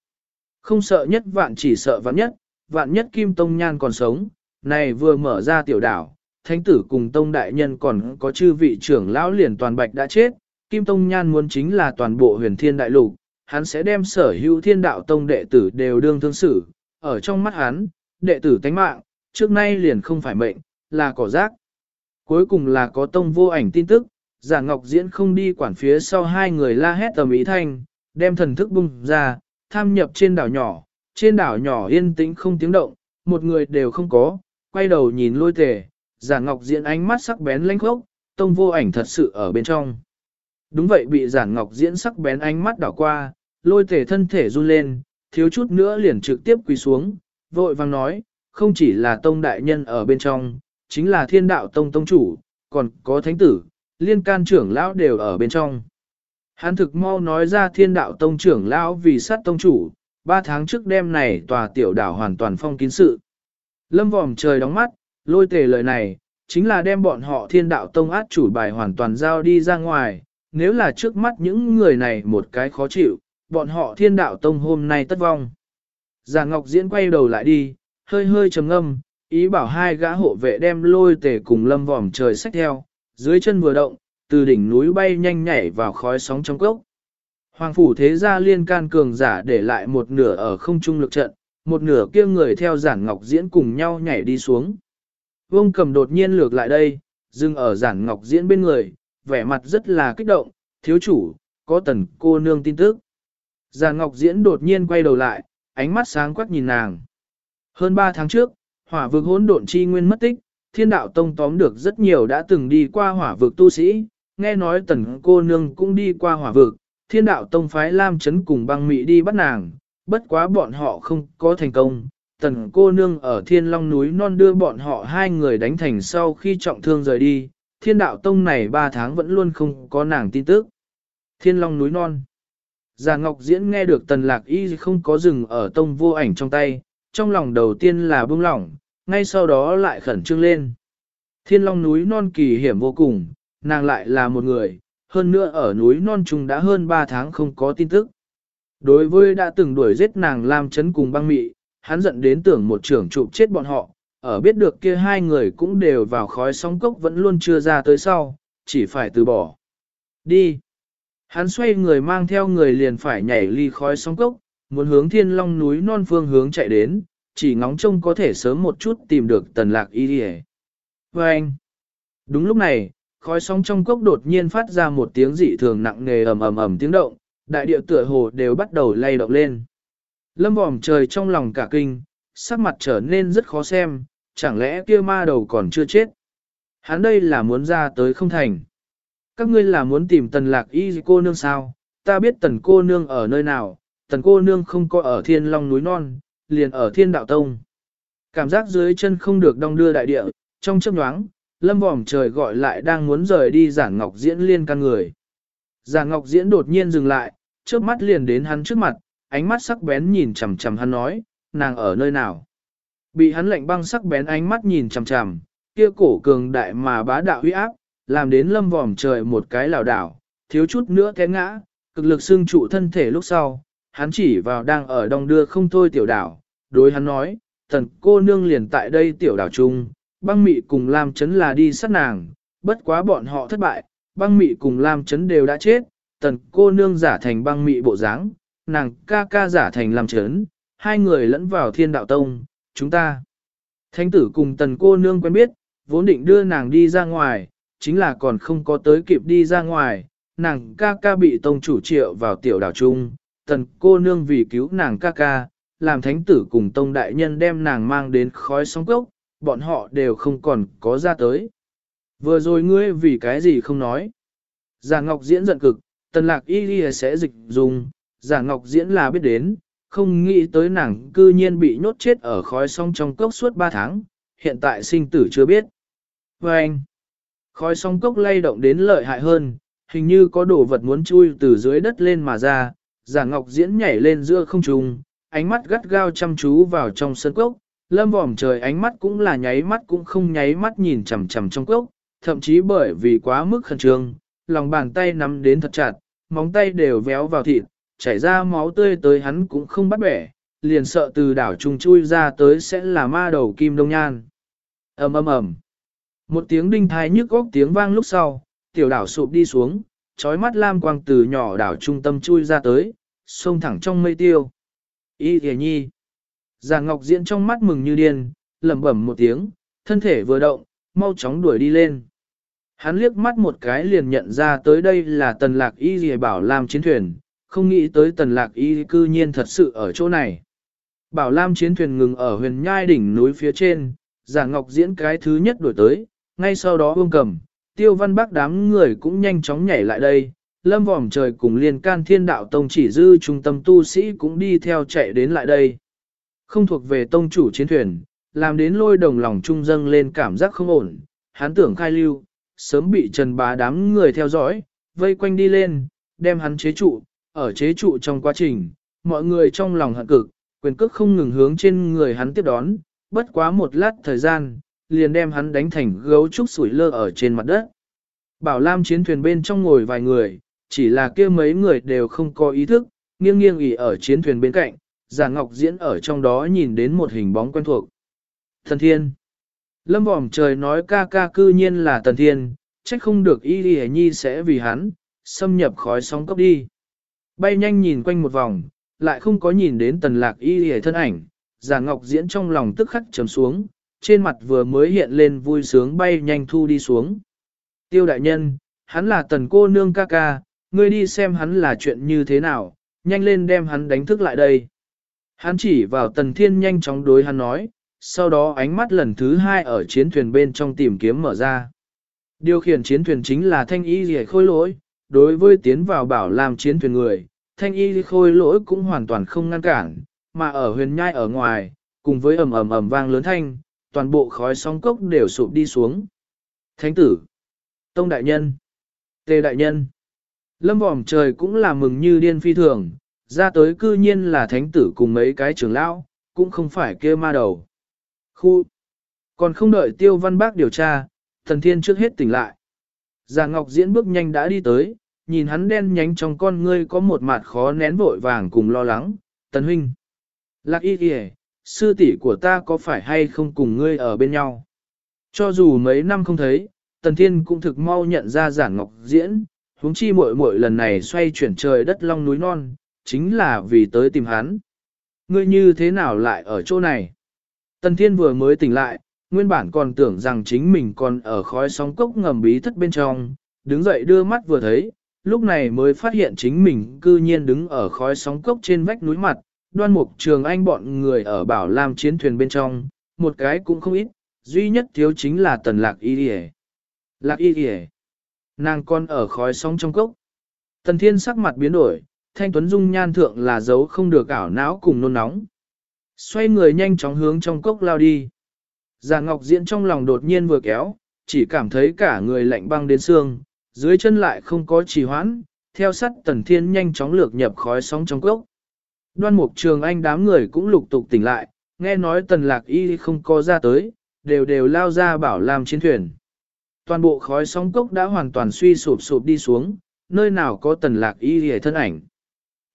Không sợ nhất vạn chỉ sợ vạn nhất, vạn nhất kim tông nhan còn sống, này vừa mở ra tiểu đảo, thánh tử cùng tông đại nhân còn có chư vị trưởng lão liền toàn bạch đã chết, kim tông nhan muốn chính là toàn bộ huyền thiên đại lục, hắn sẽ đem sở hữu thiên đạo tông đệ tử đều đương thương xử, ở trong mắt hắn, đệ tử tánh mạng, trước nay liền không phải mệnh, là cỏ rác. Cuối cùng là có tông vô ảnh tin tức, giả ngọc diễn không đi quản phía sau hai người la hét tầm ý thanh, đem thần thức bung ra, tham nhập trên đảo nhỏ, trên đảo nhỏ yên tĩnh không tiếng động, một người đều không có, quay đầu nhìn lôi tề, giả ngọc diễn ánh mắt sắc bén lanh khốc, tông vô ảnh thật sự ở bên trong. Đúng vậy bị giả ngọc diễn sắc bén ánh mắt đảo qua, lôi Tề thân thể run lên, thiếu chút nữa liền trực tiếp quỳ xuống, vội vang nói, không chỉ là tông đại nhân ở bên trong, chính là thiên đạo tông tông chủ, còn có thánh tử, liên can trưởng lão đều ở bên trong. Hán thực mau nói ra thiên đạo tông trưởng lão vì sát tông chủ, ba tháng trước đêm này tòa tiểu đảo hoàn toàn phong kín sự. Lâm vòm trời đóng mắt, lôi tề lời này, chính là đem bọn họ thiên đạo tông át chủ bài hoàn toàn giao đi ra ngoài, nếu là trước mắt những người này một cái khó chịu, bọn họ thiên đạo tông hôm nay tất vong. Già Ngọc Diễn quay đầu lại đi, hơi hơi trầm ngâm, ý bảo hai gã hộ vệ đem lôi tề cùng lâm vòm trời sách theo, dưới chân vừa động, từ đỉnh núi bay nhanh nhảy vào khói sóng trong cốc. Hoàng phủ thế gia liên can cường giả để lại một nửa ở không trung lực trận, một nửa kia người theo giản ngọc diễn cùng nhau nhảy đi xuống. Vương cầm đột nhiên lược lại đây, dừng ở giản ngọc diễn bên người, vẻ mặt rất là kích động, thiếu chủ, có tần cô nương tin tức. Giản ngọc diễn đột nhiên quay đầu lại, ánh mắt sáng quắc nhìn nàng. Hơn 3 tháng trước, hỏa vực hỗn độn chi nguyên mất tích, thiên đạo tông tóm được rất nhiều đã từng đi qua hỏa vực tu sĩ, nghe nói tần cô nương cũng đi qua hỏa vực, thiên đạo tông phái Lam Chấn cùng băng mị đi bắt nàng, bất quá bọn họ không có thành công. Tần cô nương ở thiên long núi non đưa bọn họ hai người đánh thành sau khi trọng thương rời đi, thiên đạo tông này ba tháng vẫn luôn không có nàng tin tức. Thiên long núi non. Già Ngọc Diễn nghe được tần lạc y không có rừng ở tông vô ảnh trong tay, trong lòng đầu tiên là bưng lỏng, ngay sau đó lại khẩn trương lên. Thiên long núi non kỳ hiểm vô cùng, nàng lại là một người, hơn nữa ở núi non trùng đã hơn 3 tháng không có tin tức. Đối với đã từng đuổi giết nàng lam chấn cùng băng mị, hắn giận đến tưởng một trưởng chụp chết bọn họ, ở biết được kia hai người cũng đều vào khói sóng cốc vẫn luôn chưa ra tới sau, chỉ phải từ bỏ. Đi! Hắn xoay người mang theo người liền phải nhảy ly khói sóng cốc, muốn hướng thiên long núi non phương hướng chạy đến, chỉ ngóng trông có thể sớm một chút tìm được tần lạc y đi Và anh! Đúng lúc này, khói sóng trong cốc đột nhiên phát ra một tiếng dị thường nặng nề ầm ầm ầm tiếng động, đại địa tựa hồ đều bắt đầu lay động lên. Lâm vòm trời trong lòng cả kinh, sắc mặt trở nên rất khó xem, chẳng lẽ kia ma đầu còn chưa chết. Hắn đây là muốn ra tới không thành. Các ngươi là muốn tìm tần lạc y cô nương sao, ta biết tần cô nương ở nơi nào, tần cô nương không có ở thiên long núi non, liền ở thiên đạo tông. Cảm giác dưới chân không được đong đưa đại địa, trong chớp nhoáng, lâm vòm trời gọi lại đang muốn rời đi giản ngọc diễn liên căn người. Giản ngọc diễn đột nhiên dừng lại, trước mắt liền đến hắn trước mặt, ánh mắt sắc bén nhìn chằm chằm hắn nói, nàng ở nơi nào. Bị hắn lạnh băng sắc bén ánh mắt nhìn chằm chằm, kia cổ cường đại mà bá đạo huy áp, làm đến lâm vòm trời một cái lảo đảo, thiếu chút nữa té ngã, cực lực xương trụ thân thể lúc sau, hắn chỉ vào đang ở đông đưa không thôi tiểu đảo, đối hắn nói, thần cô nương liền tại đây tiểu đảo chung, băng mị cùng Lam Chấn là đi sát nàng, bất quá bọn họ thất bại, băng mị cùng Lam Chấn đều đã chết, tần cô nương giả thành băng mị bộ dáng, nàng ca ca giả thành làm Chấn, hai người lẫn vào thiên đạo tông, chúng ta. Thánh tử cùng tần cô nương quen biết, vốn định đưa nàng đi ra ngoài, chính là còn không có tới kịp đi ra ngoài, nàng ca ca bị tông chủ triệu vào tiểu đảo chung, tần cô nương vì cứu nàng ca ca, làm thánh tử cùng tông đại nhân đem nàng mang đến khói sóng cốc, bọn họ đều không còn có ra tới. Vừa rồi ngươi vì cái gì không nói. Già Ngọc Diễn giận cực, tần lạc y ghi sẽ dịch dùng, Giả Ngọc Diễn là biết đến, không nghĩ tới nàng cư nhiên bị nhốt chết ở khói sông trong cốc suốt 3 tháng, hiện tại sinh tử chưa biết. Và anh, khói sông cốc lay động đến lợi hại hơn, hình như có đồ vật muốn chui từ dưới đất lên mà ra, Giả Ngọc Diễn nhảy lên giữa không trung, ánh mắt gắt gao chăm chú vào trong sân cốc, lâm vòm trời ánh mắt cũng là nháy mắt cũng không nháy mắt nhìn chằm chằm trong cốc, thậm chí bởi vì quá mức khẩn trương, lòng bàn tay nắm đến thật chặt, móng tay đều véo vào thịt, chảy ra máu tươi tới hắn cũng không bắt bẻ, liền sợ từ đảo trùng chui ra tới sẽ là ma đầu kim đông nhan. ầm ầm ầm, một tiếng đinh thái nhức góc tiếng vang lúc sau, tiểu đảo sụp đi xuống, trói mắt lam quang từ nhỏ đảo trung tâm chui ra tới, xông thẳng trong mây tiêu. Y thề nhi. Già Ngọc Diễn trong mắt mừng như điên, lẩm bẩm một tiếng, thân thể vừa động, mau chóng đuổi đi lên. Hắn liếc mắt một cái liền nhận ra tới đây là tần lạc y gì bảo làm chiến thuyền, không nghĩ tới tần lạc y cư nhiên thật sự ở chỗ này. Bảo Lam chiến thuyền ngừng ở huyền nhai đỉnh núi phía trên, giả ngọc diễn cái thứ nhất đổi tới, ngay sau đó vương cầm, tiêu văn bác đám người cũng nhanh chóng nhảy lại đây, lâm vòm trời cùng liên can thiên đạo tông chỉ dư trung tâm tu sĩ cũng đi theo chạy đến lại đây. Không thuộc về tông chủ chiến thuyền, làm đến lôi đồng lòng trung dâng lên cảm giác không ổn, hắn tưởng khai lưu, sớm bị trần bá đám người theo dõi, vây quanh đi lên, đem hắn chế trụ, ở chế trụ trong quá trình, mọi người trong lòng hận cực, quyền cước không ngừng hướng trên người hắn tiếp đón, bất quá một lát thời gian, liền đem hắn đánh thành gấu trúc sủi lơ ở trên mặt đất. Bảo Lam chiến thuyền bên trong ngồi vài người, chỉ là kia mấy người đều không có ý thức, nghiêng nghiêng ỉ ở chiến thuyền bên cạnh, Giả Ngọc Diễn ở trong đó nhìn đến một hình bóng quen thuộc. Thần Thiên Lâm vòm trời nói ca ca cư nhiên là Tần Thiên, trách không được Y đi Nhi sẽ vì hắn, xâm nhập khói sóng cấp đi. Bay nhanh nhìn quanh một vòng, lại không có nhìn đến tần lạc Y đi thân ảnh, Giả Ngọc Diễn trong lòng tức khắc trầm xuống, trên mặt vừa mới hiện lên vui sướng bay nhanh thu đi xuống. Tiêu đại nhân, hắn là tần cô nương ca ca, ngươi đi xem hắn là chuyện như thế nào, nhanh lên đem hắn đánh thức lại đây. Hắn chỉ vào tần thiên nhanh chóng đối hắn nói, sau đó ánh mắt lần thứ hai ở chiến thuyền bên trong tìm kiếm mở ra. Điều khiển chiến thuyền chính là thanh y rỉa khôi lỗi, đối với tiến vào bảo làm chiến thuyền người, thanh y khôi lỗi cũng hoàn toàn không ngăn cản, mà ở huyền nhai ở ngoài, cùng với ầm ầm ầm vang lớn thanh, toàn bộ khói sóng cốc đều sụp đi xuống. Thánh tử, Tông Đại Nhân, Tề Đại Nhân, Lâm vòm trời cũng là mừng như điên phi thường, ra tới cư nhiên là thánh tử cùng mấy cái trưởng lão, cũng không phải kia ma đầu. Khu, còn không đợi tiêu văn bác điều tra, thần thiên trước hết tỉnh lại. Già Ngọc Diễn bước nhanh đã đi tới, nhìn hắn đen nhánh trong con ngươi có một mặt khó nén vội vàng cùng lo lắng, tần huynh. Lạc y kìa, sư tỷ của ta có phải hay không cùng ngươi ở bên nhau? Cho dù mấy năm không thấy, Tần Thiên cũng thực mau nhận ra giản ngọc diễn, huống chi muội muội lần này xoay chuyển trời đất long núi non, chính là vì tới tìm hắn. Ngươi như thế nào lại ở chỗ này? Tần Thiên vừa mới tỉnh lại, nguyên bản còn tưởng rằng chính mình còn ở khói sóng cốc ngầm bí thất bên trong, đứng dậy đưa mắt vừa thấy, lúc này mới phát hiện chính mình cư nhiên đứng ở khói sóng cốc trên vách núi mặt, đoan mục trường anh bọn người ở bảo làm chiến thuyền bên trong, một cái cũng không ít, duy nhất thiếu chính là tần lạc y đi Lạc y đi Nàng con ở khói sóng trong cốc. Tần thiên sắc mặt biến đổi, thanh tuấn dung nhan thượng là dấu không được ảo não cùng nôn nóng. Xoay người nhanh chóng hướng trong cốc lao đi. Già Ngọc Diễn trong lòng đột nhiên vừa kéo, chỉ cảm thấy cả người lạnh băng đến xương, dưới chân lại không có trì hoãn, theo sắt tần thiên nhanh chóng lược nhập khói sóng trong cốc. Đoan mục trường anh đám người cũng lục tục tỉnh lại, nghe nói tần lạc y không có ra tới, đều đều lao ra bảo làm chiến thuyền. Toàn bộ khói sóng cốc đã hoàn toàn suy sụp sụp đi xuống, nơi nào có tần lạc y hề thân ảnh.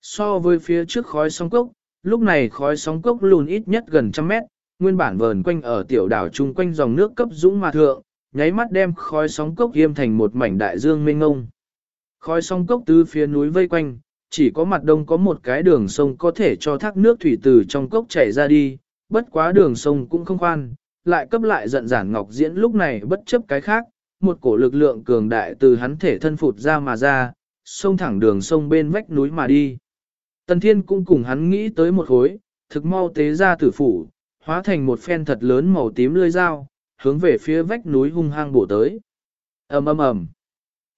So với phía trước khói sóng cốc, lúc này khói sóng cốc lùn ít nhất gần trăm mét, nguyên bản vờn quanh ở tiểu đảo chung quanh dòng nước cấp dũng mà thượng, nháy mắt đem khói sóng cốc yêm thành một mảnh đại dương mênh ngông. Khói sóng cốc từ phía núi vây quanh, chỉ có mặt đông có một cái đường sông có thể cho thác nước thủy từ trong cốc chảy ra đi, bất quá đường sông cũng không khoan, lại cấp lại giận giản ngọc diễn lúc này bất chấp cái khác, một cổ lực lượng cường đại từ hắn thể thân phụt ra mà ra, sông thẳng đường sông bên vách núi mà đi. Tần Thiên cũng cùng hắn nghĩ tới một khối, thực mau tế ra tử phủ, hóa thành một phen thật lớn màu tím lưỡi dao, hướng về phía vách núi hung hăng bổ tới. ầm ầm ầm.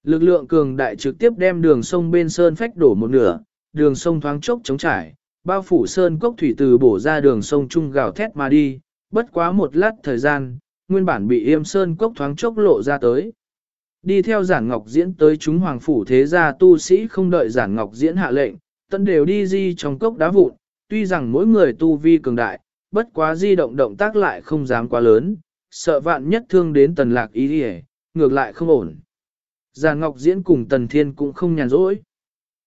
Lực lượng cường đại trực tiếp đem đường sông bên sơn phách đổ một nửa, đường sông thoáng chốc chống trải, bao phủ sơn cốc thủy từ bổ ra đường sông trung gào thét mà đi, bất quá một lát thời gian, nguyên bản bị yêm sơn cốc thoáng chốc lộ ra tới. Đi theo giản ngọc diễn tới chúng hoàng phủ thế gia tu sĩ không đợi giản ngọc diễn hạ lệnh, tận đều đi di trong cốc đá vụn, tuy rằng mỗi người tu vi cường đại, bất quá di động động tác lại không dám quá lớn, sợ vạn nhất thương đến tần lạc ý đi ngược lại không ổn. Già Ngọc Diễn cùng Tần Thiên cũng không nhàn rỗi.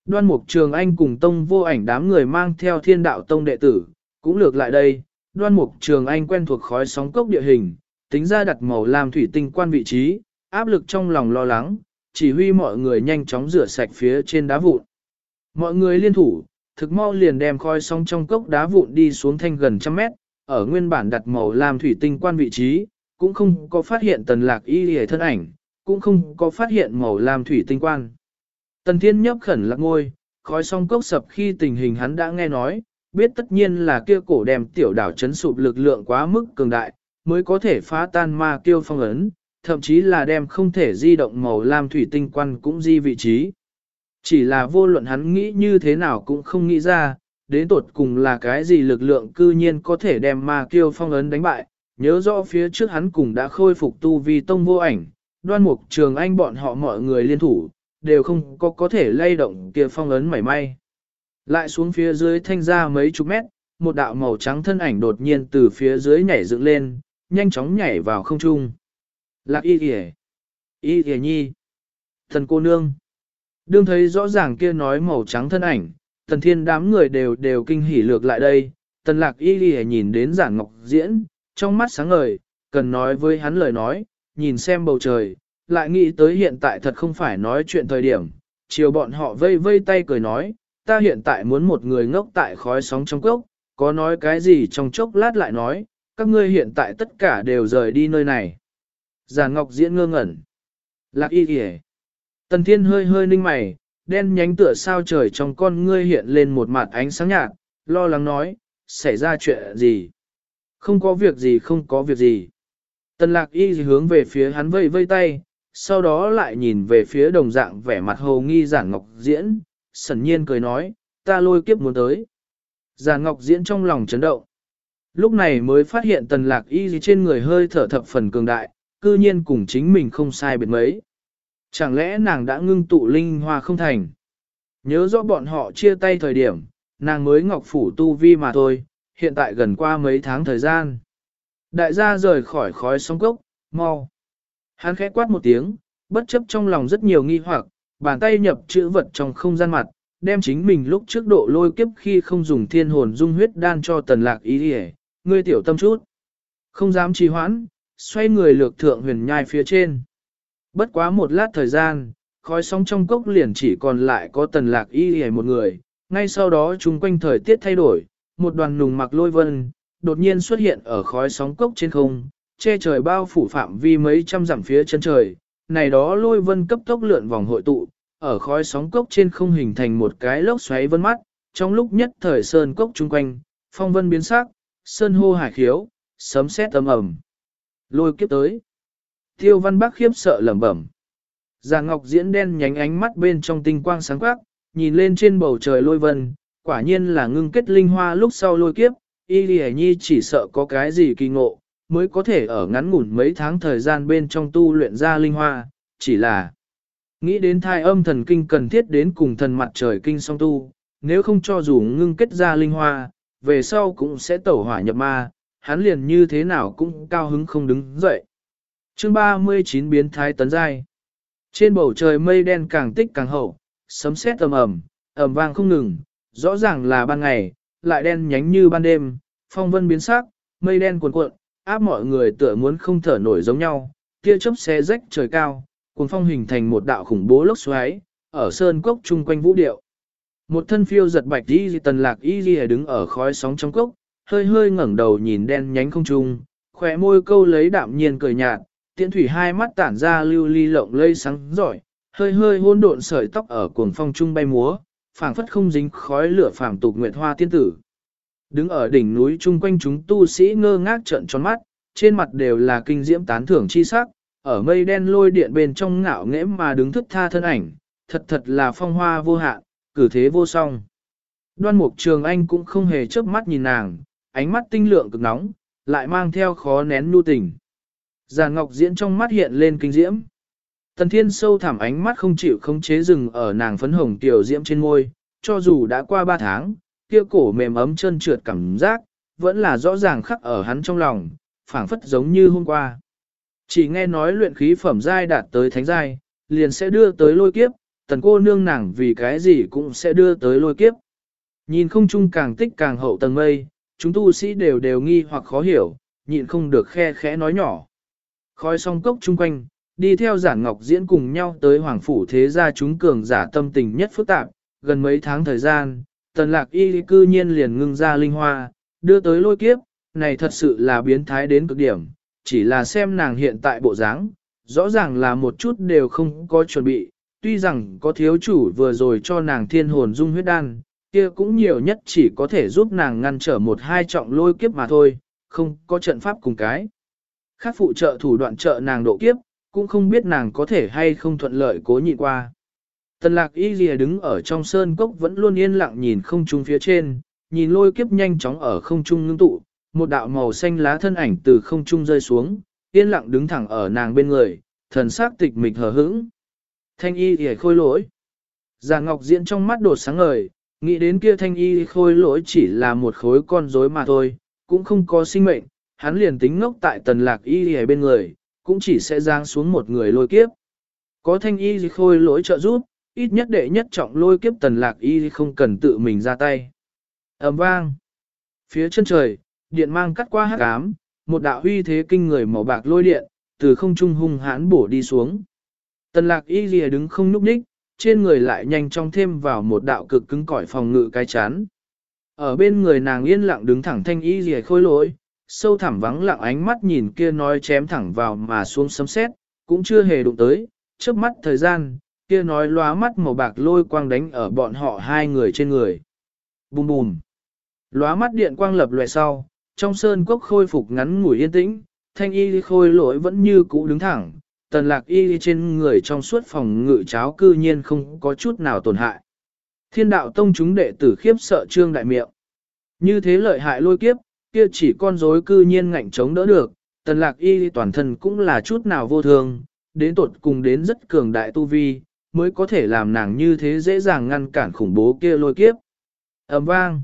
Đoan Mục Trường Anh cùng Tông vô ảnh đám người mang theo thiên đạo Tông đệ tử, cũng lược lại đây. Đoan Mục Trường Anh quen thuộc khói sóng cốc địa hình, tính ra đặt màu làm thủy tinh quan vị trí, áp lực trong lòng lo lắng, chỉ huy mọi người nhanh chóng rửa sạch phía trên đá vụn. Mọi người liên thủ, thực mau liền đem khói sóng trong cốc đá vụn đi xuống thanh gần trăm mét, ở nguyên bản đặt màu làm thủy tinh quan vị trí, cũng không có phát hiện tần lạc y hề thân ảnh, cũng không có phát hiện màu làm thủy tinh quan. Tần Thiên nhấp khẩn lạc ngôi, khói sóng cốc sập khi tình hình hắn đã nghe nói, biết tất nhiên là kia cổ đem tiểu đảo chấn sụp lực lượng quá mức cường đại, mới có thể phá tan ma kiêu phong ấn, thậm chí là đem không thể di động màu lam thủy tinh quan cũng di vị trí. Chỉ là vô luận hắn nghĩ như thế nào cũng không nghĩ ra, đến tột cùng là cái gì lực lượng cư nhiên có thể đem ma kiêu phong ấn đánh bại, nhớ rõ phía trước hắn cùng đã khôi phục tu vi tông vô ảnh, đoan mục trường anh bọn họ mọi người liên thủ, đều không có có thể lay động kia phong ấn mảy may. Lại xuống phía dưới thanh ra mấy chục mét, một đạo màu trắng thân ảnh đột nhiên từ phía dưới nhảy dựng lên, nhanh chóng nhảy vào không trung. Lạc y kìa! Y kìa nhi! Thần cô nương! Đương thấy rõ ràng kia nói màu trắng thân ảnh, tần thiên đám người đều đều kinh hỉ lược lại đây. Tần lạc y kìa nhìn đến giản ngọc diễn, trong mắt sáng ngời, cần nói với hắn lời nói, nhìn xem bầu trời, lại nghĩ tới hiện tại thật không phải nói chuyện thời điểm. Chiều bọn họ vây vây tay cười nói, ta hiện tại muốn một người ngốc tại khói sóng trong cốc, có nói cái gì trong chốc lát lại nói, các ngươi hiện tại tất cả đều rời đi nơi này. Giàn Ngọc diễn ngơ ngẩn. Lạc y kìa. Tần Thiên hơi hơi ninh mày, đen nhánh tựa sao trời trong con ngươi hiện lên một mặt ánh sáng nhạt, lo lắng nói, xảy ra chuyện gì? Không có việc gì không có việc gì. Tần lạc y hướng về phía hắn vây vây tay, sau đó lại nhìn về phía đồng dạng vẻ mặt hồ nghi giản ngọc diễn, sẩn nhiên cười nói, ta lôi kiếp muốn tới. Giản ngọc diễn trong lòng chấn động. Lúc này mới phát hiện tần lạc y trên người hơi thở thập phần cường đại, cư nhiên cùng chính mình không sai biệt mấy. Chẳng lẽ nàng đã ngưng tụ linh hoa không thành? Nhớ rõ bọn họ chia tay thời điểm, nàng mới ngọc phủ tu vi mà thôi, hiện tại gần qua mấy tháng thời gian. Đại gia rời khỏi khói sóng cốc, mau. Hắn khẽ quát một tiếng, bất chấp trong lòng rất nhiều nghi hoặc, bàn tay nhập chữ vật trong không gian mặt, đem chính mình lúc trước độ lôi kiếp khi không dùng thiên hồn dung huyết đan cho tần lạc ý đi ngươi tiểu tâm chút. Không dám trì hoãn, xoay người lược thượng huyền nhai phía trên. Bất quá một lát thời gian, khói sóng trong cốc liền chỉ còn lại có tần lạc y hề một người, ngay sau đó chung quanh thời tiết thay đổi, một đoàn nùng mặc lôi vân, đột nhiên xuất hiện ở khói sóng cốc trên không, che trời bao phủ phạm vi mấy trăm dặm phía chân trời, này đó lôi vân cấp tốc lượn vòng hội tụ, ở khói sóng cốc trên không hình thành một cái lốc xoáy vân mắt, trong lúc nhất thời sơn cốc chung quanh, phong vân biến sắc, sơn hô hải khiếu, sấm sét âm ầm. Lôi kiếp tới. Tiêu văn bác khiếp sợ lẩm bẩm. Già ngọc diễn đen nhánh ánh mắt bên trong tinh quang sáng quắc, nhìn lên trên bầu trời lôi vân, quả nhiên là ngưng kết linh hoa lúc sau lôi kiếp, y lì nhi chỉ sợ có cái gì kỳ ngộ, mới có thể ở ngắn ngủn mấy tháng thời gian bên trong tu luyện ra linh hoa, chỉ là nghĩ đến thai âm thần kinh cần thiết đến cùng thần mặt trời kinh song tu, nếu không cho dù ngưng kết ra linh hoa, về sau cũng sẽ tẩu hỏa nhập ma, hắn liền như thế nào cũng cao hứng không đứng dậy. Chương 39 biến thái tấn giai. Trên bầu trời mây đen càng tích càng hậu, sấm sét ầm ầm, ầm vang không ngừng, rõ ràng là ban ngày, lại đen nhánh như ban đêm, phong vân biến sắc, mây đen cuồn cuộn, áp mọi người tựa muốn không thở nổi giống nhau, tia chớp xé rách trời cao, cuốn phong hình thành một đạo khủng bố lốc xoáy, ở sơn cốc chung quanh vũ điệu. Một thân phiêu giật bạch y tần lạc y đứng ở khói sóng trong cốc, hơi hơi ngẩng đầu nhìn đen nhánh không trung, khóe môi câu lấy đạm nhiên cười nhạt, tiễn thủy hai mắt tản ra lưu ly lộng lây sáng giỏi, hơi hơi hôn độn sợi tóc ở cuồng phong trung bay múa, phảng phất không dính khói lửa phảng tục nguyệt hoa tiên tử. Đứng ở đỉnh núi chung quanh chúng tu sĩ ngơ ngác trợn tròn mắt, trên mặt đều là kinh diễm tán thưởng chi sắc, ở mây đen lôi điện bên trong ngạo nghễ mà đứng thức tha thân ảnh, thật thật là phong hoa vô hạn, cử thế vô song. Đoan mục trường anh cũng không hề chớp mắt nhìn nàng, ánh mắt tinh lượng cực nóng, lại mang theo khó nén nu tình. Già ngọc diễn trong mắt hiện lên kinh diễm. Tần thiên sâu thẳm ánh mắt không chịu không chế rừng ở nàng phấn hồng tiểu diễm trên môi, cho dù đã qua ba tháng, kia cổ mềm ấm chân trượt cảm giác, vẫn là rõ ràng khắc ở hắn trong lòng, phảng phất giống như hôm qua. Chỉ nghe nói luyện khí phẩm giai đạt tới thánh giai, liền sẽ đưa tới lôi kiếp, tần cô nương nàng vì cái gì cũng sẽ đưa tới lôi kiếp. Nhìn không chung càng tích càng hậu tầng mây, chúng tu sĩ đều đều nghi hoặc khó hiểu, nhịn không được khe khẽ nói nhỏ. Khói song cốc chung quanh, đi theo giả ngọc diễn cùng nhau tới hoàng phủ thế gia chúng cường giả tâm tình nhất phức tạp, gần mấy tháng thời gian, tần lạc y cư nhiên liền ngưng ra linh hoa, đưa tới lôi kiếp, này thật sự là biến thái đến cực điểm, chỉ là xem nàng hiện tại bộ dáng, rõ ràng là một chút đều không có chuẩn bị, tuy rằng có thiếu chủ vừa rồi cho nàng thiên hồn dung huyết đan, kia cũng nhiều nhất chỉ có thể giúp nàng ngăn trở một hai trọng lôi kiếp mà thôi, không có trận pháp cùng cái. Khác phụ trợ thủ đoạn trợ nàng độ kiếp, cũng không biết nàng có thể hay không thuận lợi cố nhịn qua. Tần lạc y lìa đứng ở trong sơn cốc vẫn luôn yên lặng nhìn không trung phía trên, nhìn lôi kiếp nhanh chóng ở không trung ngưng tụ, một đạo màu xanh lá thân ảnh từ không trung rơi xuống, yên lặng đứng thẳng ở nàng bên người, thần sắc tịch mịch hờ hững. Thanh y lìa khôi lỗi. Già Ngọc Diễn trong mắt đột sáng ngời, nghĩ đến kia thanh y khôi lỗi chỉ là một khối con rối mà thôi, cũng không có sinh mệnh, hắn liền tính ngốc tại tần lạc y lìa bên người, cũng chỉ sẽ giáng xuống một người lôi kiếp. Có thanh y khôi lỗi trợ giúp, ít nhất đệ nhất trọng lôi kiếp tần lạc y không cần tự mình ra tay. ầm vang. Phía chân trời, điện mang cắt qua hắc ám, một đạo huy thế kinh người màu bạc lôi điện, từ không trung hung hãn bổ đi xuống. Tần lạc y lìa đứng không núp đích, trên người lại nhanh chóng thêm vào một đạo cực cứng cỏi phòng ngự cái chán. Ở bên người nàng yên lặng đứng thẳng thanh y lìa khôi lỗi, sâu thẳm vắng lặng ánh mắt nhìn kia nói chém thẳng vào mà xuống sấm sét, cũng chưa hề đụng tới, trước mắt thời gian, kia nói lóa mắt màu bạc lôi quang đánh ở bọn họ hai người trên người. Bùm bùm. Lóa mắt điện quang lập loè sau, trong sơn cốc khôi phục ngắn ngủi yên tĩnh, thanh y khôi lỗi vẫn như cũ đứng thẳng, tần lạc y trên người trong suốt phòng ngự cháo cư nhiên không có chút nào tổn hại. Thiên đạo tông chúng đệ tử khiếp sợ trương đại miệng. Như thế lợi hại lôi kiếp, kia chỉ con rối cư nhiên ngạnh chống đỡ được, tần lạc y toàn thân cũng là chút nào vô thường, đến tột cùng đến rất cường đại tu vi, mới có thể làm nàng như thế dễ dàng ngăn cản khủng bố kia lôi kiếp. ầm vang.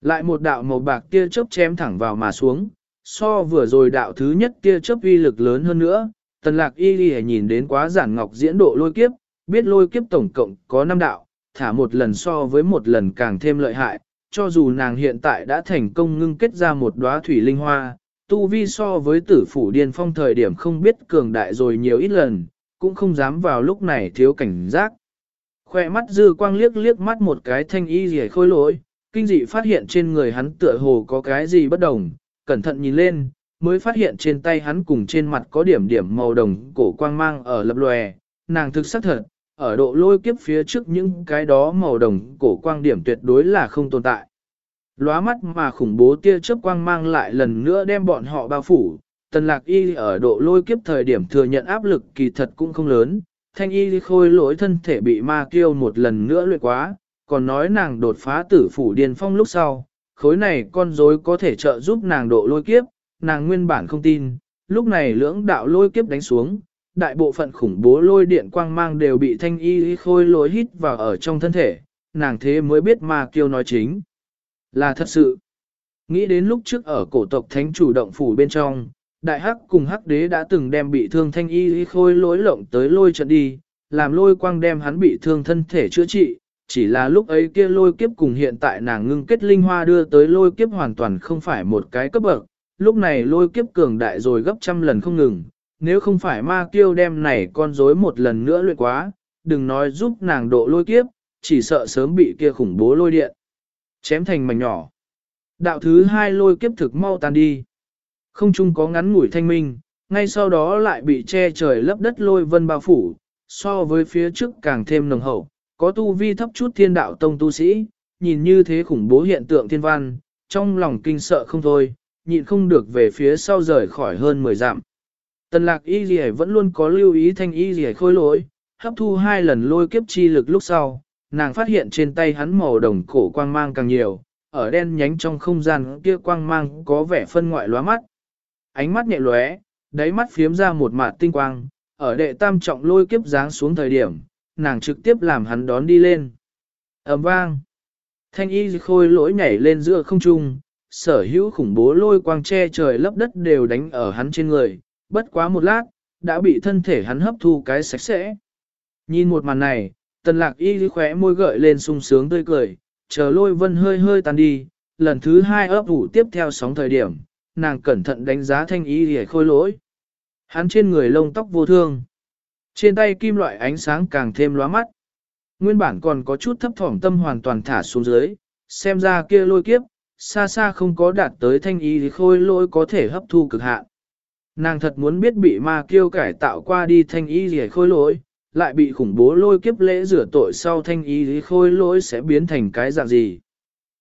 Lại một đạo màu bạc kia chớp chém thẳng vào mà xuống, so vừa rồi đạo thứ nhất kia chớp uy lực lớn hơn nữa, tần lạc y ghi nhìn đến quá giản ngọc diễn độ lôi kiếp, biết lôi kiếp tổng cộng có 5 đạo, thả một lần so với một lần càng thêm lợi hại, cho dù nàng hiện tại đã thành công ngưng kết ra một đóa thủy linh hoa, tu vi so với tử phủ điên phong thời điểm không biết cường đại rồi nhiều ít lần, cũng không dám vào lúc này thiếu cảnh giác. Khoe mắt dư quang liếc liếc mắt một cái thanh y rỉ khôi lỗi, kinh dị phát hiện trên người hắn tựa hồ có cái gì bất đồng, cẩn thận nhìn lên, mới phát hiện trên tay hắn cùng trên mặt có điểm điểm màu đồng cổ quang mang ở lập lòe, nàng thực sắc thật, ở độ lôi kiếp phía trước những cái đó màu đồng cổ quang điểm tuyệt đối là không tồn tại. Lóa mắt mà khủng bố tia chớp quang mang lại lần nữa đem bọn họ bao phủ, tần lạc y ở độ lôi kiếp thời điểm thừa nhận áp lực kỳ thật cũng không lớn, thanh y khôi lỗi thân thể bị ma kiêu một lần nữa luyện quá, còn nói nàng đột phá tử phủ điền phong lúc sau, khối này con rối có thể trợ giúp nàng độ lôi kiếp, nàng nguyên bản không tin, lúc này lưỡng đạo lôi kiếp đánh xuống, đại bộ phận khủng bố lôi điện quang mang đều bị thanh y khôi lối hít vào ở trong thân thể, nàng thế mới biết mà kiêu nói chính. Là thật sự. Nghĩ đến lúc trước ở cổ tộc thánh chủ động phủ bên trong, đại hắc cùng hắc đế đã từng đem bị thương thanh y khôi lối lộng tới lôi trận đi, làm lôi quang đem hắn bị thương thân thể chữa trị, chỉ là lúc ấy kia lôi kiếp cùng hiện tại nàng ngưng kết linh hoa đưa tới lôi kiếp hoàn toàn không phải một cái cấp bậc, lúc này lôi kiếp cường đại rồi gấp trăm lần không ngừng, nếu không phải ma kiêu đem này con rối một lần nữa luyện quá, đừng nói giúp nàng độ lôi kiếp, chỉ sợ sớm bị kia khủng bố lôi điện. Chém thành mảnh nhỏ. Đạo thứ hai lôi kiếp thực mau tan đi. Không chung có ngắn ngủi thanh minh, ngay sau đó lại bị che trời lấp đất lôi vân bao phủ, so với phía trước càng thêm nồng hậu, có tu vi thấp chút thiên đạo tông tu sĩ, nhìn như thế khủng bố hiện tượng thiên văn, trong lòng kinh sợ không thôi, nhịn không được về phía sau rời khỏi hơn 10 dặm. Tần lạc y gì vẫn luôn có lưu ý thanh y gì khôi lỗi, hấp thu hai lần lôi kiếp chi lực lúc sau, nàng phát hiện trên tay hắn màu đồng cổ quang mang càng nhiều, ở đen nhánh trong không gian kia quang mang có vẻ phân ngoại lóa mắt. Ánh mắt nhẹ lóe, đáy mắt phiếm ra một mạt tinh quang, ở đệ tam trọng lôi kiếp giáng xuống thời điểm, nàng trực tiếp làm hắn đón đi lên. ầm vang. Thanh y khôi lỗi nhảy lên giữa không trung, sở hữu khủng bố lôi quang che trời lấp đất đều đánh ở hắn trên người, bất quá một lát, đã bị thân thể hắn hấp thu cái sạch sẽ. Nhìn một màn này, tần lạc y khóe môi gợi lên sung sướng tươi cười, chờ lôi vân hơi hơi tan đi, lần thứ hai ấp ủ tiếp theo sóng thời điểm, nàng cẩn thận đánh giá thanh y hề khôi lỗi. Hắn trên người lông tóc vô thương. Trên tay kim loại ánh sáng càng thêm lóa mắt. Nguyên bản còn có chút thấp thỏm tâm hoàn toàn thả xuống dưới, xem ra kia lôi kiếp, xa xa không có đạt tới thanh y thì khôi lỗi có thể hấp thu cực hạn. Nàng thật muốn biết bị ma kiêu cải tạo qua đi thanh y gì khôi lỗi, lại bị khủng bố lôi kiếp lễ rửa tội sau thanh y thì khôi lỗi sẽ biến thành cái dạng gì.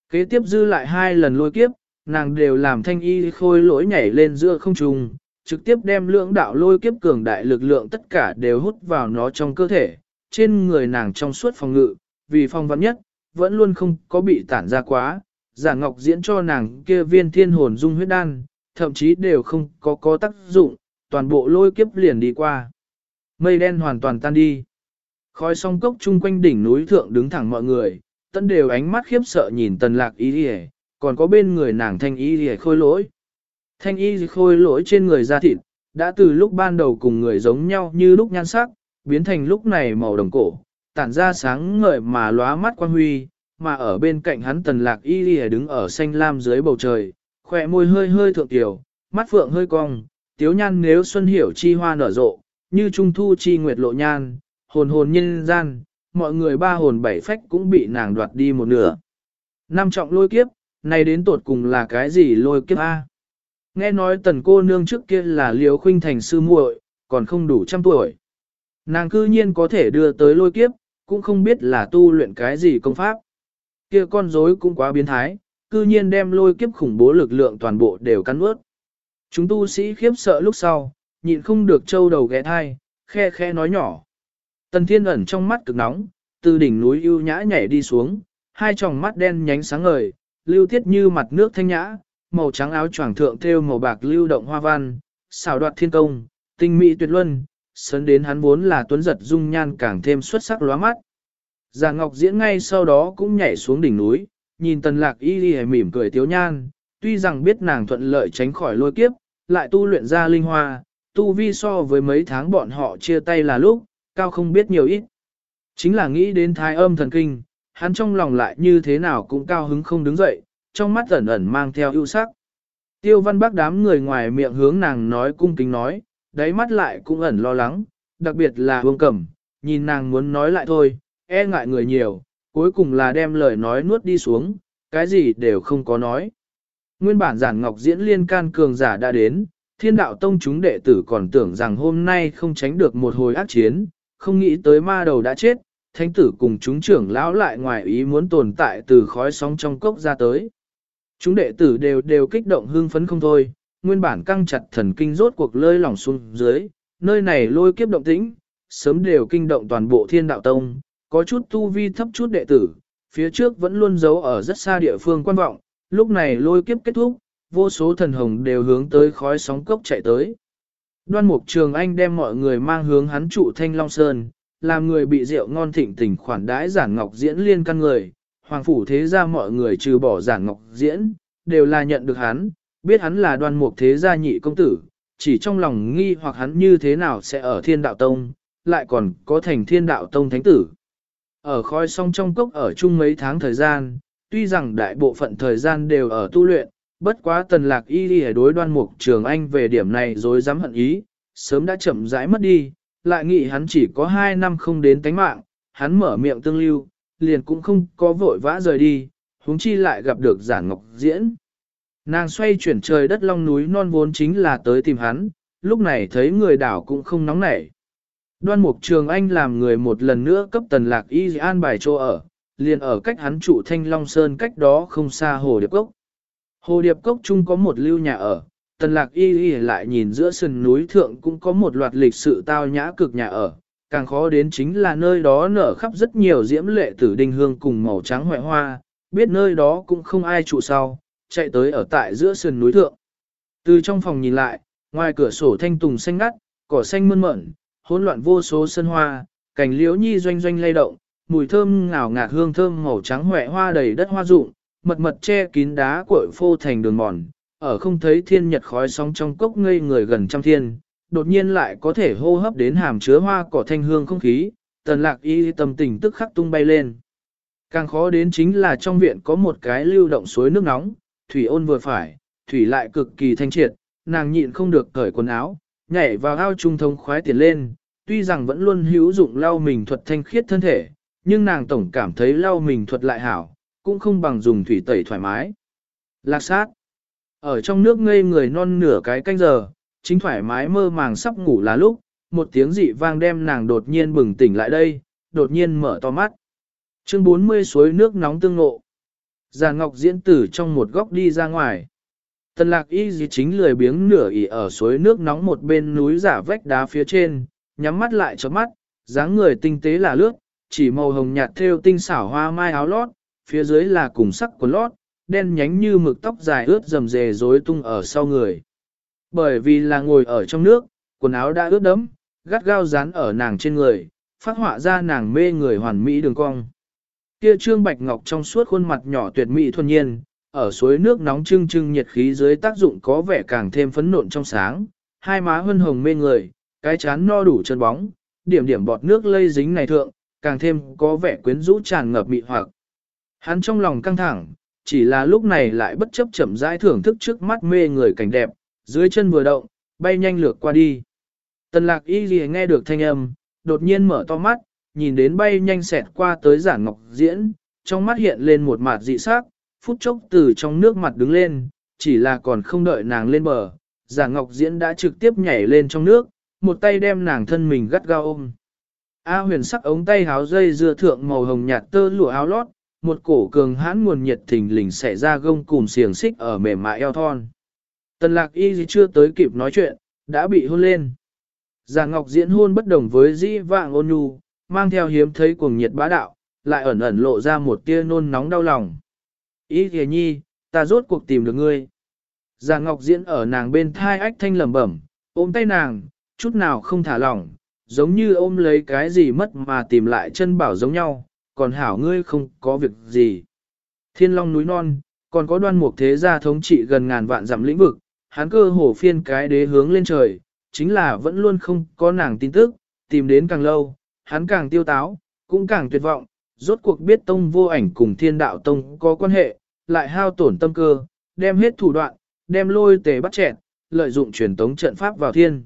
Kế tiếp dư lại hai lần lôi kiếp, nàng đều làm thanh y khôi lỗi nhảy lên giữa không trung, trực tiếp đem lưỡng đạo lôi kiếp cường đại lực lượng tất cả đều hút vào nó trong cơ thể, trên người nàng trong suốt phòng ngự, vì phong vắn nhất, vẫn luôn không có bị tản ra quá, giả ngọc diễn cho nàng kia viên thiên hồn dung huyết đan, thậm chí đều không có có tác dụng, toàn bộ lôi kiếp liền đi qua. Mây đen hoàn toàn tan đi. Khói song cốc chung quanh đỉnh núi thượng đứng thẳng mọi người, tân đều ánh mắt khiếp sợ nhìn tần lạc y đi còn có bên người nàng thanh y đi khôi lỗi. Thanh y khôi lỗi trên người da thịt, đã từ lúc ban đầu cùng người giống nhau như lúc nhan sắc, biến thành lúc này màu đồng cổ, tản ra sáng ngời mà lóa mắt quan huy, mà ở bên cạnh hắn tần lạc y lìa đứng ở xanh lam dưới bầu trời, khỏe môi hơi hơi thượng tiểu, mắt phượng hơi cong, tiếu nhan nếu xuân hiểu chi hoa nở rộ, như trung thu chi nguyệt lộ nhan, hồn hồn nhân gian, mọi người ba hồn bảy phách cũng bị nàng đoạt đi một nửa. Năm trọng lôi kiếp, này đến tột cùng là cái gì lôi kiếp A? Nghe nói tần cô nương trước kia là liều khuynh thành sư muội, còn không đủ trăm tuổi. Nàng cư nhiên có thể đưa tới lôi kiếp, cũng không biết là tu luyện cái gì công pháp. Kia con rối cũng quá biến thái, cư nhiên đem lôi kiếp khủng bố lực lượng toàn bộ đều cắn ướt. Chúng tu sĩ khiếp sợ lúc sau, nhịn không được trâu đầu ghé thai, khe khe nói nhỏ. Tần thiên ẩn trong mắt cực nóng, từ đỉnh núi ưu nhã nhảy đi xuống, hai tròng mắt đen nhánh sáng ngời, lưu tiết như mặt nước thanh nhã, màu trắng áo choàng thượng thêu màu bạc lưu động hoa văn, xảo đoạt thiên công, tinh mỹ tuyệt luân, sấn đến hắn vốn là tuấn giật dung nhan càng thêm xuất sắc lóa mắt. Già Ngọc Diễn ngay sau đó cũng nhảy xuống đỉnh núi, nhìn tần lạc y đi mỉm cười tiếu nhan, tuy rằng biết nàng thuận lợi tránh khỏi lôi kiếp, lại tu luyện ra linh hoa, tu vi so với mấy tháng bọn họ chia tay là lúc, cao không biết nhiều ít. Chính là nghĩ đến thái âm thần kinh, hắn trong lòng lại như thế nào cũng cao hứng không đứng dậy, trong mắt ẩn ẩn mang theo ưu sắc. Tiêu văn bác đám người ngoài miệng hướng nàng nói cung kính nói, đáy mắt lại cũng ẩn lo lắng, đặc biệt là vương cẩm, nhìn nàng muốn nói lại thôi, e ngại người nhiều, cuối cùng là đem lời nói nuốt đi xuống, cái gì đều không có nói. Nguyên bản giản ngọc diễn liên can cường giả đã đến, thiên đạo tông chúng đệ tử còn tưởng rằng hôm nay không tránh được một hồi ác chiến, không nghĩ tới ma đầu đã chết, thánh tử cùng chúng trưởng lão lại ngoài ý muốn tồn tại từ khói sóng trong cốc ra tới. Chúng đệ tử đều đều kích động hưng phấn không thôi, nguyên bản căng chặt thần kinh rốt cuộc lơi lỏng xuống dưới, nơi này lôi kiếp động tĩnh, sớm đều kinh động toàn bộ thiên đạo tông, có chút tu vi thấp chút đệ tử, phía trước vẫn luôn giấu ở rất xa địa phương quan vọng, lúc này lôi kiếp kết thúc, vô số thần hồng đều hướng tới khói sóng cốc chạy tới. Đoan mục trường anh đem mọi người mang hướng hắn trụ thanh long sơn, làm người bị rượu ngon thịnh tình khoản đãi giản ngọc diễn liên căn người, hoàng phủ thế gia mọi người trừ bỏ giản ngọc diễn, đều là nhận được hắn, biết hắn là đoan mục thế gia nhị công tử, chỉ trong lòng nghi hoặc hắn như thế nào sẽ ở thiên đạo tông, lại còn có thành thiên đạo tông thánh tử. Ở khói song trong cốc ở chung mấy tháng thời gian, tuy rằng đại bộ phận thời gian đều ở tu luyện, bất quá tần lạc y đi đối đoan mục trường anh về điểm này rồi dám hận ý, sớm đã chậm rãi mất đi, lại nghĩ hắn chỉ có 2 năm không đến tánh mạng, hắn mở miệng tương lưu, liền cũng không có vội vã rời đi, huống chi lại gặp được giản ngọc diễn. Nàng xoay chuyển trời đất long núi non vốn chính là tới tìm hắn, lúc này thấy người đảo cũng không nóng nảy. Đoan mục trường anh làm người một lần nữa cấp tần lạc y an bài chỗ ở, liền ở cách hắn trụ thanh long sơn cách đó không xa hồ điệp cốc. Hồ điệp cốc chung có một lưu nhà ở, tần lạc y y lại nhìn giữa sườn núi thượng cũng có một loạt lịch sự tao nhã cực nhà ở, càng khó đến chính là nơi đó nở khắp rất nhiều diễm lệ tử đinh hương cùng màu trắng hoại hoa, biết nơi đó cũng không ai trụ sau, chạy tới ở tại giữa sườn núi thượng. Từ trong phòng nhìn lại, ngoài cửa sổ thanh tùng xanh ngắt, cỏ xanh mơn mởn, hỗn loạn vô số sân hoa, cảnh liễu nhi doanh doanh lay động, mùi thơm ngào ngạt hương thơm màu trắng hoẹ hoa đầy đất hoa rụng, mật mật che kín đá cội phô thành đường mòn, ở không thấy thiên nhật khói sóng trong cốc ngây người gần trăm thiên, đột nhiên lại có thể hô hấp đến hàm chứa hoa cỏ thanh hương không khí, tần lạc y tâm tình tức khắc tung bay lên. Càng khó đến chính là trong viện có một cái lưu động suối nước nóng, thủy ôn vừa phải, thủy lại cực kỳ thanh triệt, nàng nhịn không được cởi quần áo, nhảy vào ao trung thông khoái tiền lên, tuy rằng vẫn luôn hữu dụng lau mình thuật thanh khiết thân thể, nhưng nàng tổng cảm thấy lau mình thuật lại hảo, cũng không bằng dùng thủy tẩy thoải mái. Lạc sát. Ở trong nước ngây người non nửa cái canh giờ, chính thoải mái mơ màng sắp ngủ là lúc, một tiếng dị vang đem nàng đột nhiên bừng tỉnh lại đây, đột nhiên mở to mắt. Chương 40 suối nước nóng tương ngộ. Già Ngọc diễn tử trong một góc đi ra ngoài. Tần lạc y gì chính lười biếng nửa ỉ ở suối nước nóng một bên núi giả vách đá phía trên, nhắm mắt lại cho mắt, dáng người tinh tế là lướt, chỉ màu hồng nhạt theo tinh xảo hoa mai áo lót, phía dưới là cùng sắc của lót, đen nhánh như mực tóc dài ướt rầm rề rối tung ở sau người. Bởi vì là ngồi ở trong nước, quần áo đã ướt đẫm, gắt gao dán ở nàng trên người, phát họa ra nàng mê người hoàn mỹ đường cong. Kia trương bạch ngọc trong suốt khuôn mặt nhỏ tuyệt mỹ thuần nhiên, ở suối nước nóng trưng trưng nhiệt khí dưới tác dụng có vẻ càng thêm phấn nộn trong sáng, hai má hân hồng mê người, cái chán no đủ chân bóng, điểm điểm bọt nước lây dính này thượng, càng thêm có vẻ quyến rũ tràn ngập mị hoặc. Hắn trong lòng căng thẳng, chỉ là lúc này lại bất chấp chậm rãi thưởng thức trước mắt mê người cảnh đẹp, dưới chân vừa động, bay nhanh lược qua đi. Tần lạc y gì nghe được thanh âm, đột nhiên mở to mắt, nhìn đến bay nhanh xẹt qua tới giản ngọc diễn, trong mắt hiện lên một mặt dị sắc, phút chốc từ trong nước mặt đứng lên, chỉ là còn không đợi nàng lên bờ, giả ngọc diễn đã trực tiếp nhảy lên trong nước, một tay đem nàng thân mình gắt gao ôm. A huyền sắc ống tay háo dây dưa thượng màu hồng nhạt tơ lụa áo lót, một cổ cường hãn nguồn nhiệt thình lình xẻ ra gông cùm xiềng xích ở mềm mại eo thon. Tần lạc y gì chưa tới kịp nói chuyện, đã bị hôn lên. Già Ngọc diễn hôn bất đồng với dĩ vạng ôn nhu, mang theo hiếm thấy cuồng nhiệt bá đạo, lại ẩn ẩn lộ ra một tia nôn nóng đau lòng. Ý kìa nhi, ta rốt cuộc tìm được ngươi. Già Ngọc diễn ở nàng bên thai ách thanh lẩm bẩm, ôm tay nàng, chút nào không thả lỏng, giống như ôm lấy cái gì mất mà tìm lại chân bảo giống nhau, còn hảo ngươi không có việc gì. Thiên long núi non, còn có đoan mục thế gia thống trị gần ngàn vạn dặm lĩnh vực, hắn cơ hồ phiên cái đế hướng lên trời, chính là vẫn luôn không có nàng tin tức, tìm đến càng lâu, hắn càng tiêu táo, cũng càng tuyệt vọng, rốt cuộc biết tông vô ảnh cùng thiên đạo tông có quan hệ, lại hao tổn tâm cơ, đem hết thủ đoạn, đem lôi tề bắt chẹn, lợi dụng truyền tống trận pháp vào thiên.